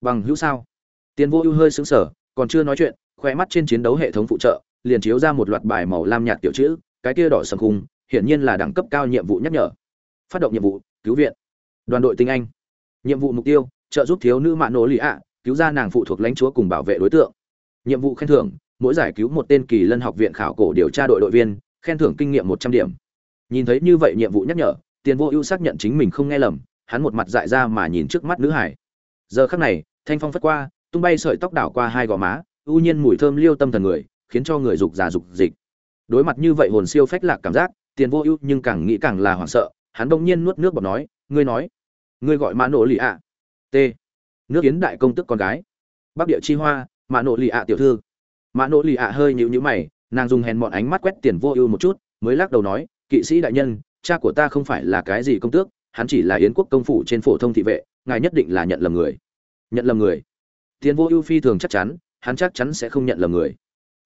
Bằng hữu sao? Tiền vô ưu hơi xứng sở còn chưa nói chuyện khoe mắt trên chiến đấu hệ thống phụ trợ, liền chiếu ra một loạt bài màu lam nhạt tiểu chữ, cái kia đỏ sầm khung hiển nhiên là đẳng cấp cao nhiệm vụ nhắc nhở. Phát động nhiệm vụ, cứu viện. Đoàn đội tinh anh. Nhiệm vụ mục tiêu, trợ giúp thiếu nữ mạ nổ lì ạ, cứu ra nàng phụ thuộc lãnh chúa cùng bảo vệ đối tượng. Nhiệm vụ khen thưởng, mỗi giải cứu một tên kỳ lân học viện khảo cổ điều tra đội đội viên, khen thưởng kinh nghiệm một trăm điểm. Nhìn thấy như vậy nhiệm vụ nhắc nhở, tiền vô ưu xác nhận chính mình không nghe lầm, hắn một mặt dại ra mà nhìn trước mắt nữ hải. Giờ khắc này, thanh phong phất qua, tung bay sợi tóc đảo qua hai gò má, ưu nhiên mùi thơm liêu tâm thần người, khiến cho người dục già dục dịch. Đối mặt như vậy hồn siêu phách lạc cảm giác tiền vô ưu, nhưng càng nghĩ càng là hoảng sợ. Hắn bỗng nhiên nuốt nước bọt nói, ngươi nói, ngươi gọi mã nổ lì ạ. T. Nước yến đại công tức con gái. Bắc địa chi hoa, mã nổ lì ạ tiểu thư. Mã nổ lì ạ hơi nhịu nhữ mày, nàng dùng hèn mọn ánh mắt quét tiền vô ưu một chút, mới lắc đầu nói, kỵ sĩ đại nhân, cha của ta không phải là cái gì công tước, hắn chỉ là yến quốc công phủ trên phổ thông thị vệ, ngài nhất định là nhận lầm người. Nhận lầm người? Tiền vô ưu phi thường chắc chắn, hắn chắc chắn sẽ không nhận lầm người.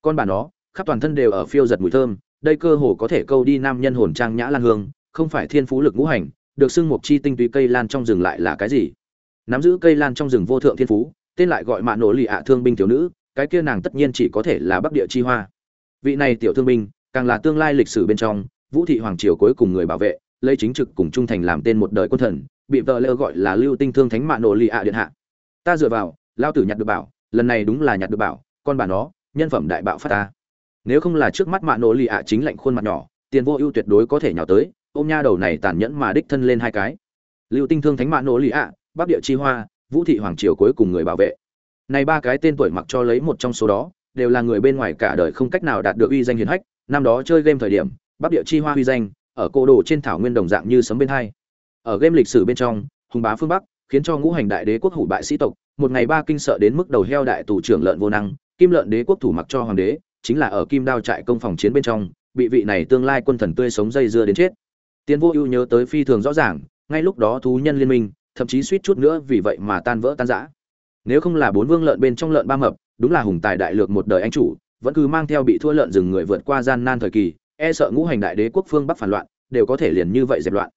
Con bà nó, khắp toàn thân đều ở phiêu giật mùi thơm đây cơ hồ có thể câu đi nam nhân hồn trang nhã lan hương, không phải thiên phú lực ngũ hành, được xưng một chi tinh túy cây lan trong rừng lại là cái gì? Nắm giữ cây lan trong rừng vô thượng thiên phú, tên lại gọi mạ nổ lì ạ thương binh tiểu nữ, cái kia nàng tất nhiên chỉ có thể là bắc địa chi hoa. Vị này tiểu thương binh, càng là tương lai lịch sử bên trong, vũ thị hoàng triều cuối cùng người bảo vệ, lấy chính trực cùng trung thành làm tên một đời quân thần, bị vợ lơ gọi là lưu tinh thương thánh mạ nổ lì ạ điện hạ. Ta dựa vào, lao tử nhặt được bảo, lần này đúng là nhặt được bảo, con bà nó, nhân phẩm đại bạo phát ta nếu không là trước mắt mạ nổ lì ạ chính lạnh khuôn mặt nhỏ, tiền vô ưu tuyệt đối có thể nhào tới, ôm nha đầu này tàn nhẫn mà đích thân lên hai cái. Lưu tinh thương thánh mạ nổ lì ạ, bắc địa chi hoa, vũ thị hoàng triều cuối cùng người bảo vệ. Này ba cái tên tuổi mặc cho lấy một trong số đó, đều là người bên ngoài cả đời không cách nào đạt được uy danh hiển hách, năm đó chơi game thời điểm, bắc địa chi hoa uy danh, ở cô đồ trên thảo nguyên đồng dạng như sấm bên hai. Ở game lịch sử bên trong, hùng bá phương bắc, khiến cho ngũ hành đại đế quốc hủ bại sĩ tộc, một ngày ba kinh sợ đến mức đầu heo đại tù trưởng lợn vô năng, kim lợn đế quốc thủ mặc cho hoàng đế chính là ở kim đao trại công phòng chiến bên trong, bị vị này tương lai quân thần tươi sống dây dưa đến chết. Tiến vô ưu nhớ tới phi thường rõ ràng, ngay lúc đó thú nhân liên minh, thậm chí suýt chút nữa vì vậy mà tan vỡ tan rã. Nếu không là bốn vương lợn bên trong lợn ba mập, đúng là hùng tài đại lược một đời anh chủ, vẫn cứ mang theo bị thua lợn rừng người vượt qua gian nan thời kỳ e sợ ngũ hành đại đế quốc phương bắc phản loạn, đều có thể liền như vậy dẹp loạn.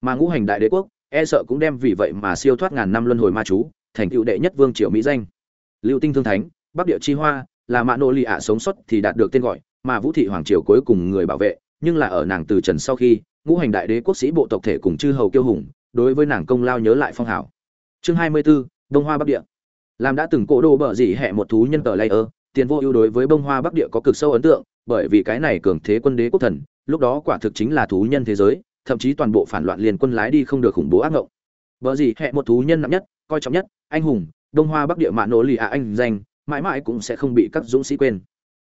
Mà ngũ hành đại đế quốc e sợ cũng đem vì vậy mà siêu thoát ngàn năm luân hồi ma chú, thành tựu đệ nhất vương triều mỹ danh. Lưu tinh thương thánh, bắc địa chi hoa là mạ nô lì ạ sống sót thì đạt được tên gọi mà vũ thị hoàng triều cuối cùng người bảo vệ nhưng là ở nàng từ trần sau khi ngũ hành đại đế quốc sĩ bộ tộc thể cùng chư hầu kiêu hùng đối với nàng công lao nhớ lại phong hảo chương hai mươi 24, đông hoa bắc địa. Làm đã từng cỗ đồ bờ dỉ hẹ một thú nhân tờ layer tiền vô ưu đối với bông hoa bắc địa có cực sâu ấn tượng bởi vì cái này cường thế quân đế quốc thần lúc đó quả thực chính là thú nhân thế giới thậm chí toàn bộ phản loạn liền quân lái đi không được khủng bố ác ngộng. Bờ dỉ hẹ một thú nhân nặng nhất coi trọng nhất anh hùng đông hoa bắc địa mạ nổ lì ạ anh danh mãi mãi cũng sẽ không bị các dũng sĩ quên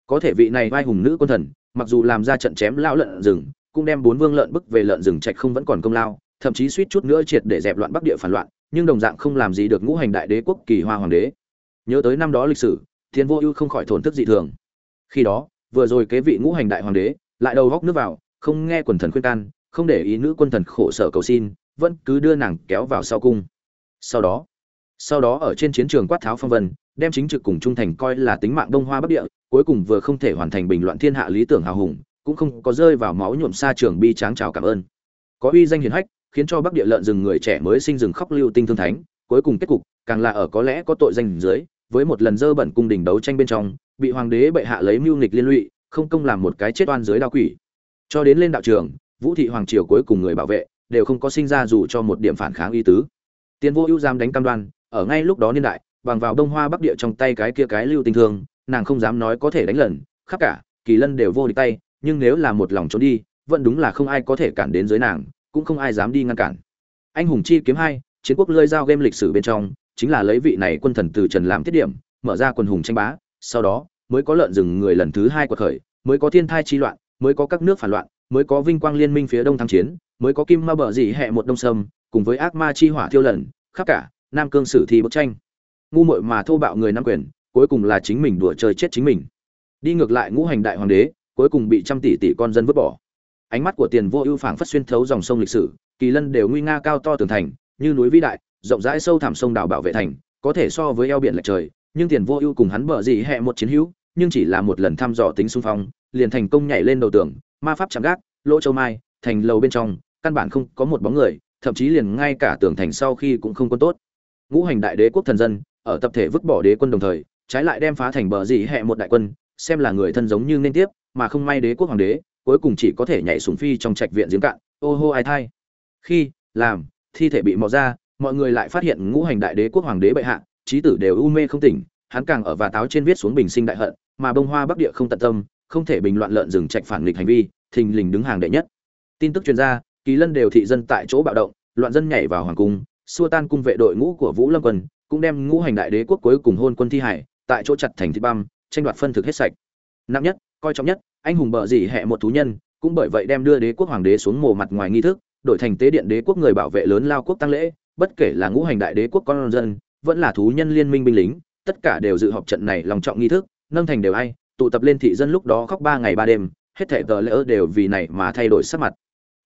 có thể vị này vai hùng nữ quân thần mặc dù làm ra trận chém lão lợn rừng cũng đem bốn vương lợn bức về lợn rừng trạch không vẫn còn công lao thậm chí suýt chút nữa triệt để dẹp loạn bắc địa phản loạn nhưng đồng dạng không làm gì được ngũ hành đại đế quốc kỳ hoa hoàng đế nhớ tới năm đó lịch sử thiên Vô Ưu không khỏi thổn thức dị thường. Khi đó, vừa rồi kế vị ngũ hành đại hoàng đế, lại đầu góc nước vào, không nghe quần thần khuyên can, không để ý nữ quân thần khổ sở cầu xin, vẫn cứ đưa nàng kéo vào sau cung. Sau đó, sau đó ở trên chiến trường quát tháo phong vân, đem chính trực cùng trung thành coi là tính mạng đông hoa bắc địa, cuối cùng vừa không thể hoàn thành bình loạn thiên hạ lý tưởng hào hùng, cũng không có rơi vào máu nhuộm xa trường bi tráng chào cảm ơn. Có uy danh hiển hách, khiến cho bắc địa lợn rừng người trẻ mới sinh rừng khóc lưu tinh thương thánh, cuối cùng kết cục càng là ở có lẽ có tội danh dưới, với một lần dơ bẩn cung đình đấu tranh bên trong, bị hoàng đế bệ hạ lấy mưu nghịch liên lụy, không công làm một cái chết oan dưới đao quỷ. Cho đến lên đạo trường, Vũ thị hoàng triều cuối cùng người bảo vệ đều không có sinh ra dù cho một điểm phản kháng y tứ. Tiền Vô Ưu giam đánh cam đoan, ở ngay lúc đó niên đại, bằng vào Đông Hoa Bắc địa trong tay cái kia cái lưu tinh thương, nàng không dám nói có thể đánh lần, khắp cả, Kỳ Lân đều vô địch tay, nhưng nếu là một lòng trốn đi, vẫn đúng là không ai có thể cản đến dưới nàng, cũng không ai dám đi ngăn cản. Anh hùng chi kiếm hai, chiến quốc lơi dao game lịch sử bên trong, chính là lấy vị này quân thần từ Trần làm tiết điểm, mở ra quân hùng tranh bá, sau đó mới có lợn rừng người lần thứ hai quật khởi, mới có thiên thai chi loạn, mới có các nước phản loạn, mới có vinh quang liên minh phía đông thăng chiến, mới có kim ma bờ dị hẹ một đông sâm, cùng với ác ma chi hỏa thiêu lần, khắp cả nam cương sử thi bức tranh. Ngu muội mà thô bạo người nam quyền, cuối cùng là chính mình đùa chơi chết chính mình. Đi ngược lại ngũ hành đại hoàng đế, cuối cùng bị trăm tỷ tỷ con dân vứt bỏ. Ánh mắt của Tiền Vô Ưu phảng phất xuyên thấu dòng sông lịch sử, kỳ lân đều nguy nga cao to tường thành, như núi vĩ đại, rộng rãi sâu thẳm sông đảo bảo vệ thành, có thể so với eo biển lệch trời, nhưng Tiền Vô Ưu cùng hắn bợ gì hệ một chiến hữu, nhưng chỉ là một lần thăm dò tính xung phong, liền thành công nhảy lên đầu tường, ma pháp chạm gác, lỗ châu mai, thành lầu bên trong, căn bản không có một bóng người, thậm chí liền ngay cả tường thành sau khi cũng không quân tốt. Ngũ hành đại đế quốc thần dân, ở tập thể vứt bỏ đế quân đồng thời, trái lại đem phá thành bờ dị hẹ một đại quân, xem là người thân giống như nên tiếp, mà không may đế quốc hoàng đế, cuối cùng chỉ có thể nhảy súng phi trong trạch viện giếng cạn, ô hô ai thai. Khi làm thi thể bị mò ra, mọi người lại phát hiện ngũ hành đại đế quốc hoàng đế bệ hạ, trí tử đều u mê không tỉnh, hắn càng ở và táo trên viết xuống bình sinh đại hận, mà bông hoa bắc địa không tận tâm, không thể bình loạn lợn rừng trạch phản nghịch hành vi, thình lình đứng hàng đệ nhất. Tin tức truyền ra, kỳ lân đều thị dân tại chỗ bạo động, loạn dân nhảy vào hoàng cung, xua tan cung vệ đội ngũ của Vũ Lâm quân, cũng đem ngũ hành đại đế quốc cuối cùng hôn quân thi hải, tại chỗ chặt thành thịt băm, tranh đoạt phân thực hết sạch. Nặng nhất, coi trọng nhất, anh hùng bợ dị hệ một thú nhân, cũng bởi vậy đem đưa đế quốc hoàng đế xuống mồ mặt ngoài nghi thức, đổi thành tế điện đế quốc người bảo vệ lớn lao quốc tăng lễ, bất kể là ngũ hành đại đế quốc con dân, vẫn là thú nhân liên minh binh lính, tất cả đều dự họp trận này lòng trọng nghi thức, nâng thành đều ai, tụ tập lên thị dân lúc đó khóc ba ngày ba đêm, hết thể tờ lễ đều vì này mà thay đổi sắc mặt.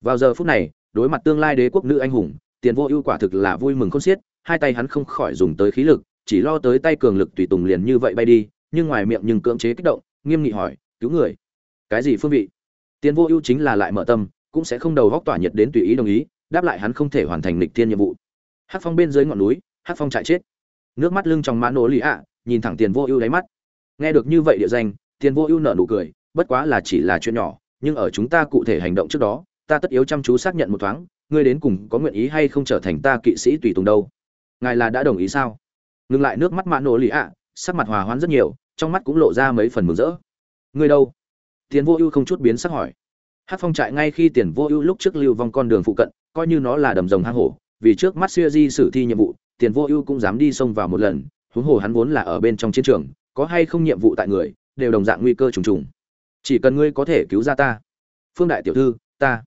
Vào giờ phút này, đối mặt tương lai đế quốc nữ anh hùng, tiền vô ưu quả thực là vui mừng khôn xiết, hai tay hắn không khỏi dùng tới khí lực, chỉ lo tới tay cường lực tùy tùng liền như vậy bay đi, nhưng ngoài miệng nhưng cưỡng chế kích động, nghiêm nghị hỏi, cứu người. Cái gì phương vị? Tiền vô ưu chính là lại mở tâm, cũng sẽ không đầu góc tỏa nhiệt đến tùy ý đồng ý, đáp lại hắn không thể hoàn thành lịch thiên nhiệm vụ. Hắc phong bên dưới ngọn núi, Hắc phong chạy chết. Nước mắt lưng trong mã nổ lì ạ, nhìn thẳng tiền vô ưu đáy mắt. Nghe được như vậy địa danh, tiền vô ưu nở nụ cười, bất quá là chỉ là chuyện nhỏ, nhưng ở chúng ta cụ thể hành động trước đó, ta tất yếu chăm chú xác nhận một thoáng, ngươi đến cùng có nguyện ý hay không trở thành ta kỵ sĩ tùy tùng đâu ngài là đã đồng ý sao? Ngừng lại nước mắt mạ nổ lì ạ, sắc mặt hòa hoãn rất nhiều, trong mắt cũng lộ ra mấy phần mừng rỡ. Ngươi đâu? Tiền vô ưu không chút biến sắc hỏi. Hát phong trại ngay khi tiền vô ưu lúc trước lưu vong con đường phụ cận, coi như nó là đầm rồng hang hổ, vì trước mắt xuya di sử thi nhiệm vụ, tiền vô ưu cũng dám đi xông vào một lần, huống hồ hắn vốn là ở bên trong chiến trường, có hay không nhiệm vụ tại người, đều đồng dạng nguy cơ trùng trùng. Chỉ cần ngươi có thể cứu ra ta. Phương đại tiểu thư, ta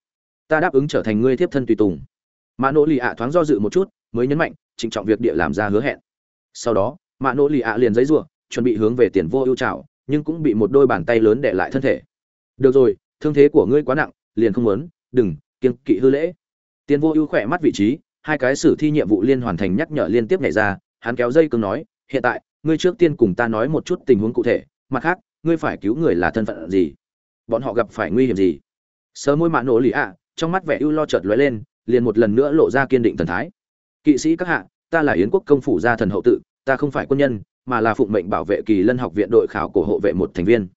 ta đáp ứng trở thành ngươi tiếp thân tùy tùng. Mã nỗ lì ạ thoáng do dự một chút, mới nhấn mạnh trịnh trọng việc địa làm ra hứa hẹn. Sau đó mã nỗ lì ạ liền giấy ruộng chuẩn bị hướng về tiền vô ưu trào nhưng cũng bị một đôi bàn tay lớn để lại thân thể. Được rồi thương thế của ngươi quá nặng liền không muốn đừng kiên kỵ hư lễ. Tiền vô ưu khỏe mắt vị trí hai cái sử thi nhiệm vụ liên hoàn thành nhắc nhở liên tiếp nhảy ra hắn kéo dây cứng nói hiện tại ngươi trước tiên cùng ta nói một chút tình huống cụ thể mặt khác ngươi phải cứu người là thân phận gì? Bọn họ gặp phải nguy hiểm gì? Sớ môi mạ nổ lì ạ trong mắt vẻ ưu lo chợt lóe lên, liền một lần nữa lộ ra kiên định thần thái. Kỵ sĩ các hạ, ta là Yến quốc công phủ gia thần hậu tự, ta không phải quân nhân, mà là phụng mệnh bảo vệ Kỳ Lân học viện đội khảo cổ hộ vệ một thành viên.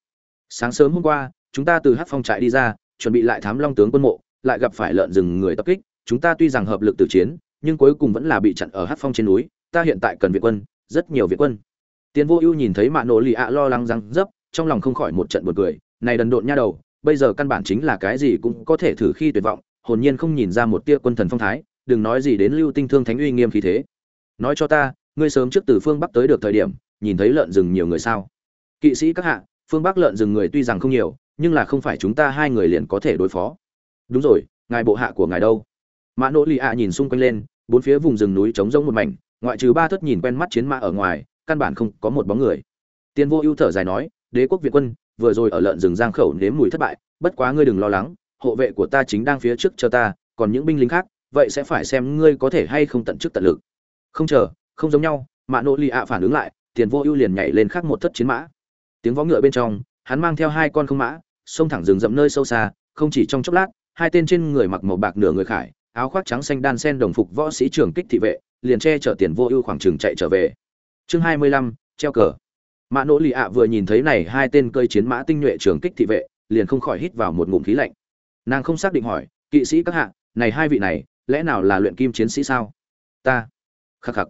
Sáng sớm hôm qua, chúng ta từ Hát Phong trại đi ra, chuẩn bị lại thám Long tướng quân mộ, lại gặp phải lợn rừng người tập kích, chúng ta tuy rằng hợp lực tử chiến, nhưng cuối cùng vẫn là bị chặn ở Hát Phong trên núi, ta hiện tại cần viện quân, rất nhiều viện quân. Tiên Vô Ưu nhìn thấy Mạn Nỗ Lì ạ lo lắng răng dấp, trong lòng không khỏi một trận buồn cười, này đần độn nha đầu, bây giờ căn bản chính là cái gì cũng có thể thử khi tuyệt vọng hồn nhiên không nhìn ra một tia quân thần phong thái đừng nói gì đến lưu tinh thương thánh uy nghiêm khí thế. Nói cho ta ngươi sớm trước từ phương bắc tới được thời điểm nhìn thấy lợn rừng nhiều người sao? Kỵ sĩ các hạ phương bắc lợn rừng người tuy rằng không nhiều nhưng là không phải chúng ta hai người liền có thể đối phó. Đúng rồi ngài bộ hạ của ngài đâu? Mã nỗ lì ạ nhìn xung quanh lên bốn phía vùng rừng núi trống rỗng một mảnh ngoại trừ ba thất nhìn quen mắt chiến mã ở ngoài căn bản không có một bóng người. Tiên Vô Ưu thở dài nói, "Đế quốc Việt quân vừa rồi ở lợn rừng giang khẩu nếm mùi thất bại, bất quá ngươi đừng lo lắng, hộ vệ của ta chính đang phía trước chờ ta, còn những binh lính khác, vậy sẽ phải xem ngươi có thể hay không tận chức tận lực." Không chờ, không giống nhau, mạ Nỗ lì ạ phản ứng lại, Tiền Vô Ưu liền nhảy lên khác một thất chiến mã. Tiếng vó ngựa bên trong, hắn mang theo hai con không mã, xông thẳng rừng rậm nơi sâu xa, không chỉ trong chốc lát, hai tên trên người mặc màu bạc nửa người khải, áo khoác trắng xanh đan sen đồng phục võ sĩ trường kích thị vệ, liền che chở Tiền Vô Ưu khoảng trường chạy trở về. Chương hai mươi lăm treo cờ mã nỗ lì ạ vừa nhìn thấy này hai tên cơi chiến mã tinh nhuệ trường kích thị vệ liền không khỏi hít vào một ngụm khí lạnh nàng không xác định hỏi kỵ sĩ các hạ này hai vị này lẽ nào là luyện kim chiến sĩ sao? Ta. Khắc khắc.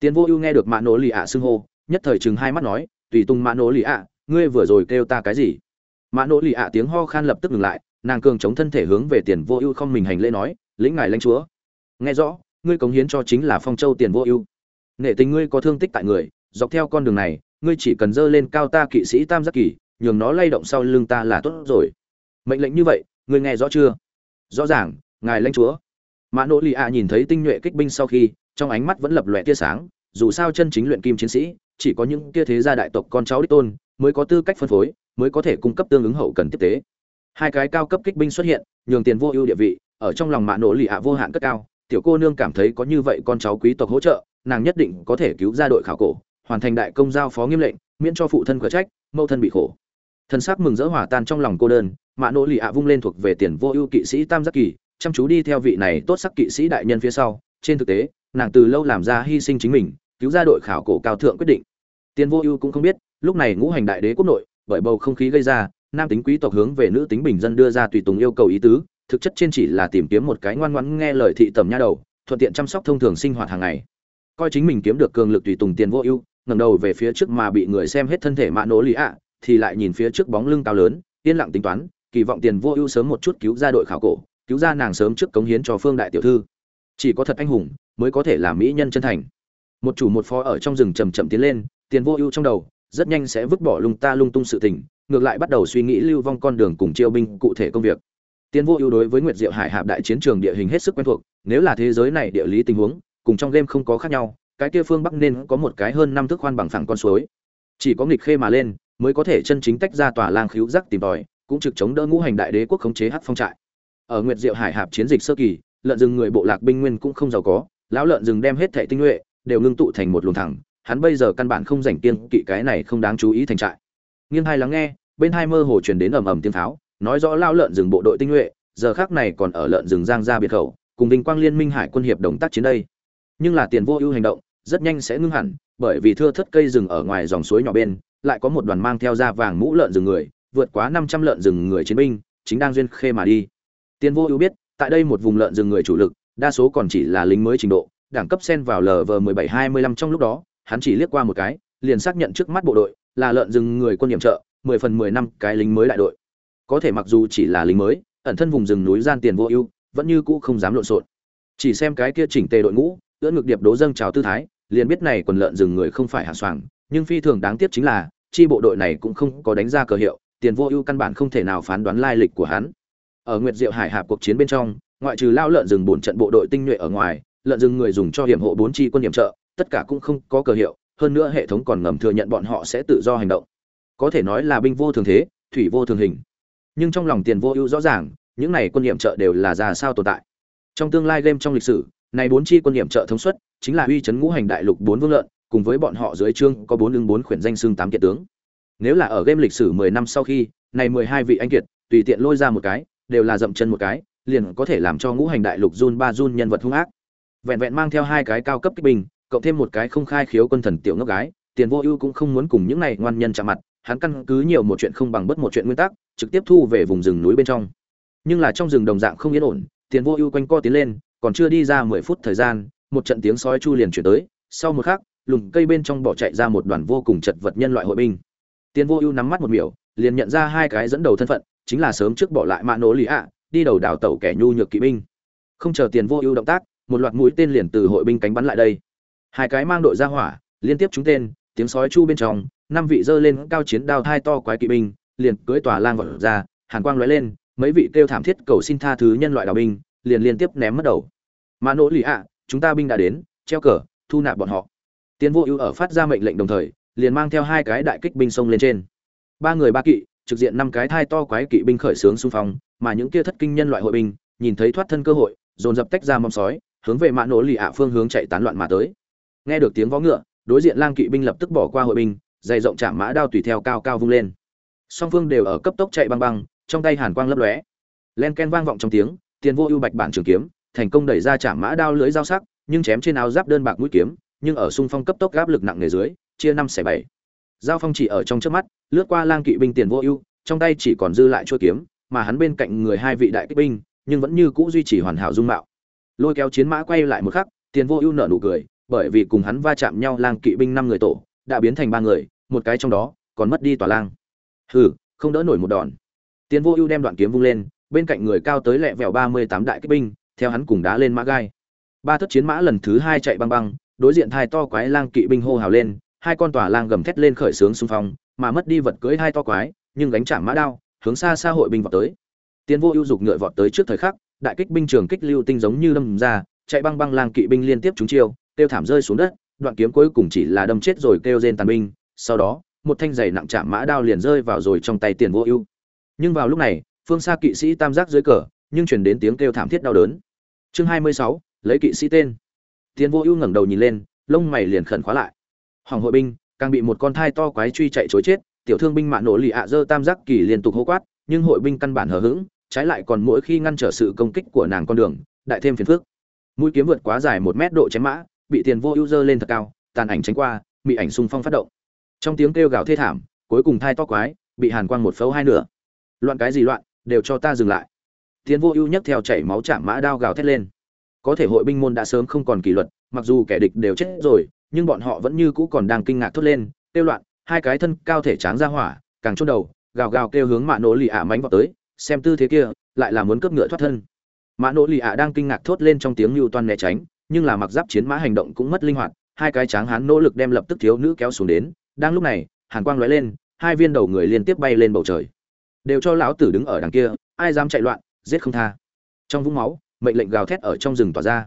Tiến vô ưu nghe được mạ nỗ lì ạ xưng hô, nhất thời chừng hai mắt nói, tùy tung mạ nỗ lì ạ, ngươi vừa rồi kêu ta cái gì? Mạ nỗ lì ạ tiếng ho khan lập tức ngừng lại, nàng cường chống thân thể hướng về tiền vô ưu không mình hành lễ nói, lĩnh ngài lãnh chúa. Nghe rõ, ngươi cống hiến cho chính là phong châu tiền vô ưu. Nể tình ngươi có thương tích tại người, dọc theo con đường này, ngươi chỉ cần dơ lên cao ta kỵ sĩ tam giác kỳ, nhường nó lay động sau lưng ta là tốt rồi. Mệnh lệnh như vậy, ngươi nghe rõ chưa? Rõ ràng, ngài lãnh chúa mã nỗ lì ạ nhìn thấy tinh nhuệ kích binh sau khi, trong ánh mắt vẫn lập lòe tia sáng, dù sao chân chính luyện kim chiến sĩ, chỉ có những kia thế gia đại tộc con cháu đích tôn, mới có tư cách phân phối, mới có thể cung cấp tương ứng hậu cần tiếp tế. Hai cái cao cấp kích binh xuất hiện, nhường tiền vô ưu địa vị, ở trong lòng mạ nỗ lì ạ vô hạn cất cao. Tiểu cô nương cảm thấy có như vậy con cháu quý tộc hỗ trợ, nàng nhất định có thể cứu ra đội khảo cổ, hoàn thành đại công giao phó nghiêm lệnh, miễn cho phụ thân cửa trách mâu thân bị khổ. Thân xác mừng rỡ hỏa tan trong lòng cô đơn mạ nỗ lì ạ vung lên thuộc về tiền vô ưu kỵ sĩ tam giác kỳ chăm chú đi theo vị này tốt sắc kỵ sĩ đại nhân phía sau. Trên thực tế, nàng từ lâu làm ra hy sinh chính mình, cứu ra đội khảo cổ cao thượng quyết định. Tiền vô ưu cũng không biết, lúc này ngũ hành đại đế quốc nội, bởi bầu không khí gây ra, nam tính quý tộc hướng về nữ tính bình dân đưa ra tùy tùng yêu cầu ý tứ, thực chất trên chỉ là tìm kiếm một cái ngoan ngoãn nghe lời thị tầm nha đầu, thuận tiện chăm sóc thông thường sinh hoạt hàng ngày. Coi chính mình kiếm được cường lực tùy tùng tiền vô ưu, ngẩng đầu về phía trước mà bị người xem hết thân thể mạ nỗ lý ạ, thì lại nhìn phía trước bóng lưng cao lớn, yên lặng tính toán, kỳ vọng tiền vô ưu sớm một chút cứu ra đội khảo cổ cứu ra nàng sớm trước cống hiến cho phương đại tiểu thư. Chỉ có thật anh hùng mới có thể làm mỹ nhân chân thành. Một chủ một phó ở trong rừng chầm chậm tiến lên, tiền vô ưu trong đầu, rất nhanh sẽ vứt bỏ lung ta lung tung sự tình, ngược lại bắt đầu suy nghĩ lưu vong con đường cùng chiêu binh cụ thể công việc. Tiền vô ưu đối với nguyệt diệu hải hạp đại chiến trường địa hình hết sức quen thuộc, nếu là thế giới này địa lý tình huống, cùng trong game không có khác nhau, cái kia phương bắc nên có một cái hơn năm thước khoan bằng phẳng con suối. Chỉ có nghịch khê mà lên, mới có thể chân chính tách ra tòa lang khiếu giác tìm tòi, cũng trực chống đỡ ngũ hành đại đế quốc khống chế hát phong trại ở nguyệt diệu hải hạp chiến dịch sơ kỳ, lợn rừng người bộ lạc binh nguyên cũng không giàu có, lão lợn rừng đem hết thệ tinh nhuệ, đều ngưng tụ thành một luồng thẳng, hắn bây giờ căn bản không rảnh tiên kỵ cái này không đáng chú ý thành trại. Nghiêng hai lắng nghe, bên hai mơ hồ truyền đến ầm ầm tiếng tháo nói rõ lão lợn rừng bộ đội tinh nhuệ, giờ khắc này còn ở lợn rừng giang ra biệt khẩu, cùng vinh quang liên minh hải quân hiệp đồng tác chiến đây. Nhưng là tiền vô ưu hành động, rất nhanh sẽ ngưng hẳn, bởi vì thưa thất cây rừng ở ngoài dòng suối nhỏ bên, lại có một đoàn mang theo da vàng mũ lợn rừng người, vượt quá năm trăm lợn rừng người chiến binh, chính đang duyên khê mà đi tiền vô ưu biết, tại đây một vùng lợn rừng người chủ lực, đa số còn chỉ là lính mới trình độ, đẳng cấp xen vào lv mười bảy hai mươi lăm trong lúc đó, hắn chỉ liếc qua một cái, liền xác nhận trước mắt bộ đội là lợn rừng người quân nhiệm trợ, mười phần mười năm cái lính mới đại đội. Có thể mặc dù chỉ là lính mới, ẩn thân vùng rừng núi gian tiền vô ưu, vẫn như cũ không dám lộn xộn. Chỉ xem cái kia chỉnh tề đội ngũ, ưỡn ngực điệp đố dâng chào tư thái, liền biết này quần lợn rừng người không phải hạ soàng nhưng phi thường đáng tiếc chính là, chi bộ đội này cũng không có đánh ra cờ hiệu, tiền vô ưu căn bản không thể nào phán đoán lai lịch của hắn ở nguyệt diệu hải hạp cuộc chiến bên trong, ngoại trừ lao lợn rừng bổn trận bộ đội tinh nhuệ ở ngoài, lợn rừng người dùng cho hiểm hộ bốn chi quân điểm trợ, tất cả cũng không có cờ hiệu, hơn nữa hệ thống còn ngầm thừa nhận bọn họ sẽ tự do hành động. Có thể nói là binh vô thường thế, thủy vô thường hình. Nhưng trong lòng tiền vô ưu rõ ràng, những này quân điểm trợ đều là ra sao tồn tại. Trong tương lai game trong lịch sử, này bốn chi quân điểm trợ thống suất chính là uy chấn ngũ hành đại lục bốn vương lợn, cùng với bọn họ dưới trương có bốn lưng bốn khuyển danh xưng tám kiệt tướng. Nếu là ở game lịch sử mười năm sau khi, này mười hai vị anh kiệt, tùy tiện lôi ra một cái đều là dậm chân một cái liền có thể làm cho ngũ hành đại lục run ba run nhân vật hung ác. Vẹn vẹn mang theo hai cái cao cấp kích bình, cộng thêm một cái không khai khiếu quân thần tiểu ngốc gái tiền vô ưu cũng không muốn cùng những này ngoan nhân chạm mặt hắn căn cứ nhiều một chuyện không bằng bất một chuyện nguyên tắc trực tiếp thu về vùng rừng núi bên trong. Nhưng là trong rừng đồng dạng không yên ổn tiền vô ưu quanh co tiến lên còn chưa đi ra mười phút thời gian một trận tiếng sói chu liền chuyển tới sau một khắc lùm cây bên trong bỏ chạy ra một đoàn vô cùng chật vật nhân loại hội binh. Tiền vô ưu nắm mắt một miểu liền nhận ra hai cái dẫn đầu thân phận chính là sớm trước bỏ lại mạ nổ lý ạ, đi đầu đảo tẩu kẻ nhu nhược kỵ binh. Không chờ tiền vô ưu động tác, một loạt mũi tên liền từ hội binh cánh bắn lại đây. Hai cái mang đội ra hỏa, liên tiếp trúng tên, tiếng sói chu bên trong, năm vị dơ lên cao chiến đao thai to quái kỵ binh, liền cưới tòa lang vọt ra, hàn quang lóe lên, mấy vị kêu thảm thiết cầu xin tha thứ nhân loại đào binh, liền liên tiếp ném mất đầu. Mạ nỗ lì ạ, chúng ta binh đã đến, treo cờ, thu nạp bọn họ. Tiến vô ưu ở phát ra mệnh lệnh đồng thời, liền mang theo hai cái đại kích binh sông lên trên. Ba người ba kỵ trực diện năm cái thai to quái kỵ binh khởi xướng xung phong, mà những kia thất kinh nhân loại hội binh, nhìn thấy thoát thân cơ hội, dồn dập tách ra mâm sói, hướng về mã nổ lì ạ phương hướng chạy tán loạn mà tới. Nghe được tiếng vó ngựa, đối diện lang kỵ binh lập tức bỏ qua hội binh, dày rộng chạm mã đao tùy theo cao cao vung lên. Song phương đều ở cấp tốc chạy băng băng, trong tay hàn quang lấp lóe. Len ken vang vọng trong tiếng, tiền vô ưu bạch bản trường kiếm, thành công đẩy ra chạm mã đao lưới dao sắc, nhưng chém trên áo giáp đơn bạc mũi kiếm, nhưng ở xung phong cấp tốc gáp lực nặng nề dưới, chia năm xẻ bảy giao phong chỉ ở trong trước mắt, lướt qua lang kỵ binh tiền vô ưu, trong tay chỉ còn dư lại chuôi kiếm, mà hắn bên cạnh người hai vị đại kích binh, nhưng vẫn như cũ duy trì hoàn hảo dung mạo. Lôi kéo chiến mã quay lại một khắc, tiền vô ưu nở nụ cười, bởi vì cùng hắn va chạm nhau lang kỵ binh năm người tổ, đã biến thành ba người, một cái trong đó, còn mất đi tòa lang. Hừ, không đỡ nổi một đòn. Tiền vô ưu đem đoạn kiếm vung lên, bên cạnh người cao tới lẹ vẹo ba mươi tám đại kích binh, theo hắn cùng đá lên mã gai. Ba thất chiến mã lần thứ hai chạy băng băng, đối diện thai to quái lang kỵ binh hô hào lên hai con tòa lang gầm thét lên khởi sướng xung phong, mà mất đi vật cưới hai to quái, nhưng gánh chạm mã đao, hướng xa xa hội binh vọt tới. Tiến vô ưu dục ngựa vọt tới trước thời khắc, đại kích binh trường kích lưu tinh giống như đâm ra, chạy băng băng lang kỵ binh liên tiếp trúng chiêu tiêu thảm rơi xuống đất, đoạn kiếm cuối cùng chỉ là đâm chết rồi kêu rên tàn binh, sau đó, một thanh giày nặng chạm mã đao liền rơi vào rồi trong tay tiền vô ưu. Nhưng vào lúc này, phương xa kỵ sĩ tam giác dưới cờ, nhưng truyền đến tiếng kêu thảm thiết đau đớn. Chương hai mươi sáu, lấy kỵ sĩ tên. Tiền vô ưu ngẩng đầu nhìn lên, lông mày liền khẩn khóa lại hoàng hội binh, càng bị một con thai to quái truy chạy chối chết, tiểu thương binh mạn nổ lì ạ dơ tam giác kỳ liên tục hô quát, nhưng hội binh căn bản hờ hững, trái lại còn mỗi khi ngăn trở sự công kích của nàng con đường, đại thêm phiền phức. Mũi kiếm vượt quá dài một mét độ chém mã, bị tiền vô ưu dơ lên thật cao, tàn ảnh tránh qua bị ảnh xung phong phát động. Trong tiếng kêu gào thê thảm, cuối cùng thai to quái, bị hàn quang một phấu hai nửa. Loạn cái gì loạn, đều cho ta dừng lại. Tiền vô ưu nhấc theo chảy máu chạm mã đao gào thét lên. Có thể hội binh môn đã sớm không còn kỷ luật, mặc dù kẻ địch đều chết rồi nhưng bọn họ vẫn như cũ còn đang kinh ngạc thốt lên, kêu loạn, hai cái thân cao thể tráng ra hỏa, càng chốt đầu, gào gào kêu hướng mạ nỗ lì ạ mánh vào tới, xem tư thế kia, lại là muốn cướp ngựa thoát thân. Mạ nỗ lì ạ đang kinh ngạc thốt lên trong tiếng lưu toan né tránh, nhưng là mặc giáp chiến mã hành động cũng mất linh hoạt, hai cái tráng hán nỗ lực đem lập tức thiếu nữ kéo xuống đến, đang lúc này, hàn quang lóe lên, hai viên đầu người liên tiếp bay lên bầu trời. Đều cho lão tử đứng ở đằng kia, ai dám chạy loạn, giết không tha. Trong vũng máu, mệnh lệnh gào thét ở trong rừng tỏa ra.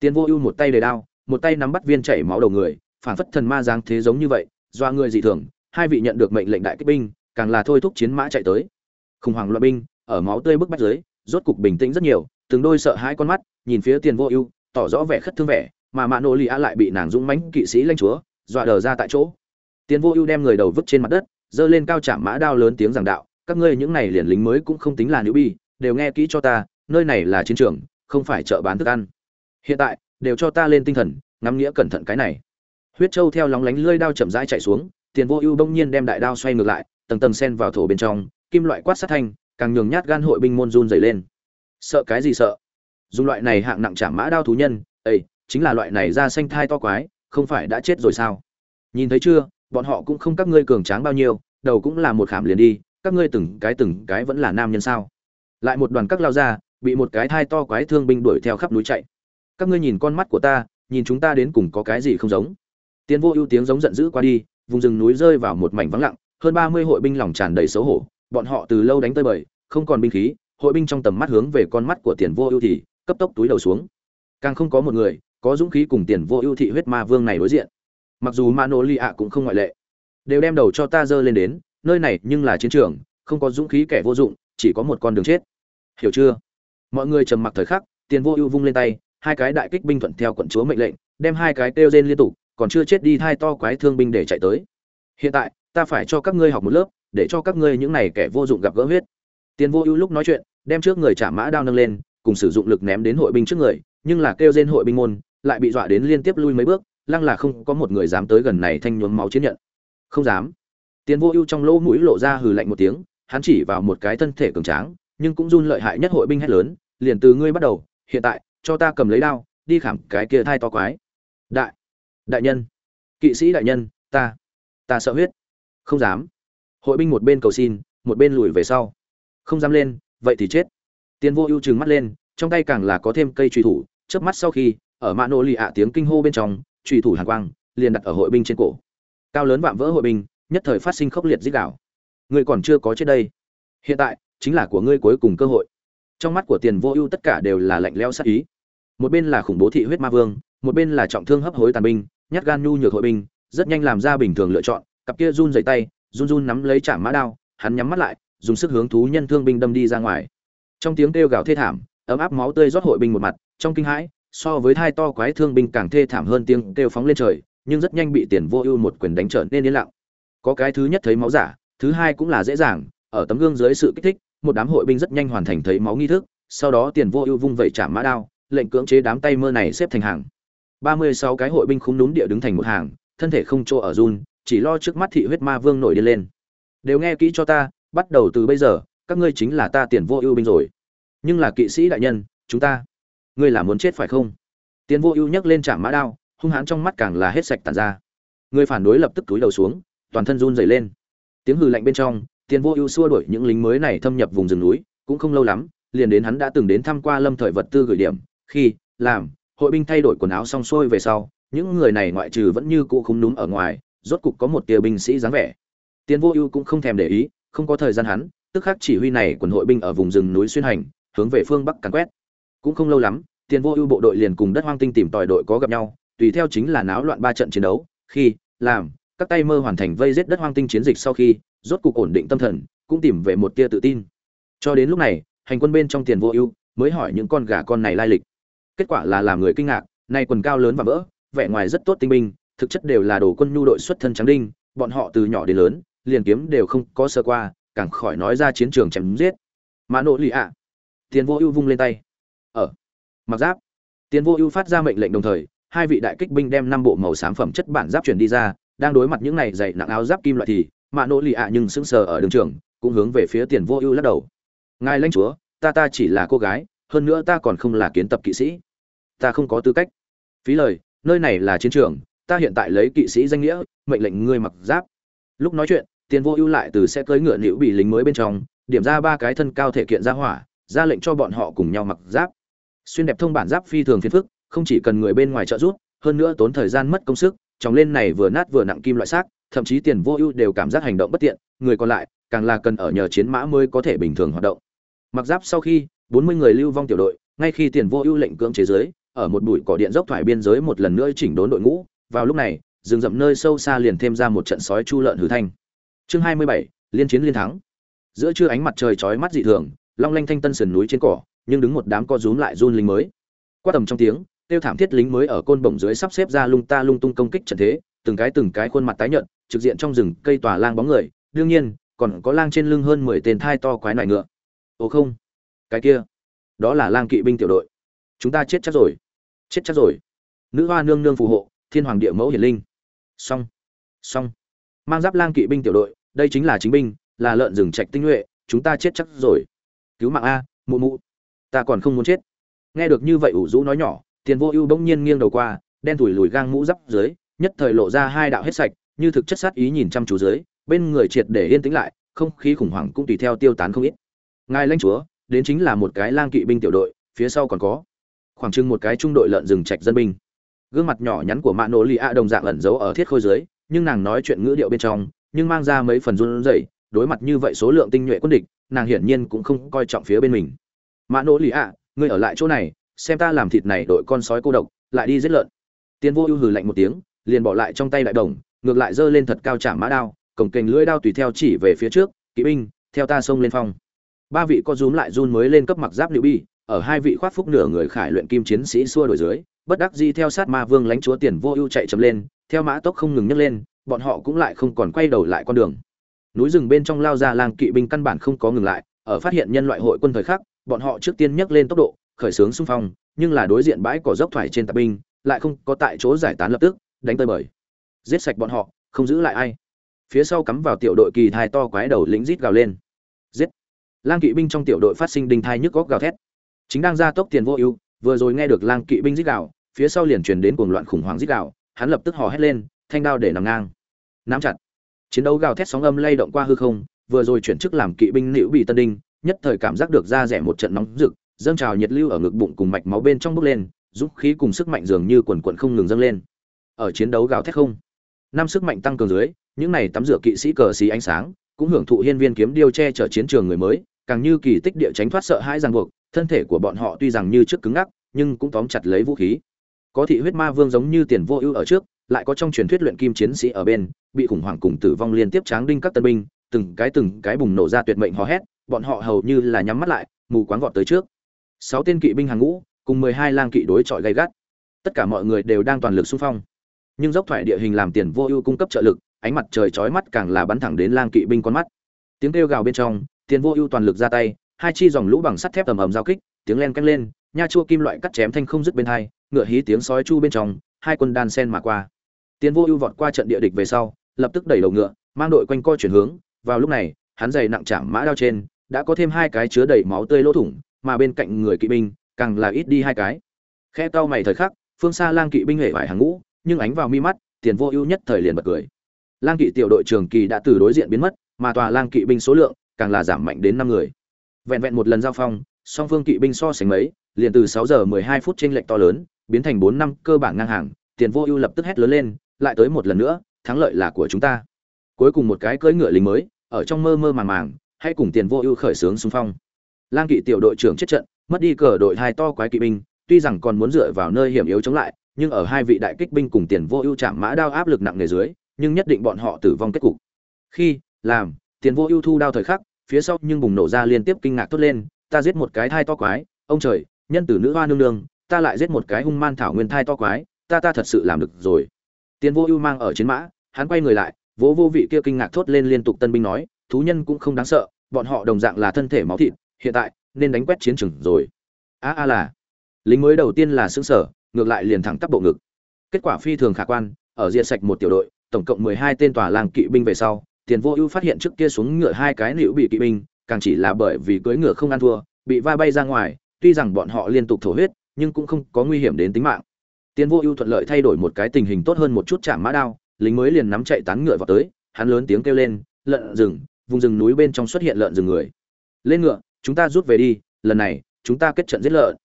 Tiền vô ưu một tay đề đao một tay nắm bắt viên chảy máu đầu người phản phất thần ma giáng thế giống như vậy do người dị thường, hai vị nhận được mệnh lệnh đại kích binh, càng là thôi thúc chiến mã chạy tới. Khủng hoảng loạn binh, ở máu tươi bức bách dưới, rốt cục bình tĩnh rất nhiều, từng đôi sợ hai con mắt, nhìn phía tiền vô ưu, tỏ rõ vẻ khất thương vẻ, mà mạ nô lì a lại bị nàng dũng mãnh kỵ sĩ lanh chúa, dọa đờ ra tại chỗ. Tiền vô ưu đem người đầu vứt trên mặt đất, giơ lên cao chạm mã đao lớn tiếng giảng đạo, các ngươi những này liền lính mới cũng không tính là nữ bi, đều nghe kỹ cho ta, nơi này là chiến trường, không phải chợ bán thức ăn. Hiện tại đều cho ta lên tinh thần, ngắm nghĩa cẩn thận cái này. Huyết châu theo lóng lánh lưỡi đao chậm rãi chạy xuống, tiền vô ưu bỗng nhiên đem đại đao xoay ngược lại, tầng tầng sen vào thổ bên trong, kim loại quát sát thanh, càng nhường nhát gan hội binh môn run dày lên. Sợ cái gì sợ? Dùng loại này hạng nặng chạm mã đao thú nhân ây chính là loại này ra xanh thai to quái, không phải đã chết rồi sao? Nhìn thấy chưa, bọn họ cũng không các ngươi cường tráng bao nhiêu, đầu cũng là một khảm liền đi, các ngươi từng cái từng cái vẫn là nam nhân sao? Lại một đoàn các lao ra, bị một cái thai to quái thương binh đuổi theo khắp núi chạy các ngươi nhìn con mắt của ta, nhìn chúng ta đến cùng có cái gì không giống. Tiến vô ưu tiếng giống giận dữ qua đi, vùng rừng núi rơi vào một mảnh vắng lặng, hơn ba mươi hội binh lòng tràn đầy xấu hổ, bọn họ từ lâu đánh tơi bời, không còn binh khí, hội binh trong tầm mắt hướng về con mắt của tiền vô ưu thì cấp tốc túi đầu xuống. Càng không có một người có dũng khí cùng tiền vô ưu thị huyết ma vương này đối diện. Mặc dù ma nô li ạ cũng không ngoại lệ, đều đem đầu cho ta dơ lên đến, nơi này nhưng là chiến trường, không có dũng khí kẻ vô dụng, chỉ có một con đường chết. Hiểu chưa? Mọi người trầm mặc thời khắc, tiền vô ưu vung lên tay hai cái đại kích binh thuận theo quận chúa mệnh lệnh, đem hai cái kêu rên liên tục, còn chưa chết đi thai to quái thương binh để chạy tới. Hiện tại, ta phải cho các ngươi học một lớp, để cho các ngươi những này kẻ vô dụng gặp gỡ huyết. Tiền vô ưu lúc nói chuyện, đem trước người trả mã đao nâng lên, cùng sử dụng lực ném đến hội binh trước người, nhưng là kêu rên hội binh môn, lại bị dọa đến liên tiếp lui mấy bước, lăng là không có một người dám tới gần này thanh nhuốm máu chiến nhận. Không dám. Tiền vô ưu trong lỗ mũi lộ ra hừ lạnh một tiếng, hắn chỉ vào một cái thân thể cường tráng, nhưng cũng run lợi hại nhất hội binh hét lớn, liền từ ngươi bắt đầu, hiện tại cho ta cầm lấy đao, đi khảm cái kia thai to quái. Đại đại nhân, kỵ sĩ đại nhân, ta ta sợ huyết. Không dám. Hội binh một bên cầu xin, một bên lùi về sau. Không dám lên, vậy thì chết. Tiền vô ưu chừng mắt lên, trong tay càng là có thêm cây truy thủ, chớp mắt sau khi, ở mạ nô lì ạ tiếng kinh hô bên trong truy thủ hàn quang, liền đặt ở hội binh trên cổ. Cao lớn vạm vỡ hội binh, nhất thời phát sinh khốc liệt dích đảo người còn chưa có chết đây. Hiện tại, chính là của ngươi cuối cùng cơ hội trong mắt của tiền vô ưu tất cả đều là lạnh lẽo sát ý. Một bên là khủng bố thị huyết ma vương, một bên là trọng thương hấp hối tàn binh, nhát gan nhu nhược hội binh, rất nhanh làm ra bình thường lựa chọn, cặp kia run rẩy tay, run run nắm lấy chạm mã đao, hắn nhắm mắt lại, dùng sức hướng thú nhân thương binh đâm đi ra ngoài. Trong tiếng kêu gào thê thảm, ấm áp máu tươi rót hội binh một mặt, trong kinh hãi, so với thai to quái thương binh càng thê thảm hơn tiếng kêu phóng lên trời, nhưng rất nhanh bị tiền vô ưu một quyền đánh trở nên yên lặng. Có cái thứ nhất thấy máu giả, thứ hai cũng là dễ dàng, ở tấm gương dưới sự kích thích một đám hội binh rất nhanh hoàn thành thấy máu nghi thức, sau đó tiền vô ưu vung vẩy chạm mã đao, lệnh cưỡng chế đám tay mơ này xếp thành hàng. Ba mươi sáu cái hội binh khung núm địa đứng thành một hàng, thân thể không chỗ ở run, chỉ lo trước mắt thị huyết ma vương nổi điên lên. Đều nghe kỹ cho ta, bắt đầu từ bây giờ, các ngươi chính là ta tiền vô ưu binh rồi. Nhưng là kỵ sĩ đại nhân, chúng ta, ngươi là muốn chết phải không? Tiền vô ưu nhấc lên chạm mã đao, hung hãn trong mắt càng là hết sạch tàn ra. Người phản đối lập tức túi đầu xuống, toàn thân run rẩy lên. Tiếng hừ lạnh bên trong tiền vô ưu xua đuổi những lính mới này thâm nhập vùng rừng núi, cũng không lâu lắm, liền đến hắn đã từng đến thăm qua lâm thời vật tư gửi điểm, khi, làm, hội binh thay đổi quần áo xong xuôi về sau, những người này ngoại trừ vẫn như cũ không núm ở ngoài, rốt cục có một tia binh sĩ dáng vẻ. Tiền vô ưu cũng không thèm để ý, không có thời gian hắn, tức khắc chỉ huy này quần hội binh ở vùng rừng núi xuyên hành, hướng về phương bắc càn quét. Cũng không lâu lắm tiền vô ưu bộ đội liền cùng đất hoang tinh tìm tòi đội có gặp nhau, tùy theo chính là náo loạn ba trận chiến đấu, khi, làm, các tay mơ hoàn thành vây giết đất hoang tinh chiến dịch sau khi rốt cục ổn định tâm thần cũng tìm về một tia tự tin. Cho đến lúc này hành quân bên trong tiền vô ưu mới hỏi những con gà con này lai lịch. Kết quả là làm người kinh ngạc nay quần cao lớn và vỡ vẻ ngoài rất tốt tinh minh, thực chất đều là đồ quân nhu đội xuất thân trắng đinh bọn họ từ nhỏ đến lớn liền kiếm đều không có sơ qua càng khỏi nói ra chiến trường chém giết. Mã nộ lì ạ. Tiền vô ưu vung lên tay. Ở. Mặc giáp. Tiền vô ưu phát ra mệnh lệnh đồng thời hai vị đại kích binh đem năm bộ màu xám phẩm chất bản giáp chuyển đi ra đang đối mặt những này dày nặng áo giáp kim loại thì mạ nỗ lì ạ nhưng sững sờ ở đường trường, cũng hướng về phía tiền vô ưu lắc đầu. Ngài lãnh chúa, ta ta chỉ là cô gái, hơn nữa ta còn không là kiến tập kỵ sĩ. Ta không có tư cách. Phí lời, nơi này là chiến trường, ta hiện tại lấy kỵ sĩ danh nghĩa, mệnh lệnh ngươi mặc giáp. Lúc nói chuyện, tiền vô ưu lại từ xe cưỡi ngựa nữ bị lính mới bên trong, điểm ra ba cái thân cao thể kiện ra hỏa, ra lệnh cho bọn họ cùng nhau mặc giáp. Xuyên đẹp thông bản giáp phi thường phiền phức, không chỉ cần người bên ngoài trợ giúp, hơn nữa tốn thời gian mất công sức chóng lên này vừa nát vừa nặng kim loại xác thậm chí tiền vô ưu đều cảm giác hành động bất tiện, người còn lại, càng là cần ở nhờ chiến mã mới có thể bình thường hoạt động. Mặc giáp sau khi, bốn mươi người lưu vong tiểu đội, ngay khi tiền vô ưu lệnh cưỡng chế giới, ở một bụi cỏ điện dốc thoải biên giới một lần nữa chỉnh đốn đội ngũ, vào lúc này, rừng rậm nơi sâu xa liền thêm ra một trận sói chu lợn hử thanh. Chương hai mươi bảy, liên chiến liên thắng. Giữa trưa ánh mặt trời chói mắt dị thường, long lanh thanh tân sườn núi trên cỏ, nhưng đứng một đám co rúm lại run lính mới. Qua tầm trong tiếng, tiêu thảm thiết lính mới ở côn bổng dưới sắp xếp ra lung ta lung tung công kích trận thế từng cái từng cái khuôn mặt tái nhợt, trực diện trong rừng cây tòa lang bóng người, đương nhiên, còn có lang trên lưng hơn mười tên thai to quái nại ngựa. Ồ không, cái kia, đó là lang kỵ binh tiểu đội. Chúng ta chết chắc rồi, chết chắc rồi. Nữ hoa nương nương phù hộ, thiên hoàng địa mẫu hiển linh. Xong xong. Mang giáp lang kỵ binh tiểu đội, đây chính là chính binh, là lợn rừng trạch tinh nhuệ, chúng ta chết chắc rồi. Cứu mạng a, mụ mụ. Ta còn không muốn chết. Nghe được như vậy ủ rũ nói nhỏ, tiền vô ưu bỗng nhiên nghiêng đầu qua, đen thủi lùi gang mũ giáp dưới nhất thời lộ ra hai đạo hết sạch, như thực chất sát ý nhìn chăm chú dưới, bên người triệt để yên tĩnh lại, không khí khủng hoảng cũng tùy theo tiêu tán không ít. Ngài lãnh chúa, đến chính là một cái lang kỵ binh tiểu đội, phía sau còn có khoảng chừng một cái trung đội lợn rừng trạch dân binh. Gương mặt nhỏ nhắn của mạ nổ lì a đồng dạng ẩn giấu ở thiết khôi dưới, nhưng nàng nói chuyện ngữ điệu bên trong, nhưng mang ra mấy phần run rẩy, đối mặt như vậy số lượng tinh nhuệ quân địch, nàng hiển nhiên cũng không coi trọng phía bên mình. Mạ nổ lì a, ngươi ở lại chỗ này, xem ta làm thịt này đội con sói cô độc, lại đi giết lợn. Tiên vô ưu hừ lạnh một tiếng liền bỏ lại trong tay đại đồng, ngược lại giơ lên thật cao chạm mã đao, cổng kềnh lưỡi đao tùy theo chỉ về phía trước, kỵ binh, theo ta xông lên phong. Ba vị có rúm lại run mới lên cấp mặc giáp liệu bi, ở hai vị khoát phúc nửa người khải luyện kim chiến sĩ xua đổi dưới, bất đắc di theo sát ma vương lãnh chúa tiền vô ưu chạy chậm lên, theo mã tốc không ngừng nhấc lên, bọn họ cũng lại không còn quay đầu lại con đường. Núi rừng bên trong lao ra làng kỵ binh căn bản không có ngừng lại, ở phát hiện nhân loại hội quân thời khắc, bọn họ trước tiên nhấc lên tốc độ, khởi xướng xung phong, nhưng là đối diện bãi cỏ dốc thoải trên tạp binh, lại không có tại chỗ giải tán lập tức đánh tơi bời. Giết sạch bọn họ, không giữ lại ai. Phía sau cắm vào tiểu đội kỳ thai to quái đầu lính rít gào lên. Giết. Lang kỵ binh trong tiểu đội phát sinh đinh thai nhức góc gào thét. Chính đang ra tốc tiền vô ưu, vừa rồi nghe được lang kỵ binh rít gào, phía sau liền truyền đến cuồng loạn khủng hoảng rít gào, hắn lập tức hò hét lên, thanh đao để nằm ngang. Nắm chặt. Chiến đấu gào thét sóng âm lay động qua hư không, vừa rồi chuyển chức làm kỵ binh nữ bị tân đinh, nhất thời cảm giác được da rẻ một trận nóng rực, dâng trào nhiệt lưu ở ngực bụng cùng mạch máu bên trong bốc lên giúp khí cùng sức mạnh dường như quần quận không ngừng dâng lên ở chiến đấu gào thét không? Năm sức mạnh tăng cường dưới, những này tắm rửa kỵ sĩ cờ xí ánh sáng, cũng hưởng thụ hiên viên kiếm điêu che chở chiến trường người mới, càng như kỳ tích địa tránh thoát sợ hãi ràng buộc, thân thể của bọn họ tuy rằng như trước cứng ngắc, nhưng cũng tóm chặt lấy vũ khí. Có thị huyết ma vương giống như tiền vô ưu ở trước, lại có trong truyền thuyết luyện kim chiến sĩ ở bên, bị khủng hoảng cùng tử vong liên tiếp tráng đinh các tân binh, từng cái từng cái bùng nổ ra tuyệt mệnh hò hét, bọn họ hầu như là nhắm mắt lại, mù quáng vọt tới trước. Sáu tên kỵ binh hàng ngũ, cùng mười hai lang kỵ đối chọi gay gắt. Tất cả mọi người đều đang toàn lực xung phong nhưng dốc thoại địa hình làm tiền vô ưu cung cấp trợ lực, ánh mặt trời chói mắt càng là bắn thẳng đến lang kỵ binh con mắt. Tiếng kêu gào bên trong, tiền vô ưu toàn lực ra tay, hai chi dòng lũ bằng sắt thép tầm ầm giao kích, tiếng len canh lên, nha chua kim loại cắt chém thanh không dứt bên hai, ngựa hí tiếng sói chu bên trong, hai quân đan sen mà qua. Tiền vô ưu vọt qua trận địa địch về sau, lập tức đẩy đầu ngựa, mang đội quanh co chuyển hướng, vào lúc này, hắn dày nặng chạm mã đao trên, đã có thêm hai cái chứa đầy máu tươi lỗ thủng, mà bên cạnh người kỵ binh, càng là ít đi hai cái. Khe tao mày thời khắc, phương xa lang kỵ binh hệ vải hàng ngũ nhưng ánh vào mi mắt, tiền vô ưu nhất thời liền bật cười. Lang kỵ tiểu đội trường kỳ đã từ đối diện biến mất, mà tòa lang kỵ binh số lượng càng là giảm mạnh đến năm người. Vẹn vẹn một lần giao phong, song phương kỵ binh so sánh mấy, liền từ sáu giờ mười hai phút trên lệnh to lớn, biến thành bốn năm cơ bản ngang hàng, tiền vô ưu lập tức hét lớn lên, lại tới một lần nữa, thắng lợi là của chúng ta. Cuối cùng một cái cưỡi ngựa lính mới, ở trong mơ mơ màng màng, hay cùng tiền vô ưu khởi xướng xung phong. Lang kỵ tiểu đội trưởng chết trận, mất đi cờ đội hai to quái kỵ binh, tuy rằng còn muốn dựa vào nơi hiểm yếu chống lại nhưng ở hai vị đại kích binh cùng tiền vô ưu chạm mã đao áp lực nặng nề dưới, nhưng nhất định bọn họ tử vong kết cục. Khi, làm, tiền vô ưu thu đao thời khắc, phía sau nhưng bùng nổ ra liên tiếp kinh ngạc tốt lên, ta giết một cái thai to quái, ông trời, nhân tử nữ hoa nương nương, ta lại giết một cái hung man thảo nguyên thai to quái, ta ta thật sự làm được rồi. Tiền vô ưu mang ở chiến mã, hắn quay người lại, vỗ vô vị kia kinh ngạc thốt lên liên tục tân binh nói, thú nhân cũng không đáng sợ, bọn họ đồng dạng là thân thể máu thịt, hiện tại nên đánh quét chiến trường rồi. A a là, lính mới đầu tiên là xương sở ngược lại liền thẳng tắp bộ ngực. Kết quả phi thường khả quan, ở diệt sạch một tiểu đội, tổng cộng mười hai tên tòa làng kỵ binh về sau, tiền vô ưu phát hiện trước kia xuống ngựa hai cái liễu bị kỵ binh, càng chỉ là bởi vì cưỡi ngựa không ăn thua, bị va bay ra ngoài, tuy rằng bọn họ liên tục thổ huyết, nhưng cũng không có nguy hiểm đến tính mạng. Tiền vô ưu thuận lợi thay đổi một cái tình hình tốt hơn một chút chạm mã đao, lính mới liền nắm chạy tán ngựa vào tới, hắn lớn tiếng kêu lên, lợn rừng, vùng rừng núi bên trong xuất hiện lợn rừng người. Lên ngựa, chúng ta rút về đi, lần này, chúng ta kết trận giết lợn.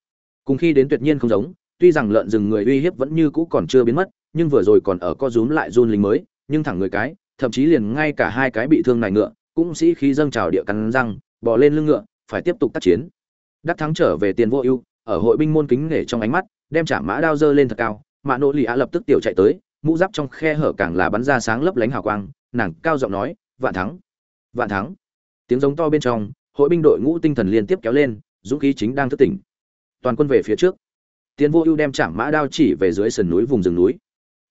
Cùng khi đến tuyệt nhiên không giống tuy rằng lợn rừng người uy hiếp vẫn như cũ còn chưa biến mất, nhưng vừa rồi còn ở co rúm lại run lính mới, nhưng thẳng người cái, thậm chí liền ngay cả hai cái bị thương này ngựa, cũng sĩ khí dâng trào địa cắn răng bỏ lên lưng ngựa, phải tiếp tục tác chiến. Đắc thắng trở về tiền vô ưu, ở hội binh môn kính nể trong ánh mắt, đem trả mã đao dơ lên thật cao, mã nỗ lì á lập tức tiểu chạy tới, mũ giáp trong khe hở càng là bắn ra sáng lấp lánh hào quang, nàng cao giọng nói, vạn thắng vạn thắng. Tiếng giống to bên trong, hội binh đội ngũ tinh thần liên tiếp kéo lên, dũng khí chính đang thức tỉnh. Toàn quân về phía trước tiến vô ưu đem chạm mã đao chỉ về dưới sườn núi vùng rừng núi.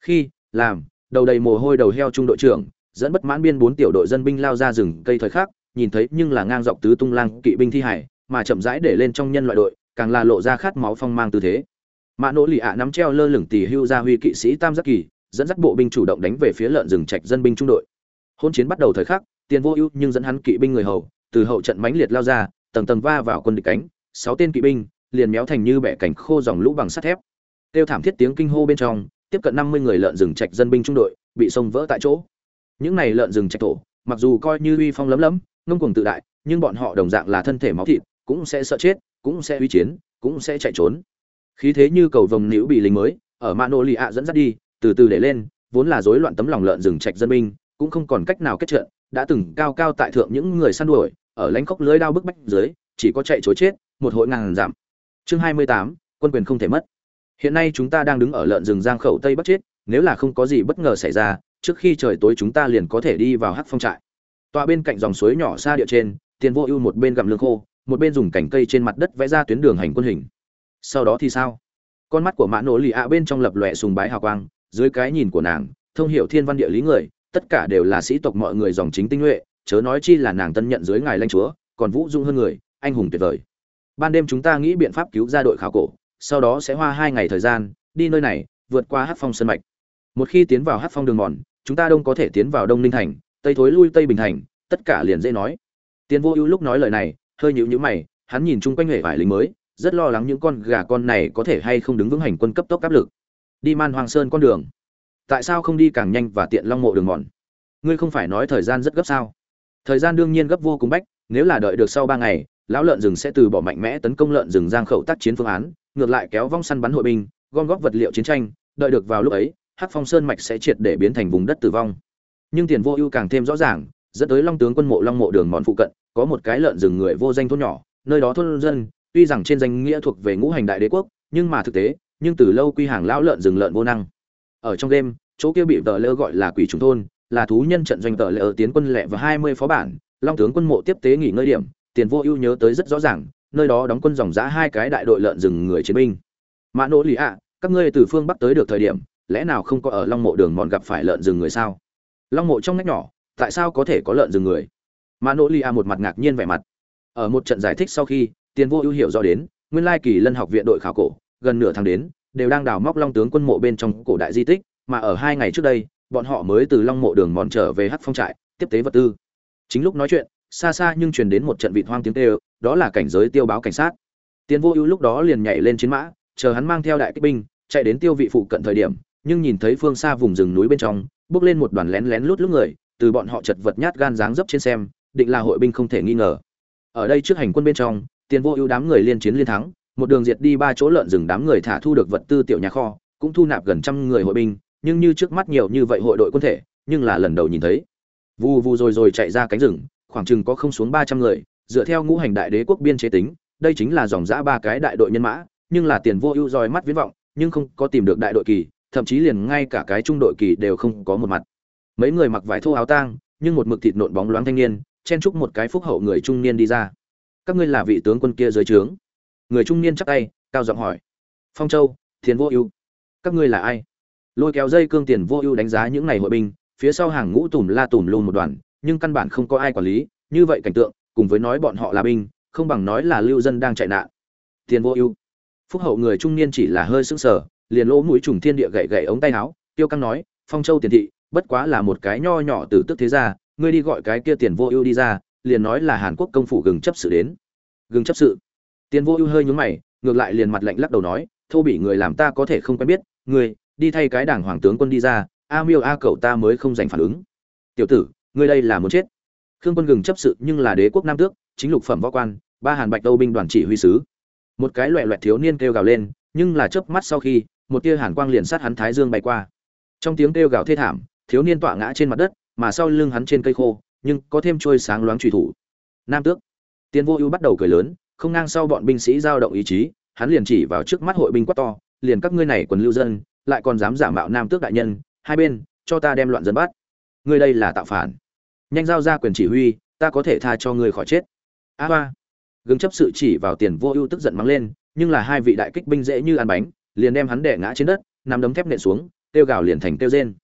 Khi, làm, đầu đầy mồ hôi đầu heo trung đội trưởng, dẫn bất mãn biên bốn tiểu đội dân binh lao ra rừng cây thời khắc, nhìn thấy nhưng là ngang dọc tứ tung lang kỵ binh thi hải, mà chậm rãi để lên trong nhân loại đội, càng là lộ ra khát máu phong mang tư thế. Mã nỗ lì ạ nắm treo lơ lửng tỉ hưu ra huy kỵ sĩ tam giác kỳ, dẫn dắt bộ binh chủ động đánh về phía lợn rừng trạch dân binh trung đội. Hôn chiến bắt đầu thời khắc tiền vô ưu nhưng dẫn hắn kỵ binh người hầu, từ hậu trận mãnh liệt lao ra, tầng tầng va vào quân địch cánh, sáu tên kỵ binh liền méo thành như bẻ cảnh khô dòng lũ bằng sắt thép. Tiêu thảm thiết tiếng kinh hô bên trong, tiếp cận năm mươi người lợn rừng trạch dân binh trung đội, bị sông vỡ tại chỗ. Những này lợn rừng trạch tổ mặc dù coi như uy phong lấm lấm, ngông cuồng tự đại, nhưng bọn họ đồng dạng là thân thể máu thịt, cũng sẽ sợ chết, cũng sẽ uy chiến, cũng sẽ chạy trốn. Khí thế như cầu vồng nữ bị lính mới, ở mano lì ạ dẫn dắt đi, từ từ để lên, vốn là rối loạn tấm lòng lợn rừng trạch dân binh, cũng không còn cách nào kết trận, đã từng cao cao tại thượng những người săn đuổi, ở lãnh khốc lưới đao bức bách dưới, chỉ có chạy chối chết, một hội ngàn giảm chương hai mươi tám, quân quyền không thể mất. Hiện nay chúng ta đang đứng ở lợn rừng giang khẩu tây bắc chết, nếu là không có gì bất ngờ xảy ra, trước khi trời tối chúng ta liền có thể đi vào hắc phong trại. Tọa bên cạnh dòng suối nhỏ xa địa trên, tiền vô ưu một bên gặm lương khô, một bên dùng cành cây trên mặt đất vẽ ra tuyến đường hành quân hình. Sau đó thì sao? Con mắt của mã nổ lì ạ bên trong lập lòe sùng bái hào quang, dưới cái nhìn của nàng, thông hiểu thiên văn địa lý người, tất cả đều là sĩ tộc mọi người dòng chính tinh nhuệ, chớ nói chi là nàng tân nhận dưới ngài Lanh chúa, còn vũ dung hơn người, anh hùng tuyệt vời ban đêm chúng ta nghĩ biện pháp cứu ra đội khảo cổ, sau đó sẽ hoa hai ngày thời gian, đi nơi này, vượt qua hát phong sân mạch. Một khi tiến vào hát phong đường mòn, chúng ta đông có thể tiến vào đông ninh thành, tây thối lui tây bình thành, tất cả liền dễ nói. Tiến vô ưu lúc nói lời này, hơi nhịu nhữ mày, hắn nhìn chung quanh hệ vải lính mới, rất lo lắng những con gà con này có thể hay không đứng vững hành quân cấp tốc áp lực. Đi man hoàng sơn con đường. Tại sao không đi càng nhanh và tiện long mộ đường mòn? Ngươi không phải nói thời gian rất gấp sao? Thời gian đương nhiên gấp vô cùng bách, nếu là đợi được sau ba ngày lão lợn rừng sẽ từ bỏ mạnh mẽ tấn công lợn rừng giang khẩu tác chiến phương án, ngược lại kéo vong săn bắn hội binh, gom góp vật liệu chiến tranh, đợi được vào lúc ấy, hắc phong sơn mạch sẽ triệt để biến thành vùng đất tử vong. Nhưng tiền vô ưu càng thêm rõ ràng, dẫn tới long tướng quân mộ long mộ đường mòn phụ cận, có một cái lợn rừng người vô danh thôn nhỏ, nơi đó thôn dân, tuy rằng trên danh nghĩa thuộc về ngũ hành đại đế quốc, nhưng mà thực tế, nhưng từ lâu quy hàng lão lợn rừng lợn vô năng. Ở trong đêm, chỗ kia bị tờ lơ gọi là quỷ trùng thôn, là thú nhân trận doanh tờ lơ tiến quân lệ và hai mươi phó bản, long tướng quân mộ tiếp tế nghỉ ngơi điểm tiền vô ưu nhớ tới rất rõ ràng, nơi đó đóng quân dòng giã hai cái đại đội lợn rừng người chiến binh. Mã nỗ lì ạ, các ngươi từ phương bắc tới được thời điểm, lẽ nào không có ở long mộ đường mòn gặp phải lợn rừng người sao? Long mộ trong ngách nhỏ, tại sao có thể có lợn rừng người? Mã nỗ lì ạ một mặt ngạc nhiên vẻ mặt. Ở một trận giải thích sau khi, tiền vô ưu hiểu rõ đến, nguyên lai kỳ lân học viện đội khảo cổ, gần nửa tháng đến, đều đang đào móc long tướng quân mộ bên trong cổ đại di tích, mà ở hai ngày trước đây, bọn họ mới từ long mộ đường mòn trở về hắc phong trại, tiếp tế vật tư. Chính lúc nói chuyện xa xa nhưng truyền đến một trận vịt hoang tiếng kêu, đó là cảnh giới tiêu báo cảnh sát. Tiến vô ưu lúc đó liền nhảy lên chiến mã, chờ hắn mang theo đại kích binh, chạy đến tiêu vị phụ cận thời điểm, nhưng nhìn thấy phương xa vùng rừng núi bên trong, bước lên một đoàn lén lén lút lút người, từ bọn họ chật vật nhát gan dáng dấp trên xem, định là hội binh không thể nghi ngờ. Ở đây trước hành quân bên trong tiền vô ưu đám người liên chiến liên thắng, một đường diệt đi ba chỗ lợn rừng đám người thả thu được vật tư tiểu nhà kho, cũng thu nạp gần trăm người hội binh, nhưng như trước mắt nhiều như vậy hội đội quân thể, nhưng là lần đầu nhìn thấy. Vù vù rồi rồi chạy ra cánh rừng khoảng chừng có không xuống ba trăm người, dựa theo ngũ hành đại đế quốc biên chế tính, đây chính là dòng dã ba cái đại đội nhân mã, nhưng là tiền vô ưu roi mắt viễn vọng, nhưng không có tìm được đại đội kỳ, thậm chí liền ngay cả cái trung đội kỳ đều không có một mặt. Mấy người mặc vải thô áo tang, nhưng một mực thịt nộn bóng loáng thanh niên, chen chúc một cái phúc hậu người trung niên đi ra. Các ngươi là vị tướng quân kia dưới trướng? Người trung niên chắp tay, cao giọng hỏi. Phong châu, tiền vô ưu. Các ngươi là ai? Lôi kéo dây cương tiền vô ưu đánh giá những này hội binh, phía sau hàng ngũ tùm la tùm luôn một đoàn nhưng căn bản không có ai quản lý, như vậy cảnh tượng, cùng với nói bọn họ là binh, không bằng nói là lưu dân đang chạy nạn. Tiền vô ưu. Phúc hậu người trung niên chỉ là hơi sững sờ, liền lỗ mũi trùng thiên địa gậy gậy ống tay áo, tiêu căng nói, phong châu tiền thị, bất quá là một cái nho nhỏ từ tức thế ra ngươi đi gọi cái kia tiền vô ưu đi ra, liền nói là hàn quốc công phủ gừng chấp sự đến. Gừng chấp sự? Tiền vô ưu hơi nhúng mày, ngược lại liền mặt lạnh lắc đầu nói, thô bị người làm ta có thể không quen biết, ngươi, đi thay cái đảng hoàng tướng quân đi ra, a miêu a cậu ta mới không giành phản ứng. Tiểu tử ngươi đây là muốn chết. Khương quân gừng chấp sự nhưng là đế quốc nam tước, chính lục phẩm võ quan, ba hàn bạch đâu binh đoàn chỉ huy sứ. Một cái loẹ loẹt thiếu niên kêu gào lên, nhưng là chớp mắt sau khi, một tia hàn quang liền sát hắn thái dương bay qua. Trong tiếng kêu gào thê thảm, thiếu niên tọa ngã trên mặt đất, mà sau lưng hắn trên cây khô, nhưng có thêm trôi sáng loáng trùy thủ. Nam tước. Tiên vô ưu bắt đầu cười lớn, không ngang sau bọn binh sĩ giao động ý chí, hắn liền chỉ vào trước mắt hội binh quát to, liền các ngươi này quần lưu dân, lại còn dám giả mạo nam tước đại nhân, hai bên, cho ta đem loạn dân bắt. Ngươi đây là tạo phản nhanh giao ra quyền chỉ huy, ta có thể tha cho ngươi khỏi chết. A hoa. gừng chấp sự chỉ vào tiền vô ưu tức giận mắng lên, nhưng là hai vị đại kích binh dễ như ăn bánh, liền đem hắn đẻ ngã trên đất, nằm đấm thép nện xuống tiêu gào liền thành tiêu rên.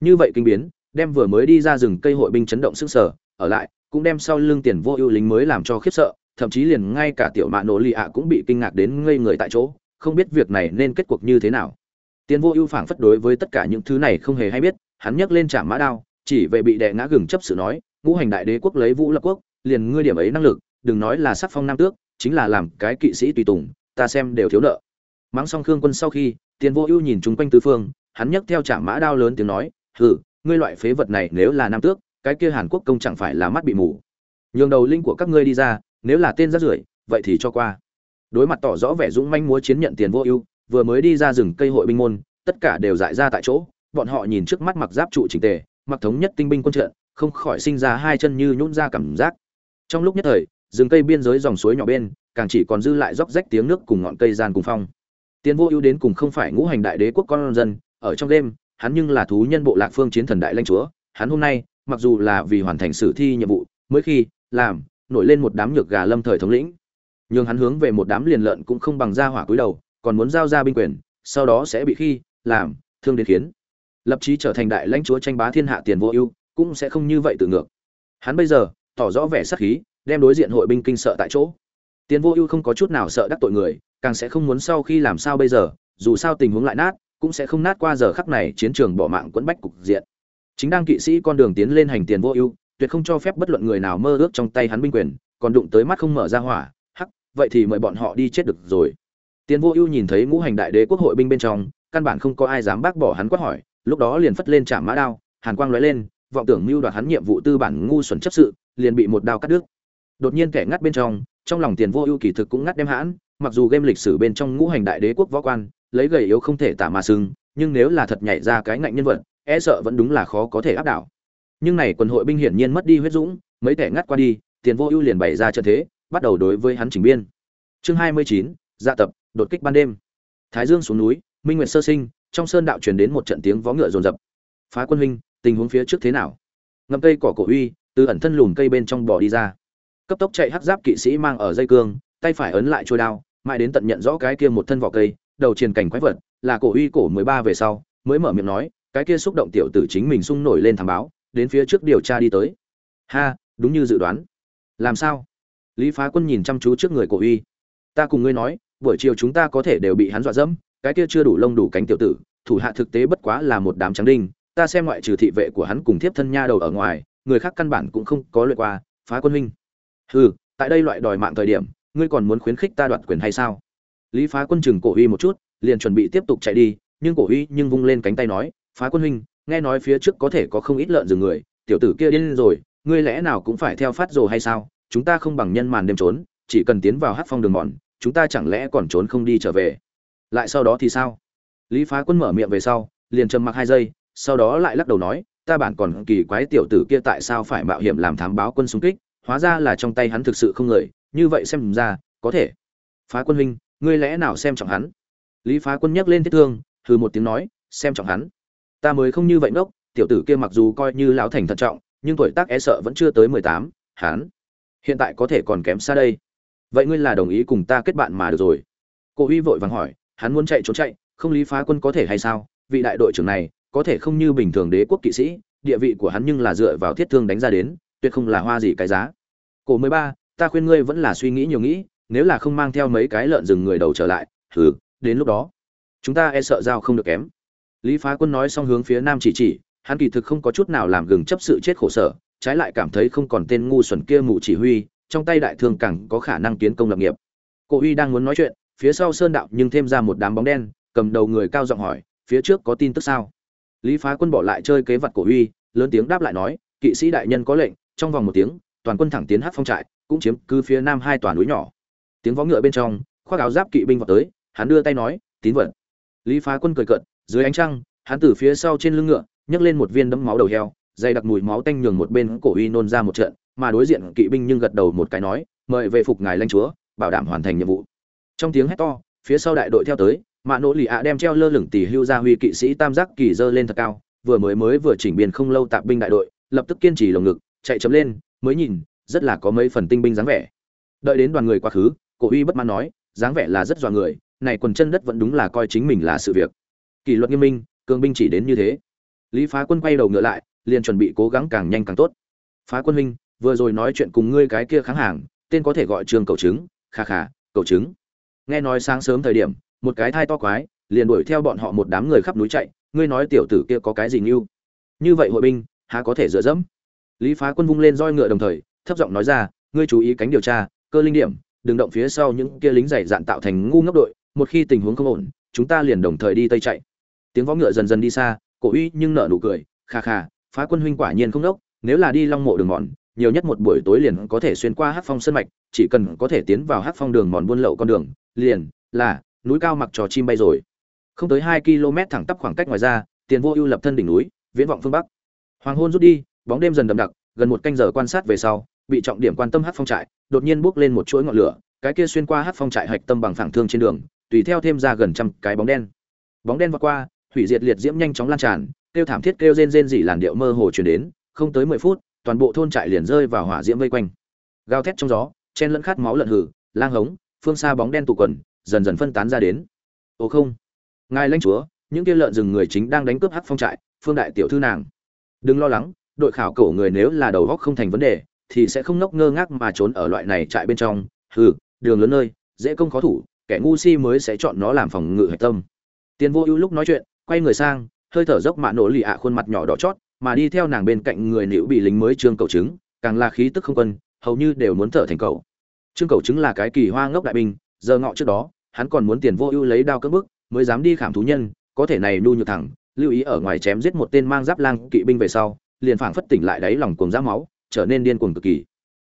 Như vậy kinh biến, đem vừa mới đi ra rừng cây hội binh chấn động sức sở, ở lại, cũng đem sau lưng tiền vô ưu lính mới làm cho khiếp sợ, thậm chí liền ngay cả tiểu mạ nổ lì ạ cũng bị kinh ngạc đến ngây người tại chỗ, không biết việc này nên kết cuộc như thế nào. Tiền vô ưu phảng phất đối với tất cả những thứ này không hề hay biết, hắn nhấc lên trạm mã đao chỉ về bị đè ngã gừng chấp sự nói, ngũ hành đại đế quốc lấy vũ lập quốc, liền ngươi điểm ấy năng lực, đừng nói là sắc phong nam tước, chính là làm cái kỵ sĩ tùy tùng, ta xem đều thiếu nợ. Mắng xong khương quân sau khi, tiền vô ưu nhìn chung quanh tứ phương, hắn nhấc theo trạm mã đao lớn tiếng nói, hừ, ngươi loại phế vật này nếu là nam tước, cái kia hàn quốc công chẳng phải là mắt bị mù. Nhường đầu linh của các ngươi đi ra, nếu là tên rát rưởi, vậy thì cho qua. Đối mặt tỏ rõ vẻ dũng manh múa chiến nhận tiền vô ưu, vừa mới đi ra rừng cây hội binh môn, tất cả đều dại ra tại chỗ, bọn họ nhìn trước mắt mặc giáp trụ chỉnh tề mặc thống nhất tinh binh quân trận, không khỏi sinh ra hai chân như nhũn ra cảm giác. Trong lúc nhất thời, rừng cây biên giới dòng suối nhỏ bên, càng chỉ còn dư lại róc rách tiếng nước cùng ngọn cây gian cùng phong. Tiên vô ưu đến cùng không phải ngũ hành đại đế quốc con dân, ở trong đêm, hắn nhưng là thú nhân bộ lạc phương chiến thần đại lãnh chúa. Hắn hôm nay, mặc dù là vì hoàn thành sử thi nhiệm vụ, mới khi, làm, nổi lên một đám nhược gà lâm thời thống lĩnh. Nhưng hắn hướng về một đám liền lợn cũng không bằng ra hỏa cúi đầu, còn muốn giao ra binh quyền, sau đó sẽ bị khi, làm, thương đến khiến lập chí trở thành đại lãnh chúa tranh bá thiên hạ tiền vô ưu, cũng sẽ không như vậy tự ngược. Hắn bây giờ, tỏ rõ vẻ sắc khí, đem đối diện hội binh kinh sợ tại chỗ. Tiền vô ưu không có chút nào sợ đắc tội người, càng sẽ không muốn sau khi làm sao bây giờ, dù sao tình huống lại nát, cũng sẽ không nát qua giờ khắc này chiến trường bỏ mạng quẫn bách cục diện. Chính đang kỵ sĩ con đường tiến lên hành tiền vô ưu, tuyệt không cho phép bất luận người nào mơ ước trong tay hắn binh quyền, còn đụng tới mắt không mở ra hỏa, hắc, vậy thì mời bọn họ đi chết được rồi. Tiền vô ưu nhìn thấy ngũ hành đại đế quốc hội binh bên trong, căn bản không có ai dám bác bỏ hắn quát hỏi lúc đó liền phất lên chạm mã đao, hàn quang lóe lên, vọng tưởng mưu đoạt hắn nhiệm vụ tư bản ngu xuẩn chấp sự, liền bị một đao cắt đứt. Đột nhiên kẻ ngắt bên trong trong lòng tiền vô ưu kỳ thực cũng ngắt đem hãn, mặc dù game lịch sử bên trong ngũ hành đại đế quốc võ quan, lấy gầy yếu không thể tả mà sưng nhưng nếu là thật nhảy ra cái ngạnh nhân vật e sợ vẫn đúng là khó có thể áp đảo. Nhưng này quân hội binh hiển nhiên mất đi huyết dũng, mấy kẻ ngắt qua đi, tiền vô ưu liền bày ra trận thế, bắt đầu đối với hắn chỉnh biên. Chương hai mươi chín dạ tập, đột kích ban đêm. Thái dương xuống núi, minh nguyệt sơ sinh trong sơn đạo truyền đến một trận tiếng vó ngựa rồn rập phá quân huynh, tình huống phía trước thế nào? Ngậm cây cỏ cổ uy, từ ẩn thân lùn cây bên trong bò đi ra. Cấp tốc chạy hắc giáp kỵ sĩ mang ở dây cương, tay phải ấn lại trôi đao, mãi đến tận nhận rõ cái kia một thân vỏ cây, đầu triền cảnh quái vật, là cổ uy cổ mười ba về sau, mới mở miệng nói, cái kia xúc động tiểu tử chính mình sung nổi lên thảm báo, đến phía trước điều tra đi tới. Ha, đúng như dự đoán. Làm sao? Lý phá quân nhìn chăm chú trước người cổ uy. Ta cùng ngươi nói, buổi chiều chúng ta có thể đều bị hắn dọa dẫm cái kia chưa đủ lông đủ cánh tiểu tử, thủ hạ thực tế bất quá là một đám trắng đinh, ta xem ngoại trừ thị vệ của hắn cùng thiếp thân nha đầu ở ngoài, người khác căn bản cũng không có luyện qua, phá quân huynh. Hừ, tại đây loại đòi mạng thời điểm, ngươi còn muốn khuyến khích ta đoạt quyền hay sao? Lý phá quân chừng cổ uy một chút, liền chuẩn bị tiếp tục chạy đi, nhưng cổ uy nhưng vung lên cánh tay nói, phá quân huynh, nghe nói phía trước có thể có không ít lợn rừng người, tiểu tử kia điên rồi, ngươi lẽ nào cũng phải theo phát rồ hay sao? Chúng ta không bằng nhân màn đêm trốn, chỉ cần tiến vào hát phong đường mòn, chúng ta chẳng lẽ còn trốn không đi trở về? Lại sau đó thì sao? Lý phá quân mở miệng về sau, liền trầm mặc hai giây, sau đó lại lắc đầu nói, ta bản còn kỳ quái tiểu tử kia tại sao phải mạo hiểm làm thám báo quân xung kích? Hóa ra là trong tay hắn thực sự không người, như vậy xem ra, có thể. Phá quân huynh, ngươi lẽ nào xem trọng hắn? Lý phá quân nhắc lên thiết thương, hừ một tiếng nói, xem trọng hắn? Ta mới không như vậy ngốc, tiểu tử kia mặc dù coi như lão thành thận trọng, nhưng tuổi tác e sợ vẫn chưa tới mười tám, hắn hiện tại có thể còn kém xa đây. Vậy ngươi là đồng ý cùng ta kết bạn mà được rồi. Cô huy vội vàng hỏi hắn muốn chạy trốn chạy, không lý phá quân có thể hay sao? Vị đại đội trưởng này, có thể không như bình thường đế quốc kỵ sĩ, địa vị của hắn nhưng là dựa vào thiết thương đánh ra đến, tuyệt không là hoa gì cái giá. Cổ mười ba, ta khuyên ngươi vẫn là suy nghĩ nhiều nghĩ, nếu là không mang theo mấy cái lợn rừng người đầu trở lại thử đến lúc đó, chúng ta e sợ giao không được kém. Lý phá quân nói xong hướng phía nam chỉ chỉ, hắn kỳ thực không có chút nào làm gừng chấp sự chết khổ sở, trái lại cảm thấy không còn tên ngu xuẩn kia mù chỉ huy, trong tay đại thương càng có khả năng kiến công lập nghiệp. Cổ huy đang muốn nói chuyện phía sau sơn đạo nhưng thêm ra một đám bóng đen, cầm đầu người cao giọng hỏi, phía trước có tin tức sao? Lý phá quân bỏ lại chơi kế vật cổ huy lớn tiếng đáp lại nói, kỵ sĩ đại nhân có lệnh, trong vòng một tiếng, toàn quân thẳng tiến hát phong trại, cũng chiếm cứ phía nam hai tòa núi nhỏ. Tiếng vó ngựa bên trong, khoác áo giáp kỵ binh vào tới, hắn đưa tay nói, tín vật. Lý phá quân cười cận dưới ánh trăng, hắn từ phía sau trên lưng ngựa, nhấc lên một viên đấm máu đầu heo, dày đặc mùi máu tanh nhường một bên cổ uy nôn ra một trận, mà đối diện kỵ binh nhưng gật đầu một cái nói, mời về phục ngài lãnh chúa, bảo đảm hoàn thành nhiệm vụ trong tiếng hét to, phía sau đại đội theo tới, mạ nỗ lì ạ đem treo lơ lửng tỷ hưu ra huy kỵ sĩ tam giác kỳ dơ lên thật cao, vừa mới mới vừa chỉnh biên không lâu tạp binh đại đội, lập tức kiên trì lồng ngực, chạy chấm lên, mới nhìn, rất là có mấy phần tinh binh dáng vẻ. Đợi đến đoàn người quá khứ, cổ uy bất mãn nói, dáng vẻ là rất dọa người, này quần chân đất vẫn đúng là coi chính mình là sự việc. Kỷ luật nghiêm minh, cường binh chỉ đến như thế. Lý phá quân quay đầu ngựa lại, liền chuẩn bị cố gắng càng nhanh càng tốt. Phá quân huynh, vừa rồi nói chuyện cùng ngươi cái kia kháng hàng, tên có thể gọi trường cầu trứng, kha khả cầu trứng nghe nói sáng sớm thời điểm, một cái thai to quái, liền đuổi theo bọn họ một đám người khắp núi chạy, ngươi nói tiểu tử kia có cái gì như như vậy hội binh, há có thể dựa dẫm? Lý phá quân vung lên roi ngựa đồng thời, thấp giọng nói ra, ngươi chú ý cánh điều tra, cơ linh điểm, đừng động phía sau những kia lính dày dạn tạo thành ngu ngốc đội, một khi tình huống không ổn, chúng ta liền đồng thời đi tây chạy. Tiếng võ ngựa dần dần đi xa, cổ uy nhưng nở nụ cười, kha kha, phá quân huynh quả nhiên không đốc, nếu là đi long mộ đường mòn, nhiều nhất một buổi tối liền có thể xuyên qua hát phong sân mạch, chỉ cần có thể tiến vào hát phong đường mòn buôn lậu con đường liền, là, núi cao mặc trò chim bay rồi. Không tới hai km thẳng tắp khoảng cách ngoài ra, tiền vô ưu lập thân đỉnh núi, viễn vọng phương bắc. Hoàng hôn rút đi, bóng đêm dần đậm đặc, gần một canh giờ quan sát về sau, bị trọng điểm quan tâm hát phong trại, đột nhiên bước lên một chuỗi ngọn lửa, cái kia xuyên qua hát phong trại hạch tâm bằng phẳng thương trên đường, tùy theo thêm ra gần trăm cái bóng đen. Bóng đen vượt qua, hủy diệt liệt diễm nhanh chóng lan tràn, kêu thảm thiết kêu rên rên dỉ làn điệu mơ hồ truyền đến, không tới mười phút, toàn bộ thôn trại liền rơi vào hỏa diễm vây quanh. Gào thét trong gió, chen lẫn khát máu lợn hử, lang hống phương xa bóng đen tụ quần, dần dần phân tán ra đến. Ồ không, ngài lãnh chúa, những kia lợn rừng người chính đang đánh cướp hắc phong trại, phương đại tiểu thư nàng. Đừng lo lắng, đội khảo cổ người nếu là đầu góc không thành vấn đề, thì sẽ không nốc ngơ ngác mà trốn ở loại này trại bên trong. Hừ, đường lớn nơi, dễ công khó thủ, kẻ ngu si mới sẽ chọn nó làm phòng ngự hạch tâm. Tiền vô ưu lúc nói chuyện, quay người sang, hơi thở dốc mạ nổ lì ạ khuôn mặt nhỏ đỏ chót, mà đi theo nàng bên cạnh người nữ bị lính mới trương cầu trứng càng là khí tức không quân, hầu như đều muốn thở thành cầu trương cầu trứng là cái kỳ hoa ngốc đại binh, giờ ngọ trước đó, hắn còn muốn tiền vô ưu lấy đao cất bức, mới dám đi khảm thú nhân, có thể này nu nhược thẳng, lưu ý ở ngoài chém giết một tên mang giáp lang kỵ binh về sau, liền phảng phất tỉnh lại đáy lòng cuồng giáp máu, trở nên điên cuồng cực kỳ.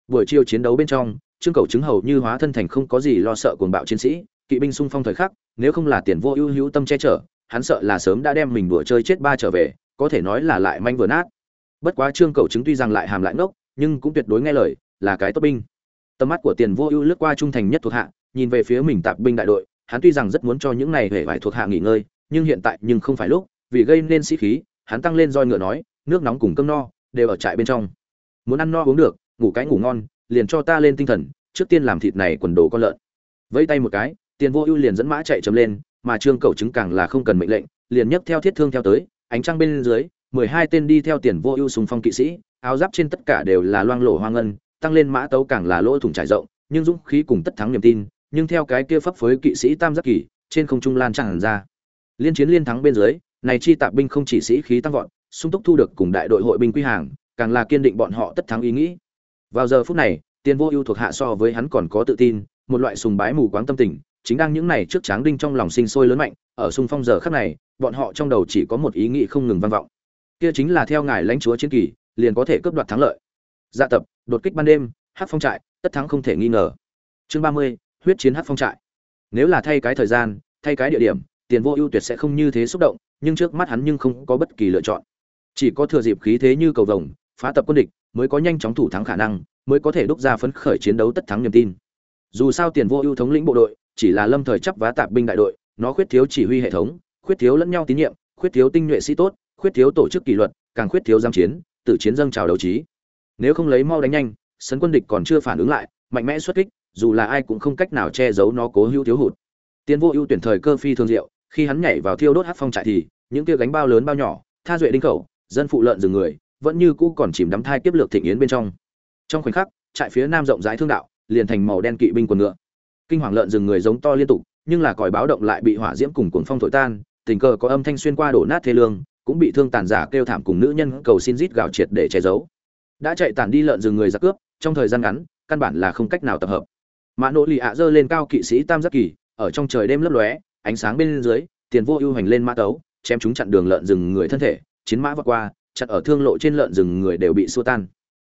Buổi chiều chiến đấu bên trong, trương cầu chứng hầu như hóa thân thành không có gì lo sợ cuồng bạo chiến sĩ, kỵ binh xung phong thời khắc, nếu không là tiền vô ưu hữu tâm che chở, hắn sợ là sớm đã đem mình đùa chơi chết ba trở về, có thể nói là lại manh vừa nát. Bất quá trương cầu chứng tuy rằng lại hàm lại ngốc, nhưng cũng tuyệt đối nghe lời, là cái tốt binh tầm mắt của tiền vô ưu lướt qua trung thành nhất thuộc hạ, nhìn về phía mình tạp binh đại đội, hắn tuy rằng rất muốn cho những này hề vải thuộc hạ nghỉ ngơi, nhưng hiện tại nhưng không phải lúc, vì gây nên sĩ khí, hắn tăng lên roi ngựa nói, nước nóng cùng cơm no đều ở trại bên trong. Muốn ăn no uống được, ngủ cái ngủ ngon, liền cho ta lên tinh thần, trước tiên làm thịt này quần đồ con lợn. Vẫy tay một cái, tiền vô ưu liền dẫn mã chạy chấm lên, mà trương cầu chứng càng là không cần mệnh lệnh, liền nhấc theo thiết thương theo tới, ánh trăng bên dưới, mười hai tên đi theo tiền vô ưu sùng phong kỵ sĩ, áo giáp trên tất cả đều là loang lổ hoang ngân tăng lên mã tấu càng là lỗ thủng trải rộng, nhưng dũng khí cùng tất thắng niềm tin, nhưng theo cái kia pháp phối kỵ sĩ tam giác kỳ, trên không trung lan tràn ra. Liên chiến liên thắng bên dưới, này chi tạp binh không chỉ sĩ khí tăng vọt, sung túc thu được cùng đại đội hội binh quy hàng, càng là kiên định bọn họ tất thắng ý nghĩ. Vào giờ phút này tiền vô ưu thuộc hạ so với hắn còn có tự tin, một loại sùng bái mù quáng tâm tình, chính đang những này trước tráng đinh trong lòng sinh sôi lớn mạnh, ở xung phong giờ khắc này, bọn họ trong đầu chỉ có một ý nghĩ không ngừng vang vọng. Kia chính là theo ngài lãnh chúa chiến kỳ, liền có thể cướp đoạt thắng lợi. Dạ tập đột kích ban đêm, hát phong trại, tất thắng không thể nghi ngờ. Chương ba mươi, huyết chiến hát phong trại. Nếu là thay cái thời gian, thay cái địa điểm, tiền vô ưu tuyệt sẽ không như thế xúc động, nhưng trước mắt hắn nhưng không có bất kỳ lựa chọn. Chỉ có thừa dịp khí thế như cầu vồng, phá tập quân địch, mới có nhanh chóng thủ thắng khả năng, mới có thể đúc ra phấn khởi chiến đấu tất thắng niềm tin. Dù sao tiền vô ưu thống lĩnh bộ đội, chỉ là lâm thời chấp vá tạp binh đại đội, nó khuyết thiếu chỉ huy hệ thống, khuyết thiếu lẫn nhau tín nhiệm, khuyết thiếu tinh nhuệ sĩ tốt, khuyết thiếu tổ chức kỷ luật, càng khuyết thiếu giam chiến tự chiến dâng trào đấu trí nếu không lấy mau đánh nhanh sấn quân địch còn chưa phản ứng lại, mạnh mẽ xuất kích, dù là ai cũng không cách nào che giấu nó cố hữu thiếu hụt. Tiến vô ưu tuyển thời cơ phi thường diệu, khi hắn nhảy vào thiêu đốt hát phong trại thì, những kia gánh bao lớn bao nhỏ, tha duệ đinh khẩu, dân phụ lợn rừng người, vẫn như cũ còn chìm đắm thai kiếp lược thịnh yến bên trong. Trong khoảnh khắc, trại phía nam rộng rãi thương đạo, liền thành màu đen kỵ binh quần ngựa. Kinh hoàng lợn rừng người giống to liên tục, nhưng là còi báo động lại bị hỏa diễm cùng cuồng phong thổi tan, tình cờ có âm thanh xuyên qua đổ nát thê lương, cũng bị thương tàn giả kêu thảm cùng nữ nhân cầu xin rít gào triệt để che giấu đã chạy tàn đi lợn rừng người giặc cướp, trong thời gian ngắn, căn bản là không cách nào tập hợp. Mã nỗ lì ạ dơ lên cao kỵ sĩ tam giác kỳ, ở trong trời đêm lấp lóe, ánh sáng bên dưới, tiền vô ưu hành lên mã tấu, chém chúng chặn đường lợn rừng người thân thể, chiến mã vượt qua chặt ở thương lộ trên lợn rừng người đều bị xua tan.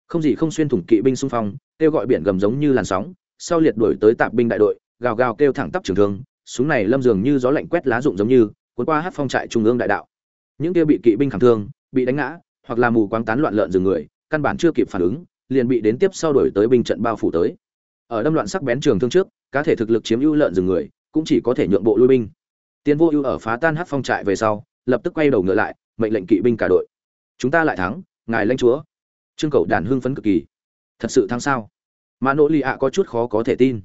Không gì không xuyên thủng kỵ binh xung phong, kêu gọi biển gầm giống như làn sóng, sau liệt đuổi tới tạp binh đại đội, gào gào kêu thẳng tắp trường thương, súng này lâm dường như gió lạnh quét lá rụng giống như, cuốn qua hát phong trại trung ương đại đạo. Những kia bị kỵ binh khảm thương, bị đánh ngã, hoặc là mù quáng tán loạn lợn rừng người căn bản chưa kịp phản ứng, liền bị đến tiếp sau đổi tới binh trận bao phủ tới. Ở đâm loạn sắc bén trường thương trước, cá thể thực lực chiếm ưu lợn rừng người, cũng chỉ có thể nhượng bộ lui binh. Tiến vô ưu ở phá tan hát phong trại về sau, lập tức quay đầu ngựa lại, mệnh lệnh kỵ binh cả đội. Chúng ta lại thắng, ngài lãnh chúa. Trương cầu đàn hưng phấn cực kỳ. Thật sự thắng sao? Mà nỗ lì ạ có chút khó có thể tin.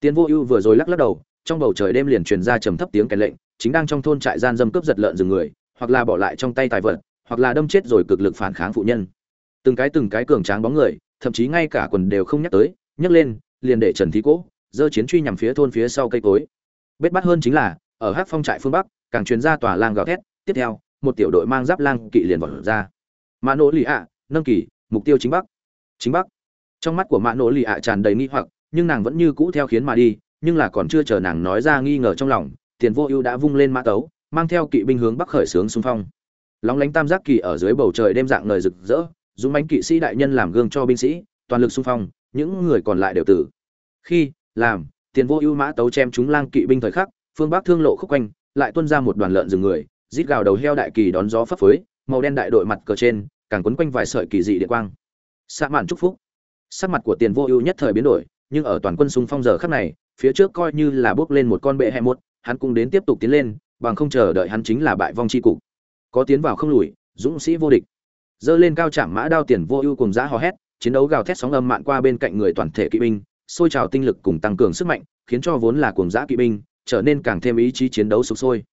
Tiến vô ưu vừa rồi lắc lắc đầu, trong bầu trời đêm liền truyền ra trầm thấp tiếng kèn lệnh, chính đang trong thôn trại gian dâm cướp giật lợn rừng người, hoặc là bỏ lại trong tay tài vật, hoặc là đâm chết rồi cực lực phản kháng phụ nhân từng cái từng cái cường tráng bóng người, thậm chí ngay cả quần đều không nhắc tới, nhấc lên, liền để trần thí cỗ dơ chiến truy nhằm phía thôn phía sau cây cối. Bết bắt hơn chính là, ở hát phong trại phương bắc, càng truyền ra tòa lang gào thét, tiếp theo, một tiểu đội mang giáp lang kỵ liền vọt ra. Mã nỗ lì ạ, nâng kỳ mục tiêu chính bắc. Chính bắc. Trong mắt của mã nỗ lì ạ tràn đầy nghi hoặc, nhưng nàng vẫn như cũ theo khiến mà đi, nhưng là còn chưa chờ nàng nói ra nghi ngờ trong lòng, tiền vô ưu đã vung lên mã tấu, mang theo kỵ binh hướng bắc khởi sướng xung phong. Lóng lánh tam giác kỳ ở dưới bầu trời đêm dạng lời rực rỡ dũng mãnh kỵ sĩ đại nhân làm gương cho binh sĩ, toàn lực xung phong, những người còn lại đều tử. Khi, làm, tiền vô ưu mã tấu chém chúng lang kỵ binh thời khắc, phương bắc thương lộ khúc quanh, lại tuôn ra một đoàn lợn rừng người, rít gào đầu heo đại kỳ đón gió phấp phới, màu đen đại đội mặt cờ trên, càng quấn quanh vài sợi kỳ dị địa quang. Xạ mạn chúc phúc. Sắc mặt của tiền vô ưu nhất thời biến đổi, nhưng ở toàn quân xung phong giờ khắc này, phía trước coi như là bước lên một con bệ hẹ một, hắn cũng đến tiếp tục tiến lên, bằng không chờ đợi hắn chính là bại vong chi cục. Có tiến vào không lùi, dũng sĩ vô địch dơ lên cao chạm mã đao tiền vô ưu cùng giá hò hét, chiến đấu gào thét sóng âm mạn qua bên cạnh người toàn thể kỵ binh sôi trào tinh lực cùng tăng cường sức mạnh, khiến cho vốn là cuồng giã kỵ binh, trở nên càng thêm ý chí chiến đấu sục sôi.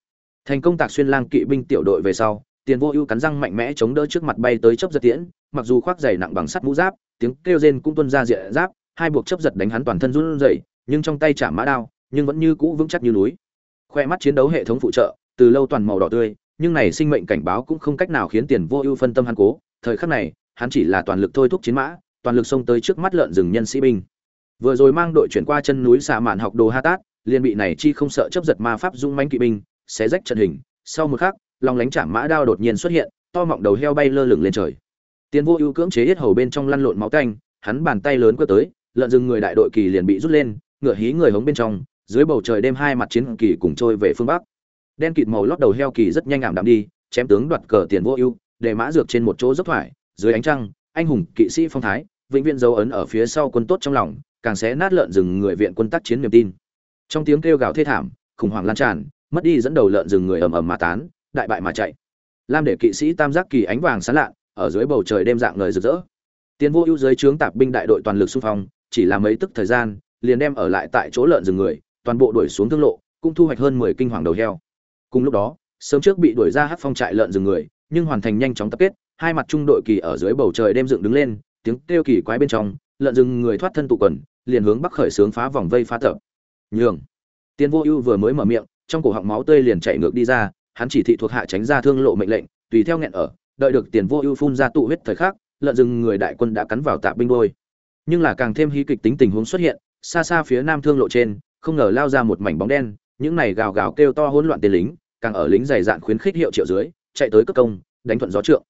Thành công tạc xuyên lang kỵ binh tiểu đội về sau, tiền vô ưu cắn răng mạnh mẽ chống đỡ trước mặt bay tới chấp giật tiễn, mặc dù khoác giày nặng bằng sắt mũ giáp, tiếng kêu rên cũng tuân ra diện giáp hai buộc chấp giật đánh hắn toàn thân run rẩy, nhưng trong tay chạm mã đao, nhưng vẫn như cũ vững chắc như núi. Khoe mắt chiến đấu hệ thống phụ trợ, từ lâu toàn màu đỏ tươi nhưng này sinh mệnh cảnh báo cũng không cách nào khiến tiền vô ưu phân tâm hắn cố. Thời khắc này, hắn chỉ là toàn lực thôi thúc chiến mã, toàn lực xông tới trước mắt lợn rừng nhân sĩ binh. Vừa rồi mang đội chuyển qua chân núi xà mạn học đồ ha tát, liền bị này chi không sợ chấp giật ma pháp dung mánh kỵ binh, xé rách trận hình. Sau một khắc lòng lánh chạm mã đao đột nhiên xuất hiện, to mọng đầu heo bay lơ lửng lên trời. Tiền vô ưu cưỡng chế hết hầu bên trong lăn lộn máu canh, hắn bàn tay lớn quơ tới, lợn rừng người đại đội kỳ liền bị rút lên, ngựa hí người hống bên trong, dưới bầu trời đêm hai mặt chiến kỳ cùng trôi về phương bắc đen kịt màu lót đầu heo kỳ rất nhanh ảm đạm đi, chém tướng đoạt cờ tiền vô ưu, để mã dược trên một chỗ dốc thoải, dưới ánh trăng, anh hùng kỵ sĩ phong thái, vĩnh viễn dấu ấn ở phía sau quân tốt trong lòng, càng sẽ nát lợn rừng người viện quân tác chiến niềm tin. Trong tiếng kêu gào thê thảm, khủng hoảng lan tràn, mất đi dẫn đầu lợn rừng người ầm ầm mà tán, đại bại mà chạy. Lam để kỵ sĩ tam giác kỳ ánh vàng sáng lạ ở dưới bầu trời đêm dạng người rực rỡ. Tiền vô ưu dưới trướng tạp binh đại đội toàn lực xung phong, chỉ là mấy tức thời gian, liền đem ở lại tại chỗ lợn rừng người, toàn bộ đuổi xuống thương lộ, cũng thu hoạch hơn mười kinh hoàng đầu heo cùng lúc đó, sớm trước bị đuổi ra hát phong trại lợn rừng người, nhưng hoàn thành nhanh chóng tập kết, hai mặt trung đội kỳ ở dưới bầu trời đêm dựng đứng lên, tiếng kêu kỳ quái bên trong, lợn rừng người thoát thân tụ quần, liền hướng bắc khởi sướng phá vòng vây phá tập. Nhường. Tiền vô ưu vừa mới mở miệng, trong cổ họng máu tươi liền chảy ngược đi ra, hắn chỉ thị thuộc hạ tránh ra thương lộ mệnh lệnh, tùy theo nghẹn ở, đợi được tiền vô ưu phun ra tụ huyết thời khắc, lợn rừng người đại quân đã cắn vào tạ binh đôi. Nhưng là càng thêm hí kịch tính tình huống xuất hiện, xa xa phía nam thương lộ trên, không ngờ lao ra một mảnh bóng đen những này gào gào kêu to hỗn loạn tên lính, càng ở lính dày dạn khuyến khích hiệu triệu dưới, chạy tới cấp công, đánh thuận gió trượng.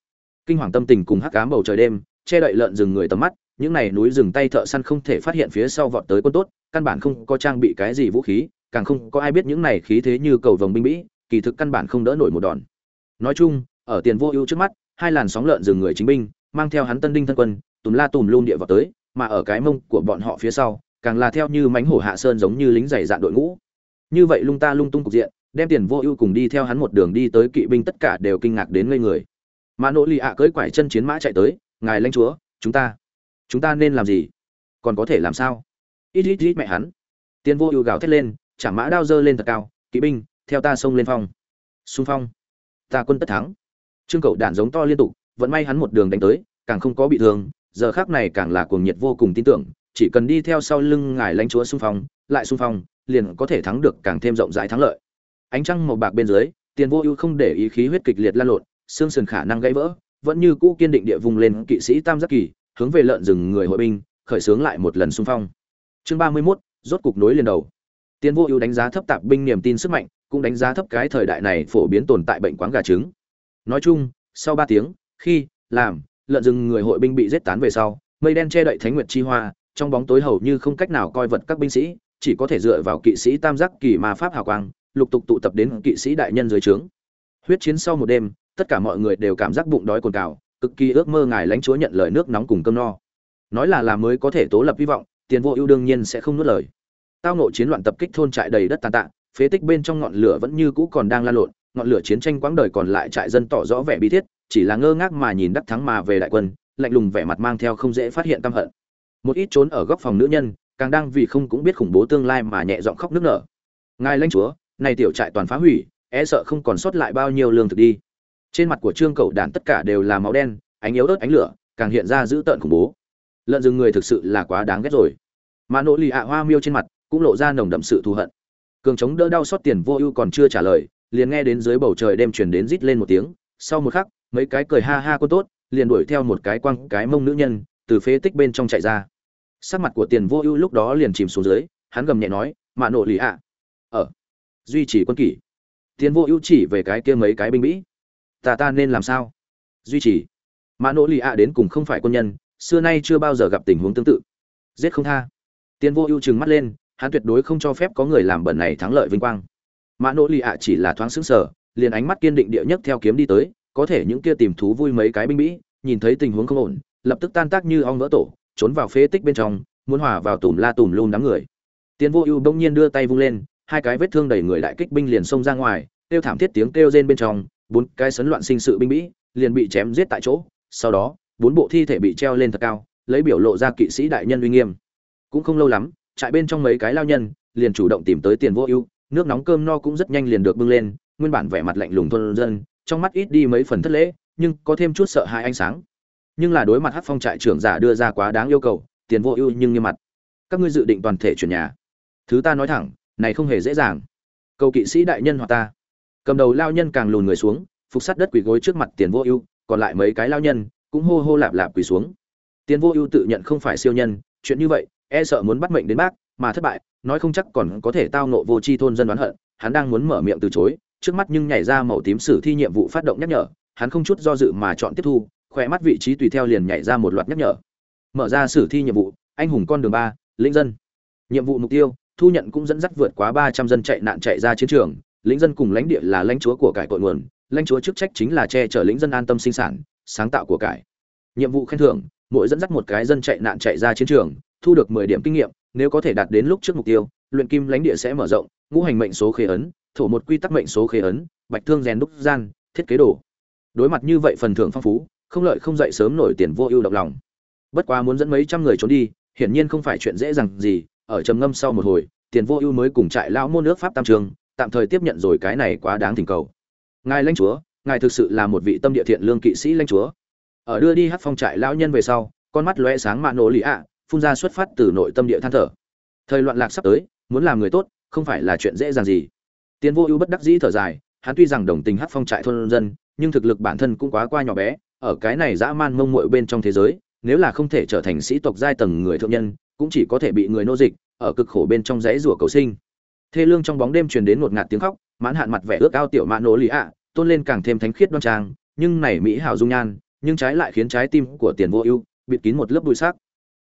Kinh hoàng tâm tình cùng hắc cám bầu trời đêm, che đậy lợn rừng người tầm mắt, những này núi rừng tay thợ săn không thể phát hiện phía sau vọt tới quân tốt, căn bản không có trang bị cái gì vũ khí, càng không có ai biết những này khí thế như cầu vồng binh mỹ kỳ thực căn bản không đỡ nổi một đòn. Nói chung, ở tiền vô ưu trước mắt, hai làn sóng lợn rừng người chính binh, mang theo hắn tân đinh thân quân, tùm la tùm luôn địa vào tới, mà ở cái mông của bọn họ phía sau, càng là theo như mánh hổ hạ sơn giống như lính dày dạn đội ngũ như vậy lung ta lung tung cục diện, đem tiền vô ưu cùng đi theo hắn một đường đi tới kỵ binh tất cả đều kinh ngạc đến ngây người. Mà nỗ lì ạ cưỡi quải chân chiến mã chạy tới, ngài lãnh chúa, chúng ta chúng ta nên làm gì? Còn có thể làm sao? Ít ít ít mẹ hắn. Tiền vô ưu gào thét lên chả mã đao dơ lên thật cao, kỵ binh, theo ta xông lên phong. Xung phong, ta quân tất thắng. Trương cậu đạn giống to liên tục vẫn may hắn một đường đánh tới, càng không có bị thương, giờ khác này càng là cuồng nhiệt vô cùng tin tưởng, chỉ cần đi theo sau lưng ngài lãnh chúa xung phong, lại xung phong liền có thể thắng được càng thêm rộng rãi thắng lợi. Ánh trăng màu bạc bên dưới tiền vô ưu không để ý khí huyết kịch liệt lan lộn xương sườn khả năng gãy vỡ vẫn như cũ kiên định địa vùng lên kỵ sĩ tam giác kỳ hướng về lợn rừng người hội binh khởi xướng lại một lần xung phong. Chương ba mươi 31, rốt cục nối liền đầu. Tiền vô ưu đánh giá thấp tạp binh niềm tin sức mạnh cũng đánh giá thấp cái thời đại này phổ biến tồn tại bệnh quáng gà trứng. Nói chung sau ba tiếng khi làm lợn rừng người hội binh bị giết tán về sau mây đen che đậy thánh nguyệt chi hoa trong bóng tối hầu như không cách nào coi vật các binh sĩ chỉ có thể dựa vào kỵ sĩ tam giác kỳ ma pháp hào quang, lục tục tụ tập đến kỵ sĩ đại nhân dưới trướng. Huyết chiến sau một đêm, tất cả mọi người đều cảm giác bụng đói cồn cào, cực kỳ ước mơ ngài lãnh chúa nhận lời nước nóng cùng cơm no. Nói là làm mới có thể tố lập hy vọng, tiền vô ưu đương nhiên sẽ không nuốt lời. Tao nộ chiến loạn tập kích thôn trại đầy đất tàn tạ, phế tích bên trong ngọn lửa vẫn như cũ còn đang lan lộn, ngọn lửa chiến tranh quãng đời còn lại trại dân tỏ rõ vẻ bi thiết, chỉ là ngơ ngác mà nhìn đắc thắng mà về đại quân, lạnh lùng vẻ mặt mang theo không dễ phát hiện căm hận. Một ít trốn ở góc phòng nữ nhân càng đang vì không cũng biết khủng bố tương lai mà nhẹ giọng khóc nức nở. Ngài lãnh chúa, này tiểu trại toàn phá hủy e sợ không còn sót lại bao nhiêu lương thực đi. Trên mặt của trương cầu đàn tất cả đều là máu đen, ánh yếu ớt ánh lửa, càng hiện ra dữ tợn khủng bố. Lợn rừng người thực sự là quá đáng ghét rồi. Mà nỗ lì ạ hoa miêu trên mặt cũng lộ ra nồng đậm sự thù hận. Cường chống đỡ đau xót tiền vô ưu còn chưa trả lời, liền nghe đến dưới bầu trời đêm truyền đến rít lên một tiếng. Sau một khắc, mấy cái cười ha ha quân tốt, liền đuổi theo một cái quăng cái mông nữ nhân, từ phế tích bên trong chạy ra sắc mặt của tiền vô ưu lúc đó liền chìm xuống dưới, hắn gầm nhẹ nói, mạ nộ lì ạ. Ở duy trì quân kỷ. Tiền vô ưu chỉ về cái kia mấy cái binh mỹ. Ta ta nên làm sao? Duy trì. Mạ nộ lì ạ đến cùng không phải quân nhân, xưa nay chưa bao giờ gặp tình huống tương tự. Giết không tha. Tiền vô ưu trừng mắt lên, hắn tuyệt đối không cho phép có người làm bẩn này thắng lợi vinh quang. Mạ nỗ lì ạ chỉ là thoáng sững sờ, liền ánh mắt kiên định địa nhất theo kiếm đi tới, có thể những kia tìm thú vui mấy cái binh mỹ, nhìn thấy tình huống không ổn, lập tức tan tác như ong vỡ tổ trốn vào phế tích bên trong, muốn hòa vào tùm la tùm luôn đám người. Tiền vô ưu bỗng nhiên đưa tay vung lên, hai cái vết thương đầy người đại kích binh liền xông ra ngoài, kêu thảm thiết tiếng kêu rên bên trong, bốn cái sấn loạn sinh sự binh mỹ liền bị chém giết tại chỗ, sau đó, bốn bộ thi thể bị treo lên thật cao, lấy biểu lộ ra kỵ sĩ đại nhân uy nghiêm. Cũng không lâu lắm, trại bên trong mấy cái lao nhân liền chủ động tìm tới tiền vô ưu, nước nóng cơm no cũng rất nhanh liền được bưng lên, nguyên bản vẻ mặt lạnh lùng thôn dân, trong mắt ít đi mấy phần thất lễ, nhưng có thêm chút sợ hãi ánh sáng nhưng là đối mặt hát phong trại trưởng giả đưa ra quá đáng yêu cầu, tiền vô ưu nhưng nghiêm mặt. Các ngươi dự định toàn thể chuyển nhà. Thứ ta nói thẳng, này không hề dễ dàng. Cầu kỵ sĩ đại nhân hoặc ta. Cầm đầu lao nhân càng lùn người xuống, phục sát đất quỳ gối trước mặt tiền vô ưu, còn lại mấy cái lao nhân cũng hô hô lạp lạp quỳ xuống. Tiền vô ưu tự nhận không phải siêu nhân, chuyện như vậy e sợ muốn bắt mệnh đến bác, mà thất bại, nói không chắc còn có thể tao nộ vô tri thôn dân đoán hận, hắn đang muốn mở miệng từ chối, trước mắt nhưng nhảy ra màu tím sử thi nhiệm vụ phát động nhắc nhở, hắn không chút do dự mà chọn tiếp thu khỏe mắt vị trí tùy theo liền nhảy ra một loạt nhắc nhở. Mở ra sử thi nhiệm vụ, anh hùng con đường ba, lĩnh dân. Nhiệm vụ mục tiêu, thu nhận cũng dẫn dắt vượt quá ba trăm dân chạy nạn chạy ra chiến trường. Lĩnh dân cùng lãnh địa là lãnh chúa của cải tội nguồn, lãnh chúa chức trách chính là che chở lĩnh dân an tâm sinh sản, sáng tạo của cải. Nhiệm vụ khen thưởng, mỗi dẫn dắt một cái dân chạy nạn chạy ra chiến trường, thu được mười điểm kinh nghiệm, nếu có thể đạt đến lúc trước mục tiêu, luyện kim lãnh địa sẽ mở rộng, ngũ hành mệnh số khế ấn, thổ một quy tắc mệnh số khế ấn, bạch thương rèn đúc gian, thiết kế đồ. Đối mặt như vậy phần thưởng phong phú không lợi không dậy sớm nổi tiền vô ưu động lòng. Bất quá muốn dẫn mấy trăm người trốn đi, hiển nhiên không phải chuyện dễ dàng gì, ở trầm ngâm sau một hồi, tiền vô ưu mới cùng trại lão môn nước pháp tam trường, tạm thời tiếp nhận rồi cái này quá đáng thỉnh cầu. Ngài lãnh chúa, ngài thực sự là một vị tâm địa thiện lương kỵ sĩ lãnh chúa. Ở đưa đi hát phong trại lão nhân về sau, con mắt lóe sáng mạ nổ lì ạ, phun ra xuất phát từ nội tâm địa than thở. Thời loạn lạc sắp tới, muốn làm người tốt, không phải là chuyện dễ dàng gì. Tiền vô ưu bất đắc dĩ thở dài, hắn tuy rằng đồng tình hát phong trại thôn dân, nhưng thực lực bản thân cũng quá qua nhỏ bé ở cái này dã man mông muội bên trong thế giới, nếu là không thể trở thành sĩ tộc giai tầng người thượng nhân, cũng chỉ có thể bị người nô dịch, ở cực khổ bên trong rẫy rủa cầu sinh. Thê lương trong bóng đêm truyền đến một ngạt tiếng khóc, mãn hạn mặt vẻ ước ao tiểu mạn nổ lý ạ, tôn lên càng thêm thánh khiết đoan trang, nhưng này mỹ hảo dung nhan, nhưng trái lại khiến trái tim của tiền vô ưu, bịt kín một lớp bụi sắc.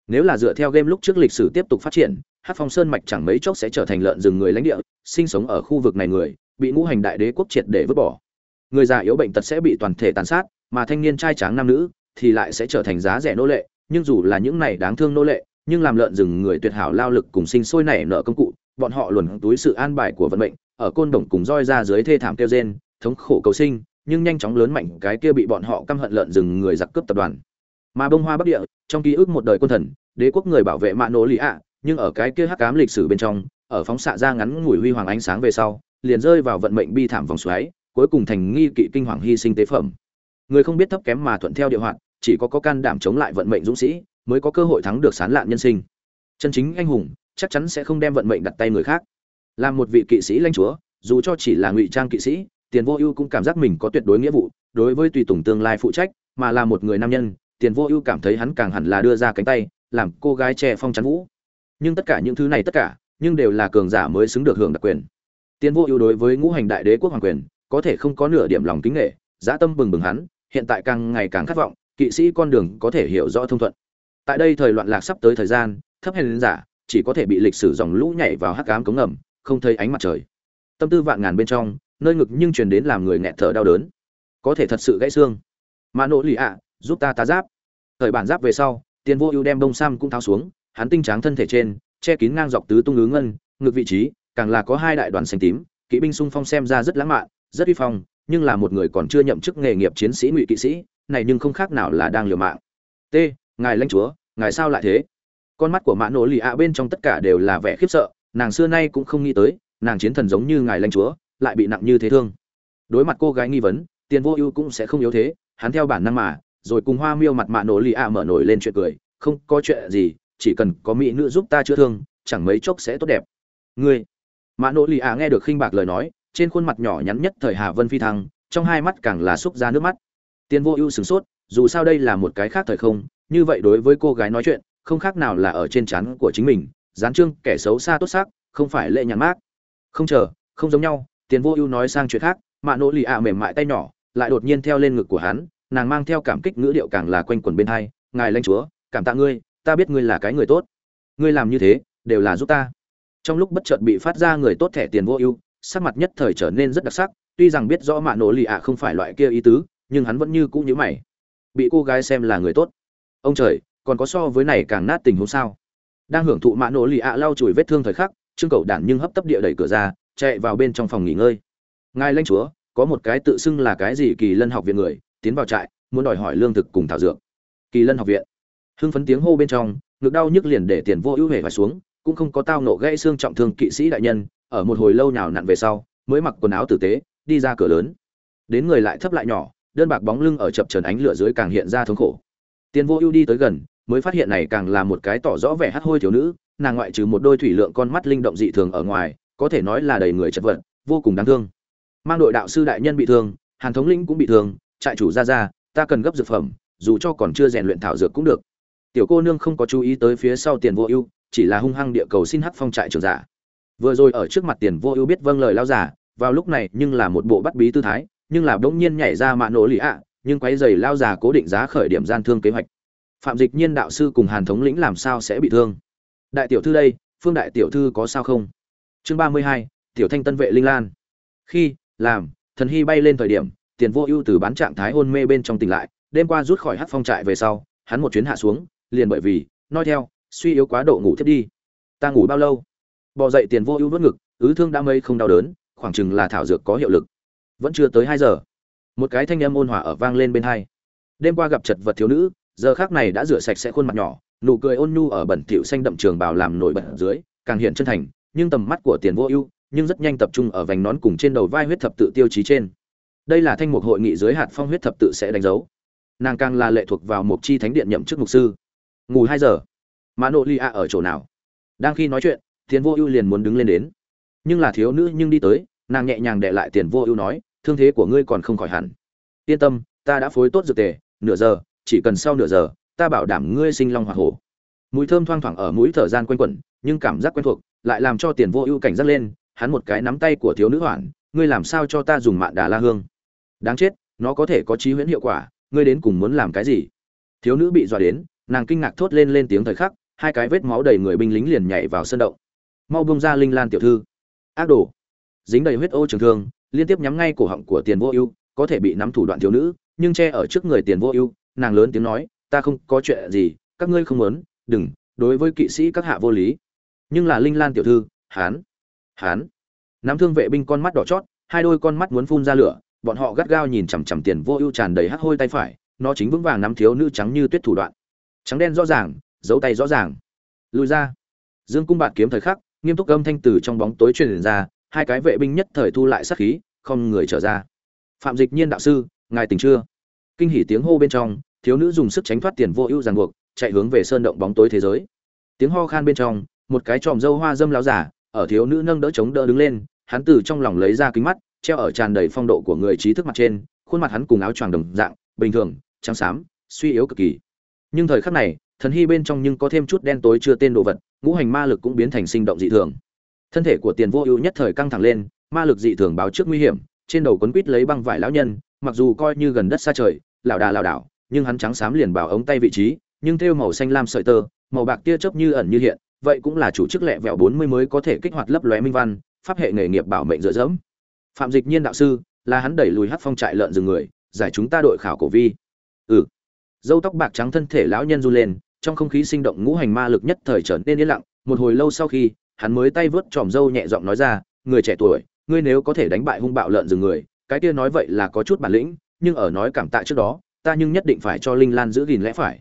Nếu là dựa theo game lúc trước lịch sử tiếp tục phát triển hát phong sơn mạch chẳng mấy chốc sẽ trở thành lợn rừng người lãnh địa, sinh sống ở khu vực này người, bị ngũ hành đại đế quốc triệt để vứt bỏ. Người già yếu bệnh tật sẽ bị toàn thể tàn sát mà thanh niên trai tráng nam nữ thì lại sẽ trở thành giá rẻ nô lệ, nhưng dù là những này đáng thương nô lệ, nhưng làm lợn rừng người tuyệt hảo lao lực cùng sinh sôi nảy nở công cụ, bọn họ luồn túi sự an bài của vận mệnh, ở côn đồng cùng roi ra dưới thê thảm kêu gen thống khổ cầu sinh, nhưng nhanh chóng lớn mạnh cái kia bị bọn họ căm hận lợn rừng người giặc cướp tập đoàn. Mà bông hoa bắc địa, trong ký ức một đời quân thần, đế quốc người bảo vệ mạ nổ lì ạ, nhưng ở cái kia hắc ám lịch sử bên trong, ở phóng xạ ra ngắn ngủi huy hoàng ánh sáng về sau, liền rơi vào vận mệnh bi thảm vòng xoáy, cuối cùng thành nghi kỵ kinh hoàng hy sinh tế phẩm người không biết thấp kém mà thuận theo địa hoạt, chỉ có có can đảm chống lại vận mệnh dũng sĩ, mới có cơ hội thắng được sán lạn nhân sinh. Chân chính anh hùng, chắc chắn sẽ không đem vận mệnh đặt tay người khác. Làm một vị kỵ sĩ lãnh chúa, dù cho chỉ là ngụy trang kỵ sĩ, tiền vô ưu cũng cảm giác mình có tuyệt đối nghĩa vụ, đối với tùy tùng tương lai phụ trách, mà là một người nam nhân, tiền vô ưu cảm thấy hắn càng hẳn là đưa ra cánh tay, làm cô gái che phong chắn vũ. Nhưng tất cả những thứ này tất cả, nhưng đều là cường giả mới xứng được hưởng đặc quyền. Tiền vô ưu đối với ngũ hành đại đế quốc hoàng quyền, có thể không có nửa điểm lòng kính nghệ dã tâm bừng bừng hắn hiện tại càng ngày càng khát vọng, kỵ sĩ con đường có thể hiểu rõ thông thuận. Tại đây thời loạn lạc sắp tới thời gian, thấp hèn giả chỉ có thể bị lịch sử dòng lũ nhảy vào hắc ám cống ngầm, không thấy ánh mặt trời. Tâm tư vạn ngàn bên trong, nơi ngực nhưng truyền đến làm người nghẹt thở đau đớn. Có thể thật sự gãy xương. Mà nỗ lì ạ, giúp ta tá giáp. Thời bản giáp về sau, tiền vô ưu đem bông sam cũng tháo xuống, hắn tinh tráng thân thể trên, che kín ngang dọc tứ tung ngứ ngân, ngực vị trí, càng là có hai đại đoàn xanh tím, kỵ binh xung phong xem ra rất lãng mạn, rất uy phong nhưng là một người còn chưa nhậm chức nghề nghiệp chiến sĩ ngụy kỵ sĩ, này nhưng không khác nào là đang liều mạng. T, ngài lãnh chúa, ngài sao lại thế? Con mắt của mã nổ lì ạ bên trong tất cả đều là vẻ khiếp sợ, nàng xưa nay cũng không nghĩ tới, nàng chiến thần giống như ngài lãnh chúa, lại bị nặng như thế thương. Đối mặt cô gái nghi vấn, tiền vô ưu cũng sẽ không yếu thế, hắn theo bản năng mà, rồi cùng hoa miêu mặt mạ nổ lì ạ mở nổi lên chuyện cười, không có chuyện gì, chỉ cần có mỹ nữ giúp ta chữa thương, chẳng mấy chốc sẽ tốt đẹp. Ngươi? Mạ nổ lì ạ nghe được khinh bạc lời nói trên khuôn mặt nhỏ nhắn nhất thời hà vân phi thăng, trong hai mắt càng là xúc ra nước mắt. Tiền vô ưu sửng sốt, dù sao đây là một cái khác thời không, như vậy đối với cô gái nói chuyện, không khác nào là ở trên trán của chính mình gián trương kẻ xấu xa tốt xác không phải lệ nhàn mát. Không chờ, không giống nhau tiền vô ưu nói sang chuyện khác mạ nỗ Lị ạ mềm mại tay nhỏ, lại đột nhiên theo lên ngực của hắn, nàng mang theo cảm kích ngữ điệu càng là quanh quẩn bên hai, ngài lãnh chúa, cảm tạ ngươi, ta biết ngươi là cái người tốt. Ngươi làm như thế, đều là giúp ta. Trong lúc bất chợt bị phát ra người tốt thẻ tiền vô ưu sắc mặt nhất thời trở nên rất đặc sắc, tuy rằng biết rõ mạ nỗ lì ạ không phải loại kia ý tứ, nhưng hắn vẫn như cũ nhữ mày. Bị cô gái xem là người tốt. Ông trời, còn có so với này càng nát tình huống sao? Đang hưởng thụ mạ nỗ lì ạ lau chùi vết thương thời khắc, trương cầu đản nhưng hấp tấp địa đẩy cửa ra, chạy vào bên trong phòng nghỉ ngơi. Ngài lanh chúa, có một cái tự xưng là cái gì kỳ lân học viện người, tiến vào trại, muốn đòi hỏi lương thực cùng thảo dược. Kỳ lân học viện. Hưng phấn tiếng hô bên trong, ngực đau nhức liền để tiền vô ưu hề phải xuống, cũng không có tao nộ gãy xương trọng thương kỵ sĩ đại nhân ở một hồi lâu nhào nặn về sau, mới mặc quần áo tử tế, đi ra cửa lớn. Đến người lại thấp lại nhỏ, đơn bạc bóng lưng ở chập trần ánh lửa dưới càng hiện ra thống khổ. Tiền vô ưu đi tới gần, mới phát hiện này càng là một cái tỏ rõ vẻ hắt hôi thiếu nữ, nàng ngoại trừ một đôi thủy lượng con mắt linh động dị thường ở ngoài, có thể nói là đầy người chật vật, vô cùng đáng thương. Mang đội đạo sư đại nhân bị thương, hàn thống lĩnh cũng bị thương, trại chủ ra ra ta cần gấp dược phẩm, dù cho còn chưa rèn luyện thảo dược cũng được. Tiểu cô nương không có chú ý tới phía sau tiền vô ưu, chỉ là hung hăng địa cầu xin hắc phong trại trưởng giả vừa rồi ở trước mặt tiền vô ưu biết vâng lời lao giả, vào lúc này nhưng là một bộ bắt bí tư thái, nhưng là bỗng nhiên nhảy ra mạ nổ lì ạ, nhưng quấy giày lao giả cố định giá khởi điểm gian thương kế hoạch. Phạm dịch nhiên đạo sư cùng hàn thống lĩnh làm sao sẽ bị thương? Đại tiểu thư đây, phương đại tiểu thư có sao không? Chương ba mươi hai, tiểu thanh tân vệ linh lan. Khi, làm, thần hy bay lên thời điểm, tiền vô ưu từ bán trạng thái hôn mê bên trong tỉnh lại, đêm qua rút khỏi hát phong trại về sau, hắn một chuyến hạ xuống, liền bởi vì, nói theo, suy yếu quá độ ngủ thiết đi. Ta ngủ bao lâu? Bò dậy tiền vô ưu vớt ngực, ứ thương đã mây không đau đớn, khoảng chừng là thảo dược có hiệu lực. Vẫn chưa tới hai giờ. Một cái thanh âm ôn hòa ở vang lên bên hai. Đêm qua gặp chật vật thiếu nữ, giờ khác này đã rửa sạch sẽ khuôn mặt nhỏ, nụ cười ôn nhu ở bẩn thỉu xanh đậm trường bào làm nổi bật dưới, càng hiện chân thành, nhưng tầm mắt của tiền vô ưu, nhưng rất nhanh tập trung ở vành nón cùng trên đầu vai huyết thập tự tiêu chí trên. Đây là thanh mục hội nghị dưới hạt phong huyết thập tự sẽ đánh dấu. Nàng càng là lệ thuộc vào mục chi thánh điện nhậm chức mục sư. Ngủ hai giờ. Mà nội lia ở chỗ nào? Đang khi nói chuyện tiền vô ưu liền muốn đứng lên đến. Nhưng là thiếu nữ nhưng đi tới, nàng nhẹ nhàng để lại tiền vô ưu nói, thương thế của ngươi còn không khỏi hẳn. Yên tâm, ta đã phối tốt dược tề, nửa giờ, chỉ cần sau nửa giờ, ta bảo đảm ngươi sinh long hoa hổ. Mùi thơm thoang thoảng ở mũi thở gian quanh quẩn, nhưng cảm giác quen thuộc, lại làm cho tiền vô ưu cảnh giác lên, hắn một cái nắm tay của thiếu nữ hoản ngươi làm sao cho ta dùng mạn đà la hương? Đáng chết, nó có thể có trí huyễn hiệu quả, ngươi đến cùng muốn làm cái gì? Thiếu nữ bị dọa đến, nàng kinh ngạc thốt lên lên tiếng thời khắc, hai cái vết máu đầy người binh lính liền nhảy vào sân động mau bông ra linh lan tiểu thư. Ác đồ. Dính đầy huyết ô trường thương, liên tiếp nhắm ngay cổ họng của tiền vô ưu, có thể bị nắm thủ đoạn thiếu nữ, nhưng che ở trước người tiền vô ưu, nàng lớn tiếng nói, ta không có chuyện gì, các ngươi không muốn, đừng, đối với kỵ sĩ các hạ vô lý. Nhưng là linh lan tiểu thư, hán hán. Nắm thương vệ binh con mắt đỏ chót, hai đôi con mắt muốn phun ra lửa, bọn họ gắt gao nhìn chằm chằm tiền vô ưu tràn đầy hắc hôi tay phải, nó chính vững vàng nắm thiếu nữ trắng như tuyết thủ đoạn. Trắng đen rõ ràng, dấu tay rõ ràng. Lùi ra. Dương cung bạt kiếm thời khắc nghiêm túc âm thanh từ trong bóng tối truyền ra, hai cái vệ binh nhất thời thu lại sát khí, không người trở ra. Phạm dịch nhiên đạo sư, ngài tỉnh chưa? Kinh hỉ tiếng hô bên trong, thiếu nữ dùng sức tránh thoát tiền vô ưu ràng buộc, chạy hướng về sơn động bóng tối thế giới. Tiếng ho khan bên trong, một cái tròm dâu hoa dâm láo giả, ở thiếu nữ nâng đỡ chống đỡ đứng lên, hắn từ trong lòng lấy ra kính mắt, treo ở tràn đầy phong độ của người trí thức mặt trên, khuôn mặt hắn cùng áo choàng đồng dạng, bình thường, trắng xám, suy yếu cực kỳ. Nhưng thời khắc này, thần hy bên trong nhưng có thêm chút đen tối chưa tên đồ vật ngũ hành ma lực cũng biến thành sinh động dị thường. Thân thể của tiền vô ưu nhất thời căng thẳng lên, ma lực dị thường báo trước nguy hiểm, trên đầu quấn quít lấy băng vải lão nhân, mặc dù coi như gần đất xa trời lảo đà lảo đảo, nhưng hắn trắng xám liền bảo ống tay vị trí, nhưng thêu màu xanh lam sợi tơ, màu bạc tia chớp như ẩn như hiện, vậy cũng là chủ chức lẹ vẹo bốn mươi mới có thể kích hoạt lấp lóe minh văn, pháp hệ nghề nghiệp bảo mệnh dựa dẫm. Phạm dịch nhiên đạo sư, là hắn đẩy lùi hát phong trại lợn rừng người, giải chúng ta đội khảo cổ vi. Ừ. Dâu tóc bạc trắng thân thể lão nhân run lên trong không khí sinh động ngũ hành ma lực nhất thời trở nên yên lặng, một hồi lâu sau khi, hắn mới tay vớt tròm dâu nhẹ giọng nói ra, người trẻ tuổi, ngươi nếu có thể đánh bại hung bạo lợn rừng người, cái kia nói vậy là có chút bản lĩnh, nhưng ở nói cảm tạ trước đó, ta nhưng nhất định phải cho linh lan giữ gìn lẽ phải.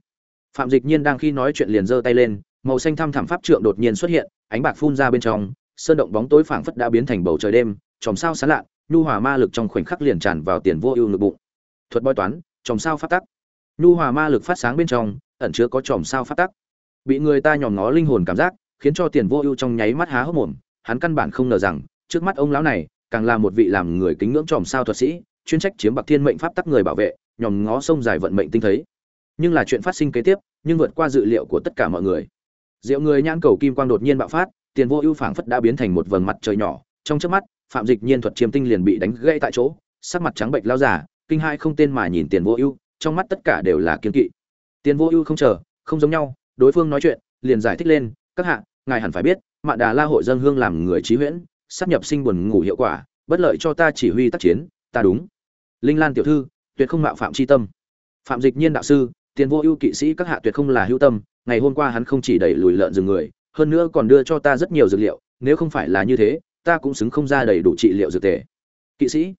Phạm dịch nhiên đang khi nói chuyện liền giơ tay lên, màu xanh thăm thẳm pháp trượng đột nhiên xuất hiện, ánh bạc phun ra bên trong, sơn động bóng tối phảng phất đã biến thành bầu trời đêm chòm sao sáng lạ nhu hòa ma lực trong khoảnh khắc liền tràn vào tiền vô ưu ngực bụng. Thuật bói toán chòm sao phát tắc. Nhu hòa ma lực phát sáng bên trong ẩn chứa có chòm sao phát tắc. Bị người ta nhòm ngó linh hồn cảm giác, khiến cho tiền vô ưu trong nháy mắt há hốc mồm, hắn căn bản không ngờ rằng, trước mắt ông lão này, càng là một vị làm người kính ngưỡng chòm sao thuật sĩ, chuyên trách chiếm bạc thiên mệnh pháp tắc người bảo vệ, nhòm ngó sông dài vận mệnh tinh thấy. Nhưng là chuyện phát sinh kế tiếp, nhưng vượt qua dự liệu của tất cả mọi người. Diệu người nhãn cầu kim quang đột nhiên bạo phát, tiền vô ưu phảng phất đã biến thành một vầng mặt trời nhỏ, trong chớp mắt, phạm dịch nhiên thuật chiêm tinh liền bị đánh gãy tại chỗ, sắc mặt trắng bệnh lao giả kinh hai không tên mà nhìn tiền vô ưu, trong mắt tất cả đều là kiên kỵ tiền vô ưu không chờ, không giống nhau, đối phương nói chuyện, liền giải thích lên, các hạ, ngài hẳn phải biết, mạn đà la hội dân hương làm người trí huyễn, sắp nhập sinh buồn ngủ hiệu quả, bất lợi cho ta chỉ huy tác chiến, ta đúng. Linh lan tiểu thư, tuyệt không mạo phạm chi tâm. Phạm dịch nhiên đạo sư tiền vô ưu kỵ sĩ các hạ tuyệt không là hữu tâm, ngày hôm qua hắn không chỉ đẩy lùi lợn rừng người, hơn nữa còn đưa cho ta rất nhiều dược liệu, nếu không phải là như thế, ta cũng xứng không ra đầy đủ trị liệu dược tề. Kỵ sĩ.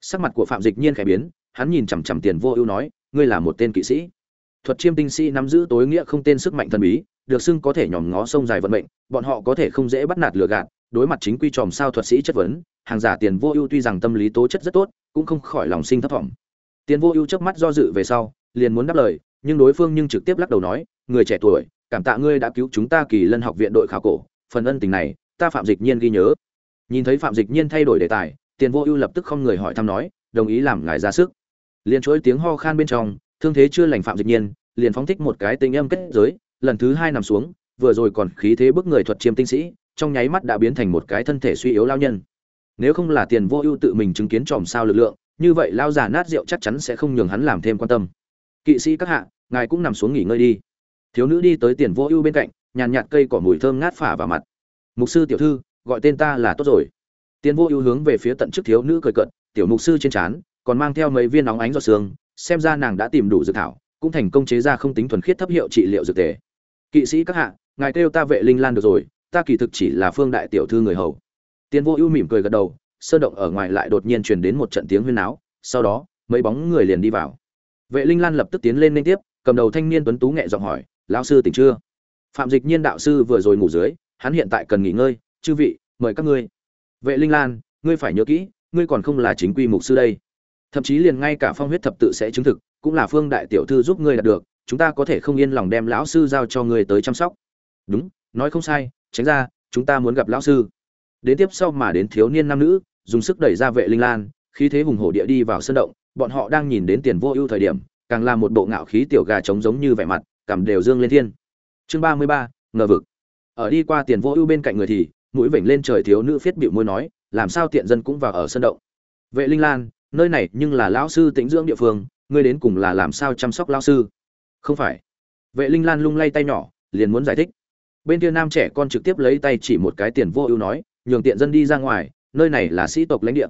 Sắc mặt của phạm dịch nhiên khẽ biến, hắn nhìn chằm chằm tiền vô ưu nói, ngươi là một tên kỵ sĩ thuật chiêm tinh sĩ nắm giữ tối nghĩa không tên sức mạnh thần bí, được xưng có thể nhòm ngó sông dài vận mệnh, bọn họ có thể không dễ bắt nạt lừa gạt, đối mặt chính quy tròm sao thuật sĩ chất vấn, hàng giả tiền vô ưu tuy rằng tâm lý tố chất rất tốt, cũng không khỏi lòng sinh thất vọng tiền vô ưu chớp mắt do dự về sau, liền muốn đáp lời, nhưng đối phương nhưng trực tiếp lắc đầu nói, người trẻ tuổi, cảm tạ ngươi đã cứu chúng ta kỳ lân học viện đội khảo cổ, phần ân tình này, ta phạm dịch nhiên ghi nhớ. Nhìn thấy phạm dịch nhiên thay đổi đề tài, tiền vô ưu lập tức không người hỏi thăm nói, đồng ý làm ngài ra sức. Liền chuỗi tiếng ho khan bên trong thương thế chưa lành phạm dịch nhiên, liền phóng thích một cái tinh âm kết giới, lần thứ hai nằm xuống, vừa rồi còn khí thế bức người thuật chiêm tinh sĩ, trong nháy mắt đã biến thành một cái thân thể suy yếu lao nhân. Nếu không là tiền vô ưu tự mình chứng kiến tròm sao lực lượng, như vậy lao già nát rượu chắc chắn sẽ không nhường hắn làm thêm quan tâm. Kỵ sĩ các hạ, ngài cũng nằm xuống nghỉ ngơi đi. Thiếu nữ đi tới tiền vô ưu bên cạnh, nhàn nhạt cây cỏ mùi thơm ngát phả vào mặt. Mục sư tiểu thư, gọi tên ta là tốt rồi. Tiền vô ưu hướng về phía tận trước thiếu nữ cười cận tiểu mục sư trên trán, còn mang theo mấy viên nóng ánh giọt xương xem ra nàng đã tìm đủ dược thảo, cũng thành công chế ra không tính thuần khiết thấp hiệu trị liệu dược tề. Kỵ sĩ các hạ, ngài kêu ta vệ linh lan được rồi, ta kỳ thực chỉ là phương đại tiểu thư người hầu. Tiền vô ưu mỉm cười gật đầu, sơ động ở ngoài lại đột nhiên truyền đến một trận tiếng huyên náo, sau đó, mấy bóng người liền đi vào. Vệ linh lan lập tức tiến lên liên tiếp, cầm đầu thanh niên tuấn tú nghệ giọng hỏi, lão sư tỉnh chưa? Phạm dịch nhiên đạo sư vừa rồi ngủ dưới, hắn hiện tại cần nghỉ ngơi, chư vị, mời các ngươi. Vệ linh lan, ngươi phải nhớ kỹ, ngươi còn không là chính quy mục sư đây thậm chí liền ngay cả phong huyết thập tự sẽ chứng thực, cũng là phương đại tiểu thư giúp ngươi đạt được, chúng ta có thể không yên lòng đem lão sư giao cho ngươi tới chăm sóc. Đúng, nói không sai, tránh ra, chúng ta muốn gặp lão sư. Đến tiếp sau mà đến thiếu niên nam nữ, dùng sức đẩy ra vệ linh lan, khí thế hùng hổ địa đi vào sân động, bọn họ đang nhìn đến tiền vô ưu thời điểm, càng là một bộ ngạo khí tiểu gà trống giống như vẻ mặt cảm đều dương lên thiên. Chương ba mươi ba, ngờ vực. Ở đi qua tiền vô ưu bên cạnh người thì, mũi vểnh lên trời thiếu nữ phiết bịu môi nói, làm sao tiện dân cũng vào ở sân động? Vệ linh lan nơi này nhưng là lão sư tĩnh dưỡng địa phương, ngươi đến cùng là làm sao chăm sóc lão sư? Không phải. Vệ linh lan lung lay tay nhỏ, liền muốn giải thích. Bên kia nam trẻ con trực tiếp lấy tay chỉ một cái tiền vô ưu nói, nhường tiện dân đi ra ngoài, nơi này là sĩ tộc lãnh địa.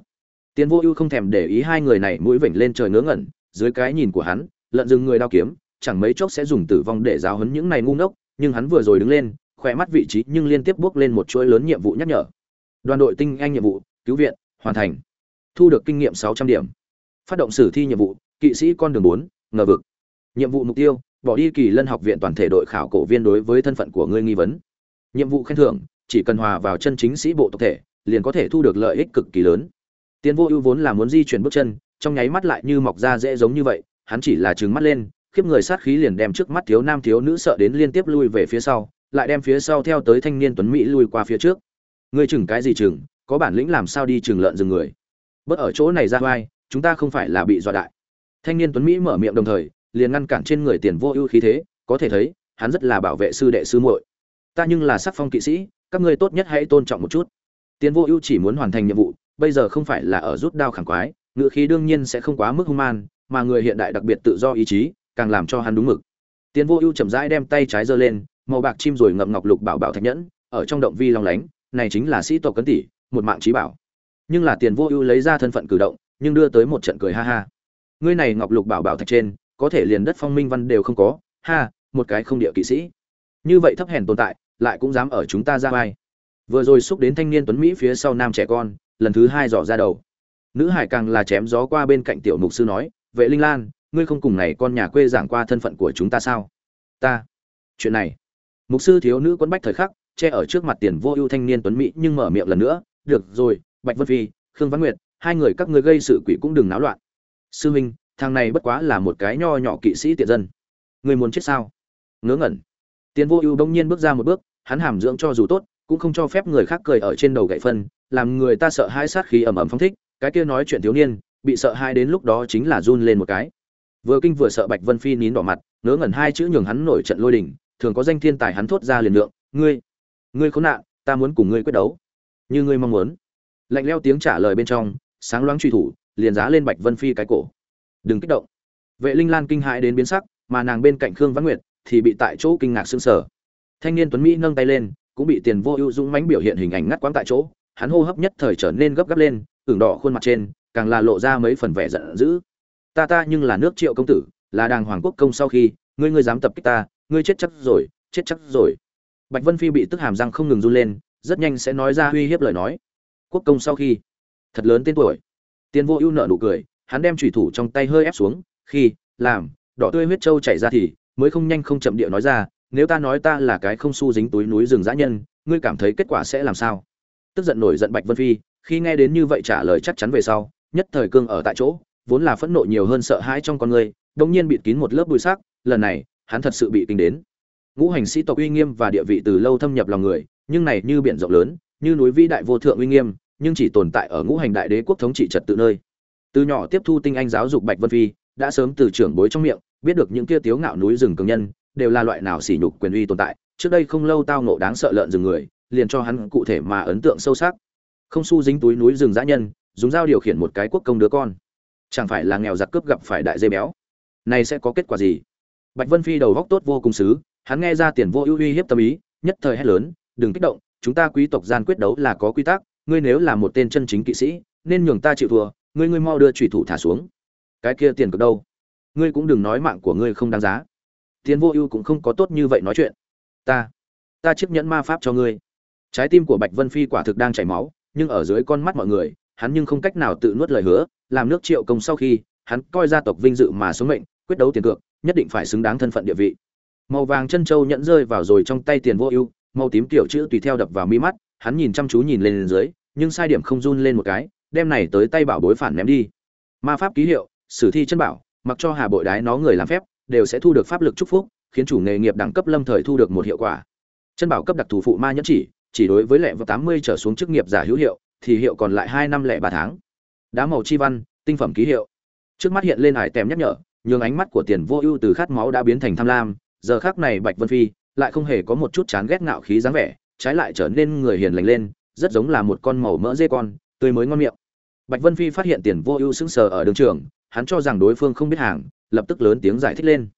Tiền vô ưu không thèm để ý hai người này mũi vểnh lên trời ngớ ngẩn, dưới cái nhìn của hắn, lợn rừng người đao kiếm, chẳng mấy chốc sẽ dùng tử vong để giáo hấn những này ngu ngốc, nhưng hắn vừa rồi đứng lên, khỏe mắt vị trí nhưng liên tiếp bước lên một chuỗi lớn nhiệm vụ nhắc nhở. Đoàn đội tinh anh nhiệm vụ, cứu viện, hoàn thành thu được kinh nghiệm sáu trăm điểm. Phát động sử thi nhiệm vụ, kỵ sĩ con đường bốn, ngờ vực. Nhiệm vụ mục tiêu, bỏ đi kỳ lân học viện toàn thể đội khảo cổ viên đối với thân phận của ngươi nghi vấn. Nhiệm vụ khen thưởng, chỉ cần hòa vào chân chính sĩ bộ tộc thể, liền có thể thu được lợi ích cực kỳ lớn. Tiến vô ưu vốn là muốn di chuyển bước chân, trong nháy mắt lại như mọc ra dễ giống như vậy, hắn chỉ là trừng mắt lên, khiếp người sát khí liền đem trước mắt thiếu nam thiếu nữ sợ đến liên tiếp lui về phía sau, lại đem phía sau theo tới thanh niên tuấn mỹ lui qua phía trước. Ngươi chừng cái gì chừng, có bản lĩnh làm sao đi chừng lợn rừng người? Bớt ở chỗ này ra vai, chúng ta không phải là bị dọa đại. Thanh niên tuấn mỹ mở miệng đồng thời, liền ngăn cản trên người tiền vô ưu khí thế, có thể thấy, hắn rất là bảo vệ sư đệ sư muội. Ta nhưng là sắc phong kỵ sĩ, các ngươi tốt nhất hãy tôn trọng một chút. Tiền vô ưu chỉ muốn hoàn thành nhiệm vụ, bây giờ không phải là ở rút đao khẳng quái, ngự khí đương nhiên sẽ không quá mức hung man, mà người hiện đại đặc biệt tự do ý chí, càng làm cho hắn đúng mực. Tiền vô ưu chậm rãi đem tay trái giơ lên, màu bạc chim rồi ngậm ngọc lục bảo bảo thạch nhẫn, ở trong động vi long lánh, này chính là sĩ tộc cấn tỷ, một mạng trí bảo nhưng là tiền vô ưu lấy ra thân phận cử động, nhưng đưa tới một trận cười ha ha. Ngươi này ngọc lục bảo bảo thạch trên, có thể liền đất phong minh văn đều không có, ha, một cái không địa kỵ sĩ. Như vậy thấp hèn tồn tại, lại cũng dám ở chúng ta ra vai. Vừa rồi xúc đến thanh niên tuấn mỹ phía sau nam trẻ con, lần thứ hai dò ra đầu. Nữ hải càng là chém gió qua bên cạnh tiểu mục sư nói, vệ linh lan, ngươi không cùng này con nhà quê giảng qua thân phận của chúng ta sao? Ta. Chuyện này, mục sư thiếu nữ quấn bách thời khắc, che ở trước mặt tiền vô ưu thanh niên tuấn mỹ nhưng mở miệng lần nữa, được rồi bạch vân phi, khương văn nguyệt, hai người các ngươi gây sự quỷ cũng đừng náo loạn. Sư huynh thằng này bất quá là một cái nho nhỏ kỵ sĩ tiện dân. Người muốn chết sao? Ngớ ngẩn. Tiền vô ưu đông nhiên bước ra một bước, hắn hàm dưỡng cho dù tốt, cũng không cho phép người khác cười ở trên đầu gậy phân, làm người ta sợ hai sát khí ẩm ẩm phong thích, cái kia nói chuyện thiếu niên, bị sợ hai đến lúc đó chính là run lên một cái. Vừa kinh vừa sợ bạch vân phi nín đỏ mặt, ngớ ngẩn hai chữ nhường hắn nổi trận lôi đình, thường có danh thiên tài hắn thốt ra liền lượng, ngươi ngươi khốn nạn, ta muốn cùng ngươi quyết đấu. Như ngươi mong muốn lạnh leo tiếng trả lời bên trong, sáng loáng truy thủ, liền giá lên bạch vân phi cái cổ. Đừng kích động. Vệ linh lan kinh hãi đến biến sắc, mà nàng bên cạnh khương văn nguyệt thì bị tại chỗ kinh ngạc sững sờ. Thanh niên tuấn mỹ nâng tay lên, cũng bị tiền vô ưu dũng mánh biểu hiện hình ảnh ngắt quãng tại chỗ, hắn hô hấp nhất thời trở nên gấp gáp lên, ửng đỏ khuôn mặt trên, càng là lộ ra mấy phần vẻ giận dữ. Ta ta, nhưng là nước triệu công tử, là đàng hoàng quốc công sau khi, ngươi ngươi dám tập kích ta, ngươi chết chắc rồi, chết chắc rồi. Bạch vân phi bị tức hàm răng không ngừng run lên, rất nhanh sẽ nói ra uy hiếp lời nói quốc công sau khi. Thật lớn tên tuổi. Tiền vô ưu nợ nụ cười, hắn đem chủy thủ trong tay hơi ép xuống, khi, làm, đỏ tươi huyết trâu chảy ra thì, mới không nhanh không chậm địa nói ra, nếu ta nói ta là cái không su dính túi núi rừng dã nhân, ngươi cảm thấy kết quả sẽ làm sao? Tức giận nổi giận bạch vân phi, khi nghe đến như vậy trả lời chắc chắn về sau, nhất thời cương ở tại chỗ, vốn là phẫn nộ nhiều hơn sợ hãi trong con người đông nhiên bịt kín một lớp bụi sắc, lần này, hắn thật sự bị kinh đến. Ngũ hành sĩ tộc uy nghiêm và địa vị từ lâu thâm nhập lòng người, nhưng này như biển rộng lớn như núi vĩ đại vô thượng uy nghiêm, nhưng chỉ tồn tại ở ngũ hành đại đế quốc thống trị trật tự nơi. Từ nhỏ tiếp thu tinh anh giáo dục bạch vân phi, đã sớm từ trưởng bối trong miệng, biết được những kia tiếu ngạo núi rừng cường nhân, đều là loại nào sỉ nhục quyền uy tồn tại, trước đây không lâu tao ngộ đáng sợ lợn rừng người, liền cho hắn cụ thể mà ấn tượng sâu sắc. Không su dính túi núi rừng dã nhân, dùng dao điều khiển một cái quốc công đứa con. Chẳng phải là nghèo giặc cướp gặp phải đại dây béo? Này sẽ có kết quả gì? Bạch vân phi đầu góc tốt vô cùng xứ, hắn nghe ra tiền vô ưu uy hiếp tâm ý, nhất thời hét lớn, đừng kích động chúng ta quý tộc gian quyết đấu là có quy tắc, ngươi nếu là một tên chân chính kỵ sĩ, nên nhường ta chịu thua, ngươi ngươi mau đưa trùy thủ thả xuống. Cái kia tiền cực đâu? Ngươi cũng đừng nói mạng của ngươi không đáng giá. Tiền vô ưu cũng không có tốt như vậy nói chuyện. Ta ta chiếc nhẫn ma pháp cho ngươi. Trái tim của bạch vân phi quả thực đang chảy máu, nhưng ở dưới con mắt mọi người, hắn nhưng không cách nào tự nuốt lời hứa, làm nước triệu công sau khi, hắn coi gia tộc vinh dự mà số mệnh, quyết đấu tiền cược, nhất định phải xứng đáng thân phận địa vị. Màu vàng chân châu nhẫn rơi vào rồi trong tay tiền vô ưu màu tím tiểu chữ tùy theo đập vào mi mắt, hắn nhìn chăm chú nhìn lên dưới, nhưng sai điểm không run lên một cái, đem này tới tay bảo bối phản ném đi. Ma pháp ký hiệu, sử thi chân bảo, mặc cho hà bội đái nó người làm phép, đều sẽ thu được pháp lực chúc phúc, khiến chủ nghề nghiệp đẳng cấp lâm thời thu được một hiệu quả. Chân bảo cấp đặc thù phụ ma nhẫn chỉ chỉ đối với lệ vào tám mươi trở xuống chức nghiệp giả hữu hiệu, thì hiệu còn lại hai năm lẻ ba tháng. Đá màu chi văn, tinh phẩm ký hiệu. Trước mắt hiện lên hải tèm nhắc nhở, nhường ánh mắt của tiền vô ưu từ khát máu đã biến thành tham lam, giờ khác này bạch vân phi lại không hề có một chút chán ghét ngạo khí dáng vẻ, trái lại trở nên người hiền lành lên, rất giống là một con màu mỡ dê con, tươi mới ngon miệng. Bạch vân phi phát hiện tiền vô ưu sững sờ ở đường trường, hắn cho rằng đối phương không biết hàng, lập tức lớn tiếng giải thích lên.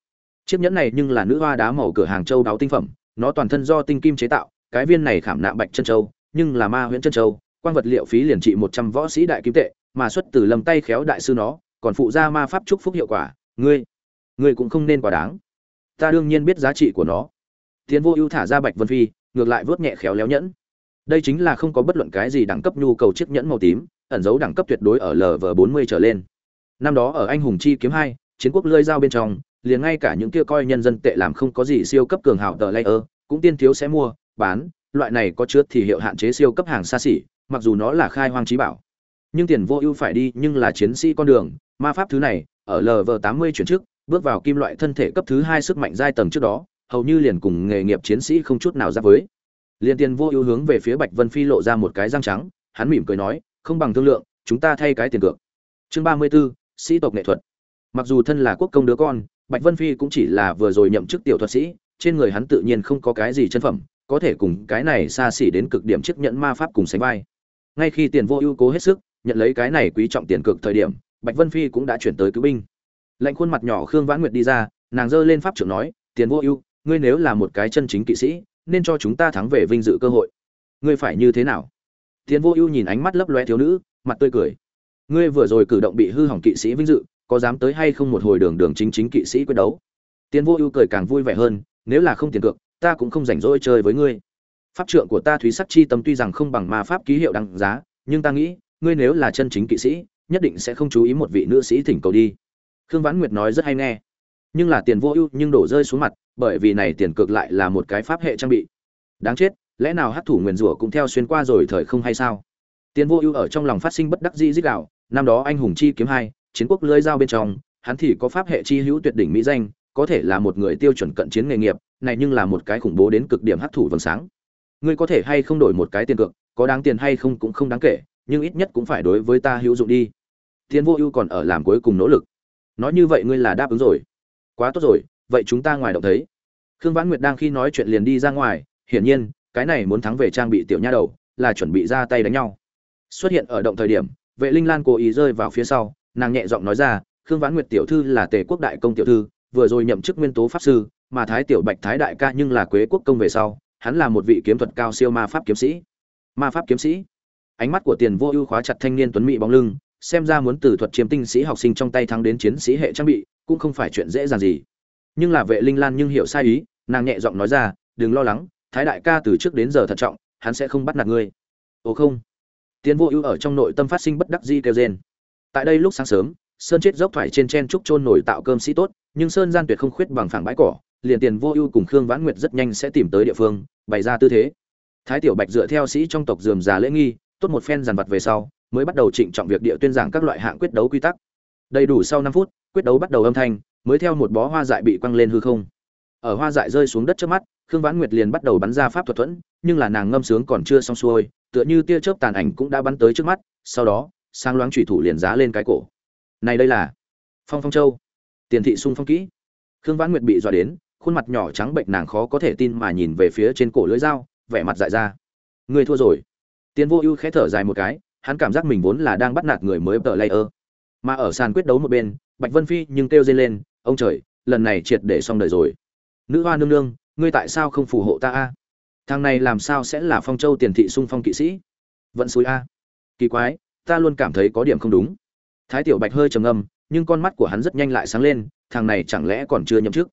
Chiếc nhẫn này nhưng là nữ hoa đá màu cửa hàng châu đáo tinh phẩm, nó toàn thân do tinh kim chế tạo, cái viên này khảm nạm bạch chân châu, nhưng là ma huyễn chân châu quan vật liệu phí liền trị một trăm võ sĩ đại kim tệ, mà xuất từ lầm tay khéo đại sư nó, còn phụ ra ma pháp chúc phúc hiệu quả, ngươi ngươi cũng không nên quá đáng. Ta đương nhiên biết giá trị của nó tiến vô ưu thả ra bạch vân phi, ngược lại vớt nhẹ khéo léo nhẫn. Đây chính là không có bất luận cái gì đẳng cấp nhu cầu chiếc nhẫn màu tím, ẩn dấu đẳng cấp tuyệt đối ở lv bốn mươi trở lên. Năm đó ở anh hùng chi kiếm hai, chiến quốc lơi dao bên trong, liền ngay cả những kia coi nhân dân tệ làm không có gì siêu cấp cường hảo tờ layer, cũng tiên thiếu sẽ mua, bán, loại này có chứa thì hiệu hạn chế siêu cấp hàng xa xỉ, mặc dù nó là khai hoang trí bảo. Nhưng tiền vô ưu phải đi, nhưng là chiến sĩ con đường, ma pháp thứ này, ở lv tám mươi chuyển trước, bước vào kim loại thân thể cấp thứ hai sức mạnh giai tầng trước đó hầu như liền cùng nghề nghiệp chiến sĩ không chút nào ra với. Liên tiền vô ưu hướng về phía bạch vân phi lộ ra một cái răng trắng hắn mỉm cười nói không bằng thương lượng chúng ta thay cái tiền cược. Chương ba mươi 34, sĩ tộc nghệ thuật. Mặc dù thân là quốc công đứa con bạch vân phi cũng chỉ là vừa rồi nhậm chức tiểu thuật sĩ trên người hắn tự nhiên không có cái gì chân phẩm có thể cùng cái này xa xỉ đến cực điểm chiếc nhẫn ma pháp cùng sánh vai. Ngay khi tiền vô ưu cố hết sức nhận lấy cái này quý trọng tiền cực thời điểm bạch vân phi cũng đã chuyển tới cứu binh. Lệnh khuôn mặt nhỏ khương vãn nguyệt đi ra nàng giơ lên pháp trưởng nói tiền vô ưu ngươi nếu là một cái chân chính kỵ sĩ, nên cho chúng ta thắng về vinh dự cơ hội. Ngươi phải như thế nào? Tiến vô ưu nhìn ánh mắt lấp loe thiếu nữ, mặt tươi cười. Ngươi vừa rồi cử động bị hư hỏng kỵ sĩ vinh dự, có dám tới hay không một hồi đường đường chính chính kỵ sĩ quyết đấu? Tiến vô ưu cười càng vui vẻ hơn, nếu là không tiền cược, ta cũng không rảnh rỗi chơi với ngươi. Pháp trượng của ta thúy sắc chi tâm tuy rằng không bằng ma pháp ký hiệu đăng giá, nhưng ta nghĩ, ngươi nếu là chân chính kỵ sĩ, nhất định sẽ không chú ý một vị nữ sĩ thỉnh cầu đi. Khương vãn nguyệt nói rất hay nghe nhưng là tiền vô ưu nhưng đổ rơi xuống mặt, bởi vì này tiền cược lại là một cái pháp hệ trang bị. Đáng chết, lẽ nào hát thủ nguyền rủa cũng theo xuyên qua rồi thời không hay sao? Tiền vô ưu ở trong lòng phát sinh bất đắc dĩ dích đạo, năm đó anh hùng chi kiếm hai, chiến quốc lưới dao bên trong, hắn thì có pháp hệ chi hữu tuyệt đỉnh mỹ danh, có thể là một người tiêu chuẩn cận chiến nghề nghiệp, này nhưng là một cái khủng bố đến cực điểm hấp thụ vầng sáng. Ngươi có thể hay không đổi một cái tiền cược, có đáng tiền hay không cũng không đáng kể, nhưng ít nhất cũng phải đối với ta hữu dụng đi. Tiền vô ưu còn ở làm cuối cùng nỗ lực. Nói như vậy ngươi là đáp ứng rồi quá tốt rồi, vậy chúng ta ngoài động thấy. Khương vãn nguyệt đang khi nói chuyện liền đi ra ngoài, hiển nhiên, cái này muốn thắng về trang bị tiểu nha đầu, là chuẩn bị ra tay đánh nhau. Xuất hiện ở động thời điểm, vệ linh lan cố ý rơi vào phía sau, nàng nhẹ giọng nói ra, khương vãn nguyệt tiểu thư là tề quốc đại công tiểu thư, vừa rồi nhậm chức nguyên tố pháp sư, mà thái tiểu bạch thái đại ca nhưng là quế quốc công về sau, hắn là một vị kiếm thuật cao siêu ma pháp kiếm sĩ. Ma pháp kiếm sĩ. Ánh mắt của tiền vô ưu khóa chặt thanh niên tuấn mỹ bóng lưng, xem ra muốn từ thuật chiếm tinh sĩ học sinh trong tay thắng đến chiến sĩ hệ trang bị cũng không phải chuyện dễ dàng gì. Nhưng là vệ linh lan nhưng hiểu sai ý, nàng nhẹ giọng nói ra, đừng lo lắng, thái đại ca từ trước đến giờ thận trọng, hắn sẽ không bắt nạt ngươi. Ồ không. Tiến vô ưu ở trong nội tâm phát sinh bất đắc di kêu gen tại đây lúc sáng sớm, sơn chết dốc thoải trên chen trúc trôn nổi tạo cơm sĩ tốt, nhưng sơn gian tuyệt không khuyết bằng phẳng bãi cỏ, liền tiền vô ưu cùng khương vãn nguyệt rất nhanh sẽ tìm tới địa phương, bày ra tư thế. Thái tiểu bạch dựa theo sĩ trong tộc dườm già lễ nghi, tốt một phen dàn vật về sau, mới bắt đầu trịnh trọng việc địa tuyên giảng các loại hạng quyết đấu quy tắc. Đầy đủ sau năm phút quyết đấu bắt đầu âm thanh, mới theo một bó hoa dại bị quăng lên hư không. Ở hoa dại rơi xuống đất trước mắt, khương vãn nguyệt liền bắt đầu bắn ra pháp thuật thuẫn, nhưng là nàng ngâm sướng còn chưa xong xuôi, tựa như tia chớp tàn ảnh cũng đã bắn tới trước mắt, sau đó sang loáng thủy thủ liền giá lên cái cổ. Này đây là phong phong châu, tiền thị sung phong kỹ. Khương vãn nguyệt bị dọa đến, khuôn mặt nhỏ trắng bệnh nàng khó có thể tin mà nhìn về phía trên cổ lưỡi dao, vẻ mặt dại ra. Người thua rồi. Tiến vô ưu khẽ thở dài một cái, hắn cảm giác mình vốn là đang bắt nạt người mới tờ layer. Mà ở sàn quyết đấu một bên bạch vân phi nhưng kêu dây lên, ông trời, lần này triệt để xong đời rồi. Nữ hoa nương nương, ngươi tại sao không phù hộ ta a? Thằng này làm sao sẽ là phong châu tiền thị sung phong kỵ sĩ? Vận suối a. Kỳ quái, ta luôn cảm thấy có điểm không đúng. Thái tiểu bạch hơi trầm ngâm, nhưng con mắt của hắn rất nhanh lại sáng lên, thằng này chẳng lẽ còn chưa nhậm chức?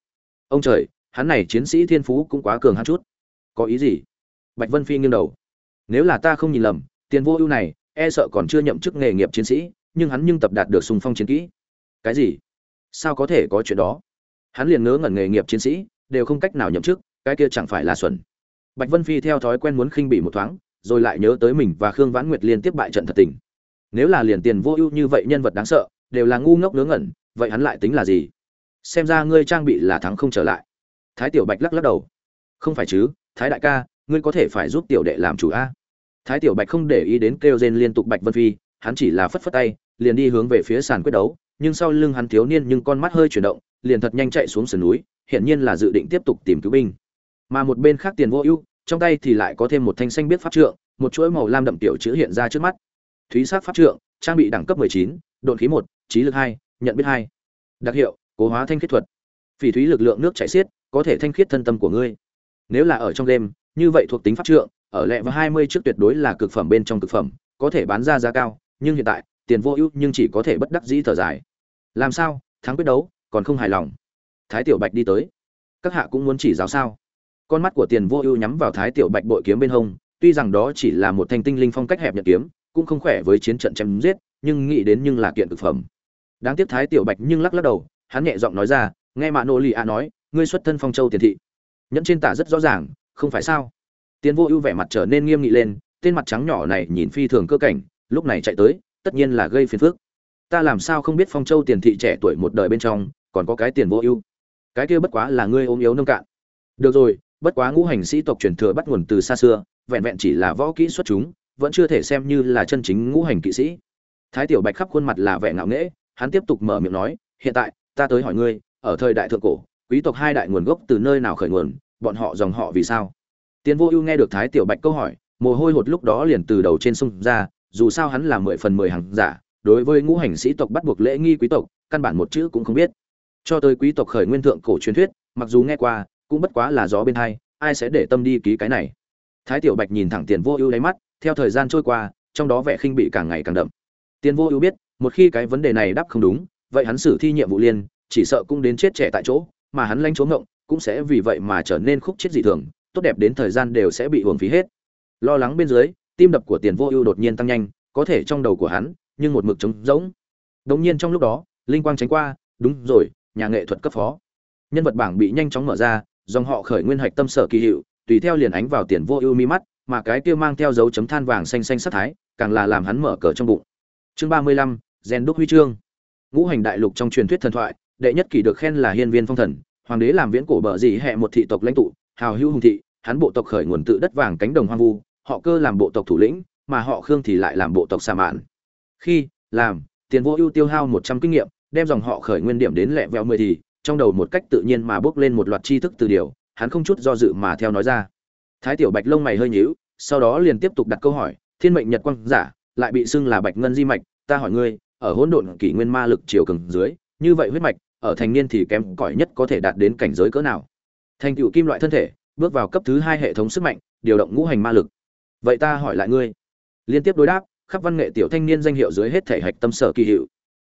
Ông trời, hắn này chiến sĩ thiên phú cũng quá cường hắn chút. Có ý gì? Bạch vân phi nghiêng đầu. Nếu là ta không nhìn lầm, tiền vô ưu này e sợ còn chưa nhậm chức nghề nghiệp chiến sĩ, nhưng hắn nhưng tập đạt được sung phong chiến kỹ cái gì? Sao có thể có chuyện đó? Hắn liền ngớ ngẩn nghề nghiệp chiến sĩ, đều không cách nào nhậm chức, cái kia chẳng phải là xuẩn. Bạch vân phi theo thói quen muốn khinh bị một thoáng, rồi lại nhớ tới mình và khương vãn nguyệt liên tiếp bại trận thật tình. Nếu là liền tiền vô ưu như vậy nhân vật đáng sợ, đều là ngu ngốc ngớ ngẩn, vậy hắn lại tính là gì? Xem ra ngươi trang bị là thắng không trở lại. Thái tiểu bạch lắc lắc đầu. Không phải chứ, thái đại ca, ngươi có thể phải giúp tiểu đệ làm chủ a. Thái tiểu bạch không để ý đến kêu rên liên tục bạch vân phi, hắn chỉ là phất phất tay, liền đi hướng về phía sàn quyết đấu nhưng sau lưng hắn thiếu niên nhưng con mắt hơi chuyển động liền thật nhanh chạy xuống sườn núi hiển nhiên là dự định tiếp tục tìm cứu binh. Mà một bên khác tiền vô ưu trong tay thì lại có thêm một thanh xanh biết pháp trượng một chuỗi màu lam đậm tiểu chữ hiện ra trước mắt. Thúy sắc pháp trượng trang bị đẳng cấp 19, độn khí 1, trí lực 2, nhận biết 2. đặc hiệu cố hóa thanh khiết thuật. Phỉ thúy lực lượng nước chảy xiết có thể thanh khiết thân tâm của ngươi. Nếu là ở trong đêm như vậy thuộc tính pháp trượng ở lệ và 20 trước tuyệt đối là cực phẩm bên trong cực phẩm có thể bán ra giá cao nhưng hiện tại tiền vô ưu nhưng chỉ có thể bất đắc dĩ thở dài. Làm sao? Thắng quyết đấu, còn không hài lòng. Thái tiểu bạch đi tới. Các hạ cũng muốn chỉ giáo sao? Con mắt của tiền vô ưu nhắm vào thái tiểu bạch bội kiếm bên hông, tuy rằng đó chỉ là một thanh tinh linh phong cách hẹp nhận kiếm, cũng không khỏe với chiến trận chém giết, nhưng nghĩ đến nhưng là kiện thực phẩm. Đáng tiếc thái tiểu bạch nhưng lắc lắc đầu, hắn nhẹ giọng nói ra, nghe mạ nô lì a nói, ngươi xuất thân phong châu tiền thị. Nhẫn trên tả rất rõ ràng, không phải sao? Tiền vô ưu vẻ mặt trở nên nghiêm nghị lên, tên mặt trắng nhỏ này nhìn phi thường cơ cảnh, lúc này chạy tới tất nhiên là gây phiền phức. Ta làm sao không biết phong châu tiền thị trẻ tuổi một đời bên trong, còn có cái tiền vô ưu? Cái kia bất quá là ngươi ôm yếu nông cạn. Được rồi, bất quá ngũ hành sĩ tộc truyền thừa bắt nguồn từ xa xưa, vẹn vẹn chỉ là võ kỹ xuất chúng, vẫn chưa thể xem như là chân chính ngũ hành kỵ sĩ. Thái tiểu bạch khắp khuôn mặt là vẻ ngạo nghễ, hắn tiếp tục mở miệng nói, hiện tại, ta tới hỏi ngươi, ở thời đại thượng cổ, quý tộc hai đại nguồn gốc từ nơi nào khởi nguồn, bọn họ dòng họ vì sao? Tiến vô ưu nghe được thái tiểu bạch câu hỏi, mồ hôi hột lúc đó liền từ đầu trên sông ra dù sao hắn là mười phần mười hàng giả, đối với ngũ hành sĩ tộc bắt buộc lễ nghi quý tộc, căn bản một chữ cũng không biết. Cho tới quý tộc khởi nguyên thượng cổ truyền thuyết, mặc dù nghe qua, cũng bất quá là gió bên hai, ai sẽ để tâm đi ký cái này? Thái tiểu bạch nhìn thẳng tiền vô ưu đáy mắt, theo thời gian trôi qua, trong đó vẻ khinh bị càng ngày càng đậm. Tiền vô ưu biết, một khi cái vấn đề này đáp không đúng, vậy hắn xử thi nhiệm vụ liên, chỉ sợ cũng đến chết trẻ tại chỗ, mà hắn lanh trốn ngộng, cũng sẽ vì vậy mà trở nên khúc chết dị thường, tốt đẹp đến thời gian đều sẽ bị hưởng phí hết. Lo lắng bên dưới tim đập của tiền vô ưu đột nhiên tăng nhanh, có thể trong đầu của hắn, nhưng một mực trống rỗng. Đống nhiên trong lúc đó, linh quang tránh qua, đúng rồi, nhà nghệ thuật cấp phó. Nhân vật bảng bị nhanh chóng mở ra, dòng họ khởi nguyên hạch tâm sở kỳ hiệu, tùy theo liền ánh vào tiền vô ưu mi mắt, mà cái kia mang theo dấu chấm than vàng xanh xanh sắc thái, càng là làm hắn mở cờ trong bụng. Chương ba mươi lăm, gen đúc huy chương. Ngũ hành đại lục trong truyền thuyết thần thoại, đệ nhất kỷ được khen là hiên viên phong thần, hoàng đế làm viễn cổ bờ dị hệ một thị tộc lãnh tụ, hào hữu hùng thị, hắn bộ tộc khởi nguồn tự đất vàng cánh đồng hoang vu họ cơ làm bộ tộc thủ lĩnh, mà họ khương thì lại làm bộ tộc xà mạn. Khi, làm, tiền vô ưu tiêu hao một trăm kinh nghiệm, đem dòng họ khởi nguyên điểm đến lẹ vẹo mười thì, trong đầu một cách tự nhiên mà bước lên một loạt tri thức từ điều, hắn không chút do dự mà theo nói ra. Thái tiểu bạch lông mày hơi nhíu, sau đó liền tiếp tục đặt câu hỏi, thiên mệnh nhật quang giả, lại bị xưng là bạch ngân di mạch, ta hỏi ngươi, ở hỗn độn kỷ nguyên ma lực chiều cường dưới, như vậy huyết mạch, ở thành niên thì kém cỏi nhất có thể đạt đến cảnh giới cỡ nào? Thành tựu kim loại thân thể, bước vào cấp thứ hai hệ thống sức mạnh, điều động ngũ hành ma lực vậy ta hỏi lại ngươi. Liên tiếp đối đáp, khắp văn nghệ tiểu thanh niên danh hiệu dưới hết thể hạch tâm sở kỳ hiệu.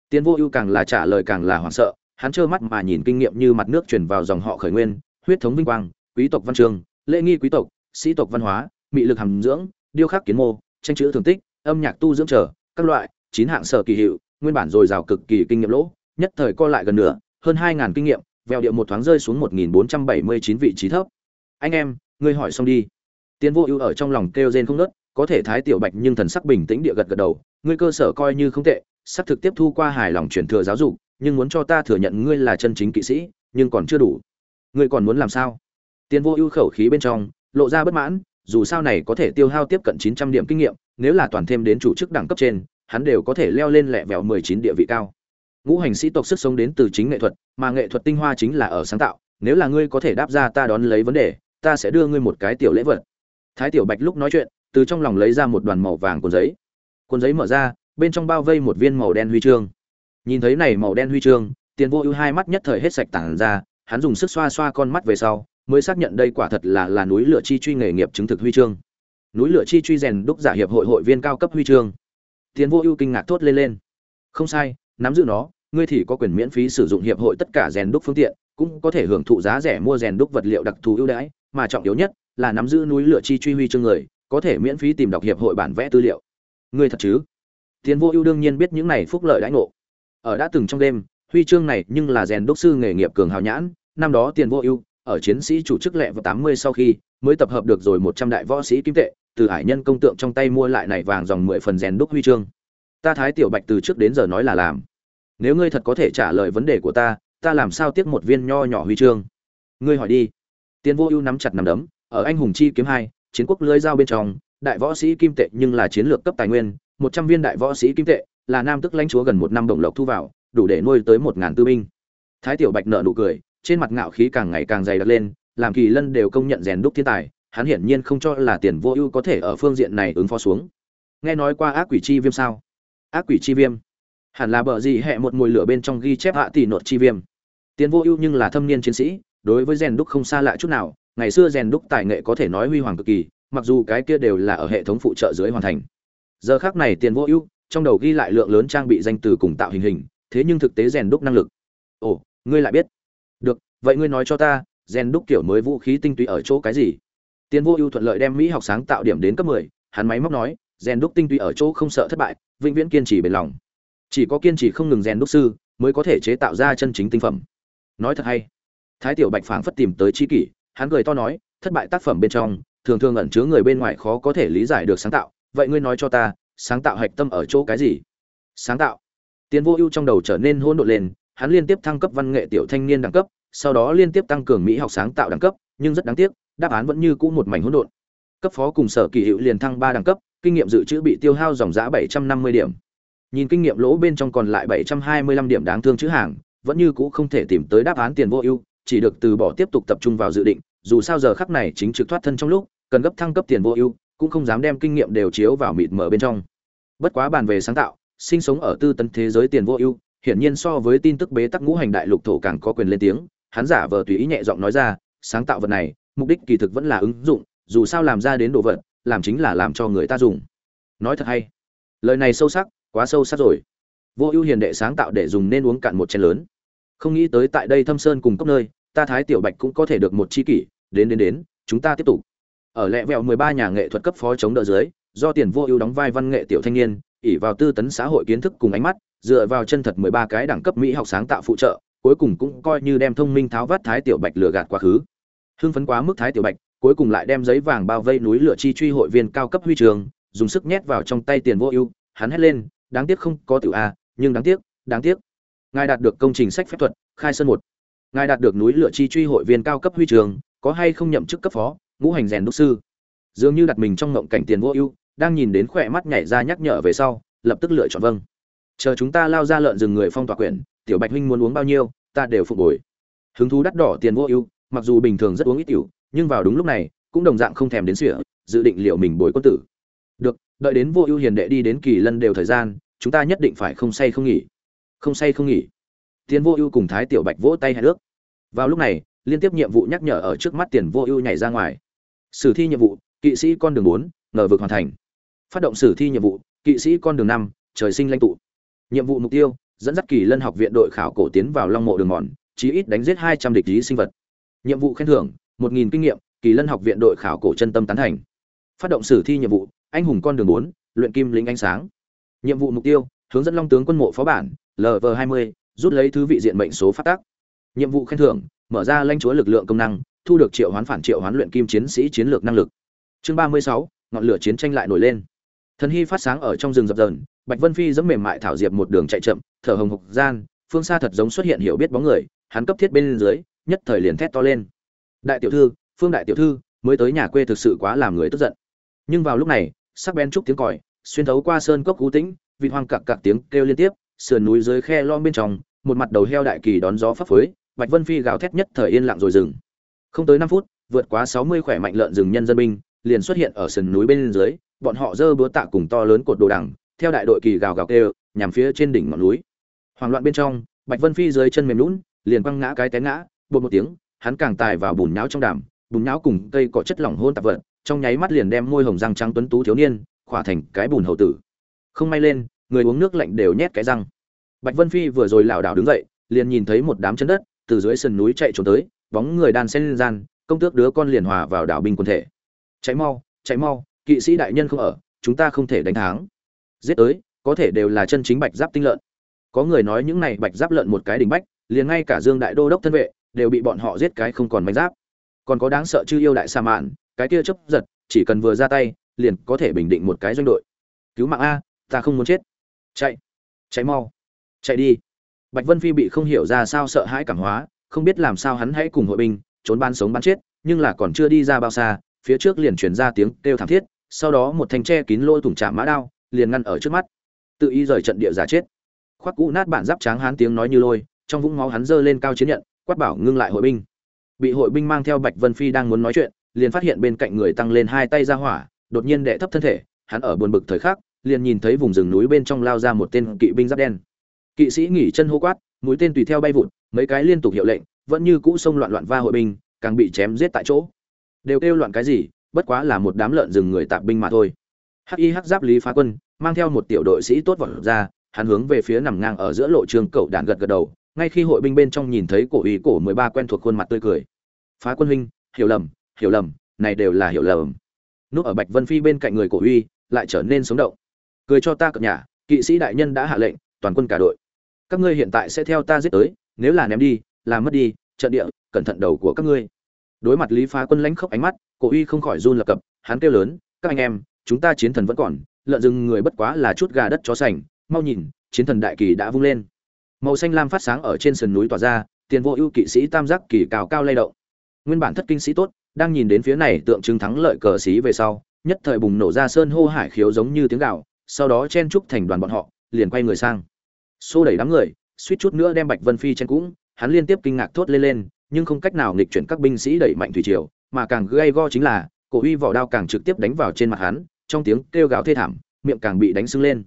Tiến vô ưu càng là trả lời càng là hoảng sợ, hắn trơ mắt mà nhìn kinh nghiệm như mặt nước truyền vào dòng họ khởi nguyên, huyết thống vinh quang, quý tộc văn trường lễ nghi quý tộc, sĩ tộc văn hóa, mị lực hàm dưỡng, điêu khắc kiến mô, tranh chữ thường tích, âm nhạc tu dưỡng trở, các loại, chín hạng sở kỳ hiệu, nguyên bản dồi dào cực kỳ kinh nghiệm lỗ, nhất thời co lại gần nửa, hơn hai ngàn kinh nghiệm, vèo điệu một thoáng rơi xuống một nghìn bốn trăm bảy mươi chín vị trí thấp. Anh em, ngươi hỏi xong đi tiến vô ưu ở trong lòng kêu rên không ngớt, có thể thái tiểu bạch nhưng thần sắc bình tĩnh địa gật gật đầu ngươi cơ sở coi như không tệ sắp thực tiếp thu qua hài lòng truyền thừa giáo dục nhưng muốn cho ta thừa nhận ngươi là chân chính kỵ sĩ nhưng còn chưa đủ. Ngươi còn muốn làm sao? Tiến vô ưu khẩu khí bên trong lộ ra bất mãn dù sao này có thể tiêu hao tiếp cận chín trăm điểm kinh nghiệm nếu là toàn thêm đến chủ chức đẳng cấp trên hắn đều có thể leo lên lẹ vẹo mười chín địa vị cao. Ngũ hành sĩ tộc sức sống đến từ chính nghệ thuật mà nghệ thuật tinh hoa chính là ở sáng tạo nếu là ngươi có thể đáp ra ta đón lấy vấn đề ta sẽ đưa ngươi một cái tiểu lễ vật thái tiểu bạch lúc nói chuyện, từ trong lòng lấy ra một đoàn màu vàng cuốn giấy. Cuốn giấy mở ra, bên trong bao vây một viên màu đen huy chương. Nhìn thấy này màu đen huy chương, tiền vô ưu hai mắt nhất thời hết sạch tản ra, hắn dùng sức xoa xoa con mắt về sau, mới xác nhận đây quả thật là là núi lửa chi truy nghề nghiệp chứng thực huy chương. Núi lửa chi truy rèn đúc giả hiệp hội hội viên cao cấp huy chương. Tiền vô ưu kinh ngạc thốt lên lên. Không sai, nắm giữ nó, ngươi thì có quyền miễn phí sử dụng hiệp hội tất cả rèn đúc phương tiện, cũng có thể hưởng thụ giá rẻ mua rèn đúc vật liệu đặc thù ưu đãi, mà trọng yếu nhất là nắm giữ núi lửa chi truy huy chương người, có thể miễn phí tìm đọc hiệp hội bản vẽ tư liệu. Ngươi thật chứ? Tiến vô ưu đương nhiên biết những này phúc lợi đãi ngộ. Ở đã từng trong đêm, huy chương này nhưng là rèn đúc sư nghề nghiệp cường hào nhãn. Năm đó tiền vô ưu, ở chiến sĩ chủ chức lệ vào tám mươi sau khi, mới tập hợp được rồi một trăm đại võ sĩ kim tệ, từ hải nhân công tượng trong tay mua lại này vàng dòng mười phần rèn đúc huy chương. Ta thái tiểu bạch từ trước đến giờ nói là làm. Nếu ngươi thật có thể trả lời vấn đề của ta ta làm sao tiếc một viên nho nhỏ huy chương? Ngươi hỏi đi. Tiền vô ưu nắm chặt nắm đấm ở anh hùng chi kiếm hai, chiến quốc lưới giao bên trong, đại võ sĩ kim tệ nhưng là chiến lược cấp tài nguyên, một trăm viên đại võ sĩ kim tệ, là nam tức lãnh chúa gần một năm đồng lộc thu vào, đủ để nuôi tới một ngàn tư binh. Thái tiểu bạch nợ nụ cười, trên mặt ngạo khí càng ngày càng dày đặc lên, làm kỳ lân đều công nhận rèn đúc thiên tài, hắn hiển nhiên không cho là tiền vô ưu có thể ở phương diện này ứng phó xuống. Nghe nói qua ác quỷ chi viêm sao? Ác quỷ chi viêm? Hẳn là bờ gì hẹ một mùi lửa bên trong ghi chép hạ tỷ nột chi viêm. Tiền vô ưu nhưng là thâm niên chiến sĩ, đối với rèn đúc không xa lạ chút nào ngày xưa rèn đúc tài nghệ có thể nói huy hoàng cực kỳ mặc dù cái kia đều là ở hệ thống phụ trợ dưới hoàn thành. Giờ khác này tiền vô ưu trong đầu ghi lại lượng lớn trang bị danh từ cùng tạo hình hình thế nhưng thực tế rèn đúc năng lực. Ồ ngươi lại biết. Được vậy ngươi nói cho ta rèn đúc kiểu mới vũ khí tinh túy ở chỗ cái gì? Tiền vô ưu thuận lợi đem mỹ học sáng tạo điểm đến cấp 10, hắn máy móc nói rèn đúc tinh túy ở chỗ không sợ thất bại vĩnh viễn kiên trì bền lòng. Chỉ có kiên trì không ngừng rèn đúc sư mới có thể chế tạo ra chân chính tinh phẩm. Nói thật hay. Thái tiểu bạch phảng phất tìm tới chi kỷ hắn cười to nói, thất bại tác phẩm bên trong, thường thường ẩn chứa người bên ngoài khó có thể lý giải được sáng tạo. Vậy ngươi nói cho ta, sáng tạo hạch tâm ở chỗ cái gì? Sáng tạo. Tiến vô ưu trong đầu trở nên hỗn độn lên, hắn liên tiếp thăng cấp văn nghệ tiểu thanh niên đẳng cấp, sau đó liên tiếp tăng cường mỹ học sáng tạo đẳng cấp, nhưng rất đáng tiếc, đáp án vẫn như cũ một mảnh hỗn độn. Cấp phó cùng sở kỳ hiệu liền thăng ba đẳng cấp, kinh nghiệm dự trữ bị tiêu hao dòng giá bảy trăm năm mươi điểm. Nhìn kinh nghiệm lỗ bên trong còn lại bảy trăm hai mươi lăm điểm đáng thương chữ hàng, vẫn như cũ không thể tìm tới đáp án tiền vô ưu chỉ được từ bỏ tiếp tục tập trung vào dự định, dù sao giờ khắc này chính trực thoát thân trong lúc, cần gấp thăng cấp tiền vô ưu, cũng không dám đem kinh nghiệm đều chiếu vào mịt mở bên trong. Bất quá bàn về sáng tạo, sinh sống ở tư tấn thế giới tiền vô ưu, hiển nhiên so với tin tức bế tắc ngũ hành đại lục thổ càng có quyền lên tiếng, hắn giả vờ tùy ý nhẹ giọng nói ra, sáng tạo vật này, mục đích kỳ thực vẫn là ứng dụng, dù sao làm ra đến đồ vật, làm chính là làm cho người ta dùng. Nói thật hay. Lời này sâu sắc, quá sâu sắc rồi. Vô ưu hiền đệ sáng tạo để dùng nên uống cạn một chén lớn không nghĩ tới tại đây thâm sơn cùng cốc nơi, ta thái tiểu bạch cũng có thể được một chi kỷ. Đến đến đến, chúng ta tiếp tục. Ở lẹ vẹo 13 nhà nghệ thuật cấp phó chống đỡ dưới, do tiền vô ưu đóng vai văn nghệ tiểu thanh niên ỉ vào tư tấn xã hội kiến thức cùng ánh mắt, dựa vào chân thật 13 cái đẳng cấp mỹ học sáng tạo phụ trợ, cuối cùng cũng coi như đem thông minh tháo vát thái tiểu bạch lừa gạt quá khứ. Hưng phấn quá mức thái tiểu bạch, cuối cùng lại đem giấy vàng bao vây núi lửa chi truy hội viên cao cấp huy trường, dùng sức nhét vào trong tay tiền vô ưu. Hắn hét lên, đáng tiếc không có tiểu a, nhưng đáng tiếc đáng tiếc ngài đạt được công trình sách phép thuật, khai sơn một. Ngài đạt được núi lửa chi truy hội viên cao cấp huy trường, có hay không nhậm chức cấp phó, ngũ hành rèn đúc sư? Dường như đặt mình trong ngộng cảnh tiền vô ưu, đang nhìn đến khỏe mắt nhảy ra nhắc nhở về sau, lập tức lựa chọn vâng. Chờ chúng ta lao ra lợn rừng người phong tỏa quyển, tiểu bạch huynh muốn uống bao nhiêu, ta đều phục hồi. Hứng thú đắt đỏ tiền vô ưu, mặc dù bình thường rất uống ít tiểu, nhưng vào đúng lúc này, cũng đồng dạng không thèm đến sỉa, dự định liệu mình bồi quân tử. Được, đợi đến vô ưu hiền đệ đi đến kỳ lân đều thời gian, chúng ta nhất định phải không say không nghỉ không say không nghỉ. Tiền vô ưu cùng thái tiểu bạch vỗ tay hai nước. Vào lúc này, liên tiếp nhiệm vụ nhắc nhở ở trước mắt tiền vô ưu nhảy ra ngoài. Sử thi nhiệm vụ, kỵ sĩ con đường bốn, ngờ vực hoàn thành. Phát động sử thi nhiệm vụ, kỵ sĩ con đường năm, trời sinh lãnh tụ. Nhiệm vụ mục tiêu, dẫn dắt kỳ lân học viện đội khảo cổ tiến vào long mộ đường mòn, chí ít đánh giết hai trăm địch lý sinh vật. Nhiệm vụ khen thưởng, một nghìn kinh nghiệm, kỳ lân học viện đội khảo cổ chân tâm tán thành. Phát động sử thi nhiệm vụ, anh hùng con đường bốn, luyện kim lính ánh sáng. Nhiệm vụ mục tiêu, hướng dẫn long tướng quân mộ phó bản lv hai mươi, rút lấy thứ vị diện mệnh số phát tác. Nhiệm vụ khen thưởng, mở ra lãnh chúa lực lượng công năng, thu được triệu hoán phản triệu hoán luyện kim chiến sĩ chiến lược năng lực. Chương ba mươi sáu, ngọn lửa chiến tranh lại nổi lên. Thần hy phát sáng ở trong rừng dập dờn bạch vân phi dẫm mềm mại thảo diệp một đường chạy chậm, thở hồng hộc gian, phương xa thật giống xuất hiện hiểu biết bóng người, hắn cấp thiết bên dưới, nhất thời liền thét to lên. Đại tiểu thư, phương đại tiểu thư, mới tới nhà quê thực sự quá làm người tức giận. Nhưng vào lúc này, sắc bén trúc tiếng còi, xuyên thấu qua sơn cốc cú tĩnh vị hoang cặc cặc tiếng kêu liên tiếp sườn núi dưới khe lom bên trong một mặt đầu heo đại kỳ đón gió phấp phới bạch vân phi gào thét nhất thời yên lặng rồi dừng. Không tới năm phút vượt quá sáu mươi khỏe mạnh lợn rừng nhân dân binh liền xuất hiện ở sườn núi bên dưới bọn họ dơ búa tạ cùng to lớn cột đồ đằng theo đại đội kỳ gào gào kêu nhằm phía trên đỉnh ngọn núi. Hoàng loạn bên trong bạch vân phi dưới chân mềm nhũn, liền quăng ngã cái té ngã bột một tiếng hắn càng tài vào bùn nháo trong đàm bùn nháo cùng cây cỏ chất lỏng hôn tạp vật trong nháy mắt liền đem môi hồng răng trắng tuấn tú thiếu niên khỏa thành cái bùn hậu tử. Không may lên người uống nước lạnh đều nhét cái răng. Bạch vân phi vừa rồi lảo đảo đứng dậy, liền nhìn thấy một đám chân đất từ dưới sườn núi chạy trốn tới, bóng người đan xen lên gian, công tước đứa con liền hòa vào đảo binh quân thể. Cháy mau cháy mau, kỵ sĩ đại nhân không ở, chúng ta không thể đánh thắng. Giết tới, có thể đều là chân chính bạch giáp tinh lợn. Có người nói những này bạch giáp lợn một cái đỉnh bách, liền ngay cả dương đại đô đốc thân vệ, đều bị bọn họ giết cái không còn manh giáp. Còn có đáng sợ chư yêu đại sa mạn, cái kia chấp giật, chỉ cần vừa ra tay, liền có thể bình định một cái doanh đội. Cứu mạng a, ta không muốn chết chạy. Chạy mau. Chạy đi. Bạch vân phi bị không hiểu ra sao sợ hãi cảm hóa, không biết làm sao hắn hãy cùng hội binh, trốn ban sống ban chết, nhưng là còn chưa đi ra bao xa, phía trước liền truyền ra tiếng kêu thảm thiết, sau đó một thanh tre kín lỗ thủng chạm mã đao, liền ngăn ở trước mắt. Tự ý rời trận địa giả chết. Khoác cũ nát bản giáp tráng hán tiếng nói như lôi, trong vũng máu hắn giơ lên cao chiến nhận, quát bảo ngưng lại hội binh. Bị hội binh mang theo bạch vân phi đang muốn nói chuyện, liền phát hiện bên cạnh người tăng lên hai tay ra hỏa, đột nhiên đệ thấp thân thể, hắn ở buồn bực thời khắc liền nhìn thấy vùng rừng núi bên trong lao ra một tên kỵ binh giáp đen. Kỵ sĩ nghỉ chân hô quát, mũi tên tùy theo bay vụt, mấy cái liên tục hiệu lệnh, vẫn như cũ xông loạn loạn va hội binh, càng bị chém giết tại chỗ. Đều kêu loạn cái gì, bất quá là một đám lợn rừng người tạp binh mà thôi. Hắc y hắc giáp lý phá quân mang theo một tiểu đội sĩ tốt vọt ra, hắn hướng về phía nằm ngang ở giữa lộ trường cậu đạn gật gật đầu, ngay khi hội binh bên trong nhìn thấy cổ ý cổ mười ba quen thuộc khuôn mặt tươi cười. Phá quân huynh, hiểu lầm hiểu lầm, này đều là hiểu lầm. Núp ở bạch vân phi bên cạnh người cổ uy, lại trở nên sống động cười cho ta cập nhà kỵ sĩ đại nhân đã hạ lệnh, toàn quân cả đội. Các ngươi hiện tại sẽ theo ta giết tới, nếu là ném đi làm mất đi, trận địa, cẩn thận đầu của các ngươi. Đối mặt lý phá quân lãnh khốc ánh mắt, cổ uy không khỏi run lập cập, hắn kêu lớn, các anh em, chúng ta chiến thần vẫn còn, lợn rừng người bất quá là chút gà đất chó sành, mau nhìn, chiến thần đại kỳ đã vung lên. Màu xanh lam phát sáng ở trên sườn núi tỏa ra, tiền vô ưu kỵ sĩ tam giác kỳ cao cao lay động. Nguyên bản thất kinh sĩ tốt, đang nhìn đến phía này tượng trưng thắng lợi cờ xí về sau, nhất thời bùng nổ ra sơn hô hải khiếu giống như tiếng gạo sau đó chen trúc thành đoàn bọn họ, liền quay người sang. Xô đẩy đám người, suýt chút nữa đem bạch vân phi chen cũng, hắn liên tiếp kinh ngạc thốt lên lên, nhưng không cách nào nghịch chuyển các binh sĩ đẩy mạnh thủy triều, mà càng gây go chính là, cổ uy vỏ đao càng trực tiếp đánh vào trên mặt hắn, trong tiếng kêu gào thê thảm, miệng càng bị đánh sưng lên.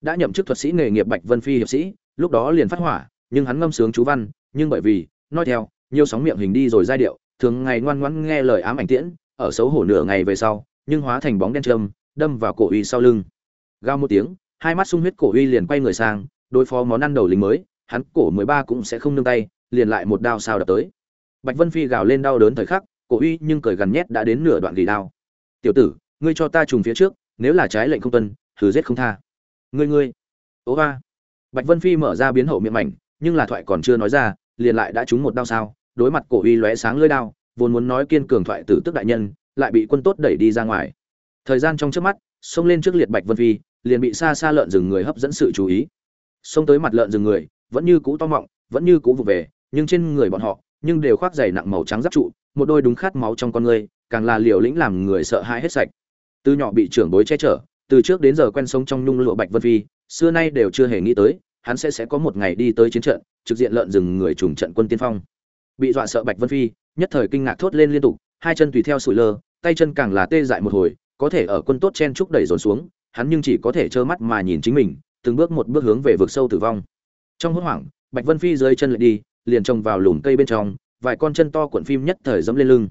Đã nhậm chức thuật sĩ nghề nghiệp bạch vân phi hiệp sĩ, lúc đó liền phát hỏa, nhưng hắn ngâm sướng chú văn, nhưng bởi vì, nói theo, nhiều sóng miệng hình đi rồi giai điệu, thường ngày ngoan ngoãn nghe lời ám ảnh tiễn, ở xấu hổ nửa ngày về sau, nhưng hóa thành bóng đen trơm đâm vào cổ uy sau lưng gào một tiếng, hai mắt sung huyết cổ uy liền quay người sang, đối phó món ăn đầu lính mới, hắn cổ mười ba cũng sẽ không nương tay, liền lại một đao sao đập tới. Bạch vân phi gào lên đau đớn thời khắc, cổ uy nhưng cởi gần nhét đã đến nửa đoạn gỉ đao. Tiểu tử, ngươi cho ta trùng phía trước, nếu là trái lệnh không tuân, thử giết không tha. Ngươi ngươi. Ố ba. Bạch vân phi mở ra biến hậu miệng mảnh, nhưng là thoại còn chưa nói ra, liền lại đã trúng một đao sao, đối mặt cổ uy lóe sáng lưỡi đao, vốn muốn nói kiên cường thoại tử tức đại nhân, lại bị quân tốt đẩy đi ra ngoài. Thời gian trong trước mắt, xông lên trước liệt bạch vân phi liền bị xa xa lợn rừng người hấp dẫn sự chú ý. Xông tới mặt lợn rừng người, vẫn như cũ to mọng, vẫn như cũ vụ về, nhưng trên người bọn họ, nhưng đều khoác giày nặng màu trắng giáp trụ, một đôi đúng khát máu trong con người, càng là liều lĩnh làm người sợ hãi hết sạch. Từ nhỏ bị trưởng bối che chở, từ trước đến giờ quen sống trong nhung lụa bạch vân phi, xưa nay đều chưa hề nghĩ tới, hắn sẽ sẽ có một ngày đi tới chiến trận, trực diện lợn rừng người trùng trận quân tiên phong. Bị dọa sợ bạch vân phi, nhất thời kinh ngạc thốt lên liên tục, hai chân tùy theo sủi lơ, tay chân càng là tê dại một hồi, có thể ở quân tốt chen trúc đẩy dồn xuống hắn nhưng chỉ có thể trơ mắt mà nhìn chính mình, từng bước một bước hướng về vực sâu tử vong. Trong hốt hoảng, bạch vân phi dưới chân lại đi, liền trồng vào lùm cây bên trong, vài con chân to cuộn phim nhất thời dẫm lên lưng.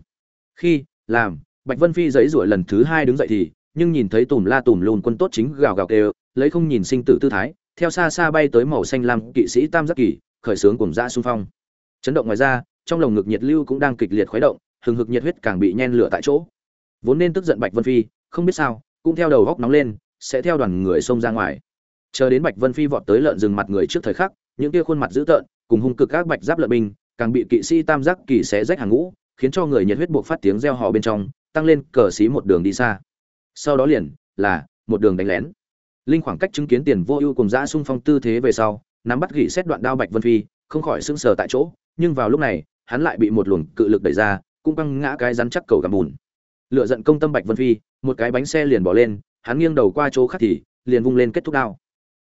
Khi, làm, bạch vân phi giấy rủi lần thứ hai đứng dậy thì, nhưng nhìn thấy tùm la tùm lùn quân tốt chính gào gào kêu, lấy không nhìn sinh tử tư thái, theo xa xa bay tới màu xanh lam kỵ sĩ tam giác kỳ, khởi sướng cùng dã xung phong. Chấn động ngoài ra trong lồng ngực nhiệt lưu cũng đang kịch liệt khuấy động, hừng hực nhiệt huyết càng bị nhen lửa tại chỗ. Vốn nên tức giận bạch vân phi, không biết sao, cũng theo đầu góc nóng lên sẽ theo đoàn người xông ra ngoài. Chờ đến bạch vân phi vọt tới lợn rừng mặt người trước thời khắc, những kia khuôn mặt dữ tợn, cùng hung cực các bạch giáp lợn binh, càng bị kỵ sĩ tam giác kỳ xé rách hàng ngũ, khiến cho người nhiệt huyết buộc phát tiếng reo hò bên trong, tăng lên cờ xí một đường đi xa. Sau đó liền là một đường đánh lén. Linh khoảng cách chứng kiến tiền vô ưu cùng dã xung phong tư thế về sau, nắm bắt gỉ xét đoạn đao bạch vân phi, không khỏi sững sờ tại chỗ, nhưng vào lúc này, hắn lại bị một luồng cự lực đẩy ra, cũng băng ngã cái rắn chắc cầu gầm bùn. Lựa giận công tâm bạch vân phi, một cái bánh xe liền bỏ lên hắn nghiêng đầu qua chỗ khác thì, liền vung lên kết thúc đao.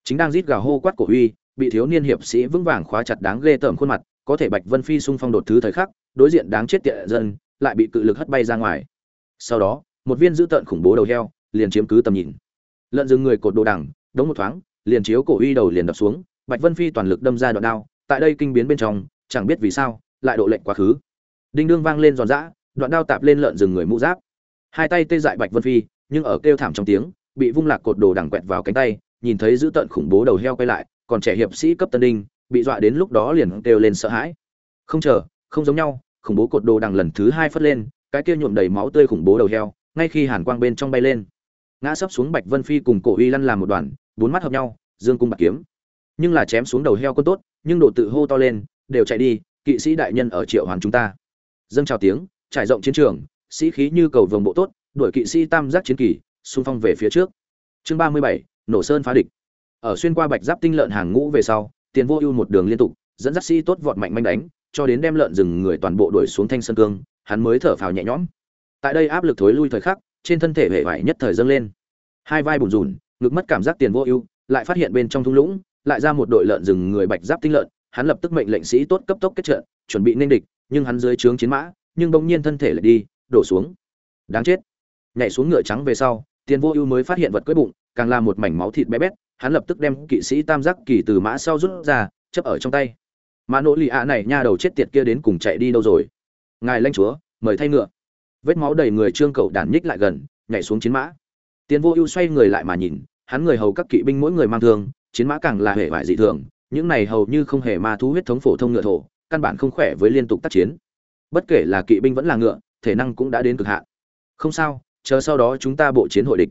Chính đang rít gào hô quát cổ uy, bị thiếu niên hiệp sĩ vững vàng khóa chặt đáng ghê tởm khuôn mặt, có thể bạch vân phi xung phong đột thứ thời khắc, đối diện đáng chết tiện dân, lại bị cự lực hất bay ra ngoài. Sau đó, một viên dữ tợn khủng bố đầu heo, liền chiếm cứ tầm nhìn. Lợn rừng người cột đồ đằng, đống một thoáng, liền chiếu cổ uy đầu liền đập xuống, bạch vân phi toàn lực đâm ra đoạn đao, tại đây kinh biến bên trong, chẳng biết vì sao, lại độ lệnh quá khứ. Đinh đương vang lên giòn giã, đoạn đao tạp lên lợn rừng người mũ giáp. Hai tay tê dại bạch vân phi nhưng ở kêu thảm trong tiếng, bị vung lạc cột đồ đằng quẹt vào cánh tay, nhìn thấy dữ tợn khủng bố đầu heo quay lại, còn trẻ hiệp sĩ cấp tân đinh, bị dọa đến lúc đó liền kêu lên sợ hãi. Không chờ, không giống nhau, khủng bố cột đồ đằng lần thứ hai phất lên, cái kia nhuộm đầy máu tươi khủng bố đầu heo, ngay khi hàn quang bên trong bay lên. Ngã sấp xuống bạch vân phi cùng cổ uy lăn làm một đoàn, bốn mắt hợp nhau, dương cung bạc kiếm. Nhưng là chém xuống đầu heo quân tốt, nhưng độ tự hô to lên, đều chạy đi, kỵ sĩ đại nhân ở triệu hoàng chúng ta. Dâng chào tiếng, trải rộng chiến trường, sĩ khí như cầu vồng bộ tốt đuổi kỵ sĩ tam giác chiến kỳ, xung phong về phía trước. Chương ba mươi bảy, nổ sơn phá địch. Ở xuyên qua bạch giáp tinh lợn hàng ngũ về sau, tiền vô ưu một đường liên tục, dẫn dắt sĩ tốt vọt mạnh manh đánh, cho đến đem lợn rừng người toàn bộ đuổi xuống thanh sơn cương, hắn mới thở phào nhẹ nhõm. Tại đây áp lực thối lui thời khắc, trên thân thể hệ vải nhất thời dâng lên. Hai vai bùn rùn, ngực mất cảm giác tiền vô ưu, lại phát hiện bên trong thung lũng, lại ra một đội lợn rừng người bạch giáp tinh lợn, hắn lập tức mệnh lệnh sĩ tốt cấp tốc kết trận, chuẩn bị nên địch, nhưng hắn dưới trướng chiến mã, nhưng bỗng nhiên thân thể lại đi, đổ xuống. Đáng chết nhảy xuống ngựa trắng về sau, tiền vô ưu mới phát hiện vật cưỡi bụng, càng là một mảnh máu thịt bé bét, hắn lập tức đem kỵ sĩ tam giác kỳ từ mã sau rút ra, chấp ở trong tay. Mà nỗi lì ạ này nha đầu chết tiệt kia đến cùng chạy đi đâu rồi? Ngài lãnh chúa, mời thay ngựa. Vết máu đầy người trương cậu đàn nhích lại gần, nhảy xuống chiến mã. Tiền vô ưu xoay người lại mà nhìn, hắn người hầu các kỵ binh mỗi người mang thương, chiến mã càng là hệ vải dị thường, những này hầu như không hề ma thú huyết thống phổ thông ngựa thổ, căn bản không khỏe với liên tục tác chiến. Bất kể là kỵ binh vẫn là ngựa, thể năng cũng đã đến cực hạn. Không sao chờ sau đó chúng ta bộ chiến hội địch.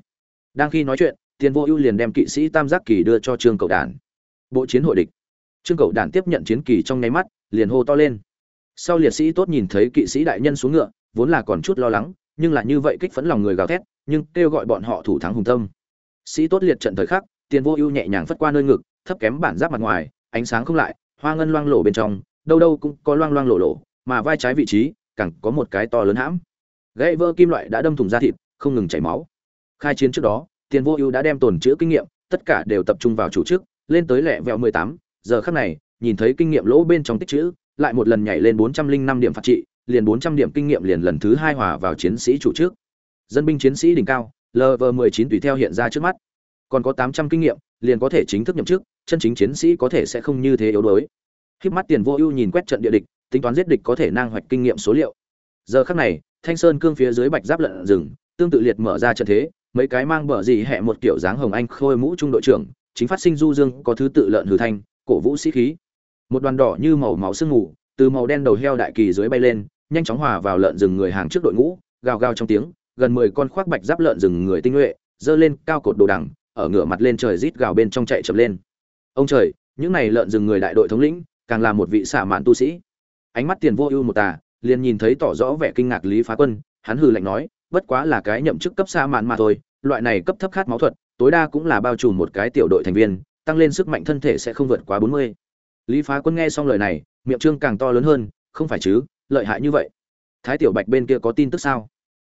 Đang khi nói chuyện tiền vô ưu liền đem kỵ sĩ tam giác kỳ đưa cho trương cầu đản. bộ chiến hội địch. Trương cầu đản tiếp nhận chiến kỳ trong nháy mắt, liền hô to lên. Sau liệt sĩ tốt nhìn thấy kỵ sĩ đại nhân xuống ngựa, vốn là còn chút lo lắng, nhưng là như vậy kích phấn lòng người gào thét, nhưng kêu gọi bọn họ thủ thắng hùng tâm. Sĩ tốt liệt trận thời khắc tiền vô ưu nhẹ nhàng phất qua nơi ngực, thấp kém bản giáp mặt ngoài, ánh sáng không lại, hoa ngân loang lổ bên trong, đâu đâu cũng có loang loang lổ lổ, mà vai trái vị trí, càng có một cái to lớn hãm gãy vỡ kim loại đã đâm thủng da thịt, không ngừng chảy máu. Khai chiến trước đó, tiền vô ưu đã đem tồn chữ kinh nghiệm, tất cả đều tập trung vào chủ trước lên tới lẹ vẹo mười tám. Giờ khắc này, nhìn thấy kinh nghiệm lỗ bên trong tích chữ, lại một lần nhảy lên bốn trăm linh năm điểm phạt trị, liền bốn trăm điểm kinh nghiệm liền lần thứ hai hòa vào chiến sĩ chủ trước dân binh chiến sĩ đỉnh cao lv mười chín tùy theo hiện ra trước mắt. Còn có tám trăm kinh nghiệm, liền có thể chính thức nhậm chức, chân chính chiến sĩ có thể sẽ không như thế yếu đuối. Khiếp mắt tiền vô ưu nhìn quét trận địa địch, tính toán giết địch có thể nang hoạch kinh nghiệm số liệu. Giờ khắc này thanh sơn cương phía dưới bạch giáp lợn rừng tương tự liệt mở ra trận thế, mấy cái mang bờ gì hẹ một kiểu dáng hồng anh khôi mũ trung đội trưởng, chính phát sinh du dương, có thứ tự lợn hừ thanh, cổ vũ sĩ khí. Một đoàn đỏ như màu máu sương mù, từ màu đen đầu heo đại kỳ dưới bay lên, nhanh chóng hòa vào lợn rừng người hàng trước đội ngũ, gào gào trong tiếng, gần mười con khoác bạch giáp lợn rừng người tinh nhuệ dơ lên cao cột đồ đằng, ở ngửa mặt lên trời rít gào bên trong chạy chậm lên. Ông trời, những này lợn rừng người đại đội thống lĩnh, càng là một vị xả mạn tu sĩ. Ánh mắt tiền vô ưu một tà liền nhìn thấy tỏ rõ vẻ kinh ngạc lý phá quân, hắn hừ lạnh nói, bất quá là cái nhậm chức cấp xa mạn mà thôi, loại này cấp thấp khát máu thuật, tối đa cũng là bao trùm một cái tiểu đội thành viên, tăng lên sức mạnh thân thể sẽ không vượt quá bốn mươi. Lý phá quân nghe xong lời này, miệng trương càng to lớn hơn, không phải chứ, lợi hại như vậy. Thái tiểu bạch bên kia có tin tức sao?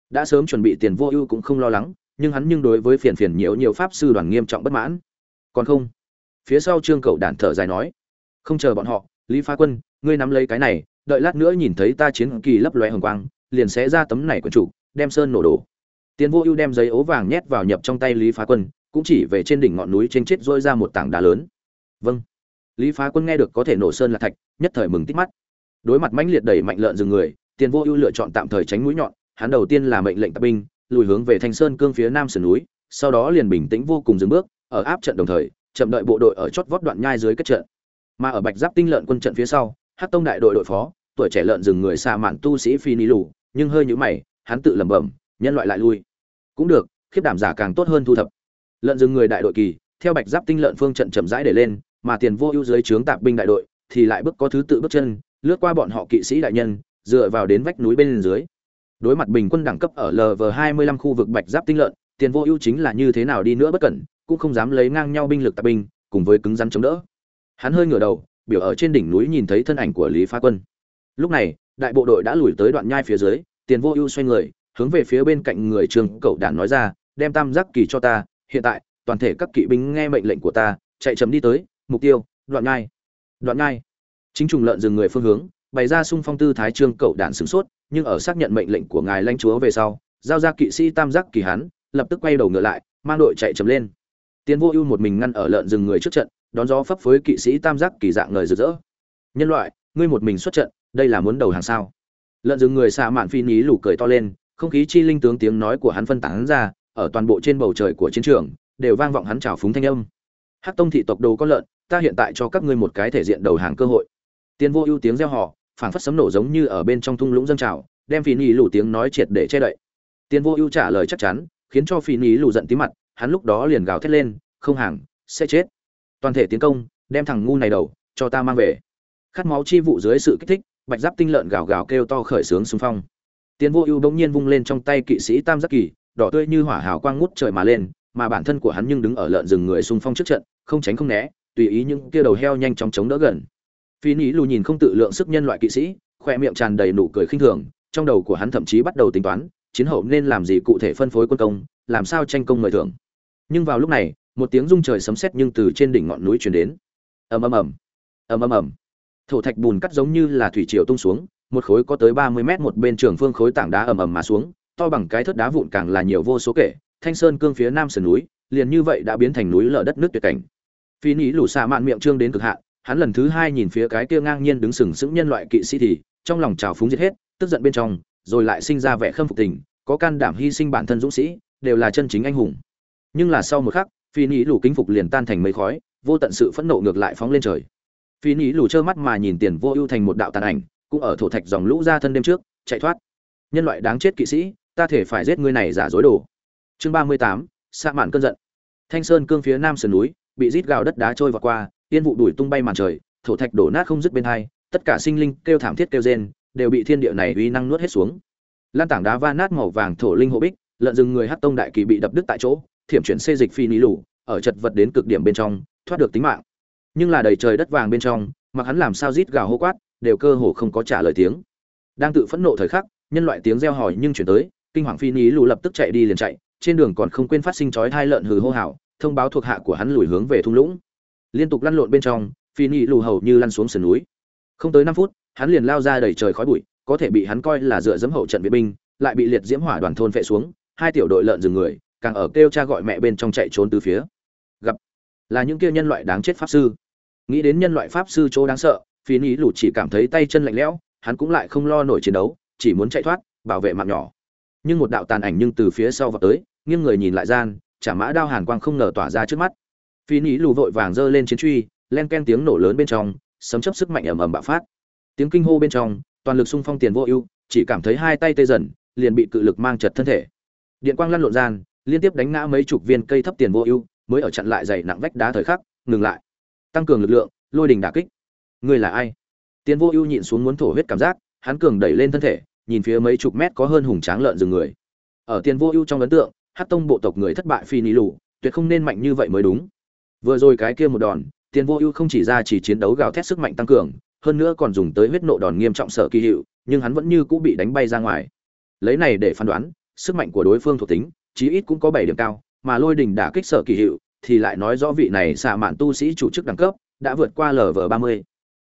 Đã sớm chuẩn bị tiền vô ưu cũng không lo lắng, nhưng hắn nhưng đối với phiền phiền nhiều nhiều pháp sư đoàn nghiêm trọng bất mãn. Còn không? Phía sau trương cậu đản thở dài nói. Không chờ bọn họ, lý phá quân, ngươi nắm lấy cái này đợi lát nữa nhìn thấy ta chiến kỳ lấp loe hồng quang, liền sẽ ra tấm này quần chủ đem sơn nổ đổ. Tiên vô ưu đem giấy ố vàng nhét vào nhập trong tay lý phá quân, cũng chỉ về trên đỉnh ngọn núi trên chết rơi ra một tảng đá lớn. Vâng. Lý phá quân nghe được có thể nổ sơn là thạch, nhất thời mừng tít mắt. Đối mặt mãnh liệt đẩy mạnh lợn rừng người tiền vô ưu lựa chọn tạm thời tránh mũi nhọn, hắn đầu tiên là mệnh lệnh tập binh, lùi hướng về thanh sơn cương phía nam sườn núi, sau đó liền bình tĩnh vô cùng dừng bước, ở áp trận đồng thời, chậm đợi bộ đội ở chót vót đoạn nhai dưới kết trận. Mà ở bạch giáp tinh lợn quân trận phía sau hát tông đại đội đội phó, tuổi trẻ lợn rừng người xa mạn tu sĩ phi ni lù, nhưng hơi nhũ mày, hắn tự lẩm bẩm, nhân loại lại lui. Cũng được, khiếp đảm giả càng tốt hơn thu thập. Lợn rừng người đại đội kỳ, theo bạch giáp tinh lợn phương trận chậm rãi để lên, mà tiền vô ưu dưới trướng tạp binh đại đội, thì lại bước có thứ tự bước chân, lướt qua bọn họ kỵ sĩ đại nhân, dựa vào đến vách núi bên dưới. Đối mặt bình quân đẳng cấp ở lv 25 khu vực bạch giáp tinh lợn, tiền vô ưu chính là như thế nào đi nữa bất cẩn, cũng không dám lấy ngang nhau binh lực tạp binh, cùng với cứng rắn chống đỡ. Hắn hơi ngửa đầu biểu ở trên đỉnh núi nhìn thấy thân ảnh của lý phá quân. Lúc này, đại bộ đội đã lùi tới đoạn nhai phía dưới, tiền vô ưu xoay người, hướng về phía bên cạnh người trường cậu đản nói ra, đem tam giác kỳ cho ta, hiện tại, toàn thể các kỵ binh nghe mệnh lệnh của ta, chạy chấm đi tới, mục tiêu, đoạn nhai. Đoạn nhai. Chính trùng lợn dừng người phương hướng, bày ra sung phong tư thái trương cậu đản sửng sốt, nhưng ở xác nhận mệnh lệnh của ngài lãnh chúa về sau, giao ra kỵ sĩ tam giác kỳ hắn, lập tức quay đầu ngựa lại, mang đội chạy chấm lên. Tiến vô ưu một mình ngăn ở lợn rừng người trước trận đón gió phấp phới kỵ sĩ tam giác kỳ dạng người rực rỡ. Nhân loại, ngươi một mình xuất trận, đây là muốn đầu hàng sao? Lợn rừng người xạ mạn phi ní lù cười to lên, không khí chi linh tướng tiếng nói của hắn phân tán ra, ở toàn bộ trên bầu trời của chiến trường, đều vang vọng hắn trào phúng thanh âm. Hắc tông thị tộc đồ con lợn, ta hiện tại cho các ngươi một cái thể diện đầu hàng cơ hội. Tiên vô ưu tiếng reo hò, phảng phất sấm nổ giống như ở bên trong thung lũng dâng trào, đem phi ní lù tiếng nói triệt để che đậy. Tiên vô ưu trả lời chắc chắn, khiến cho phi ní lù giận tí mặt, hắn lúc đó liền gào thét lên, không hàng, sẽ chết toàn thể tiến công, đem thằng ngu này đầu, cho ta mang về. Khát máu chi vụ dưới sự kích thích, bạch giáp tinh lợn gào gào kêu to khởi sướng xung phong. Tiến vô ưu bỗng nhiên vung lên trong tay kỵ sĩ tam giác kỳ, đỏ tươi như hỏa hào quang ngút trời mà lên, mà bản thân của hắn nhưng đứng ở lợn rừng người xung phong trước trận, không tránh không né, tùy ý những kia đầu heo nhanh chóng chống đỡ gần. Phi ní lù nhìn không tự lượng sức nhân loại kỵ sĩ, khoe miệng tràn đầy nụ cười khinh thường, trong đầu của hắn thậm chí bắt đầu tính toán, chiến hậu nên làm gì cụ thể phân phối quân công, làm sao tranh công mời thưởng. Nhưng vào lúc này một tiếng rung trời sấm sét nhưng từ trên đỉnh ngọn núi truyền đến. Ầm ầm ầm. Ầm ầm ầm. Thổ thạch bùn cắt giống như là thủy triều tung xuống, một khối có tới ba mươi mét một bên trường phương khối tảng đá ầm ầm mà xuống, to bằng cái thớt đá vụn càng là nhiều vô số kể, thanh sơn cương phía nam sườn núi, liền như vậy đã biến thành núi lở đất nước tuyệt cảnh. Phi ní lù xạ mạn miệng trương đến cực hạn, hắn lần thứ hai nhìn phía cái kia ngang nhiên đứng sừng sững nhân loại kỵ sĩ thì, trong lòng trào phúng giết hết, tức giận bên trong, rồi lại sinh ra vẻ khâm phục tình, có can đảm hy sinh bản thân dũng sĩ, đều là chân chính anh hùng. Nhưng là sau một khắc phi nhĩ lù kính phục liền tan thành mây khói, vô tận sự phẫn nộ ngược lại phóng lên trời. Phi nhĩ lù trơ mắt mà nhìn tiền vô ưu thành một đạo tàn ảnh, cũng ở thổ thạch dòng lũ ra thân đêm trước, chạy thoát. Nhân loại đáng chết kỵ sĩ, ta thể phải giết ngươi này giả dối đồ. Chương ba mươi tám xạ mạn cơn giận. Thanh sơn cương phía nam sườn núi, bị rít gào đất đá trôi vào qua, yên vụ đuổi tung bay màn trời, thổ thạch đổ nát không dứt bên hai, tất cả sinh linh kêu thảm thiết kêu rên, đều bị thiên địa này uy năng nuốt hết xuống. Lan tảng đá va nát màu vàng thổ linh hộ bích, lợn rừng người hát tông đại kỳ bị đập đứt tại chỗ thiểm chuyển xê dịch phi ní lù, ở chật vật đến cực điểm bên trong, thoát được tính mạng. Nhưng là đầy trời đất vàng bên trong, mặc hắn làm sao rít gào hô quát, đều cơ hồ không có trả lời tiếng. Đang tự phẫn nộ thời khắc, nhân loại tiếng reo hỏi nhưng chuyển tới, kinh hoàng phi ní lù lập tức chạy đi liền chạy, trên đường còn không quên phát sinh chói hai lợn hừ hô hào, thông báo thuộc hạ của hắn lùi hướng về thung lũng. Liên tục lăn lộn bên trong, phi ní lù hầu như lăn xuống sườn núi. Không tới năm phút, hắn liền lao ra đầy trời khói bụi, có thể bị hắn coi là dựa dẫm hậu trận vệ binh, lại bị liệt diễm hỏa đoàn thôn vệ xuống, hai tiểu đội lợn dừng người càng ở kêu cha gọi mẹ bên trong chạy trốn từ phía. Gặp là những kia nhân loại đáng chết pháp sư. Nghĩ đến nhân loại pháp sư chỗ đáng sợ, phi ní lù chỉ cảm thấy tay chân lạnh lẽo, hắn cũng lại không lo nổi chiến đấu, chỉ muốn chạy thoát, bảo vệ mạng nhỏ. Nhưng một đạo tàn ảnh nhưng từ phía sau vào tới, nghiêng người nhìn lại gian, chả mã đao hàn quang không ngờ tỏa ra trước mắt. Phi ní lù vội vàng giơ lên chiến truy, len ken tiếng nổ lớn bên trong, sấm chấp sức mạnh ầm ầm bạo phát. Tiếng kinh hô bên trong, toàn lực xung phong tiền vô ưu, chỉ cảm thấy hai tay tê dần, liền bị cự lực mang chật thân thể. Điện quang lăn lộn gian liên tiếp đánh ngã mấy chục viên cây thấp tiền vô ưu, mới ở chặn lại dày nặng vách đá thời khắc, ngừng lại. Tăng cường lực lượng, lôi đình đả kích. Ngươi là ai? Tiền vô ưu nhịn xuống muốn thổ huyết cảm giác, hắn cường đẩy lên thân thể, nhìn phía mấy chục mét có hơn hùng tráng lợn rừng người. Ở tiền vô ưu trong ấn tượng hát tông bộ tộc người thất bại phi ni lù, tuyệt không nên mạnh như vậy mới đúng. Vừa rồi cái kia một đòn, tiền vô ưu không chỉ ra chỉ chiến đấu gào thét sức mạnh tăng cường, hơn nữa còn dùng tới huyết nộ đòn nghiêm trọng sở kỳ hiệu, nhưng hắn vẫn như cũ bị đánh bay ra ngoài. Lấy này để phán đoán, sức mạnh của đối phương thuộc tính chí ít cũng có bảy điểm cao mà lôi đình đã kích sở kỳ hiệu thì lại nói rõ vị này xạ mạn tu sĩ chủ chức đẳng cấp đã vượt qua lv ba mươi.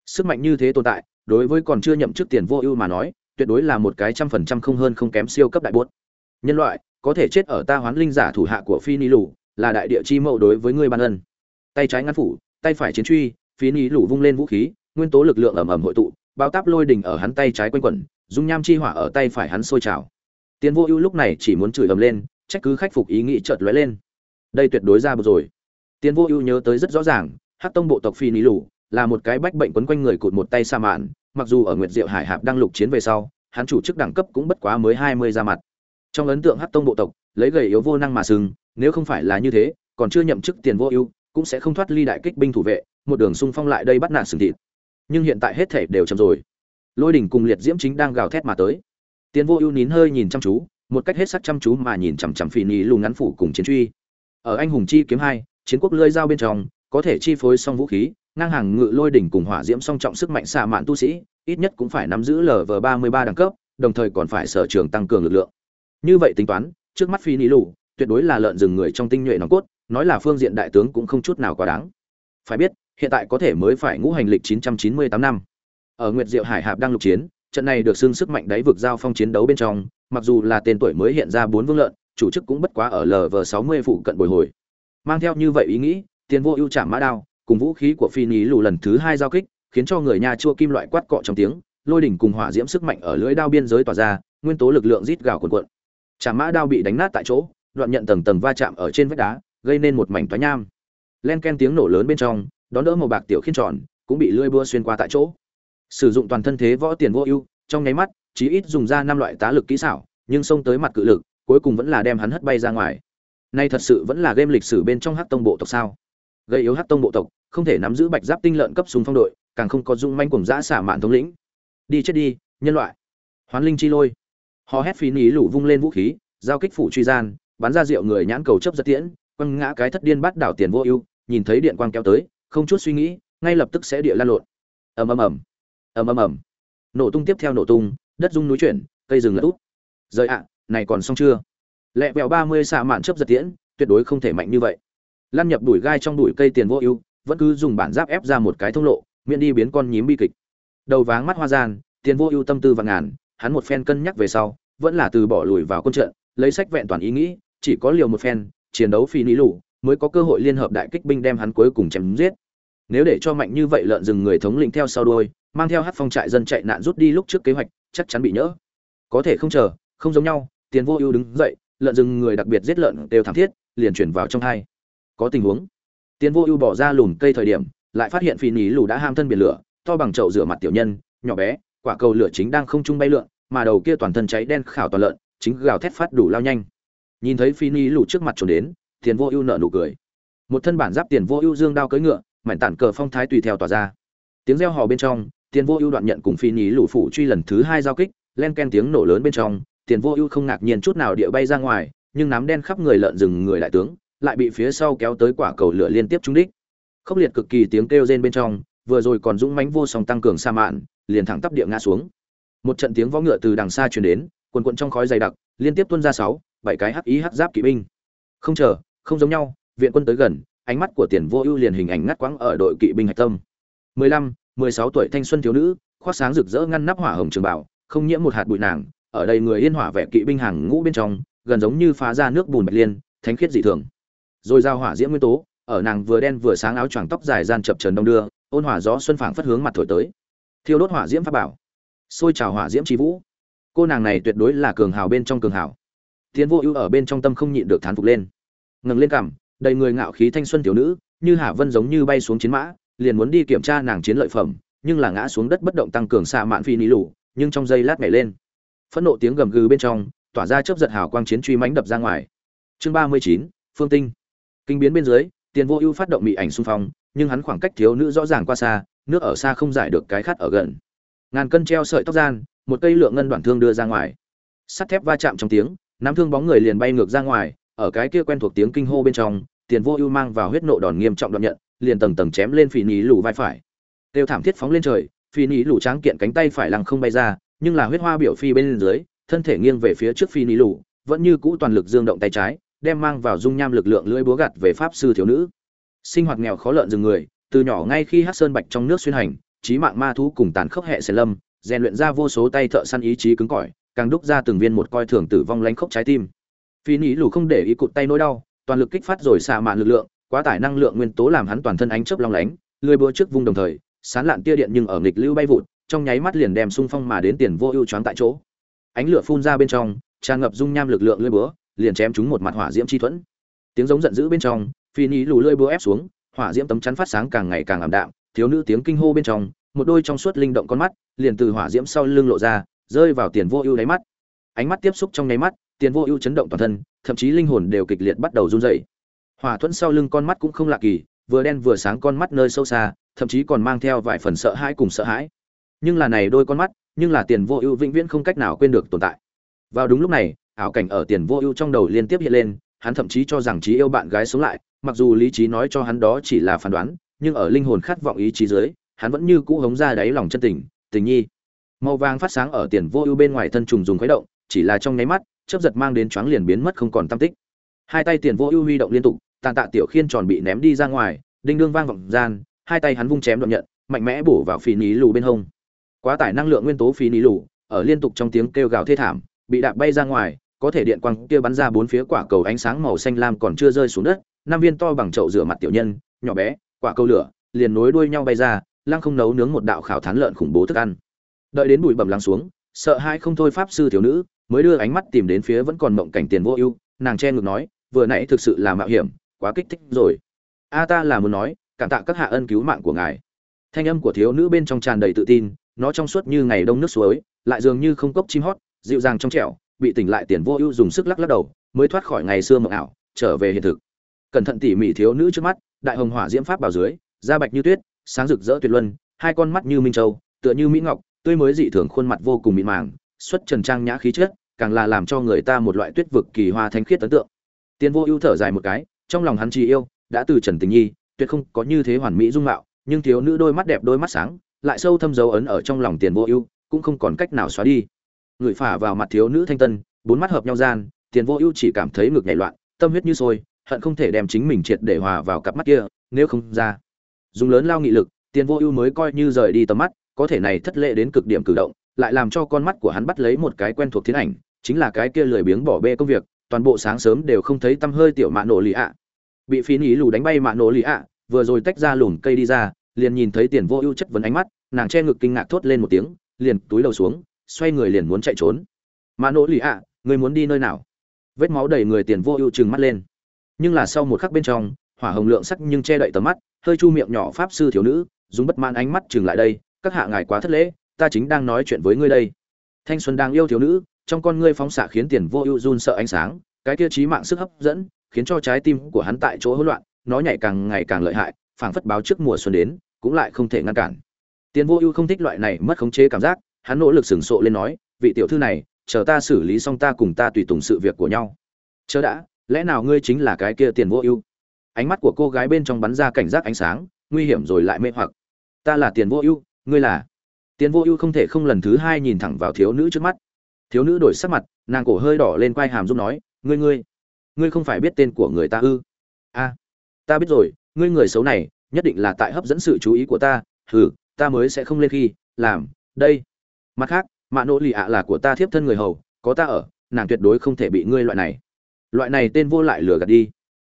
Sức mạnh như thế tồn tại đối với còn chưa nhậm chức tiền vô ưu mà nói tuyệt đối là một cái trăm phần trăm không hơn không kém siêu cấp đại buốt. nhân loại có thể chết ở ta hoán linh giả thủ hạ của phi ni lũ, là đại địa chi mậu đối với ngươi ban ân. Tay trái ngăn phủ tay phải chiến truy phi ni lũ vung lên vũ khí nguyên tố lực lượng ẩm ẩm hội tụ bao táp lôi đỉnh ở hắn tay trái quanh quẩn dung nham chi hỏa ở tay phải hắn sôi trào. Tiền vô ưu lúc này chỉ muốn chửi ầm lên trách cứ khắc phục ý nghĩ chợt lóe lên. Đây tuyệt đối ra bực rồi. Tiền vô ưu nhớ tới rất rõ ràng hát tông bộ tộc phi ní lù là một cái bách bệnh quấn quanh người cụt một tay sa mạn, mặc dù ở nguyệt diệu hải hạp đang lục chiến về sau, hắn chủ chức đẳng cấp cũng bất quá mới hai mươi ra mặt. Trong ấn tượng hát tông bộ tộc, lấy gầy yếu vô năng mà sừng nếu không phải là như thế, còn chưa nhậm chức tiền vô ưu, cũng sẽ không thoát ly đại kích binh thủ vệ, một đường xung phong lại đây bắt nạt sừng thịt. Nhưng hiện tại hết thể đều chậm rồi. Lôi đỉnh cùng liệt diễm chính đang gào thét mà tới. Tiền vô ưu nín hơi nhìn chăm chú một cách hết sắc chăm chú mà nhìn chằm chằm phi ni lù ngắn phủ cùng chiến truy. Ở anh hùng chi kiếm hai, chiến quốc lơi dao bên trong, có thể chi phối song vũ khí, ngang hàng ngự lôi đỉnh cùng hỏa diễm song trọng sức mạnh xạ mạn tu sĩ, ít nhất cũng phải nắm giữ lv ba mươi ba đẳng cấp, đồng thời còn phải sở trường tăng cường lực lượng. Như vậy tính toán, trước mắt phi ni lù, tuyệt đối là lợn rừng người trong tinh nhuệ nòng cốt, nói là phương diện đại tướng cũng không chút nào quá đáng. Phải biết, hiện tại có thể mới phải ngũ hành lịch 998 năm. Ở nguyệt diệu hải hạp đang lục chiến, trận này được xưng sức mạnh đáy vực giao phong chiến đấu bên trong mặc dù là tên tuổi mới hiện ra bốn vương lợn, chủ chức cũng bất quá ở lv 60 phụ cận bồi hồi. Mang theo như vậy ý nghĩ, tiền vô ưu chạm mã đao, cùng vũ khí của phi ní lù lần thứ hai giao kích, khiến cho người nhà chua kim loại quát cọ trong tiếng, lôi đỉnh cùng hỏa diễm sức mạnh ở lưỡi đao biên giới tỏa ra, nguyên tố lực lượng rít gào cuồn cuộn. Chạm mã đao bị đánh nát tại chỗ, đoạn nhận tầng tầng va chạm ở trên vách đá, gây nên một mảnh toái nham. Len ken tiếng nổ lớn bên trong, đón đỡ màu bạc tiểu khiên tròn, cũng bị lưỡi bưa xuyên qua tại chỗ. Sử dụng toàn thân thế võ tiền vô ưu, trong nháy mắt chí ít dùng ra năm loại tá lực kỹ xảo, nhưng xông tới mặt cự lực, cuối cùng vẫn là đem hắn hất bay ra ngoài. Nay thật sự vẫn là game lịch sử bên trong hắc tông bộ tộc sao? Gây yếu hắc tông bộ tộc, không thể nắm giữ bạch giáp tinh lợn cấp súng phong đội, càng không có dung manh cùng dã xả mạn thống lĩnh. Đi chết đi, nhân loại. Hoán linh chi lôi. Hò hét phí ní lủ vung lên vũ khí, giao kích phủ truy gian, bắn ra rượu người nhãn cầu chấp giật tiễn, quăng ngã cái thất điên bắt đảo tiền vô ưu, nhìn thấy điện quang kéo tới, không chút suy nghĩ, ngay lập tức sẽ địa lan lộn. Ầm ầm ầm. Ầm ầm ầm. Nổ tung tiếp theo nổ tung đất rung núi chuyển, cây rừng lật úp. Rời ạ, này còn xong chưa? Lẹ vẹo ba mươi xạ mạn chấp giật tiễn, tuyệt đối không thể mạnh như vậy. Lăn nhập đùi gai trong đùi cây tiền vô ưu, vẫn cứ dùng bản giáp ép ra một cái thông lộ, miễn đi biến con nhím bi kịch. Đầu váng mắt hoa gian, tiền vô ưu tâm tư và ngàn, hắn một phen cân nhắc về sau, vẫn là từ bỏ lùi vào quân trận, lấy sách vẹn toàn ý nghĩ, chỉ có liều một phen, chiến đấu phi ní lù, mới có cơ hội liên hợp đại kích binh đem hắn cuối cùng chém giết. Nếu để cho mạnh như vậy lợn rừng người thống lĩnh theo sau đuôi, mang theo hát phong trại dân chạy nạn rút đi lúc trước kế hoạch chắc chắn bị nhỡ. Có thể không chờ, không giống nhau, tiền vô ưu đứng dậy, lợn rừng người đặc biệt giết lợn đều thảm thiết, liền chuyển vào trong hai. Có tình huống. Tiền vô ưu bỏ ra lùm cây thời điểm, lại phát hiện phi ní lù đã ham thân biển lửa, to bằng chậu rửa mặt tiểu nhân, nhỏ bé, quả cầu lửa chính đang không trung bay lượn, mà đầu kia toàn thân cháy đen khảo toàn lợn, chính gào thét phát đủ lao nhanh. Nhìn thấy phi ní lù trước mặt trốn đến, tiền vô ưu nợ nụ cười. Một thân bản giáp tiền vô ưu dương đao cưỡi ngựa, mảnh tản cờ phong thái tùy theo tỏa ra. Tiếng reo hò bên trong tiền vô ưu đoạn nhận cùng phi ní lủ phủ truy lần thứ hai giao kích len ken tiếng nổ lớn bên trong tiền vô ưu không ngạc nhiên chút nào địa bay ra ngoài nhưng nắm đen khắp người lợn rừng người đại tướng lại bị phía sau kéo tới quả cầu lửa liên tiếp trúng đích. Khốc liệt cực kỳ tiếng kêu rên bên trong vừa rồi còn dũng mãnh vô song tăng cường sa mạn liền thẳng tắp địa ngã xuống. Một trận tiếng võ ngựa từ đằng xa truyền đến quần quận trong khói dày đặc liên tiếp tuôn ra sáu bảy cái hắc ý hắc giáp kỵ binh. Không chờ không giống nhau viện quân tới gần ánh mắt của tiền vô ưu liền hình ảnh ngắt quãng ở đội kỵ binh hạch tâm. 15, 16 tuổi thanh xuân thiếu nữ, khoác sáng rực rỡ ngăn nắp hỏa hồng trường bảo không nhiễm một hạt bụi nàng, ở đây người yên hỏa vẻ kỵ binh hàng ngũ bên trong, gần giống như phá ra nước bùn bạch liên, thánh khiết dị thường. Rồi giao hỏa diễm nguyên tố, ở nàng vừa đen vừa sáng áo choàng tóc dài gian chập trần đông đưa, ôn hỏa gió xuân phảng phất hướng mặt thổi tới. Thiêu đốt hỏa diễm pháp bảo, xôi trào hỏa diễm trí vũ. Cô nàng này tuyệt đối là cường hào bên trong cường hào. Tiến vô ưu ở bên trong tâm không nhịn được thán phục lên. Ngẩng lên cằm, đầy người ngạo khí thanh xuân tiểu nữ, như hạ vân giống như bay xuống chiến mã liền muốn đi kiểm tra nàng chiến lợi phẩm, nhưng là ngã xuống đất bất động tăng cường xạ mạn phi ní lù, nhưng trong giây lát nhảy lên. Phẫn nộ tiếng gầm gừ bên trong, tỏa ra chớp giật hào quang chiến truy mãnh đập ra ngoài. Chương ba mươi chín, phương tinh. Kinh biến bên dưới, tiền vô ưu phát động mị ảnh xung phong, nhưng hắn khoảng cách thiếu nữ rõ ràng qua xa, nước ở xa không giải được cái khát ở gần. Ngàn cân treo sợi tóc gian, một cây lượng ngân đoạn thương đưa ra ngoài. Sắt thép va chạm trong tiếng, nắm thương bóng người liền bay ngược ra ngoài, ở cái kia quen thuộc tiếng kinh hô bên trong, tiền vô ưu mang vào huyết nộ đòn nghiêm trọng đoạn nhận liền tầng tầng chém lên phỉ nhí lù vai phải. Tiêu thảm thiết phóng lên trời, phỉ nhí lù tráng kiện cánh tay phải lăng không bay ra, nhưng là huyết hoa biểu phi bên dưới, thân thể nghiêng về phía trước phi nhí lù, vẫn như cũ toàn lực dương động tay trái, đem mang vào dung nham lực lượng lưỡi búa gặt về pháp sư thiếu nữ. Sinh hoạt nghèo khó lợn rừng người, từ nhỏ ngay khi hát sơn bạch trong nước xuyên hành, trí mạng ma thú cùng tàn khốc hệ xẻ lâm, rèn luyện ra vô số tay thợ săn ý chí cứng cỏi, càng đúc ra từng viên một coi thường tử vong lánh khốc trái tim. Phi ní lù không để ý cụt tay nỗi đau, toàn lực kích phát rồi xạ mạn lực lượng quá tải năng lượng nguyên tố làm hắn toàn thân ánh chớp long lánh lưỡi búa trước vung đồng thời, sán lạn tia điện nhưng ở nghịch lưu bay vụt, trong nháy mắt liền đem xung phong mà đến tiền vô ưu choáng tại chỗ. Ánh lửa phun ra bên trong, tràn ngập dung nham lực lượng lưỡi búa, liền chém chúng một mặt hỏa diễm chi thuẫn. Tiếng giống giận dữ bên trong, phi ní lù lưỡi búa ép xuống, hỏa diễm tấm chắn phát sáng càng ngày càng ảm đạm, thiếu nữ tiếng kinh hô bên trong, một đôi trong suốt linh động con mắt, liền từ hỏa diễm sau lưng lộ ra, rơi vào tiền vô ưu đáy mắt. Ánh mắt tiếp xúc trong nháy mắt, tiền vô ưu chấn động toàn thân, thậm chí linh hồn đều kịch liệt bắt đầu run rẩy hỏa thuẫn sau lưng con mắt cũng không lạ kỳ, vừa đen vừa sáng con mắt nơi sâu xa, thậm chí còn mang theo vài phần sợ hãi cùng sợ hãi. Nhưng là này đôi con mắt, nhưng là tiền vô ưu vĩnh viễn không cách nào quên được tồn tại. Vào đúng lúc này, ảo cảnh ở tiền vô ưu trong đầu liên tiếp hiện lên, hắn thậm chí cho rằng trí yêu bạn gái sống lại, mặc dù lý trí nói cho hắn đó chỉ là phán đoán, nhưng ở linh hồn khát vọng ý chí dưới, hắn vẫn như cũ hống ra đáy lòng chân tình tình nhi. Màu vàng phát sáng ở tiền vô ưu bên ngoài thân trùng dùng khuấy động, chỉ là trong nháy mắt, chớp giật mang đến choáng liền biến mất không còn tâm tích. Hai tay tiền vô ưu huy động liên tục tàn tạ tiểu khiên tròn bị ném đi ra ngoài, đinh đương vang vọng gian, hai tay hắn vung chém đoạn nhận, mạnh mẽ bổ vào phi ní lù bên hông. Quá tải năng lượng nguyên tố phi ní lù, ở liên tục trong tiếng kêu gào thê thảm, bị đạp bay ra ngoài, có thể điện quang kia bắn ra bốn phía quả cầu ánh sáng màu xanh lam còn chưa rơi xuống đất, năm viên to bằng chậu rửa mặt tiểu nhân, nhỏ bé, quả cầu lửa, liền nối đuôi nhau bay ra, lăng không nấu nướng một đạo khảo thán lợn khủng bố thức ăn. Đợi đến bụi bẩm lắng xuống, sợ hai không thôi pháp sư thiếu nữ mới đưa ánh mắt tìm đến phía vẫn còn mộng cảnh tiền vô ưu, nàng che ngực nói, vừa nãy thực sự là mạo hiểm quá kích thích rồi. A ta là muốn nói, cảm tạ các hạ ân cứu mạng của ngài. Thanh âm của thiếu nữ bên trong tràn đầy tự tin, nó trong suốt như ngày đông nước suối, lại dường như không cốc chim hót, dịu dàng trong trẻo, bị tỉnh lại tiền vô ưu dùng sức lắc lắc đầu, mới thoát khỏi ngày xưa mộng ảo, trở về hiện thực. Cẩn thận tỉ mỉ thiếu nữ trước mắt, đại hồng hỏa diễm pháp bảo dưới, da bạch như tuyết, sáng rực rỡ tuyệt luân, hai con mắt như minh châu, tựa như mỹ ngọc, tươi mới dị thường khuôn mặt vô cùng mịn màng, xuất trần trang nhã khí chất, càng là làm cho người ta một loại tuyết vực kỳ hoa thanh khiết ấn tượng. Tiền vô ưu thở dài một cái trong lòng hắn chỉ yêu, đã từ trần tình nhi, tuyệt không có như thế hoàn mỹ dung mạo, nhưng thiếu nữ đôi mắt đẹp đôi mắt sáng, lại sâu thâm dấu ấn ở trong lòng tiền vô ưu, cũng không còn cách nào xóa đi. Người phả vào mặt thiếu nữ thanh tân, bốn mắt hợp nhau gian, tiền vô ưu chỉ cảm thấy ngực nhảy loạn, tâm huyết như sôi, hận không thể đem chính mình triệt để hòa vào cặp mắt kia, nếu không ra. Dùng lớn lao nghị lực, tiền vô ưu mới coi như rời đi tầm mắt, có thể này thất lệ đến cực điểm cử động, lại làm cho con mắt của hắn bắt lấy một cái quen thuộc thiên ảnh, chính là cái kia lười biếng bỏ bê công việc, toàn bộ sáng sớm đều không thấy tâm hơi tiểu mạ nổ lì ạ bị phí nhí lù đánh bay mạ nổ lì ạ, vừa rồi tách ra lùm cây đi ra, liền nhìn thấy tiền vô ưu chất vấn ánh mắt, nàng che ngực kinh ngạc thốt lên một tiếng, liền túi đầu xuống, xoay người liền muốn chạy trốn. Mạ nổ lì ạ, người muốn đi nơi nào? Vết máu đầy người tiền vô ưu trừng mắt lên. Nhưng là sau một khắc bên trong, hỏa hồng lượng sắc nhưng che đậy tầm mắt, hơi chu miệng nhỏ pháp sư thiếu nữ, dùng bất mãn ánh mắt chừng lại đây, các hạ ngài quá thất lễ, ta chính đang nói chuyện với ngươi đây. Thanh xuân đang yêu thiếu nữ, trong con ngươi phóng xạ khiến tiền vô ưu run sợ ánh sáng, cái tiêu chí mạng sức hấp dẫn khiến cho trái tim của hắn tại chỗ hỗn loạn, nó nhảy càng ngày càng lợi hại, phảng phất báo trước mùa xuân đến, cũng lại không thể ngăn cản. Tiền vô ưu không thích loại này mất khống chế cảm giác, hắn nỗ lực sừng sộ lên nói, vị tiểu thư này, chờ ta xử lý xong ta cùng ta tùy tùng sự việc của nhau. Chớ đã, lẽ nào ngươi chính là cái kia tiền vô ưu? Ánh mắt của cô gái bên trong bắn ra cảnh giác ánh sáng, nguy hiểm rồi lại mê hoặc. Ta là tiền vô ưu, ngươi là? Tiền vô ưu không thể không lần thứ hai nhìn thẳng vào thiếu nữ trước mắt. Thiếu nữ đổi sắc mặt, nàng cổ hơi đỏ lên quai hàm giúp nói, ngươi ngươi ngươi không phải biết tên của người ta ư? A, ta biết rồi, ngươi người xấu này, nhất định là tại hấp dẫn sự chú ý của ta. Hừ, ta mới sẽ không lên khi, làm, đây. Mặt khác, mạ nỗ lì ạ là của ta thiếp thân người hầu, có ta ở, nàng tuyệt đối không thể bị ngươi loại này. Loại này tên vô lại lừa gạt đi.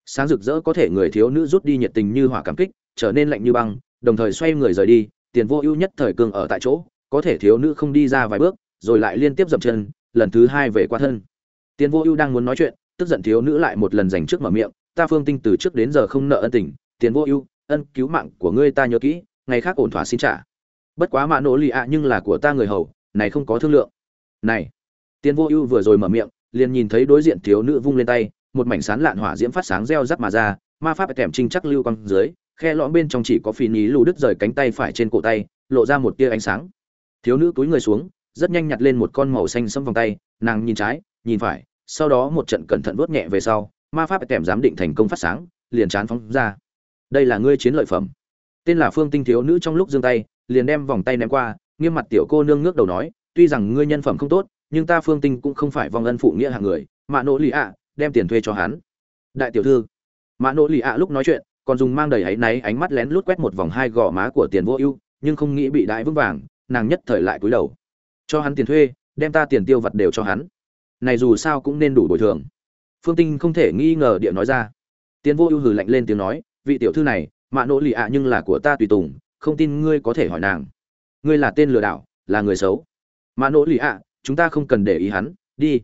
Sáng rực rỡ có thể người thiếu nữ rút đi nhiệt tình như hỏa cảm kích, trở nên lạnh như băng, đồng thời xoay người rời đi, tiền vô ưu nhất thời cường ở tại chỗ, có thể thiếu nữ không đi ra vài bước, rồi lại liên tiếp dậm chân, lần thứ hai về qua thân. Tiền vô ưu đang muốn nói chuyện tức giận thiếu nữ lại một lần dành trước mở miệng, ta phương tinh từ trước đến giờ không nợ ân tình, tiền vô ưu, ân cứu mạng của ngươi ta nhớ kỹ, ngày khác ổn thỏa xin trả. Bất quá mạ nỗ lì ạ nhưng là của ta người hầu, này không có thương lượng. Này, tiền vô ưu vừa rồi mở miệng, liền nhìn thấy đối diện thiếu nữ vung lên tay, một mảnh sán lạn hỏa diễm phát sáng reo rắc mà ra, ma pháp kèm trinh chắc lưu quang dưới, khe lõm bên trong chỉ có phi ní lù đứt rời cánh tay phải trên cổ tay, lộ ra một tia ánh sáng. Thiếu nữ cúi người xuống, rất nhanh nhặt lên một con màu xanh sẫm vòng tay, nàng nhìn trái, nhìn phải sau đó một trận cẩn thận vuốt nhẹ về sau, ma pháp kèm giám định thành công phát sáng, liền chán phóng ra. Đây là ngươi chiến lợi phẩm. Tên là phương tinh thiếu nữ trong lúc giương tay, liền đem vòng tay ném qua, nghiêm mặt tiểu cô nương ngước đầu nói, tuy rằng ngươi nhân phẩm không tốt, nhưng ta phương tinh cũng không phải vong ân phụ nghĩa hạng người Mã nỗ Lị ạ, đem tiền thuê cho hắn. Đại tiểu thư Mã nỗ Lị ạ lúc nói chuyện, còn dùng mang đầy áy náy ánh mắt lén lút quét một vòng hai gò má của tiền vô ưu, nhưng không nghĩ bị đại vững vàng, nàng nhất thời lại cúi đầu. Cho hắn tiền thuê, đem ta tiền tiêu vặt đều cho hắn này dù sao cũng nên đủ bồi thường. Phương tinh không thể nghi ngờ địa nói ra. Tiến vô ưu hừ lạnh lên tiếng nói, vị tiểu thư này, mạ nỗ lì ạ nhưng là của ta tùy tùng, không tin ngươi có thể hỏi nàng. Ngươi là tên lừa đảo, là người xấu. Mạ nỗ lì ạ, chúng ta không cần để ý hắn, đi.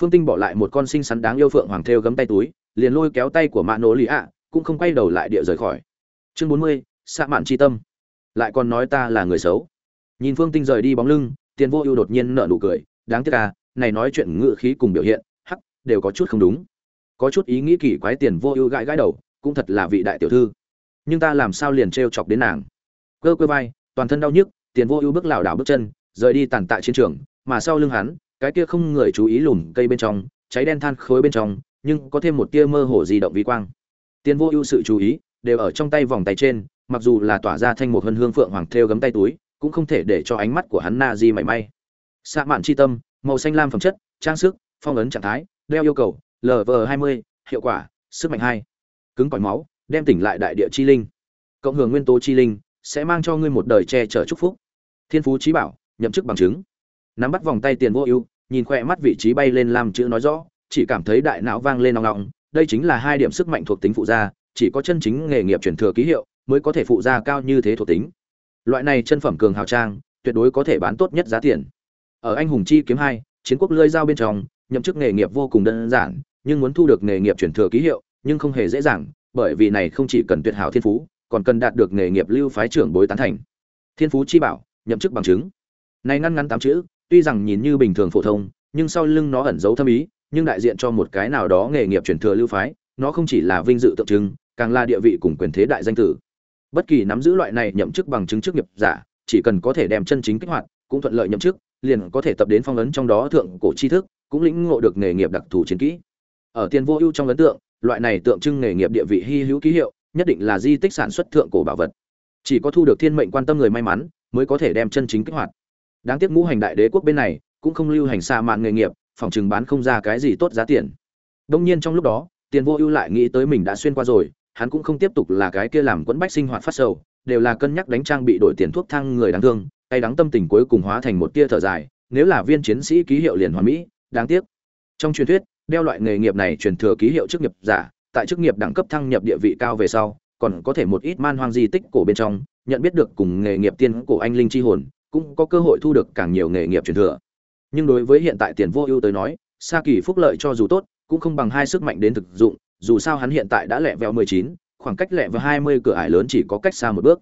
Phương tinh bỏ lại một con sinh sắn đáng yêu phượng hoàng thêu gấm tay túi, liền lôi kéo tay của mạ nỗ lì ạ, cũng không quay đầu lại địa rời khỏi. Chương bốn mươi xạ mạn chi tâm. Lại còn nói ta là người xấu. Nhìn phương tinh rời đi bóng lưng tiền vô ưu đột nhiên nở nụ cười, đáng tiếc à này nói chuyện ngự khí cùng biểu hiện, hắc, đều có chút không đúng. Có chút ý nghĩ kỳ quái tiền vô ưu gãi gãi đầu, cũng thật là vị đại tiểu thư. Nhưng ta làm sao liền trêu chọc đến nàng? Cơ quay vai, toàn thân đau nhức, tiền vô ưu bước lảo đảo bước chân, rời đi tàn tạ chiến trường, mà sau lưng hắn, cái kia không người chú ý lùm cây bên trong, cháy đen than khối bên trong, nhưng có thêm một tia mơ hồ di động vi quang. Tiền vô ưu sự chú ý, đều ở trong tay vòng tay trên, mặc dù là tỏa ra thanh một hân hương phượng hoàng thêu gấm tay túi, cũng không thể để cho ánh mắt của hắn na di mảy may. Xạ mạn chi tâm màu xanh lam phẩm chất, trang sức, phong ấn trạng thái, đeo yêu cầu lv hai mươi, hiệu quả, sức mạnh hai. Cứng cỏi máu, đem tỉnh lại đại địa chi linh. Cộng hưởng nguyên tố chi linh, sẽ mang cho ngươi một đời che chở chúc phúc. Thiên phú trí bảo, nhậm chức bằng chứng. Nắm bắt vòng tay tiền vô ưu, nhìn khoe mắt vị trí bay lên làm chữ nói rõ, chỉ cảm thấy đại não vang lên nòng nọng đây chính là hai điểm sức mạnh thuộc tính phụ gia, chỉ có chân chính nghề nghiệp truyền thừa ký hiệu mới có thể phụ gia cao như thế thuộc tính. Loại này chân phẩm cường hào trang, tuyệt đối có thể bán tốt nhất giá tiền ở anh hùng chi kiếm hai, chiến quốc lơi giao bên trong, nhậm chức nghề nghiệp vô cùng đơn giản, nhưng muốn thu được nghề nghiệp truyền thừa ký hiệu, nhưng không hề dễ dàng, bởi vì này không chỉ cần tuyệt hảo thiên phú, còn cần đạt được nghề nghiệp lưu phái trưởng bối tán thành. Thiên phú chi bảo, nhậm chức bằng chứng. Này ngăn ngắn tám chữ, tuy rằng nhìn như bình thường phổ thông, nhưng sau lưng nó ẩn giấu thâm ý, nhưng đại diện cho một cái nào đó nghề nghiệp truyền thừa lưu phái, nó không chỉ là vinh dự tượng trưng, càng là địa vị cùng quyền thế đại danh tử. Bất kỳ nắm giữ loại này nhậm chức bằng chứng chức nghiệp giả, chỉ cần có thể đem chân chính kích hoạt, cũng thuận lợi nhậm chức liền có thể tập đến phong ấn trong đó thượng cổ tri thức, cũng lĩnh ngộ được nghề nghiệp đặc thù chiến kỹ. Ở tiền vô ưu trong ấn tượng, loại này tượng trưng nghề nghiệp địa vị hy hữu ký hiệu, nhất định là di tích sản xuất thượng cổ bảo vật. Chỉ có thu được thiên mệnh quan tâm người may mắn, mới có thể đem chân chính kích hoạt. Đáng tiếc ngũ hành đại đế quốc bên này, cũng không lưu hành xa mạng nghề nghiệp, phòng chừng bán không ra cái gì tốt giá tiền. Đông nhiên trong lúc đó tiền vô ưu lại nghĩ tới mình đã xuyên qua rồi, hắn cũng không tiếp tục là cái kia làm quẫn bách sinh hoạt phát sầu, đều là cân nhắc đánh trang bị đổi tiền thuốc thang người đáng thương hay đắng tâm tình cuối cùng hóa thành một tia thở dài, nếu là viên chiến sĩ ký hiệu liền hoàn mỹ, đáng tiếc. Trong truyền thuyết, đeo loại nghề nghiệp này truyền thừa ký hiệu chức nghiệp giả, tại chức nghiệp đẳng cấp thăng nhập địa vị cao về sau, còn có thể một ít man hoang di tích cổ bên trong, nhận biết được cùng nghề nghiệp tiên cổ anh linh chi hồn, cũng có cơ hội thu được càng nhiều nghề nghiệp truyền thừa. Nhưng đối với hiện tại tiền vô ưu tới nói xa kỳ phúc lợi cho dù tốt, cũng không bằng hai sức mạnh đến thực dụng, dù sao hắn hiện tại đã lẹ vẹo mười chín, khoảng cách lẹ vào hai mươi cửa ải lớn chỉ có cách xa một bước.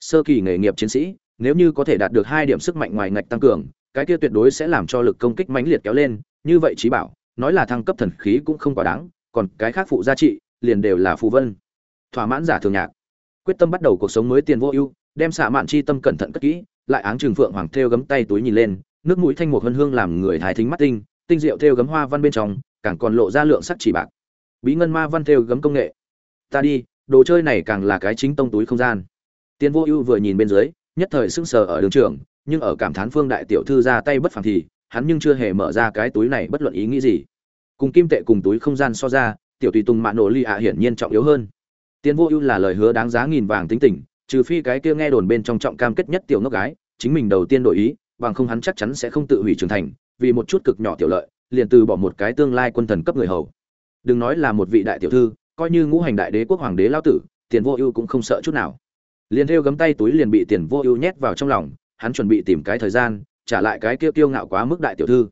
Sơ kỳ nghề nghiệp chiến sĩ nếu như có thể đạt được hai điểm sức mạnh ngoài ngạch tăng cường, cái kia tuyệt đối sẽ làm cho lực công kích mãnh liệt kéo lên, như vậy trí bảo, nói là thăng cấp thần khí cũng không quá đáng, còn cái khác phụ giá trị, liền đều là phù vân. Thỏa mãn giả thường nhạc. Quyết tâm bắt đầu cuộc sống mới tiền vô ưu, đem xạ mạn chi tâm cẩn thận cất kỹ, lại áng trường phượng hoàng thêu gấm tay túi nhìn lên, nước mũi thanh một hân hương làm người thái thính mắt tinh tinh diệu thêu gấm hoa văn bên trong, càng còn lộ ra lượng sắc chỉ bạc. Bí ngân ma văn thêu gấm công nghệ. Ta đi, đồ chơi này càng là cái chính tông túi không gian. Tiền vô ưu vừa nhìn bên dưới nhất thời sững sờ ở đường trường, nhưng ở cảm thán phương đại tiểu thư ra tay bất phàm thì, hắn nhưng chưa hề mở ra cái túi này bất luận ý nghĩ gì. Cùng kim tệ cùng túi không gian so ra, tiểu tùy tùng mạ nổ ly ạ hiển nhiên trọng yếu hơn. Tiền vô ưu là lời hứa đáng giá nghìn vàng tính tình, trừ phi cái kia nghe đồn bên trong trọng cam kết nhất tiểu ngốc gái, chính mình đầu tiên đổi ý, bằng không hắn chắc chắn sẽ không tự hủy trưởng thành, vì một chút cực nhỏ tiểu lợi, liền từ bỏ một cái tương lai quân thần cấp người hầu. Đừng nói là một vị đại tiểu thư, coi như ngũ hành đại đế quốc hoàng đế lao tử tiền vô ưu cũng không sợ chút nào liền theo gấm tay túi liền bị tiền vô ưu nhét vào trong lòng, hắn chuẩn bị tìm cái thời gian, trả lại cái kia kiêu ngạo quá mức đại tiểu thư.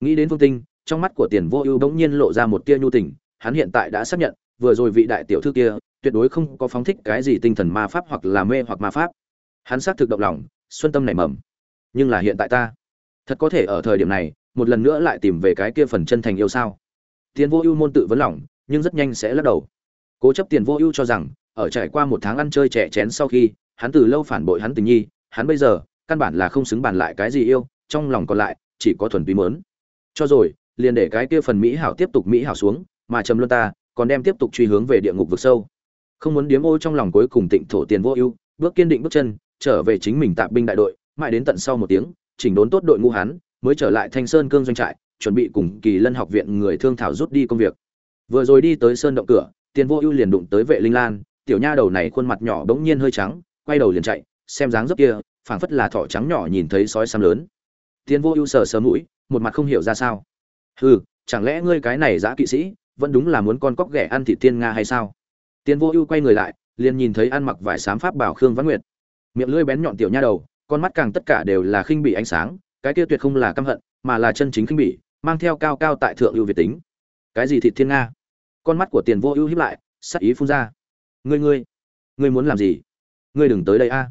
Nghĩ đến phương tinh, trong mắt của tiền vô ưu bỗng nhiên lộ ra một tia nhu tình, hắn hiện tại đã xác nhận, vừa rồi vị đại tiểu thư kia, tuyệt đối không có phóng thích cái gì tinh thần ma pháp hoặc là mê hoặc ma pháp. Hắn xác thực động lòng, xuân tâm nảy mầm. Nhưng là hiện tại ta, thật có thể ở thời điểm này, một lần nữa lại tìm về cái kia phần chân thành yêu sao? Tiền vô ưu môn tự vấn lòng, nhưng rất nhanh sẽ lắc đầu. Cố chấp tiền vô ưu cho rằng ở trải qua một tháng ăn chơi trẻ chén sau khi, hắn từ lâu phản bội hắn tình nhi, hắn bây giờ, căn bản là không xứng bàn lại cái gì yêu, trong lòng còn lại, chỉ có thuần túy mớn. Cho rồi, liền để cái kia phần mỹ hảo tiếp tục mỹ hảo xuống, mà trầm luân ta, còn đem tiếp tục truy hướng về địa ngục vực sâu. Không muốn điếm ô trong lòng cuối cùng tịnh thổ tiền vô ưu, bước kiên định bước chân, trở về chính mình tạm binh đại đội, mãi đến tận sau một tiếng, chỉnh đốn tốt đội ngũ hắn, mới trở lại thanh sơn cương doanh trại, chuẩn bị cùng kỳ lân học viện người thương thảo rút đi công việc. Vừa rồi đi tới sơn động cửa, tiền vô ưu liền đụng tới vệ linh lan tiểu nha đầu này khuôn mặt nhỏ bỗng nhiên hơi trắng, quay đầu liền chạy, xem dáng dấp kia, phảng phất là thỏ trắng nhỏ nhìn thấy sói xám lớn. Tiên vô ưu sờ sờ mũi, một mặt không hiểu ra sao. Hừ, chẳng lẽ ngươi cái này dã kỵ sĩ, vẫn đúng là muốn con cóc ghẻ ăn thịt tiên nga hay sao? Tiên vô ưu quay người lại, liền nhìn thấy ăn mặc vải xám pháp bảo khương văn nguyệt. Miệng lưỡi bén nhọn tiểu nha đầu, con mắt càng tất cả đều là khinh bị ánh sáng, cái kia tuyệt không là căm hận, mà là chân chính khinh bỉ, mang theo cao cao tại thượng ưu việt tính. Cái gì thịt thiên nga? Con mắt của tiền vô ưu hiếp lại, sắc ý phun ra ngươi ngươi ngươi muốn làm gì? Ngươi đừng tới đây a.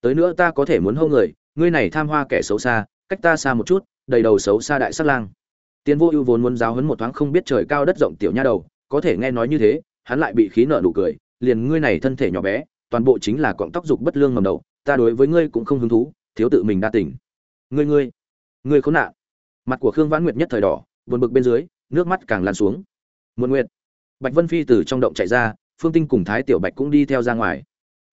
Tới nữa ta có thể muốn hâu người, ngươi này tham hoa kẻ xấu xa, cách ta xa một chút, đầy đầu xấu xa đại sắc lang. Tiến vô ưu vốn muốn giáo hấn một thoáng không biết trời cao đất rộng tiểu nha đầu, có thể nghe nói như thế, hắn lại bị khí nợ nụ cười, liền ngươi này thân thể nhỏ bé, toàn bộ chính là cọng tóc dục bất lương mầm đầu, ta đối với ngươi cũng không hứng thú, thiếu tự mình đa tỉnh ngươi ngươi ngươi khốn nạn. Mặt của khương vãn nguyệt nhất thời đỏ, buồn bực bên dưới, nước mắt càng lan xuống. Muôn nguyệt. Bạch vân phi từ trong động chạy ra phương tinh cùng thái tiểu bạch cũng đi theo ra ngoài.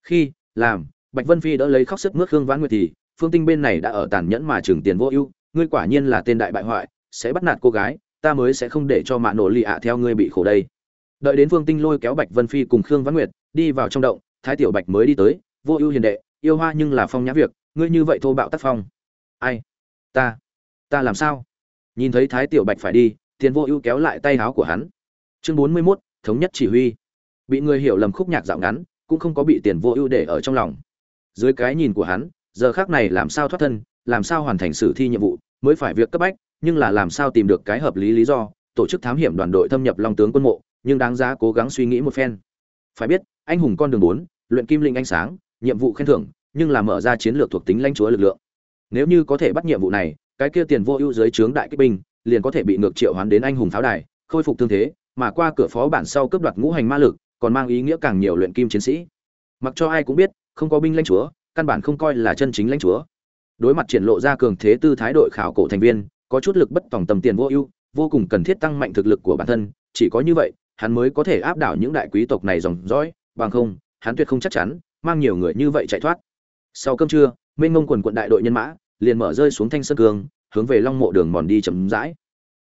Khi làm bạch vân phi đỡ lấy khóc sức mướt khương vãn nguyệt thì phương tinh bên này đã ở tàn nhẫn mà trừng tiền vô ưu ngươi quả nhiên là tên đại bại hoại sẽ bắt nạt cô gái ta mới sẽ không để cho mạ nổ lì ạ theo ngươi bị khổ đây. Đợi đến phương tinh lôi kéo bạch vân phi cùng khương vãn nguyệt đi vào trong động thái tiểu bạch mới đi tới vô ưu hiền đệ yêu hoa nhưng là phong nhã việc ngươi như vậy thô bạo tác phong. Ai? Ta? Ta làm sao? Nhìn thấy thái tiểu bạch phải đi tiền vô ưu kéo lại tay áo của hắn. Chương bốn mươi 41, thống nhất chỉ huy bị người hiểu lầm khúc nhạc dạo ngắn, cũng không có bị tiền vô ưu để ở trong lòng. Dưới cái nhìn của hắn, giờ khác này làm sao thoát thân, làm sao hoàn thành sử thi nhiệm vụ, mới phải việc cấp bách, nhưng là làm sao tìm được cái hợp lý lý do, tổ chức thám hiểm đoàn đội thâm nhập long tướng quân mộ, nhưng đáng giá cố gắng suy nghĩ một phen. Phải biết, anh hùng con đường bốn, luyện kim linh ánh sáng, nhiệm vụ khen thưởng, nhưng là mở ra chiến lược thuộc tính lãnh chúa lực lượng. Nếu như có thể bắt nhiệm vụ này, cái kia tiền vô ưu dưới trướng đại kích binh, liền có thể bị ngược triệu hoán đến anh hùng pháo đài, khôi phục thương thế, mà qua cửa phó bản sau cướp đoạt ngũ hành ma lực còn mang ý nghĩa càng nhiều luyện kim chiến sĩ. Mặc cho ai cũng biết, không có binh lãnh chúa, căn bản không coi là chân chính lãnh chúa. Đối mặt triển lộ ra cường thế tư thái đội khảo cổ thành viên, có chút lực bất tòng tầm tiền vô ưu, vô cùng cần thiết tăng mạnh thực lực của bản thân, chỉ có như vậy, hắn mới có thể áp đảo những đại quý tộc này dòng dõi, bằng không, hắn tuyệt không chắc chắn, mang nhiều người như vậy chạy thoát. Sau cơm trưa mênh mông quần quận đại đội nhân mã, liền mở rơi xuống thanh sơn cương hướng về long mộ đường mòn đi chậm rãi.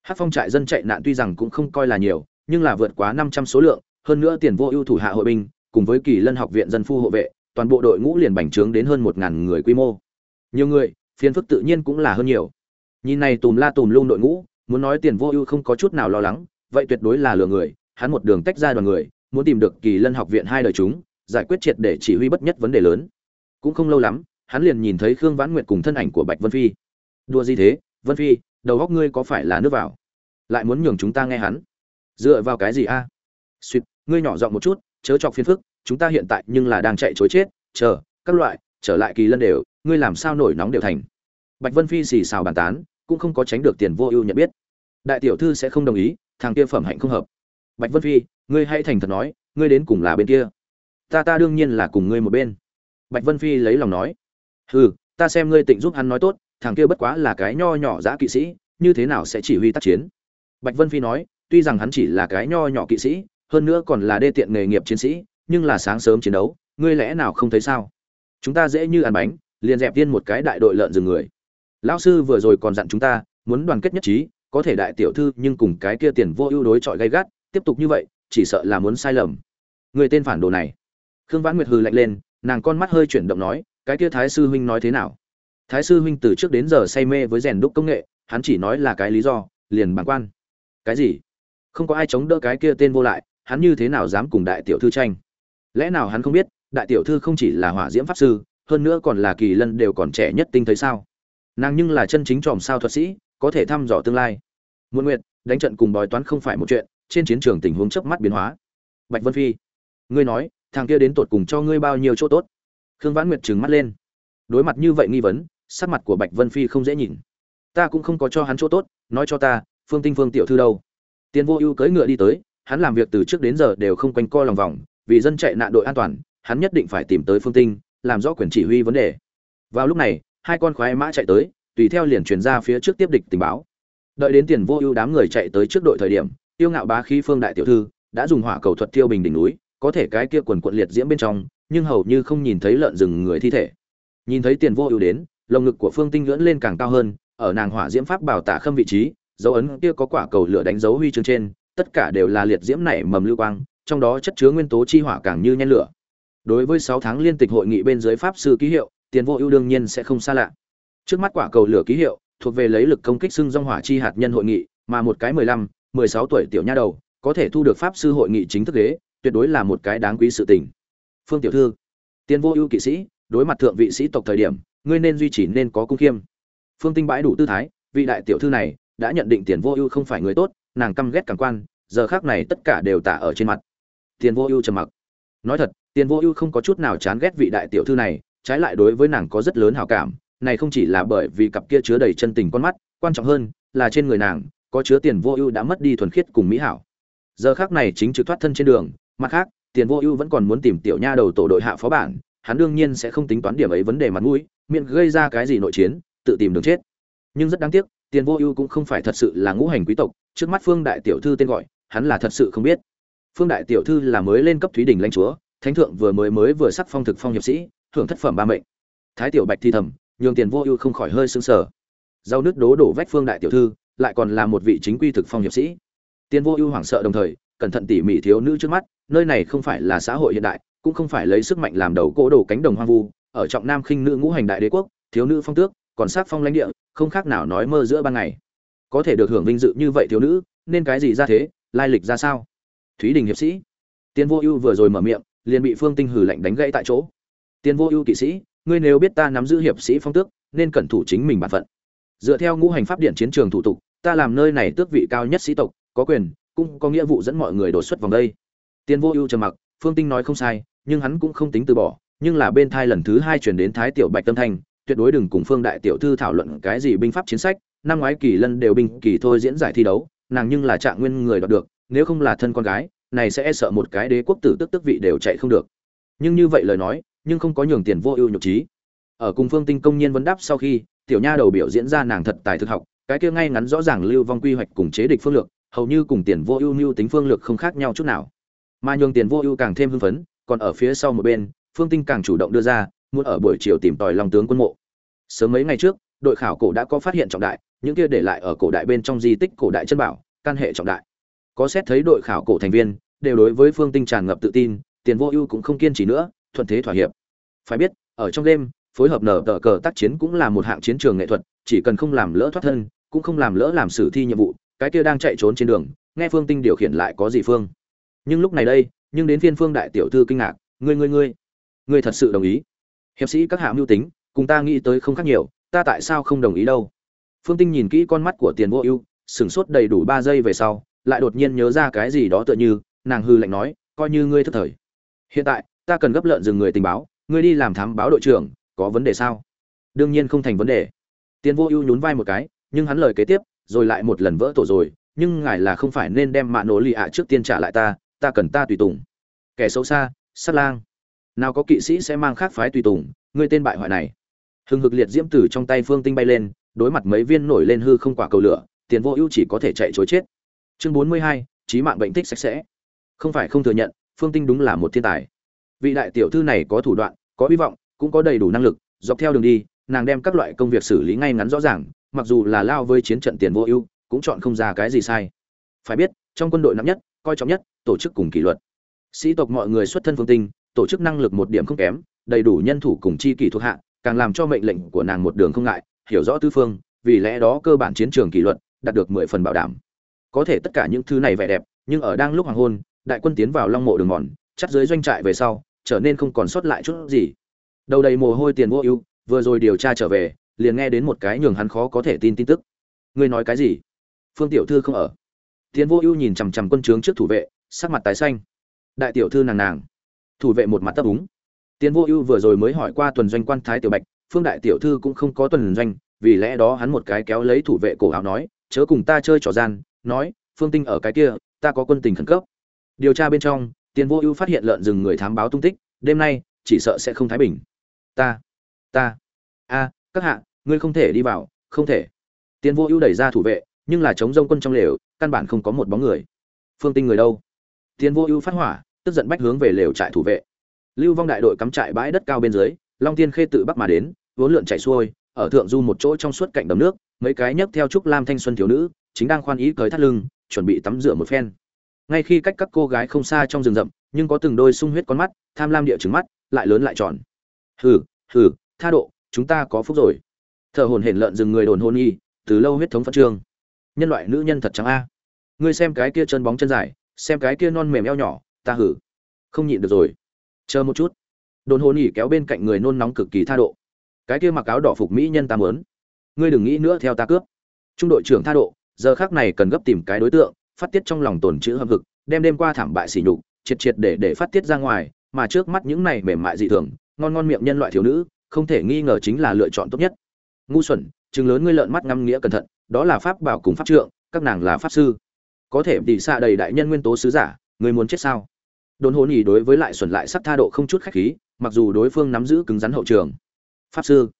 Hát phong trại dân chạy nạn tuy rằng cũng không coi là nhiều, nhưng là vượt quá năm trăm số lượng hơn nữa tiền vô ưu thủ hạ hội binh, cùng với kỳ lân học viện dân phu hộ vệ, toàn bộ đội ngũ liền bành trướng đến hơn một ngàn người quy mô. Nhiều người, phiền phức tự nhiên cũng là hơn nhiều. Nhìn này tùm la tùm lung đội ngũ, muốn nói tiền vô ưu không có chút nào lo lắng, vậy tuyệt đối là lừa người, hắn một đường tách ra đoàn người, muốn tìm được kỳ lân học viện hai đời chúng, giải quyết triệt để chỉ huy bất nhất vấn đề lớn. Cũng không lâu lắm, hắn liền nhìn thấy khương vãn nguyệt cùng thân ảnh của bạch vân phi. Đua gì thế, vân phi, đầu góc ngươi có phải là nước vào? Lại muốn nhường chúng ta nghe hắn. Dựa vào cái gì a? À? suýt ngươi nhỏ giọng một chút, chớ chọc phiền phức, chúng ta hiện tại nhưng là đang chạy chối chết, chờ, các loại, trở lại kỳ lân đều, ngươi làm sao nổi nóng đều thành. Bạch vân phi xì xào bàn tán, cũng không có tránh được tiền vô ưu nhận biết. Đại tiểu thư sẽ không đồng ý, thằng kia phẩm hạnh không hợp. Bạch vân phi, ngươi hãy thành thật nói, ngươi đến cùng là bên kia. Ta ta đương nhiên là cùng ngươi một bên. Bạch vân phi lấy lòng nói. Hừ, ta xem ngươi tịnh giúp hắn nói tốt, thằng kia bất quá là cái nho nhỏ dã kỵ sĩ, như thế nào sẽ chỉ huy tác chiến? Bạch vân phi nói, tuy rằng hắn chỉ là cái nho nhỏ kỵ sĩ hơn nữa còn là đê tiện nghề nghiệp chiến sĩ, nhưng là sáng sớm chiến đấu, ngươi lẽ nào không thấy sao? Chúng ta dễ như ăn bánh, liền dẹp tiên một cái đại đội lợn rừng người. Lão sư vừa rồi còn dặn chúng ta, muốn đoàn kết nhất trí, có thể đại tiểu thư nhưng cùng cái kia tiền vô ưu đối chọi gay gắt, tiếp tục như vậy, chỉ sợ là muốn sai lầm. Người tên phản đồ này. Khương vãn nguyệt hừ lạnh lên, nàng con mắt hơi chuyển động nói, cái kia thái sư huynh nói thế nào? Thái sư huynh từ trước đến giờ say mê với rèn đúc công nghệ, hắn chỉ nói là cái lý do, liền bàng quan. Cái gì? Không có ai chống đỡ cái kia tên vô lại hắn như thế nào dám cùng đại tiểu thư tranh? Lẽ nào hắn không biết, đại tiểu thư không chỉ là hỏa diễm pháp sư, hơn nữa còn là kỳ lân đều còn trẻ nhất tinh thấy sao? Nàng nhưng là chân chính tròm sao thuật sĩ, có thể thăm dò tương lai. Muôn nguyệt, đánh trận cùng bói toán không phải một chuyện, trên chiến trường tình huống chớp mắt biến hóa. Bạch vân phi, ngươi nói, thằng kia đến tột cùng cho ngươi bao nhiêu chỗ tốt? Khương vãn nguyệt trừng mắt lên. Đối mặt như vậy nghi vấn, sắc mặt của bạch vân phi không dễ nhìn. Ta cũng không có cho hắn chỗ tốt, nói cho ta, phương tinh phương tiểu thư đâu? Tiền vô ưu cưỡi ngựa đi tới hắn làm việc từ trước đến giờ đều không quanh co lòng vòng, vì dân chạy nạn đội an toàn, hắn nhất định phải tìm tới phương tinh, làm rõ quyền chỉ huy vấn đề. Vào lúc này, hai con khoái mã chạy tới, tùy theo liền truyền ra phía trước tiếp địch tình báo. Đợi đến tiền vô ưu đám người chạy tới trước đội thời điểm, tiêu ngạo bá khí phương đại tiểu thư đã dùng hỏa cầu thuật tiêu bình đỉnh núi, có thể cái kia quần quận liệt diễm bên trong, nhưng hầu như không nhìn thấy lợn rừng người thi thể. Nhìn thấy tiền vô ưu đến, lồng ngực của phương tinh ngưỡng lên càng cao hơn, ở nàng hỏa diễm pháp bảo tả khâm vị trí, dấu ấn kia có quả cầu lửa đánh dấu huy chương trên tất cả đều là liệt diễm nảy mầm lưu quang, trong đó chất chứa nguyên tố chi hỏa càng như nhen lửa. Đối với sáu tháng liên tịch hội nghị bên dưới pháp sư ký hiệu, tiền vô ưu đương nhiên sẽ không xa lạ. Trước mắt quả cầu lửa ký hiệu, thuộc về lấy lực công kích xưng dong hỏa chi hạt nhân hội nghị, mà một cái mười lăm, mười sáu tuổi tiểu nha đầu, có thể thu được pháp sư hội nghị chính thức ghế, tuyệt đối là một cái đáng quý sự tình. Phương tiểu thư, tiền vô ưu kỵ sĩ, đối mặt thượng vị sĩ tộc thời điểm, ngươi nên duy trì nên có cung khiêm. Phương tinh bãi đủ tư thái, vị đại tiểu thư này đã nhận định tiền vô ưu không phải người tốt nàng căm ghét càng quan, giờ khác này tất cả đều tả ở trên mặt. Tiền vô ưu trầm mặc. Nói thật, tiền vô ưu không có chút nào chán ghét vị đại tiểu thư này, trái lại đối với nàng có rất lớn hào cảm, này không chỉ là bởi vì cặp kia chứa đầy chân tình con mắt, quan trọng hơn là trên người nàng, có chứa tiền vô ưu đã mất đi thuần khiết cùng mỹ hảo. Giờ khác này chính trực thoát thân trên đường, mặt khác, tiền vô ưu vẫn còn muốn tìm tiểu nha đầu tổ đội hạ phó bản, hắn đương nhiên sẽ không tính toán điểm ấy vấn đề mặt mũi, miệng gây ra cái gì nội chiến, tự tìm đường chết. Nhưng rất đáng tiếc, tiền vô ưu cũng không phải thật sự là ngũ hành quý tộc trước mắt phương đại tiểu thư tên gọi, hắn là thật sự không biết. Phương đại tiểu thư là mới lên cấp thúy đình lãnh chúa, thánh thượng vừa mới mới vừa sắc phong thực phong hiệp sĩ, thưởng thất phẩm ba mệnh. Thái tiểu bạch thi thầm, nhường tiền vô ưu không khỏi hơi sưng sờ. Rau nước đố đổ vách phương đại tiểu thư, lại còn là một vị chính quy thực phong hiệp sĩ. Tiền vô ưu hoảng sợ đồng thời, cẩn thận tỉ mỉ thiếu nữ trước mắt, nơi này không phải là xã hội hiện đại, cũng không phải lấy sức mạnh làm đầu cỗ đổ cánh đồng hoang vu. Ở trọng nam khinh nữ ngũ hành đại đế quốc, thiếu nữ phong tước, còn sát phong lãnh địa, không khác nào nói mơ giữa ban ngày có thể được hưởng vinh dự như vậy thiếu nữ, nên cái gì ra thế, lai lịch ra sao? Thúy đình hiệp sĩ. Tiên vô ưu vừa rồi mở miệng, liền bị phương tinh hử lạnh đánh gãy tại chỗ. Tiên vô ưu kỵ sĩ, ngươi nếu biết ta nắm giữ hiệp sĩ phong tước, nên cẩn thủ chính mình bản phận. Dựa theo ngũ hành pháp điện chiến trường thủ tục, ta làm nơi này tước vị cao nhất sĩ tộc, có quyền, cũng có nghĩa vụ dẫn mọi người đột xuất vòng đây. Tiên vô ưu trầm mặc, phương tinh nói không sai, nhưng hắn cũng không tính từ bỏ, nhưng là bên thai lần thứ hai chuyển đến thái tiểu bạch tâm thanh tuyệt đối đừng cùng phương đại tiểu thư thảo luận cái gì binh pháp chiến sách năm ngoái kỳ lân đều bình kỳ thôi diễn giải thi đấu, nàng nhưng là trạng nguyên người đoạt được, nếu không là thân con gái, này sẽ e sợ một cái đế quốc tử tức tức vị đều chạy không được. Nhưng như vậy lời nói, nhưng không có nhường tiền vô ưu nhục trí. Ở cùng phương tinh công nhiên vấn đáp sau khi, tiểu nha đầu biểu diễn ra nàng thật tài thực học, cái kia ngay ngắn rõ ràng lưu vong quy hoạch cùng chế địch phương lược, hầu như cùng tiền vô ưu mưu tính phương lược không khác nhau chút nào. Mà nhường tiền vô ưu càng thêm hưng phấn, còn ở phía sau một bên, phương tinh càng chủ động đưa ra, muốn ở buổi chiều tìm tòi lòng tướng quân mộ. Sớm mấy ngày trước, đội khảo cổ đã có phát hiện trọng đại những kia để lại ở cổ đại bên trong di tích cổ đại chân bảo căn hệ trọng đại. Có xét thấy đội khảo cổ thành viên, đều đối với phương tinh tràn ngập tự tin, tiền vô ưu cũng không kiên trì nữa, thuận thế thỏa hiệp. Phải biết, ở trong đêm, phối hợp nở tờ cờ tác chiến cũng là một hạng chiến trường nghệ thuật, chỉ cần không làm lỡ thoát thân, cũng không làm lỡ làm xử thi nhiệm vụ, cái kia đang chạy trốn trên đường, nghe phương tinh điều khiển lại có gì phương. Nhưng lúc này đây, nhưng đến phiên phương đại tiểu thư kinh ngạc, ngươi ngươi ngươi ngươi thật sự đồng ý? Hiệp sĩ các hạ mưu tính, cùng ta nghĩ tới không khác nhiều, ta tại sao không đồng ý đâu? Phương tinh nhìn kỹ con mắt của tiền vô ưu, sửng sốt đầy đủ ba giây về sau, lại đột nhiên nhớ ra cái gì đó tựa như, nàng hư lạnh nói, coi như ngươi thất thời. Hiện tại, ta cần gấp lợn dừng người tình báo, ngươi đi làm thám báo đội trưởng, có vấn đề sao? Đương nhiên không thành vấn đề. Tiền vô ưu nhún vai một cái, nhưng hắn lời kế tiếp, rồi lại một lần vỡ tổ rồi, nhưng ngài là không phải nên đem mạ nổ lì ạ trước tiên trả lại ta ta cần ta tùy tùng. Kẻ xấu xa, sát lang. Nào có kỵ sĩ sẽ mang khác phái tùy tùng, ngươi tên bại hoại này. Hừng hực liệt diễm tử trong tay phương tinh bay lên đối mặt mấy viên nổi lên hư không quả cầu lửa, tiền vô ưu chỉ có thể chạy chối chết. Chương bốn mươi hai, trí mạng bệnh tích sạch sẽ. Không phải không thừa nhận, phương tinh đúng là một thiên tài. Vị đại tiểu thư này có thủ đoạn, có hy vọng, cũng có đầy đủ năng lực, dọc theo đường đi, nàng đem các loại công việc xử lý ngay ngắn rõ ràng, mặc dù là lao với chiến trận tiền vô ưu, cũng chọn không ra cái gì sai. Phải biết, trong quân đội nặng nhất, coi trọng nhất, tổ chức cùng kỷ luật. Sĩ tộc mọi người xuất thân phương tinh, tổ chức năng lực một điểm không kém, đầy đủ nhân thủ cùng chi kỷ thuộc hạ, càng làm cho mệnh lệnh của nàng một đường không ngại hiểu rõ tư phương, vì lẽ đó cơ bản chiến trường kỷ luật đạt được mười phần bảo đảm. Có thể tất cả những thứ này vẻ đẹp, nhưng ở đang lúc hoàng hôn, đại quân tiến vào long mộ đường mòn, chắt dưới doanh trại về sau, trở nên không còn sót lại chút gì. Đầu đầy mồ hôi tiền vô ưu, vừa rồi điều tra trở về, liền nghe đến một cái nhường hắn khó có thể tin tin tức. Ngươi nói cái gì? Phương tiểu thư không ở. Tiền vô ưu nhìn chằm chằm quân trướng trước thủ vệ, sắc mặt tái xanh. Đại tiểu thư nàng nàng. Thủ vệ một mặt tấp úng. Tiền vô ưu vừa rồi mới hỏi qua tuần doanh quan thái tiểu bạch phương đại tiểu thư cũng không có tuần doanh, vì lẽ đó hắn một cái kéo lấy thủ vệ cổ áo nói, chớ cùng ta chơi trò gian, nói, phương tinh ở cái kia, ta có quân tình khẩn cấp. Điều tra bên trong, tiền vô ưu phát hiện lợn rừng người thám báo tung tích, đêm nay, chỉ sợ sẽ không thái bình. Ta ta, a, các hạ, ngươi không thể đi vào, không thể. Tiền vô ưu đẩy ra thủ vệ, nhưng là chống rông quân trong lều, căn bản không có một bóng người. Phương tinh người đâu? Tiền vô ưu phát hỏa, tức giận bách hướng về lều trại thủ vệ. Lưu vong đại đội cắm trại bãi đất cao bên dưới long tiên khê tự bắc mà đến, vốn lượn chạy xuôi, ở thượng du một chỗ trong suốt cạnh đầm nước, mấy cái nhấc theo trúc lam thanh xuân thiếu nữ, chính đang khoan ý cởi thắt lưng, chuẩn bị tắm rửa một phen. Ngay khi cách các cô gái không xa trong rừng rậm, nhưng có từng đôi sung huyết con mắt, tham lam địa trứng mắt, lại lớn lại tròn. Hừ hừ, tha độ, chúng ta có phúc rồi. Thở hồn hển lợn rừng người đồn hôn y, từ lâu huyết thống phát trương. Nhân loại nữ nhân thật trắng a. Ngươi xem cái kia chân bóng chân dài, xem cái kia non mềm eo nhỏ, ta hử. Không nhịn được rồi. Chờ một chút đồn hồn ỉ kéo bên cạnh người nôn nóng cực kỳ tha độ. Cái kia mặc áo đỏ phục mỹ nhân ta mớn ngươi đừng nghĩ nữa, theo ta cướp. Trung đội trưởng tha độ, giờ khác này cần gấp tìm cái đối tượng, phát tiết trong lòng tồn chữ hâm hực, đem đêm qua thảm bại sỉ nhục, triệt triệt để để phát tiết ra ngoài, mà trước mắt những này mềm mại dị thường, ngon ngon miệng nhân loại thiếu nữ, không thể nghi ngờ chính là lựa chọn tốt nhất. Ngu xuẩn, chừng lớn ngươi lợn mắt ngăm nghĩa cẩn thận, đó là pháp bảo cùng pháp trượng, các nàng là pháp sư. Có thể tỉ xa đầy đại nhân nguyên tố sứ giả người muốn chết sao? Đồn hồn ỉ đối với lại xuẩn lại sắp tha độ không chút khách khí mặc dù đối phương nắm giữ cứng rắn hậu trường. Pháp sư.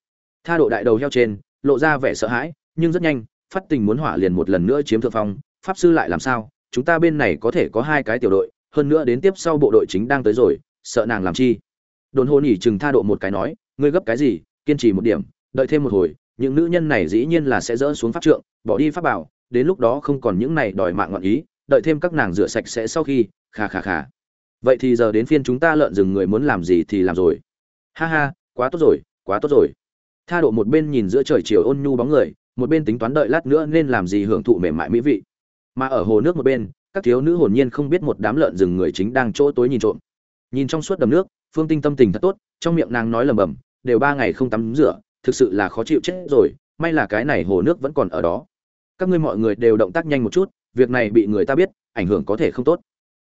Tha độ đại đầu heo trên, lộ ra vẻ sợ hãi, nhưng rất nhanh, phát tình muốn hỏa liền một lần nữa chiếm thượng phong. Pháp sư lại làm sao? Chúng ta bên này có thể có hai cái tiểu đội, hơn nữa đến tiếp sau bộ đội chính đang tới rồi, sợ nàng làm chi? Đồn hôn ỉ chừng tha độ một cái nói, ngươi gấp cái gì, kiên trì một điểm, đợi thêm một hồi, những nữ nhân này dĩ nhiên là sẽ dỡ xuống pháp trượng, bỏ đi pháp bảo, đến lúc đó không còn những này đòi mạng ngọn ý, đợi thêm các nàng rửa sạch sẽ sau khi khà khà khà vậy thì giờ đến phiên chúng ta lợn rừng người muốn làm gì thì làm rồi. Ha ha, quá tốt rồi, quá tốt rồi. Tha độ một bên nhìn giữa trời chiều ôn nhu bóng người, một bên tính toán đợi lát nữa nên làm gì hưởng thụ mềm mại mỹ vị. Mà ở hồ nước một bên, các thiếu nữ hồn nhiên không biết một đám lợn rừng người chính đang chỗ tối nhìn trộm. Nhìn trong suốt đầm nước, phương tinh tâm tình thật tốt, trong miệng nàng nói lầm bầm, đều ba ngày không tắm rửa, thực sự là khó chịu chết rồi, may là cái này hồ nước vẫn còn ở đó. Các ngươi mọi người đều động tác nhanh một chút, việc này bị người ta biết, ảnh hưởng có thể không tốt.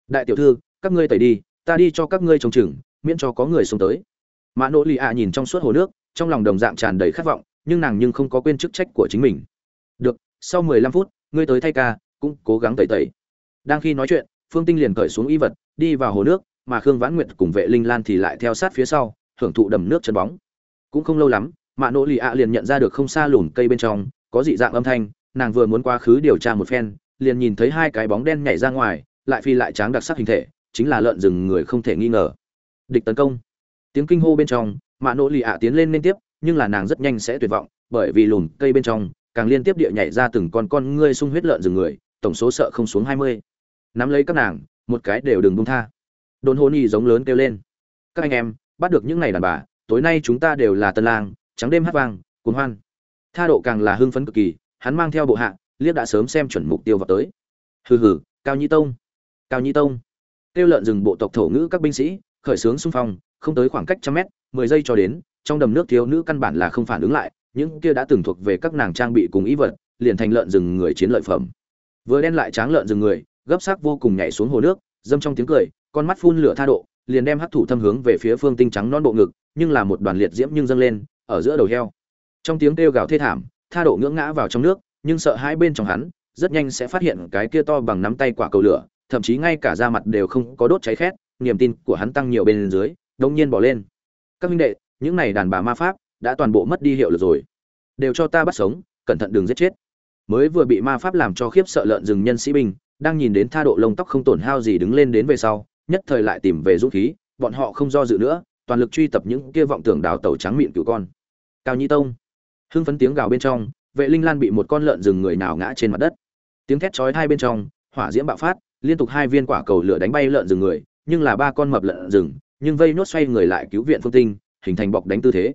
Đại tiểu thư các ngươi tẩy đi, ta đi cho các ngươi trông chừng miễn cho có người xuống tới. Mã nỗ lì ạ nhìn trong suốt hồ nước, trong lòng đồng dạng tràn đầy khát vọng, nhưng nàng nhưng không có quên chức trách của chính mình. Được, sau mười lăm phút, ngươi tới thay ca, cũng cố gắng tẩy tẩy. Đang khi nói chuyện, phương tinh liền cởi xuống y vật, đi vào hồ nước, mà khương vãn nguyệt cùng vệ linh lan thì lại theo sát phía sau, hưởng thụ đầm nước chân bóng. Cũng không lâu lắm mạ nỗ lì ạ liền nhận ra được không xa lùm cây bên trong, có dị dạng âm thanh, nàng vừa muốn quá khứ điều tra một phen, liền nhìn thấy hai cái bóng đen nhảy ra ngoài, lại phi lại tráng đặc sắc hình thể chính là lợn rừng người không thể nghi ngờ. Địch tấn công. Tiếng kinh hô bên trong, mạ nỗ lì ạ tiến lên liên tiếp, nhưng là nàng rất nhanh sẽ tuyệt vọng, bởi vì lùn cây bên trong, càng liên tiếp địa nhảy ra từng con con ngươi sung huyết lợn rừng người, tổng số sợ không xuống hai mươi. Nắm lấy các nàng, một cái đều đừng buông tha. Đồn hôn y giống lớn kêu lên. Các anh em, bắt được những ngày đàn bà, tối nay chúng ta đều là tân lang, trắng đêm hát vang cuốn hoan. Tha độ càng là hưng phấn cực kỳ, hắn mang theo bộ hạ, liếc đã sớm xem chuẩn mục tiêu vào tới. Hừ hừ, cao nhi tông. Cao nhi tông tiêu lợn rừng bộ tộc thổ ngữ các binh sĩ, khởi xướng xung phong, không tới khoảng cách trăm mét, mười giây cho đến, trong đầm nước thiếu nữ căn bản là không phản ứng lại, những kia đã từng thuộc về các nàng trang bị cùng ý vật, liền thành lợn rừng người chiến lợi phẩm. Vừa đen lại tráng lợn rừng người, gấp sắc vô cùng nhảy xuống hồ nước, dâm trong tiếng cười, con mắt phun lửa tha độ, liền đem hắc thủ thâm hướng về phía phương tinh trắng non bộ ngực, nhưng là một đoàn liệt diễm nhưng dâng lên, ở giữa đầu heo. Trong tiếng kêu gào thê thảm, tha độ ngưỡng ngã vào trong nước, nhưng sợ hai bên trong hắn, rất nhanh sẽ phát hiện cái kia to bằng nắm tay quả cầu lửa thậm chí ngay cả da mặt đều không có đốt cháy khét, niềm tin của hắn tăng nhiều bên dưới đông nhiên bỏ lên. Các minh đệ, những này đàn bà ma pháp đã toàn bộ mất đi hiệu lực rồi. Đều cho ta bắt sống, cẩn thận đừng giết chết. Mới vừa bị ma pháp làm cho khiếp sợ lợn rừng nhân sĩ binh, đang nhìn đến tha độ lông tóc không tổn hao gì đứng lên đến về sau, nhất thời lại tìm về dũng khí, bọn họ không do dự nữa, toàn lực truy tập những kia vọng tưởng đào tẩu trắng miệng cựu con. Cao nhi tông. Hưng phấn tiếng gào bên trong, vệ linh lan bị một con lợn rừng người nào ngã trên mặt đất. Tiếng thét chói hai bên trong, hỏa diễm bạo phát liên tục hai viên quả cầu lửa đánh bay lợn rừng người, nhưng là ba con mập lợn rừng, nhưng vây nốt xoay người lại cứu viện phương tinh, hình thành bọc đánh tư thế.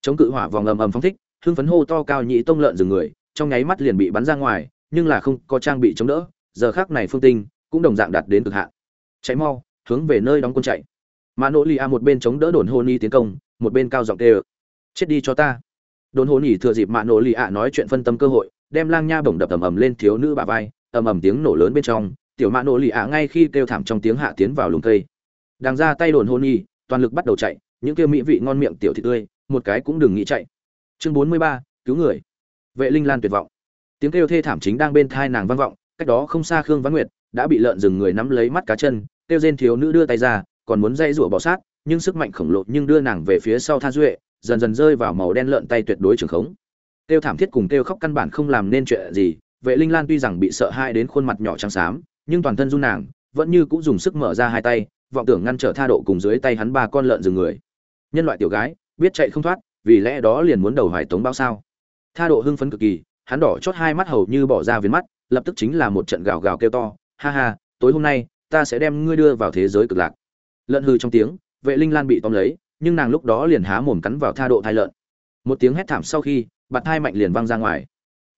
Chống cự hỏa vòng ầm ầm phóng thích, hưng phấn hô to cao nhị tông lợn rừng người, trong nháy mắt liền bị bắn ra ngoài, nhưng là không có trang bị chống đỡ, giờ khác này phương tinh cũng đồng dạng đạt đến cực hạn. Cháy mau, hướng về nơi đóng quân chạy. Mà nỗ lì a một bên chống đỡ đồn hôn y tiến công, một bên cao giọng tê ơ chết đi cho ta. Đồn hôn y thừa dịp mạ nỗ lì a nói chuyện phân tâm cơ hội, đem lang nha bổng đập ầm ầm lên thiếu nữ bà vai, ầm ầm tiếng nổ lớn bên trong tiểu mạ nổ lì ạ ngay khi kêu thảm trong tiếng hạ tiến vào lùng cây. Đang ra tay đồn hôn y, toàn lực bắt đầu chạy, những kia mỹ vị ngon miệng tiểu thị tươi, một cái cũng đừng nghĩ chạy. Chương bốn mươi ba, cứu người. Vệ linh lan tuyệt vọng. Tiếng kêu thê thảm chính đang bên thai nàng vang vọng, cách đó không xa khương văn nguyệt đã bị lợn rừng người nắm lấy mắt cá chân, kêu rên thiếu nữ đưa tay ra, còn muốn dây rủa bỏ sát, nhưng sức mạnh khổng lồ nhưng đưa nàng về phía sau tha duệ, dần dần rơi vào màu đen lợn tay tuyệt đối trường khống. Kêu thảm thiết cùng kêu khóc căn bản không làm nên chuyện gì, vệ linh lan tuy rằng bị sợ hãi đến khuôn mặt nhỏ trắng xám nhưng toàn thân run nàng, vẫn như cũng dùng sức mở ra hai tay, vọng tưởng ngăn trở tha độ cùng dưới tay hắn ba con lợn rừng người. Nhân loại tiểu gái, biết chạy không thoát, vì lẽ đó liền muốn đầu hoài tống bao sao. Tha độ hưng phấn cực kỳ, hắn đỏ chót hai mắt hầu như bỏ ra viền mắt, lập tức chính là một trận gào gào kêu to, ha ha, tối hôm nay, ta sẽ đem ngươi đưa vào thế giới cực lạc. Lợn hư trong tiếng, vệ linh lan bị tóm lấy, nhưng nàng lúc đó liền há mồm cắn vào tha độ thai lợn. Một tiếng hét thảm sau khi, bạt thai mạnh liền văng ra ngoài.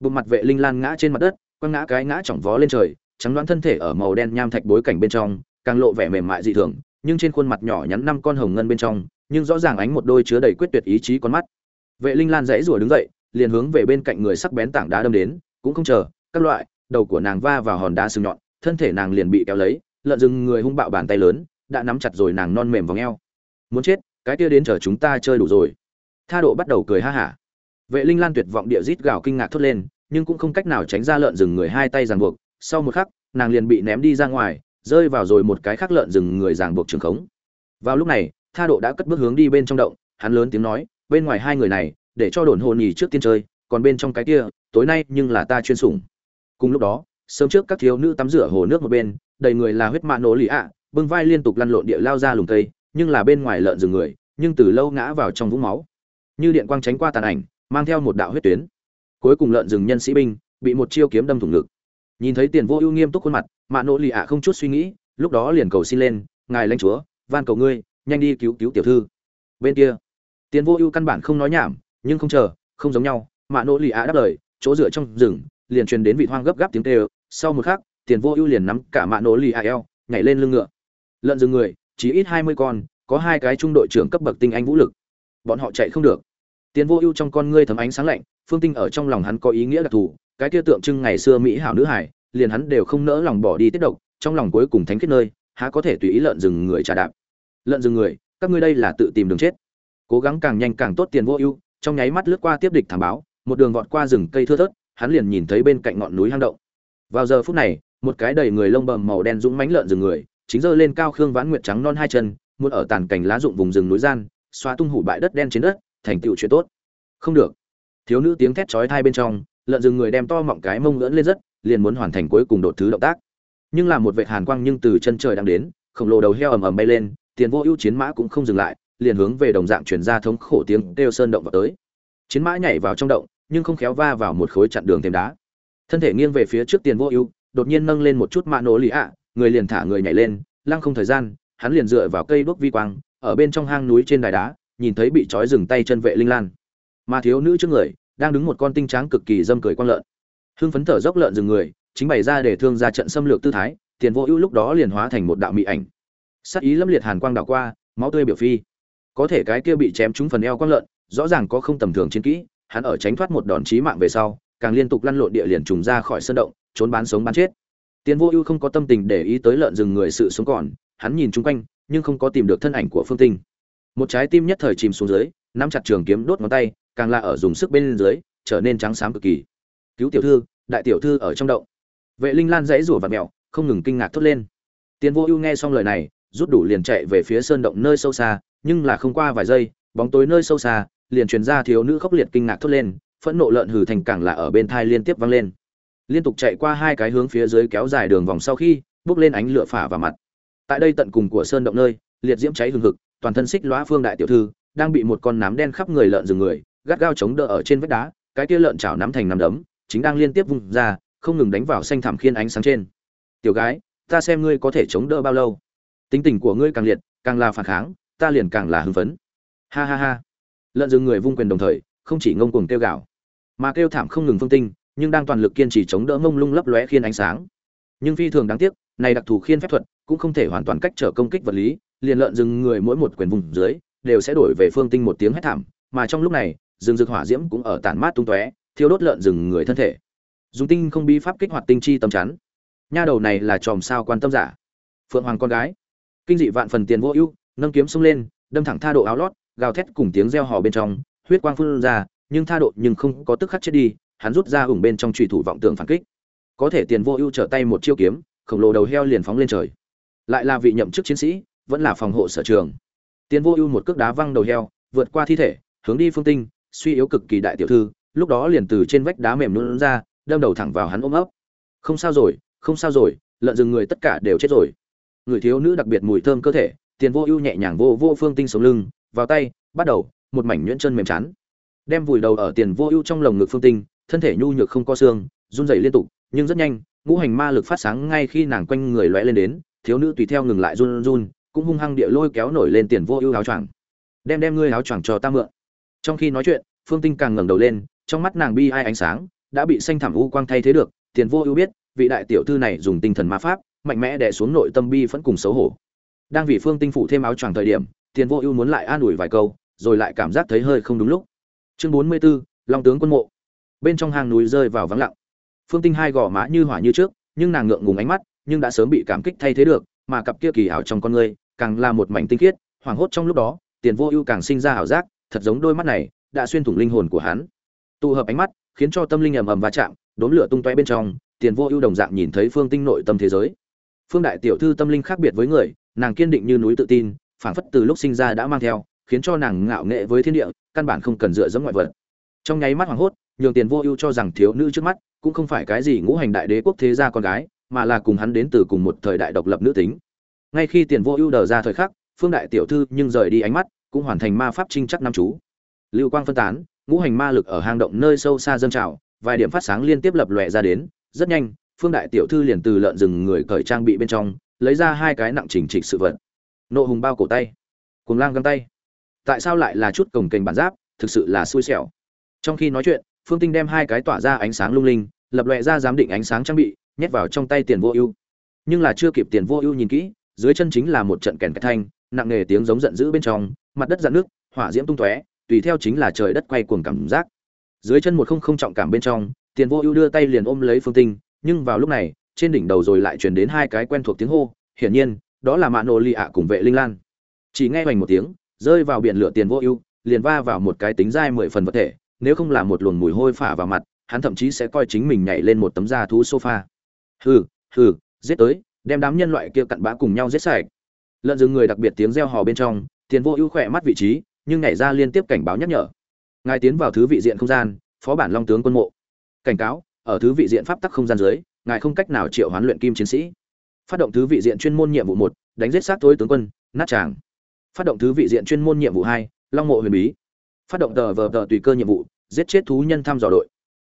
Bụng mặt vệ linh lan ngã trên mặt đất, quăng ngã cái ngã chỏng vó lên trời trắng đoán thân thể ở màu đen nham thạch bối cảnh bên trong, càng lộ vẻ mềm mại dị thường, nhưng trên khuôn mặt nhỏ nhắn năm con hồng ngân bên trong, nhưng rõ ràng ánh một đôi chứa đầy quyết tuyệt ý chí con mắt. Vệ linh lan dãy rủa đứng dậy, liền hướng về bên cạnh người sắc bén tảng đá đâm đến, cũng không chờ, các loại, đầu của nàng va vào hòn đá sừng nhọn, thân thể nàng liền bị kéo lấy, lợn rừng người hung bạo bàn tay lớn, đã nắm chặt rồi nàng non mềm vào ngheo muốn chết, cái kia đến chờ chúng ta chơi đủ rồi. Tha độ bắt đầu cười ha hả. Vệ linh lan tuyệt vọng địa rít gào kinh ngạc thốt lên, nhưng cũng không cách nào tránh ra lợn rừng người hai tay ràng buộc sau một khắc, nàng liền bị ném đi ra ngoài, rơi vào rồi một cái khác lợn rừng người ràng buộc trường khống. Vào lúc này, tha độ đã cất bước hướng đi bên trong động, hắn lớn tiếng nói, bên ngoài hai người này, để cho đồn hồn nhì trước tiên chơi, còn bên trong cái kia, tối nay nhưng là ta chuyên sủng. Cùng lúc đó, sớm trước các thiếu nữ tắm rửa hồ nước một bên, đầy người là huyết mạ nổ lì ạ, bưng vai liên tục lăn lộn địa lao ra lùng cây, nhưng là bên ngoài lợn rừng người, nhưng từ lâu ngã vào trong vũng máu. Như điện quang tránh qua tàn ảnh, mang theo một đạo huyết tuyến. Cuối cùng lợn rừng nhân sĩ binh, bị một chiêu kiếm đâm thủng ngực nhìn thấy tiền vô ưu nghiêm túc khuôn mặt, mạ nỗ lì ạ không chút suy nghĩ, lúc đó liền cầu xin lên, ngài lãnh chúa, van cầu ngươi, nhanh đi cứu cứu tiểu thư. Bên kia, tiền vô ưu căn bản không nói nhảm, nhưng không chờ, không giống nhau, mạ nỗ lì ạ đáp lời, chỗ dựa trong rừng, liền truyền đến vị hoang gấp gáp tiếng tê sau một khắc, tiền vô ưu liền nắm cả mạ nỗ lì ạ eo, nhảy lên lưng ngựa. Lợn rừng người, chỉ ít hai mươi con, có hai cái trung đội trưởng cấp bậc tinh anh vũ lực. Bọn họ chạy không được. Tiền vô ưu trong con ngươi thấm ánh sáng lạnh, phương tinh ở trong lòng hắn có ý nghĩa đặc thù cái kia tượng trưng ngày xưa mỹ hảo nữ hải liền hắn đều không nỡ lòng bỏ đi tiết độc, trong lòng cuối cùng thánh kết nơi, há có thể tùy ý lợn rừng người trả đạp. Lợn rừng người, các ngươi đây là tự tìm đường chết. Cố gắng càng nhanh càng tốt tiền vô ưu, trong nháy mắt lướt qua tiếp địch thảm báo, một đường vọt qua rừng cây thưa thớt, hắn liền nhìn thấy bên cạnh ngọn núi hang động. Vào giờ phút này, một cái đầy người lông bầm màu đen dũng mãnh lợn rừng người, chính giơ lên cao khương vãn nguyệt trắng non hai chân, muốn ở tàn cành lá rụng vùng rừng núi gian, xóa tung hủ bại đất đen trên đất, thành tựu chuyện tốt. Không được. Thiếu nữ tiếng thét chói tai bên trong lợn rừng người đem to mọng cái mông lưỡn lên rất, liền muốn hoàn thành cuối cùng đột thứ động tác. Nhưng là một vệ hàn quang nhưng từ chân trời đang đến, khổng lồ đầu heo ầm ầm bay lên, tiền vô ưu chiến mã cũng không dừng lại, liền hướng về đồng dạng chuyển ra thống khổ tiếng kêu sơn động vào tới. Chiến mã nhảy vào trong động, nhưng không khéo va vào một khối chặn đường thêm đá. Thân thể nghiêng về phía trước tiền vô ưu, đột nhiên nâng lên một chút mạ nổ lì ạ, người liền thả người nhảy lên, lăng không thời gian, hắn liền dựa vào cây đuốc vi quang, ở bên trong hang núi trên đài đá, nhìn thấy bị trói dừng tay chân vệ linh lan. Mà thiếu nữ trước người đang đứng một con tinh tráng cực kỳ dâm cười quang lợn. Hưng phấn thở dốc lợn dừng người, chính bày ra để thương ra trận xâm lược tư thái, tiền vô ưu lúc đó liền hóa thành một đạo mị ảnh. Sắc ý lâm liệt hàn quang đảo qua, máu tươi biểu phi. Có thể cái kia bị chém trúng phần eo quang lợn, rõ ràng có không tầm thường chiến kỹ, hắn ở tránh thoát một đòn chí mạng về sau, càng liên tục lăn lộn địa liền trùng ra khỏi sân động, trốn bán sống bán chết. Tiền vô ưu không có tâm tình để ý tới lợn rừng người sự sống còn, hắn nhìn chung quanh, nhưng không có tìm được thân ảnh của phương tinh. Một trái tim nhất thời chìm xuống dưới, nắm chặt trường kiếm đốt ngón tay càng là ở dùng sức bên dưới, trở nên trắng xám cực kỳ. Cứu tiểu thư, đại tiểu thư ở trong động. Vệ linh lan dãy rủa và mẹo, không ngừng kinh ngạc thốt lên. Tiền vô ưu nghe xong lời này, rút đủ liền chạy về phía sơn động nơi sâu xa, nhưng là không qua vài giây, bóng tối nơi sâu xa, liền truyền ra thiếu nữ khốc liệt kinh ngạc thốt lên, phẫn nộ lợn hừ thành càng là ở bên thai liên tiếp vang lên. Liên tục chạy qua hai cái hướng phía dưới kéo dài đường vòng sau khi, bước lên ánh lửa phả vào mặt. Tại đây tận cùng của sơn động nơi, liệt diễm cháy hừng hực, toàn thân xích lóa phương đại tiểu thư, đang bị một con nám đen khắp người lợn rừng người gắt gao chống đỡ ở trên vách đá, cái kia lợn chảo nắm thành nắm đấm, chính đang liên tiếp vung ra, không ngừng đánh vào xanh thảm khiên ánh sáng trên. Tiểu gái, ta xem ngươi có thể chống đỡ bao lâu. Tính tình của ngươi càng liệt, càng là phản kháng, ta liền càng là hưng phấn. Ha ha ha. Lợn dừng người vung quyền đồng thời, không chỉ ngông cuồng kêu gào, mà kêu thảm không ngừng phương tinh, nhưng đang toàn lực kiên trì chống đỡ mông lung lấp lóe khiên ánh sáng. Nhưng phi thường đáng tiếc, này đặc thù khiên phép thuật cũng không thể hoàn toàn cách trở công kích vật lý, liền lợn dừng người mỗi một quyền vùng dưới, đều sẽ đổi về phương tinh một tiếng hét thảm, mà trong lúc này rừng rực hỏa diễm cũng ở tản mát tung tóe, thiêu đốt lợn rừng người thân thể. Dùng tinh không bi pháp kích hoạt tinh chi tâm chắn. Nha đầu này là tròm sao quan tâm giả. Phượng hoàng con gái. Kinh dị vạn phần tiền vô ưu, nâng kiếm xông lên, đâm thẳng tha độ áo lót, gào thét cùng tiếng reo hò bên trong, huyết quang phun ra, nhưng tha độ nhưng không có tức khắc chết đi, hắn rút ra hùng bên trong trùy thủ vọng tượng phản kích. Có thể tiền vô ưu trở tay một chiêu kiếm, khổng lồ đầu heo liền phóng lên trời. Lại là vị nhậm chức chiến sĩ, vẫn là phòng hộ sở trường. Tiền vô ưu một cước đá văng đầu heo, vượt qua thi thể, hướng đi phương tinh suy yếu cực kỳ đại tiểu thư, lúc đó liền từ trên vách đá mềm luôn ra, đâm đầu thẳng vào hắn ôm ấp. Không sao rồi, không sao rồi, lợn rừng người tất cả đều chết rồi. Người thiếu nữ đặc biệt mùi thơm cơ thể, tiền vô ưu nhẹ nhàng vô vô phương tinh sống lưng, vào tay, bắt đầu, một mảnh nhuyễn chân mềm chán. Đem vùi đầu ở tiền vô ưu trong lồng ngực phương tinh, thân thể nhu nhược không có xương, run rẩy liên tục, nhưng rất nhanh, ngũ hành ma lực phát sáng ngay khi nàng quanh người lóe lên đến, thiếu nữ tùy theo ngừng lại run run, cũng hung hăng địa lôi kéo nổi lên tiền vô ưu áo choàng. Đem đem ngươi áo choàng cho ta mượn trong khi nói chuyện phương tinh càng ngẩng đầu lên trong mắt nàng bi ai ánh sáng đã bị xanh thẳm u quang thay thế được tiền vô ưu biết vị đại tiểu thư này dùng tinh thần ma pháp mạnh mẽ đè xuống nội tâm bi vẫn cùng xấu hổ. Đang vì phương tinh phụ thêm áo choàng thời điểm tiền vô ưu muốn lại an ủi vài câu rồi lại cảm giác thấy hơi không đúng lúc. Chương bốn mươi 44, long tướng quân mộ. Bên trong hang núi rơi vào vắng lặng. Phương tinh hai gò má như hỏa như trước nhưng nàng ngượng ngùng ánh mắt nhưng đã sớm bị cảm kích thay thế được mà cặp kia kỳ ảo trong con người càng là một mảnh tinh khiết hoảng hốt trong lúc đó tiền vô ưu càng sinh ra ảo giác thật giống đôi mắt này đã xuyên thủng linh hồn của hắn. Tụ hợp ánh mắt, khiến cho tâm linh ầm ầm va chạm, đốn lửa tung tóe bên trong, tiền vô ưu đồng dạng nhìn thấy phương tinh nội tâm thế giới. Phương đại tiểu thư tâm linh khác biệt với người, nàng kiên định như núi tự tin, phảng phất từ lúc sinh ra đã mang theo, khiến cho nàng ngạo nghệ với thiên địa, căn bản không cần dựa dẫm ngoại vật. Trong nháy mắt hoảng hốt, nhường tiền vô ưu cho rằng thiếu nữ trước mắt cũng không phải cái gì ngũ hành đại đế quốc thế gia con gái, mà là cùng hắn đến từ cùng một thời đại độc lập nữ tính. Ngay khi tiền vô ưu đờ ra thời khắc, phương đại tiểu thư nhưng rời đi ánh mắt cũng hoàn thành ma pháp trinh chắc năm chú. Lưu quang phân tán, ngũ hành ma lực ở hang động nơi sâu xa dâng trào, vài điểm phát sáng liên tiếp lập lòe ra đến, rất nhanh, phương đại tiểu thư liền từ lợn rừng người cởi trang bị bên trong, lấy ra hai cái nặng chỉnh trịch sự vật. Nộ hùng bao cổ tay cùng lang găng tay. Tại sao lại là chút cổng kềnh bản giáp, thực sự là xui xẻo. Trong khi nói chuyện, phương tinh đem hai cái tỏa ra ánh sáng lung linh, lập lòe ra giám định ánh sáng trang bị, nhét vào trong tay tiền vô ưu. Nhưng là chưa kịp tiền vô ưu nhìn kỹ, dưới chân chính là một trận kèn cái thanh, nặng nề tiếng giống giận dữ bên trong mặt đất dạn nước, hỏa diễm tung tóe, tùy theo chính là trời đất quay cuồng cảm giác. Dưới chân một không không trọng cảm bên trong, tiền vô ưu đưa tay liền ôm lấy phương tinh, nhưng vào lúc này, trên đỉnh đầu rồi lại truyền đến hai cái quen thuộc tiếng hô, hiển nhiên, đó là mạ nô lì ạ cùng vệ linh lan. Chỉ nghe hoành một tiếng, rơi vào biển lửa tiền vô ưu, liền va vào một cái tính dai mười phần vật thể, nếu không là một luồng mùi hôi phả vào mặt, hắn thậm chí sẽ coi chính mình nhảy lên một tấm da thú sofa. Hừ hừ, giết tới, đem đám nhân loại kia cặn bã cùng nhau giết sạch. Lợn rừng người đặc biệt tiếng reo hò bên trong tiền vô ưu khỏe mắt vị trí, nhưng nhảy ra liên tiếp cảnh báo nhắc nhở. Ngài tiến vào thứ vị diện không gian, phó bản long tướng quân mộ. Cảnh cáo, ở thứ vị diện pháp tắc không gian dưới, ngài không cách nào triệu hoán luyện kim chiến sĩ. Phát động thứ vị diện chuyên môn nhiệm vụ một, đánh giết sát tối tướng quân, nát tràng. Phát động thứ vị diện chuyên môn nhiệm vụ hai, long mộ huyền bí. Phát động tờ vờ tờ tùy cơ nhiệm vụ, giết chết thú nhân thăm dò đội.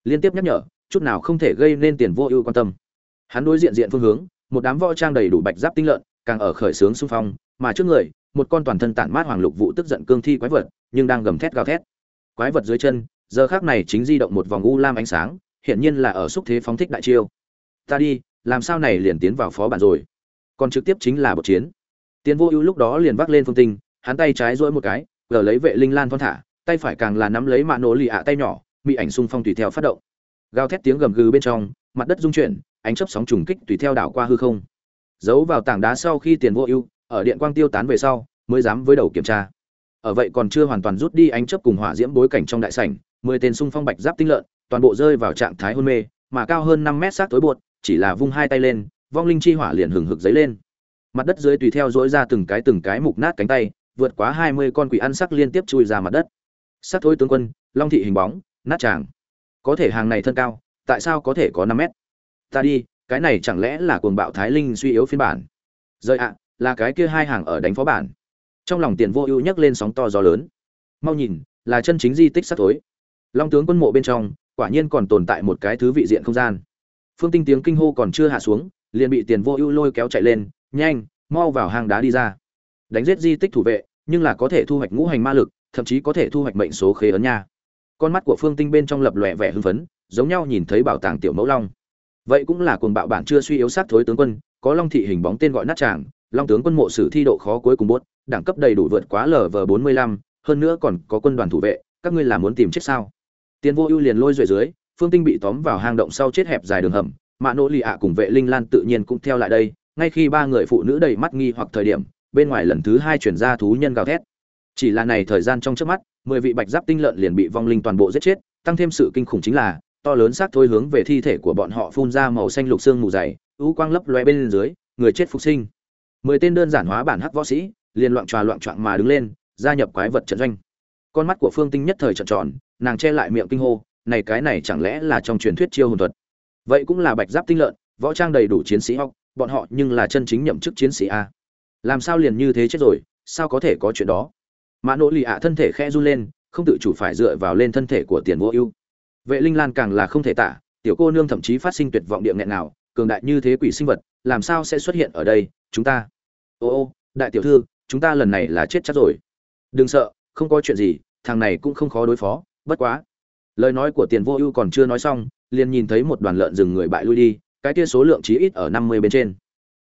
Liên tiếp nhắc nhở, chút nào không thể gây nên tiền vô ưu quan tâm. Hắn đối diện diện phương hướng, một đám võ trang đầy đủ bạch giáp tinh lợn, càng ở khởi sướng xung phong, mà trước người một con toàn thân tản mát hoàng lục vụ tức giận cương thi quái vật, nhưng đang gầm thét gào thét. Quái vật dưới chân, giờ khắc này chính di động một vòng u lam ánh sáng, hiển nhiên là ở xúc thế phóng thích đại chiêu. Ta đi, làm sao này liền tiến vào phó bản rồi? Còn trực tiếp chính là bộ chiến. Tiến vô ưu lúc đó liền vác lên phương tinh, hắn tay trái duỗi một cái, gờ lấy vệ linh lan thon thả, tay phải càng là nắm lấy mạ nổ lì ạ tay nhỏ bị ảnh xung phong tùy theo phát động. Gào thét tiếng gầm gừ bên trong, mặt đất rung chuyển, ánh chớp sóng trùng kích tùy theo đảo qua hư không. Giấu vào tảng đá sau khi tiền vô ưu ở điện quang tiêu tán về sau, mới dám với đầu kiểm tra. Ở vậy còn chưa hoàn toàn rút đi ánh chớp cùng hỏa diễm bối cảnh trong đại sảnh, mười tên xung phong bạch giáp tinh lợn, toàn bộ rơi vào trạng thái hôn mê, mà cao hơn năm mét xác tối bột chỉ là vung hai tay lên, vong linh chi hỏa liền hừng hực dấy lên. Mặt đất dưới tùy theo dỗi ra từng cái từng cái mục nát cánh tay, vượt quá hai mươi con quỷ ăn sắc liên tiếp chui ra mặt đất. Sắc thôi tướng quân, long thị hình bóng, nát tràng. Có thể hàng này thân cao, tại sao có thể có năm mét? Ta đi, cái này chẳng lẽ là cuồng bạo thái linh suy yếu phiên bản? Rời ạ là cái kia hai hàng ở đánh phó bản. Trong lòng tiền vô ưu nhấc lên sóng to gió lớn. Mau nhìn, là chân chính di tích sắt tối long tướng quân mộ bên trong, quả nhiên còn tồn tại một cái thứ vị diện không gian. Phương tinh tiếng kinh hô còn chưa hạ xuống, liền bị tiền vô ưu lôi kéo chạy lên, nhanh, mau vào hang đá đi ra. Đánh giết di tích thủ vệ, nhưng là có thể thu hoạch ngũ hành ma lực, thậm chí có thể thu hoạch mệnh số khế ấn nha. Con mắt của phương tinh bên trong lập lòe vẻ hưng phấn, giống nhau nhìn thấy bảo tàng tiểu mẫu long. Vậy cũng là cuồng bạo bản chưa suy yếu sát thối tướng quân, có long thị hình bóng tên gọi nát tràng long tướng quân mộ sử thi độ khó cuối cùng bốt, đẳng cấp đầy đủ vượt quá lv bốn mươi lăm, hơn nữa còn có quân đoàn thủ vệ, các ngươi là muốn tìm chết sao? Tiền vô ưu liền lôi rời dưới, phương tinh bị tóm vào hang động sau chết hẹp dài đường hầm, mạ nỗ lì ạ cùng vệ linh lan tự nhiên cũng theo lại đây, ngay khi ba người phụ nữ đầy mắt nghi hoặc thời điểm, bên ngoài lần thứ hai chuyển ra thú nhân gào thét. Chỉ là này thời gian trong trước mắt, mười vị bạch giáp tinh lợn liền bị vong linh toàn bộ giết chết, tăng thêm sự kinh khủng chính là, to lớn xác thôi hướng về thi thể của bọn họ phun ra màu xanh lục xương mù dày ú quang lấp loe bên dưới, người chết phục sinh mười tên đơn giản hóa bản hắc võ sĩ, liền loạn tròa loạn trọn mà đứng lên, gia nhập quái vật trận doanh. Con mắt của phương tinh nhất thời trận tròn, nàng che lại miệng kinh hô, này cái này chẳng lẽ là trong truyền thuyết chiêu hồn thuật? Vậy cũng là bạch giáp tinh lợn, võ trang đầy đủ chiến sĩ học, bọn họ nhưng là chân chính nhậm chức chiến sĩ a. Làm sao liền như thế chết rồi, sao có thể có chuyện đó? Mã nỗ lì ạ thân thể khe run lên, không tự chủ phải dựa vào lên thân thể của tiền vô ưu. Vệ linh lan càng là không thể tả, tiểu cô nương thậm chí phát sinh tuyệt vọng địa nghẹn nào cường đại như thế quỷ sinh vật, làm sao sẽ xuất hiện ở đây? Chúng ta. Ô ô, đại tiểu thư, chúng ta lần này là chết chắc rồi. Đừng sợ, không có chuyện gì, thằng này cũng không khó đối phó, bất quá. Lời nói của tiền vô ưu còn chưa nói xong, liền nhìn thấy một đoàn lợn rừng người bại lui đi, cái kia số lượng chí ít ở năm mươi bên trên.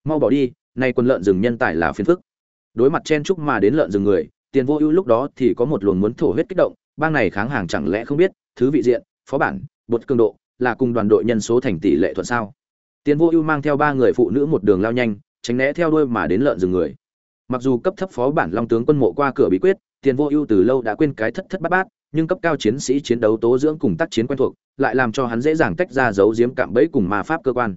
Mau bỏ đi, nay quân lợn rừng nhân tài là phiền phức. Đối mặt chen chúc mà đến lợn rừng người, tiền vô ưu lúc đó thì có một luồng muốn thổ huyết kích động, bang này kháng hàng chẳng lẽ không biết, thứ vị diện, phó bản, bột cường độ, là cùng đoàn đội nhân số thành tỷ lệ thuận sao? Tiền vô ưu mang theo ba người phụ nữ một đường lao nhanh tránh né theo đuôi mà đến lợn rừng người. Mặc dù cấp thấp phó bản long tướng quân mộ qua cửa bí quyết, tiền vô ưu từ lâu đã quên cái thất thất bát bát, nhưng cấp cao chiến sĩ chiến đấu tố dưỡng cùng tác chiến quen thuộc, lại làm cho hắn dễ dàng tách ra giấu giếm cạm bẫy cùng ma pháp cơ quan.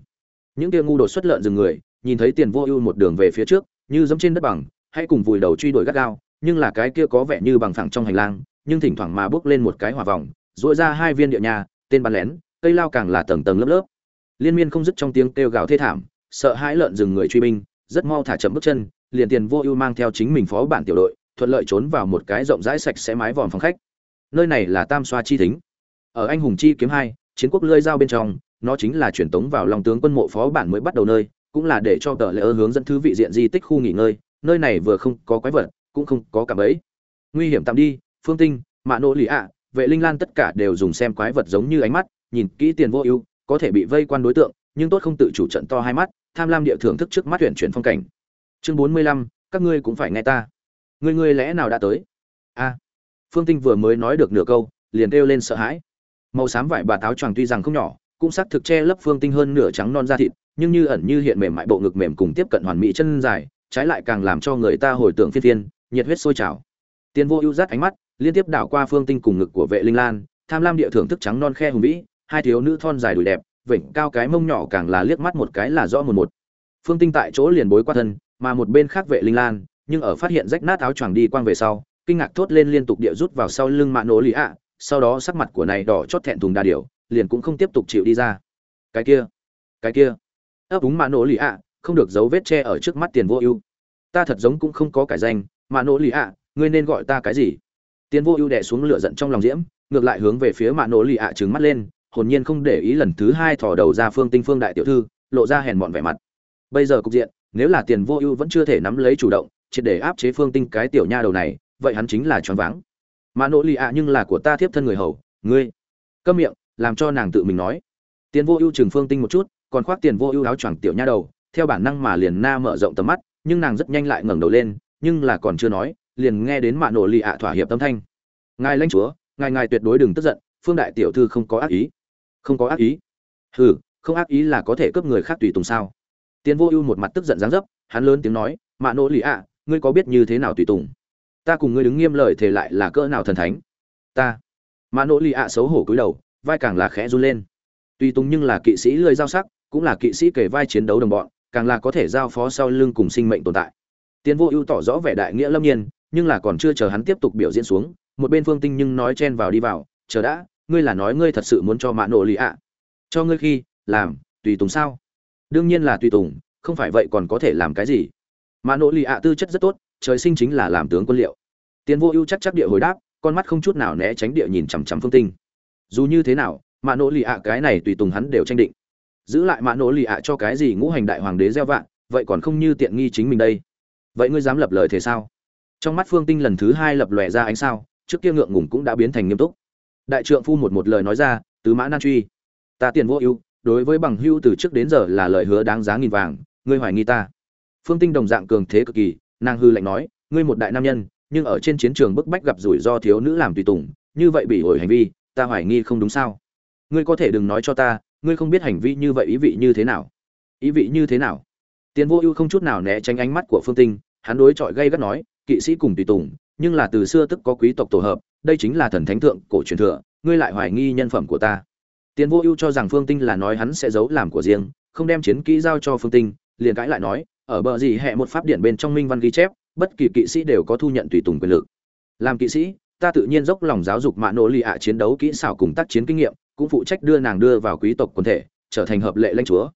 Những kia ngu đột xuất lợn rừng người, nhìn thấy tiền vô ưu một đường về phía trước, như giống trên đất bằng, hay cùng vùi đầu truy đuổi gắt gao, nhưng là cái kia có vẻ như bằng phẳng trong hành lang, nhưng thỉnh thoảng mà bước lên một cái hỏa vòng dội ra hai viên địa nhà, tên bắn lén, cây lao càng là tầng tầng lớp lớp. Liên miên không dứt trong tiếng kêu gào thê thảm sợ hãi lợn rừng người truy binh, rất mau thả chậm bước chân, liền tiền vô ưu mang theo chính mình phó bản tiểu đội, thuận lợi trốn vào một cái rộng rãi sạch sẽ mái vòm phòng khách. Nơi này là tam xoa chi thính. Ở anh hùng chi kiếm hai, chiến quốc lơi giao bên trong, nó chính là truyền tống vào lòng tướng quân mộ phó bản mới bắt đầu nơi, cũng là để cho tờ lệ ơ hướng dẫn thứ vị diện di tích khu nghỉ ngơi, nơi này vừa không có quái vật, cũng không có cả bẫy. Nguy hiểm tạm đi, phương tinh, mạ nỗ Lý ạ, vệ linh lan tất cả đều dùng xem quái vật giống như ánh mắt, nhìn kỹ tiền vô ưu, có thể bị vây quan đối tượng, nhưng tốt không tự chủ trận to hai mắt tham lam địa thưởng thức trước mắt tuyển chuyển phong cảnh. Chương bốn mươi lăm, các ngươi cũng phải nghe ta. Ngươi ngươi lẽ nào đã tới? A. Phương tinh vừa mới nói được nửa câu, liền kêu lên sợ hãi. Màu xám vải bà táo choàng tuy rằng không nhỏ, cũng xác thực che lấp phương tinh hơn nửa trắng non da thịt, nhưng như ẩn như hiện mềm mại bộ ngực mềm cùng tiếp cận hoàn mỹ chân dài, trái lại càng làm cho người ta hồi tưởng phiên phiên, nhiệt huyết sôi trào. Tiên vô ưu rát ánh mắt, liên tiếp đảo qua phương tinh cùng ngực của vệ linh lan, tham lam địa thưởng thức trắng non khe hùng vĩ, hai thiếu nữ thon dài đùi đẹp vểnh cao cái mông nhỏ càng là liếc mắt một cái là rõ một một. Phương tinh tại chỗ liền bối qua thân, mà một bên khác vệ linh lan, nhưng ở phát hiện rách nát áo choàng đi quang về sau, kinh ngạc thốt lên liên tục địa rút vào sau lưng mạ nổ lì ạ, sau đó sắc mặt của này đỏ chót thẹn thùng đa điều liền cũng không tiếp tục chịu đi ra. Cái kia cái kia. Ấp úng mạ nổ lì ạ, không được dấu vết che ở trước mắt tiền vô ưu. Ta thật giống cũng không có cải danh mạ nổ lì ạ, ngươi nên gọi ta cái gì? Tiền vô ưu đẻ xuống lửa giận trong lòng diễm, ngược lại hướng về phía mạ nổ lì ạ trừng mắt lên hồn nhiên không để ý lần thứ hai thò đầu ra phương tinh phương đại tiểu thư, lộ ra hèn mọn vẻ mặt. Bây giờ cục diện, nếu là tiền vô ưu vẫn chưa thể nắm lấy chủ động, triệt để áp chế phương tinh cái tiểu nha đầu này, vậy hắn chính là choáng váng. Mà nỗi lì ạ nhưng là của ta thiếp thân người hầu, ngươi. Câm miệng, làm cho nàng tự mình nói. Tiền vô ưu chừng phương tinh một chút, còn khoác tiền vô ưu áo choàng tiểu nha đầu, theo bản năng mà liền na mở rộng tầm mắt, nhưng nàng rất nhanh lại ngẩng đầu lên, nhưng là còn chưa nói, liền nghe đến mạ nổ lì ạ thỏa hiệp tâm thanh. Ngài lãnh chúa, ngài ngài tuyệt đối đừng tức giận, phương đại tiểu thư không có ác ý không có ác ý. Hừ, không ác ý là có thể cướp người khác tùy tùng sao? Tiền vô ưu một mặt tức giận dáng dấp, hắn lớn tiếng nói, mạ nỗ lì ạ, ngươi có biết như thế nào tùy tùng? Ta cùng ngươi đứng nghiêm lời thề lại là cỡ nào thần thánh? Ta. Mạ nỗ lì ạ xấu hổ cúi đầu, vai càng là khẽ run lên. Tùy tùng nhưng là kỵ sĩ lơi giao sắc, cũng là kỵ sĩ kể vai chiến đấu đồng bọn, càng là có thể giao phó sau lưng cùng sinh mệnh tồn tại. Tiến vô ưu tỏ rõ vẻ đại nghĩa lâm nhiên, nhưng là còn chưa chờ hắn tiếp tục biểu diễn xuống, một bên phương tinh nhưng nói chen vào đi vào, chờ đã ngươi là nói ngươi thật sự muốn cho mạ nổ lì ạ? Cho ngươi khi, làm, tùy tùng sao? Đương nhiên là tùy tùng, không phải vậy còn có thể làm cái gì? Mạ nổ lì ạ tư chất rất tốt, trời sinh chính là làm tướng quân liệu. Tiến vô ưu chắc chắc địa hồi đáp, con mắt không chút nào né tránh địa nhìn chằm chằm phương tinh. Dù như thế nào, mạ nỗ lì ạ cái này tùy tùng hắn đều tranh định. Giữ lại mạ nỗ lì ạ cho cái gì ngũ hành đại hoàng đế gieo vạn, vậy còn không như tiện nghi chính mình đây. Vậy ngươi dám lập lời thế sao? Trong mắt phương tinh lần thứ hai lập lòe ra ánh sao, trước kia ngượng ngùng cũng đã biến thành nghiêm túc đại trượng phu một một lời nói ra, tứ mã nan truy, ta tiền vô ưu, đối với bằng hưu từ trước đến giờ là lời hứa đáng giá nghìn vàng, ngươi hoài nghi ta. Phương tinh đồng dạng cường thế cực kỳ, nàng hư lạnh nói, ngươi một đại nam nhân, nhưng ở trên chiến trường bức bách gặp rủi ro thiếu nữ làm tùy tùng, như vậy bị ổi hành vi, ta hoài nghi không đúng sao? Ngươi có thể đừng nói cho ta, ngươi không biết hành vi như vậy ý vị như thế nào. Ý vị như thế nào? Tiền vô ưu không chút nào né tránh ánh mắt của phương tinh, hắn đối chọi gây gắt nói, kỵ sĩ cùng tùy tùng, nhưng là từ xưa tức có quý tộc tổ hợp đây chính là thần thánh thượng cổ truyền thừa, ngươi lại hoài nghi nhân phẩm của ta. Tiền vô ưu cho rằng phương tinh là nói hắn sẽ giấu làm của riêng, không đem chiến kỹ giao cho phương tinh, liền cãi lại nói, ở bờ gì hệ một pháp điển bên trong minh văn ghi chép, bất kỳ kỵ sĩ đều có thu nhận tùy tùng quyền lực. Làm kỵ sĩ, ta tự nhiên dốc lòng giáo dục mạ nỗ lì ạ chiến đấu kỹ xảo cùng tác chiến kinh nghiệm, cũng phụ trách đưa nàng đưa vào quý tộc quần thể, trở thành hợp lệ lãnh chúa.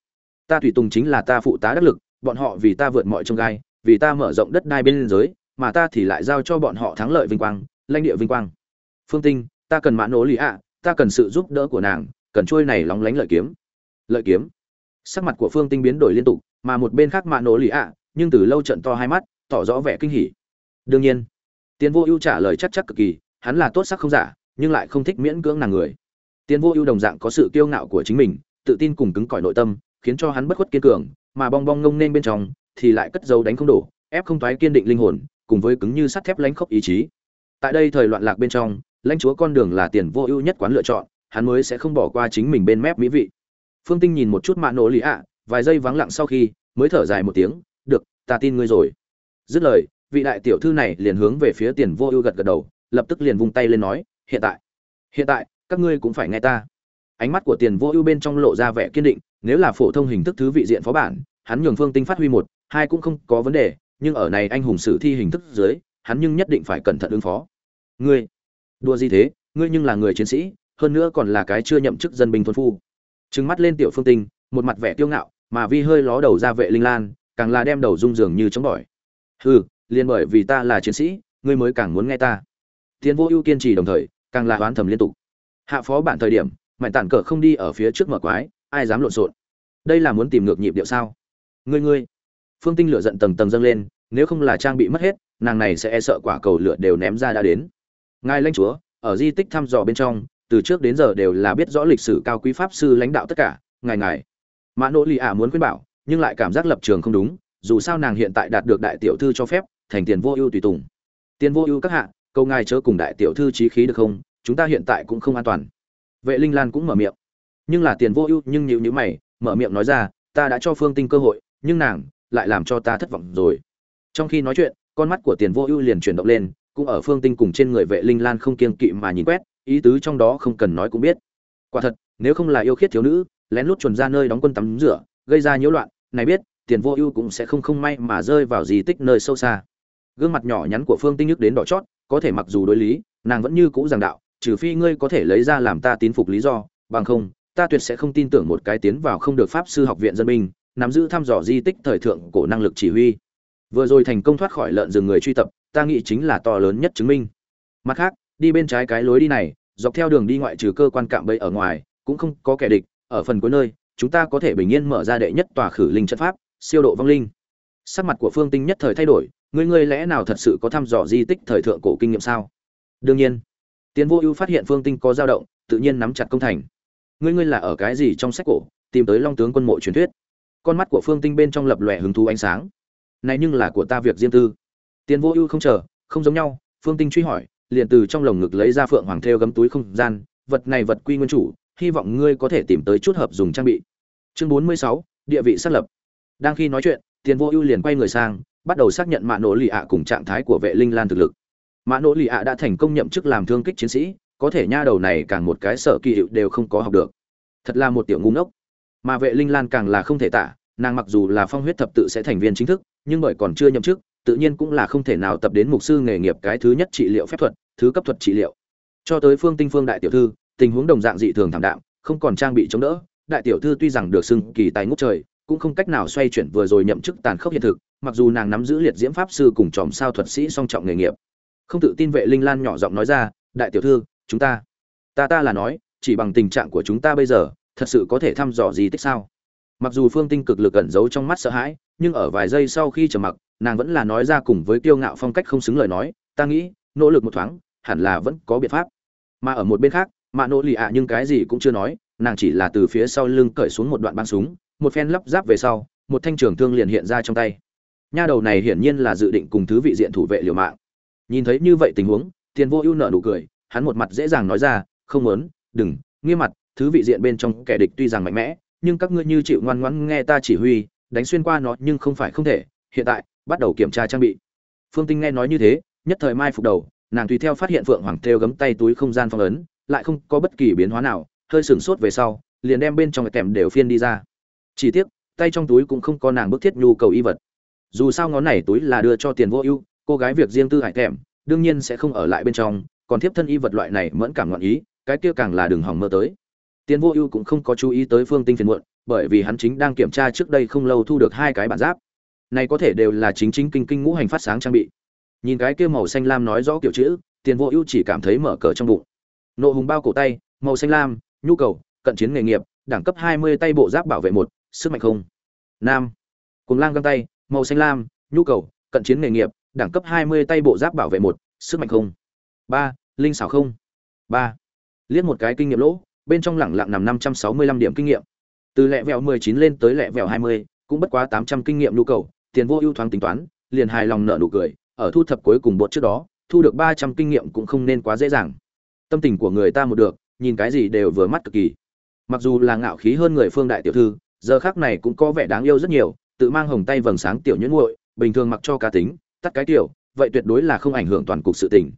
Ta tùy tùng chính là ta phụ tá đắc lực, bọn họ vì ta vượt mọi trông gai, vì ta mở rộng đất đai bên giới, mà ta thì lại giao cho bọn họ thắng lợi vinh quang lãnh địa vinh quang. Phương tinh, ta cần mã nỗ Lý ạ, ta cần sự giúp đỡ của nàng, cần trôi này lóng lánh lợi kiếm. Lợi kiếm. Sắc mặt của phương tinh biến đổi liên tục, mà một bên khác mã nỗ Lý ạ, nhưng từ lâu trận to hai mắt, tỏ rõ vẻ kinh hỉ. Đương nhiên tiến vô ưu trả lời chắc chắc cực kỳ, hắn là tốt sắc không giả, nhưng lại không thích miễn cưỡng nàng người. Tiến vô ưu đồng dạng có sự kiêu ngạo của chính mình, tự tin cùng cứng cỏi nội tâm, khiến cho hắn bất khuất kiên cường, mà bong bong ngông nên bên trong, thì lại cất dấu đánh không đổ, ép không toái kiên định linh hồn, cùng với cứng như sắt thép lánh khốc ý chí tại đây thời loạn lạc bên trong, lãnh chúa con đường là tiền vô ưu nhất quán lựa chọn, hắn mới sẽ không bỏ qua chính mình bên mép mỹ vị. Phương tinh nhìn một chút mạ nổ lì ạ, vài giây vắng lặng sau khi, mới thở dài một tiếng, được, ta tin ngươi rồi. Dứt lời, vị đại tiểu thư này liền hướng về phía tiền vô ưu gật gật đầu, lập tức liền vung tay lên nói, hiện tại hiện tại, các ngươi cũng phải nghe ta. Ánh mắt của tiền vô ưu bên trong lộ ra vẻ kiên định, nếu là phổ thông hình thức thứ vị diện phó bản, hắn nhường phương tinh phát huy một, hai cũng không có vấn đề, nhưng ở này anh hùng sử thi hình thức dưới, hắn nhưng nhất định phải cẩn thận ứng phó ngươi? Đua gì thế? Ngươi nhưng là người chiến sĩ, hơn nữa còn là cái chưa nhậm chức dân binh thôn phu. Trừng mắt lên tiểu phương tinh, một mặt vẻ kiêu ngạo, mà vi hơi ló đầu ra vệ linh lan, càng là đem đầu rung dường như chống bỏi. Hừ, liền bởi vì ta là chiến sĩ, ngươi mới càng muốn nghe ta. Tiến vô ưu kiên trì đồng thời, càng là oán thầm liên tục. Hạ phó bản thời điểm, mạnh tản cờ không đi ở phía trước mở quái, ai dám lộn xộn? Đây là muốn tìm ngược nhịp điệu sao? Ngươi ngươi. Phương tinh lửa giận tầng tầng dâng lên, nếu không là trang bị mất hết, nàng này sẽ e sợ quả cầu lửa đều ném ra đã đến ngài lãnh chúa, ở di tích thăm dò bên trong, từ trước đến giờ đều là biết rõ lịch sử cao quý pháp sư lãnh đạo tất cả, ngài ngài. Mã nỗ lì ả muốn khuyên bảo, nhưng lại cảm giác lập trường không đúng, dù sao nàng hiện tại đạt được đại tiểu thư cho phép, thành tiền vô ưu tùy tùng. Tiền vô ưu các hạ câu ngài chớ cùng đại tiểu thư trí khí được không, chúng ta hiện tại cũng không an toàn. Vệ linh lan cũng mở miệng. Nhưng là tiền vô ưu, nhưng nhịu nhữ mày, mở miệng nói ra, ta đã cho phương tinh cơ hội, nhưng nàng lại làm cho ta thất vọng rồi. Trong khi nói chuyện, con mắt của tiền vô ưu liền chuyển động lên cũng ở phương tinh cùng trên người vệ linh lan không kiêng kỵ mà nhìn quét, ý tứ trong đó không cần nói cũng biết. Quả thật, nếu không là yêu khiết thiếu nữ, lén lút chuồn ra nơi đóng quân tắm rửa, gây ra nhiễu loạn, này biết, tiền vô ưu cũng sẽ không không may mà rơi vào di tích nơi sâu xa. Gương mặt nhỏ nhắn của phương tinh nhức đến đỏ chót, có thể mặc dù đối lý, nàng vẫn như cũ giảng đạo, trừ phi ngươi có thể lấy ra làm ta tín phục lý do, bằng không, ta tuyệt sẽ không tin tưởng một cái tiến vào không được pháp sư học viện dân binh, nắm giữ thăm dò di tích thời thượng cổ năng lực chỉ huy. Vừa rồi thành công thoát khỏi lợn rừng người truy tập ta nghĩ chính là to lớn nhất chứng minh. Mặt khác, đi bên trái cái lối đi này, dọc theo đường đi ngoại trừ cơ quan cạm bẫy ở ngoài, cũng không có kẻ địch, ở phần cuối nơi, chúng ta có thể bình yên mở ra đệ nhất tòa khử linh trận pháp, siêu độ vong linh. Sắc mặt của phương tinh nhất thời thay đổi, ngươi ngươi lẽ nào thật sự có thăm dò di tích thời thượng cổ kinh nghiệm sao? Đương nhiên. Tiến vô ưu phát hiện phương tinh có dao động, tự nhiên nắm chặt công thành. Ngươi ngươi là ở cái gì trong sách cổ, tìm tới long tướng quân mộ truyền thuyết. Con mắt của phương tinh bên trong lập lòe hứng thú ánh sáng. Này nhưng là của ta việc riêng tư. Tiền vô ưu không chờ, không giống nhau, phương tinh truy hỏi, liền từ trong lồng ngực lấy ra phượng hoàng thêu gấm túi không gian, vật này vật quy nguyên chủ, hy vọng ngươi có thể tìm tới chút hợp dùng trang bị. Chương bốn mươi sáu, địa vị xác lập. Đang khi nói chuyện tiền vô ưu liền quay người sang, bắt đầu xác nhận Mã nỗ Lị ạ cùng trạng thái của vệ linh lan thực lực. Mã nỗ Lị ạ đã thành công nhậm chức làm thương kích chiến sĩ, có thể nha đầu này càng một cái sở kỳ hiệu đều không có học được. Thật là một tiểu ngu ngốc. Mà vệ linh lan càng là không thể tả, nàng mặc dù là phong huyết thập tự sẽ thành viên chính thức, nhưng bởi còn chưa nhậm chức tự nhiên cũng là không thể nào tập đến mục sư nghề nghiệp cái thứ nhất trị liệu phép thuật, thứ cấp thuật trị liệu. Cho tới phương tinh phương đại tiểu thư, tình huống đồng dạng dị thường thảm đạm, không còn trang bị chống đỡ. Đại tiểu thư tuy rằng được xưng kỳ tài ngút trời, cũng không cách nào xoay chuyển vừa rồi nhậm chức tàn khốc hiện thực, mặc dù nàng nắm giữ liệt diễm pháp sư cùng chòm sao thuật sĩ song trọng nghề nghiệp. Không tự tin vệ linh lan nhỏ giọng nói ra, đại tiểu thư, chúng ta ta ta là nói, chỉ bằng tình trạng của chúng ta bây giờ, thật sự có thể thăm dò gì tích sao? Mặc dù phương tinh cực lực ẩn giấu trong mắt sợ hãi, nhưng ở vài giây sau khi trầm mặc nàng vẫn là nói ra cùng với kiêu ngạo phong cách không xứng lời nói, ta nghĩ, nỗ lực một thoáng, hẳn là vẫn có biện pháp. Mà ở một bên khác, mạ nỗ lì ạ nhưng cái gì cũng chưa nói, nàng chỉ là từ phía sau lưng cởi xuống một đoạn băng súng, một phen lắp ráp về sau, một thanh trường thương liền hiện ra trong tay. Nha đầu này hiển nhiên là dự định cùng thứ vị diện thủ vệ liều mạng. Nhìn thấy như vậy tình huống, tiền vô ưu nợ nụ cười, hắn một mặt dễ dàng nói ra, không muốn, đừng, nghiêm mặt, thứ vị diện bên trong kẻ địch tuy rằng mạnh mẽ, nhưng các ngươi như chịu ngoan ngoãn nghe ta chỉ huy, đánh xuyên qua nó nhưng không phải không thể. Hiện tại bắt đầu kiểm tra trang bị. Phương tinh nghe nói như thế, nhất thời mai phục đầu, nàng tùy theo phát hiện phượng hoàng thêu gấm tay túi không gian phong ấn, lại không có bất kỳ biến hóa nào, hơi sửng sốt về sau, liền đem bên trong cái tèm đều phiên đi ra. Chỉ tiếc, tay trong túi cũng không có nàng bức thiết nhu cầu y vật. Dù sao ngón này túi là đưa cho tiền vô ưu, cô gái việc riêng tư hải tèm, đương nhiên sẽ không ở lại bên trong, còn thiếp thân y vật loại này mẫn cảm ngọn ý, cái kia càng là đường hỏng mơ tới. Tiền vô ưu cũng không có chú ý tới phương tinh phiền muộn, bởi vì hắn chính đang kiểm tra trước đây không lâu thu được hai cái bản giáp này có thể đều là chính chính kinh kinh ngũ hành phát sáng trang bị. Nhìn cái kia màu xanh lam nói rõ kiểu chữ tiền vô ưu chỉ cảm thấy mở cờ trong bụng. Nộ hùng bao cổ tay màu xanh lam nhu cầu cận chiến nghề nghiệp đẳng cấp 20 tay bộ giáp bảo vệ một sức mạnh không. Nam. Cùng lang găng tay màu xanh lam nhu cầu cận chiến nghề nghiệp đẳng cấp 20 tay bộ giáp bảo vệ một sức mạnh không. Ba linh xảo không. Ba. Liếc một cái kinh nghiệm lỗ bên trong lẳng lặng nằm 565 điểm kinh nghiệm. Từ lẹ vẹo 19 lên tới lẹ vẹo 20, cũng bất quá 800 kinh nghiệm nhu cầu tiền vô ưu thoáng tính toán, liền hài lòng nở nụ cười, ở thu thập cuối cùng bột trước đó, thu được 300 kinh nghiệm cũng không nên quá dễ dàng. Tâm tình của người ta một được, nhìn cái gì đều vừa mắt cực kỳ. Mặc dù là ngạo khí hơn người phương đại tiểu thư, giờ khác này cũng có vẻ đáng yêu rất nhiều, tự mang hồng tay vầng sáng tiểu nhuyễn nguội bình thường mặc cho cá tính, tắt cái tiểu, vậy tuyệt đối là không ảnh hưởng toàn cục sự tình.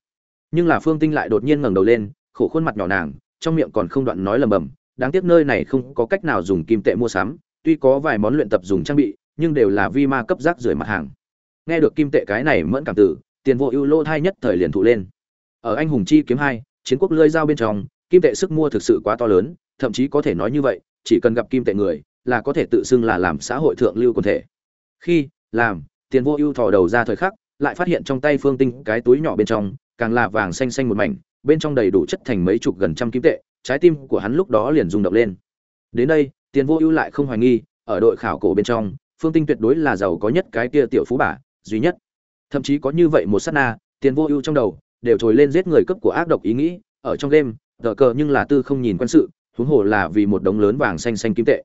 Nhưng là phương tinh lại đột nhiên ngẩng đầu lên, khổ khuôn mặt nhỏ nàng, trong miệng còn không đoạn nói lầm bầm, đáng tiếc nơi này không có cách nào dùng kim tệ mua sắm, tuy có vài món luyện tập dùng trang bị nhưng đều là vi ma cấp rác rưởi mặt hàng. Nghe được kim tệ cái này mẫn cảm tử, tiền vô ưu lô thai nhất thời liền thụ lên. Ở anh hùng chi kiếm hai, chiến quốc lơi dao bên trong, kim tệ sức mua thực sự quá to lớn, thậm chí có thể nói như vậy, chỉ cần gặp kim tệ người, là có thể tự xưng là làm xã hội thượng lưu quần thể. Khi, làm, tiền vô ưu thò đầu ra thời khắc, lại phát hiện trong tay phương tinh cái túi nhỏ bên trong, càng là vàng xanh xanh một mảnh, bên trong đầy đủ chất thành mấy chục gần trăm kim tệ, trái tim của hắn lúc đó liền rung động lên. Đến đây, tiền vô ưu lại không hoài nghi, ở đội khảo cổ bên trong phương tinh tuyệt đối là giàu có nhất cái kia tiểu phú bà, duy nhất. Thậm chí có như vậy một sát na, tiền vô ưu trong đầu, đều trồi lên giết người cấp của ác độc ý nghĩ, ở trong đêm tờ cờ nhưng là tư không nhìn quân sự, huống hồ là vì một đống lớn vàng xanh xanh kim tệ.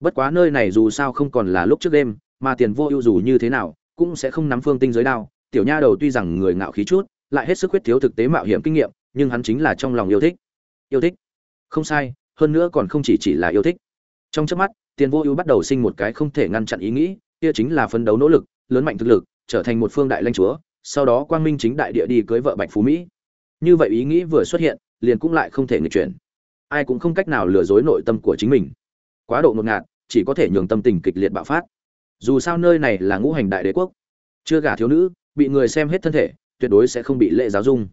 Bất quá nơi này dù sao không còn là lúc trước đêm, mà tiền vô ưu dù như thế nào, cũng sẽ không nắm phương tinh giới đao. Tiểu nha đầu tuy rằng người ngạo khí chút, lại hết sức huyết thiếu thực tế mạo hiểm kinh nghiệm, nhưng hắn chính là trong lòng yêu thích. Yêu thích? Không sai, hơn nữa còn không chỉ chỉ là yêu thích. Trong trước mắt tiền vô ưu bắt đầu sinh một cái không thể ngăn chặn ý nghĩ, kia chính là phấn đấu nỗ lực, lớn mạnh thực lực, trở thành một phương đại lãnh chúa, sau đó quang minh chính đại địa đi cưới vợ bạch phú mỹ. Như vậy ý nghĩ vừa xuất hiện, liền cũng lại không thể nghịch chuyển. Ai cũng không cách nào lừa dối nội tâm của chính mình. Quá độ ngột ngạt, chỉ có thể nhường tâm tình kịch liệt bạo phát. Dù sao nơi này là ngũ hành đại đế quốc. Chưa gả thiếu nữ, bị người xem hết thân thể, tuyệt đối sẽ không bị lệ giáo dung.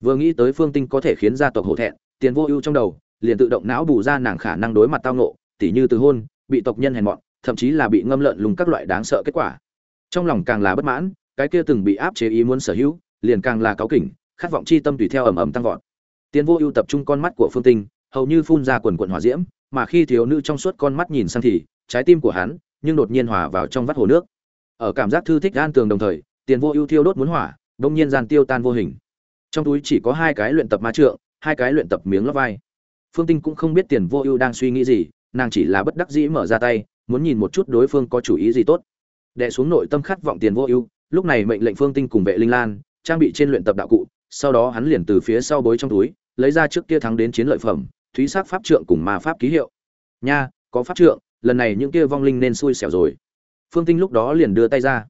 Vừa nghĩ tới phương tinh có thể khiến gia tộc hổ thẹn tiền vô ưu trong đầu, liền tự động não bù ra nàng khả năng đối mặt tao nộ tỉ như từ hôn bị tộc nhân hèn mọn, thậm chí là bị ngâm lợn lùng các loại đáng sợ kết quả. Trong lòng càng là bất mãn, cái kia từng bị áp chế ý muốn sở hữu, liền càng là cáu kỉnh, khát vọng chi tâm tùy theo ầm ầm tăng vọt. Tiền vô ưu tập trung con mắt của phương tinh, hầu như phun ra quần quần hỏa diễm, mà khi thiếu nữ trong suốt con mắt nhìn sang thì, trái tim của hắn, nhưng đột nhiên hòa vào trong vắt hồ nước. Ở cảm giác thư thích an tường đồng thời tiền vô ưu thiêu đốt muốn hỏa đông nhiên gian tiêu tan vô hình. Trong túi chỉ có hai cái luyện tập ma trượng, hai cái luyện tập miếng lót vai. Phương tinh cũng không biết tiền vô ưu đang suy nghĩ gì nàng chỉ là bất đắc dĩ mở ra tay, muốn nhìn một chút đối phương có chủ ý gì tốt. Đệ xuống nội tâm khát vọng tiền vô ưu, lúc này mệnh lệnh phương tinh cùng vệ linh lan, trang bị trên luyện tập đạo cụ, sau đó hắn liền từ phía sau bối trong túi, lấy ra trước kia thắng đến chiến lợi phẩm, thúy sắc pháp trượng cùng ma pháp ký hiệu. Nha, có pháp trượng, lần này những kia vong linh nên xui xẻo rồi. Phương tinh lúc đó liền đưa tay ra.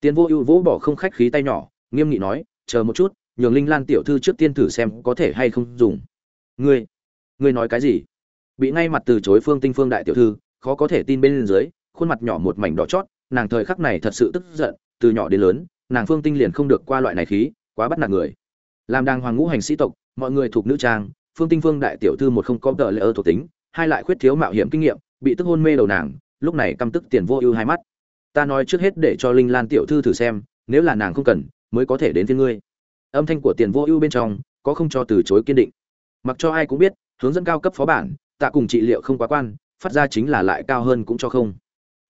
Tiền vô ưu vỗ bỏ không khách khí tay nhỏ, nghiêm nghị nói, chờ một chút, nhường linh lan tiểu thư trước tiên thử xem có thể hay không dùng. Ngươi ngươi nói cái gì? Bị ngay mặt từ chối phương tinh phương đại tiểu thư, khó có thể tin bên dưới, khuôn mặt nhỏ một mảnh đỏ chót, nàng thời khắc này thật sự tức giận, từ nhỏ đến lớn, nàng phương tinh liền không được qua loại này khí, quá bắt nạt người. Làm đàng hoàng ngũ hành sĩ tộc, mọi người thuộc nữ trang, phương tinh phương đại tiểu thư một không có tờ lệ ơ thuộc tính, hai lại khuyết thiếu mạo hiểm kinh nghiệm, bị tức hôn mê đầu nàng, lúc này căm tức tiền vô ưu hai mắt. Ta nói trước hết để cho linh lan tiểu thư thử xem, nếu là nàng không cần, mới có thể đến thiên ngươi. Âm thanh của tiền vô ưu bên trong, có không cho từ chối kiên định. Mặc cho ai cũng biết, hướng dẫn cao cấp phó bản tạ cùng trị liệu không quá quan, phát ra chính là lại cao hơn cũng cho không.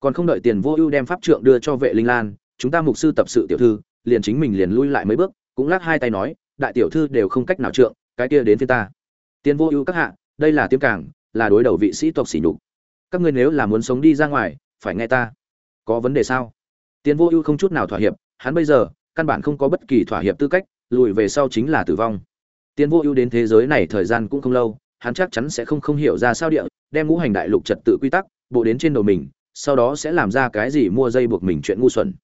Còn không đợi tiền vô ưu đem pháp trượng đưa cho vệ linh lan, chúng ta mục sư tập sự tiểu thư, liền chính mình liền lui lại mấy bước, cũng lắc hai tay nói, đại tiểu thư đều không cách nào trượng, cái kia đến phía ta. Tiền vô ưu các hạ, đây là tiêm cảng, là đối đầu vị sĩ tộc sỉ nhục. Các ngươi nếu là muốn sống đi ra ngoài, phải nghe ta. Có vấn đề sao? Tiền vô ưu không chút nào thỏa hiệp, hắn bây giờ, căn bản không có bất kỳ thỏa hiệp tư cách, lùi về sau chính là tử vong. Tiền vô ưu đến thế giới này thời gian cũng không lâu hắn chắc chắn sẽ không không hiểu ra sao địa, đem ngũ hành đại lục trật tự quy tắc, bộ đến trên đầu mình, sau đó sẽ làm ra cái gì mua dây buộc mình chuyện ngu xuẩn.